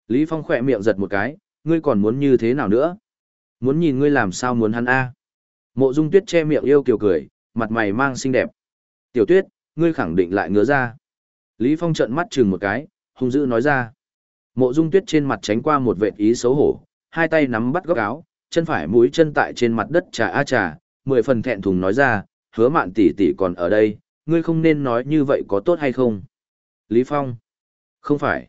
Lý Phong khỏe miệng giật một cái, ngươi còn muốn như thế nào nữa? Muốn nhìn ngươi làm sao muốn hắn a? Mộ Dung Tuyết che miệng yêu kiều cười, mặt mày mang xinh đẹp. Tiểu Tuyết, ngươi khẳng định lại ngứa ra. Lý Phong trợn mắt chừng một cái, hung dữ nói ra. Mộ Dung Tuyết trên mặt tránh qua một vệt ý xấu hổ, hai tay nắm bắt góc áo, chân phải mũi chân tại trên mặt đất trà a trà, mười phần thẹn thùng nói ra, hứa mạn tỷ tỷ còn ở đây, ngươi không nên nói như vậy có tốt hay không? Lý Phong. Không phải.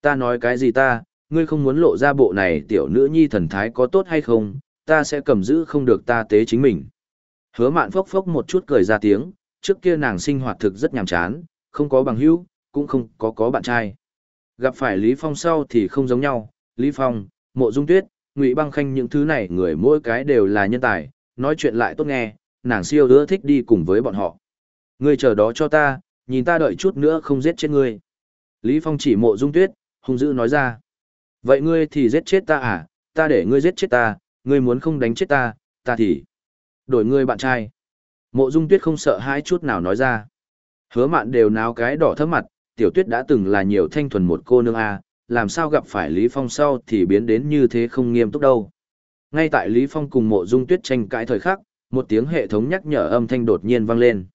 Ta nói cái gì ta, ngươi không muốn lộ ra bộ này tiểu nữ nhi thần thái có tốt hay không, ta sẽ cầm giữ không được ta tế chính mình. Hứa mạn phốc phốc một chút cười ra tiếng, trước kia nàng sinh hoạt thực rất nhàm chán, không có bằng hữu, cũng không có có bạn trai. Gặp phải Lý Phong sau thì không giống nhau, Lý Phong, Mộ Dung Tuyết, Ngụy Băng Khanh những thứ này người mỗi cái đều là nhân tài, nói chuyện lại tốt nghe, nàng siêu đứa thích đi cùng với bọn họ. Ngươi chờ đó cho ta, nhìn ta đợi chút nữa không giết chết ngươi. Lý Phong chỉ Mộ Dung Tuyết, hung dữ nói ra. Vậy ngươi thì giết chết ta à, ta để ngươi giết chết ta, ngươi muốn không đánh chết ta, ta thì đổi ngươi bạn trai. Mộ Dung Tuyết không sợ hãi chút nào nói ra. Hứa mạn đều náo cái đỏ thấp mặt, tiểu tuyết đã từng là nhiều thanh thuần một cô nương a, làm sao gặp phải Lý Phong sau thì biến đến như thế không nghiêm túc đâu. Ngay tại Lý Phong cùng mộ dung tuyết tranh cãi thời khắc, một tiếng hệ thống nhắc nhở âm thanh đột nhiên vang lên.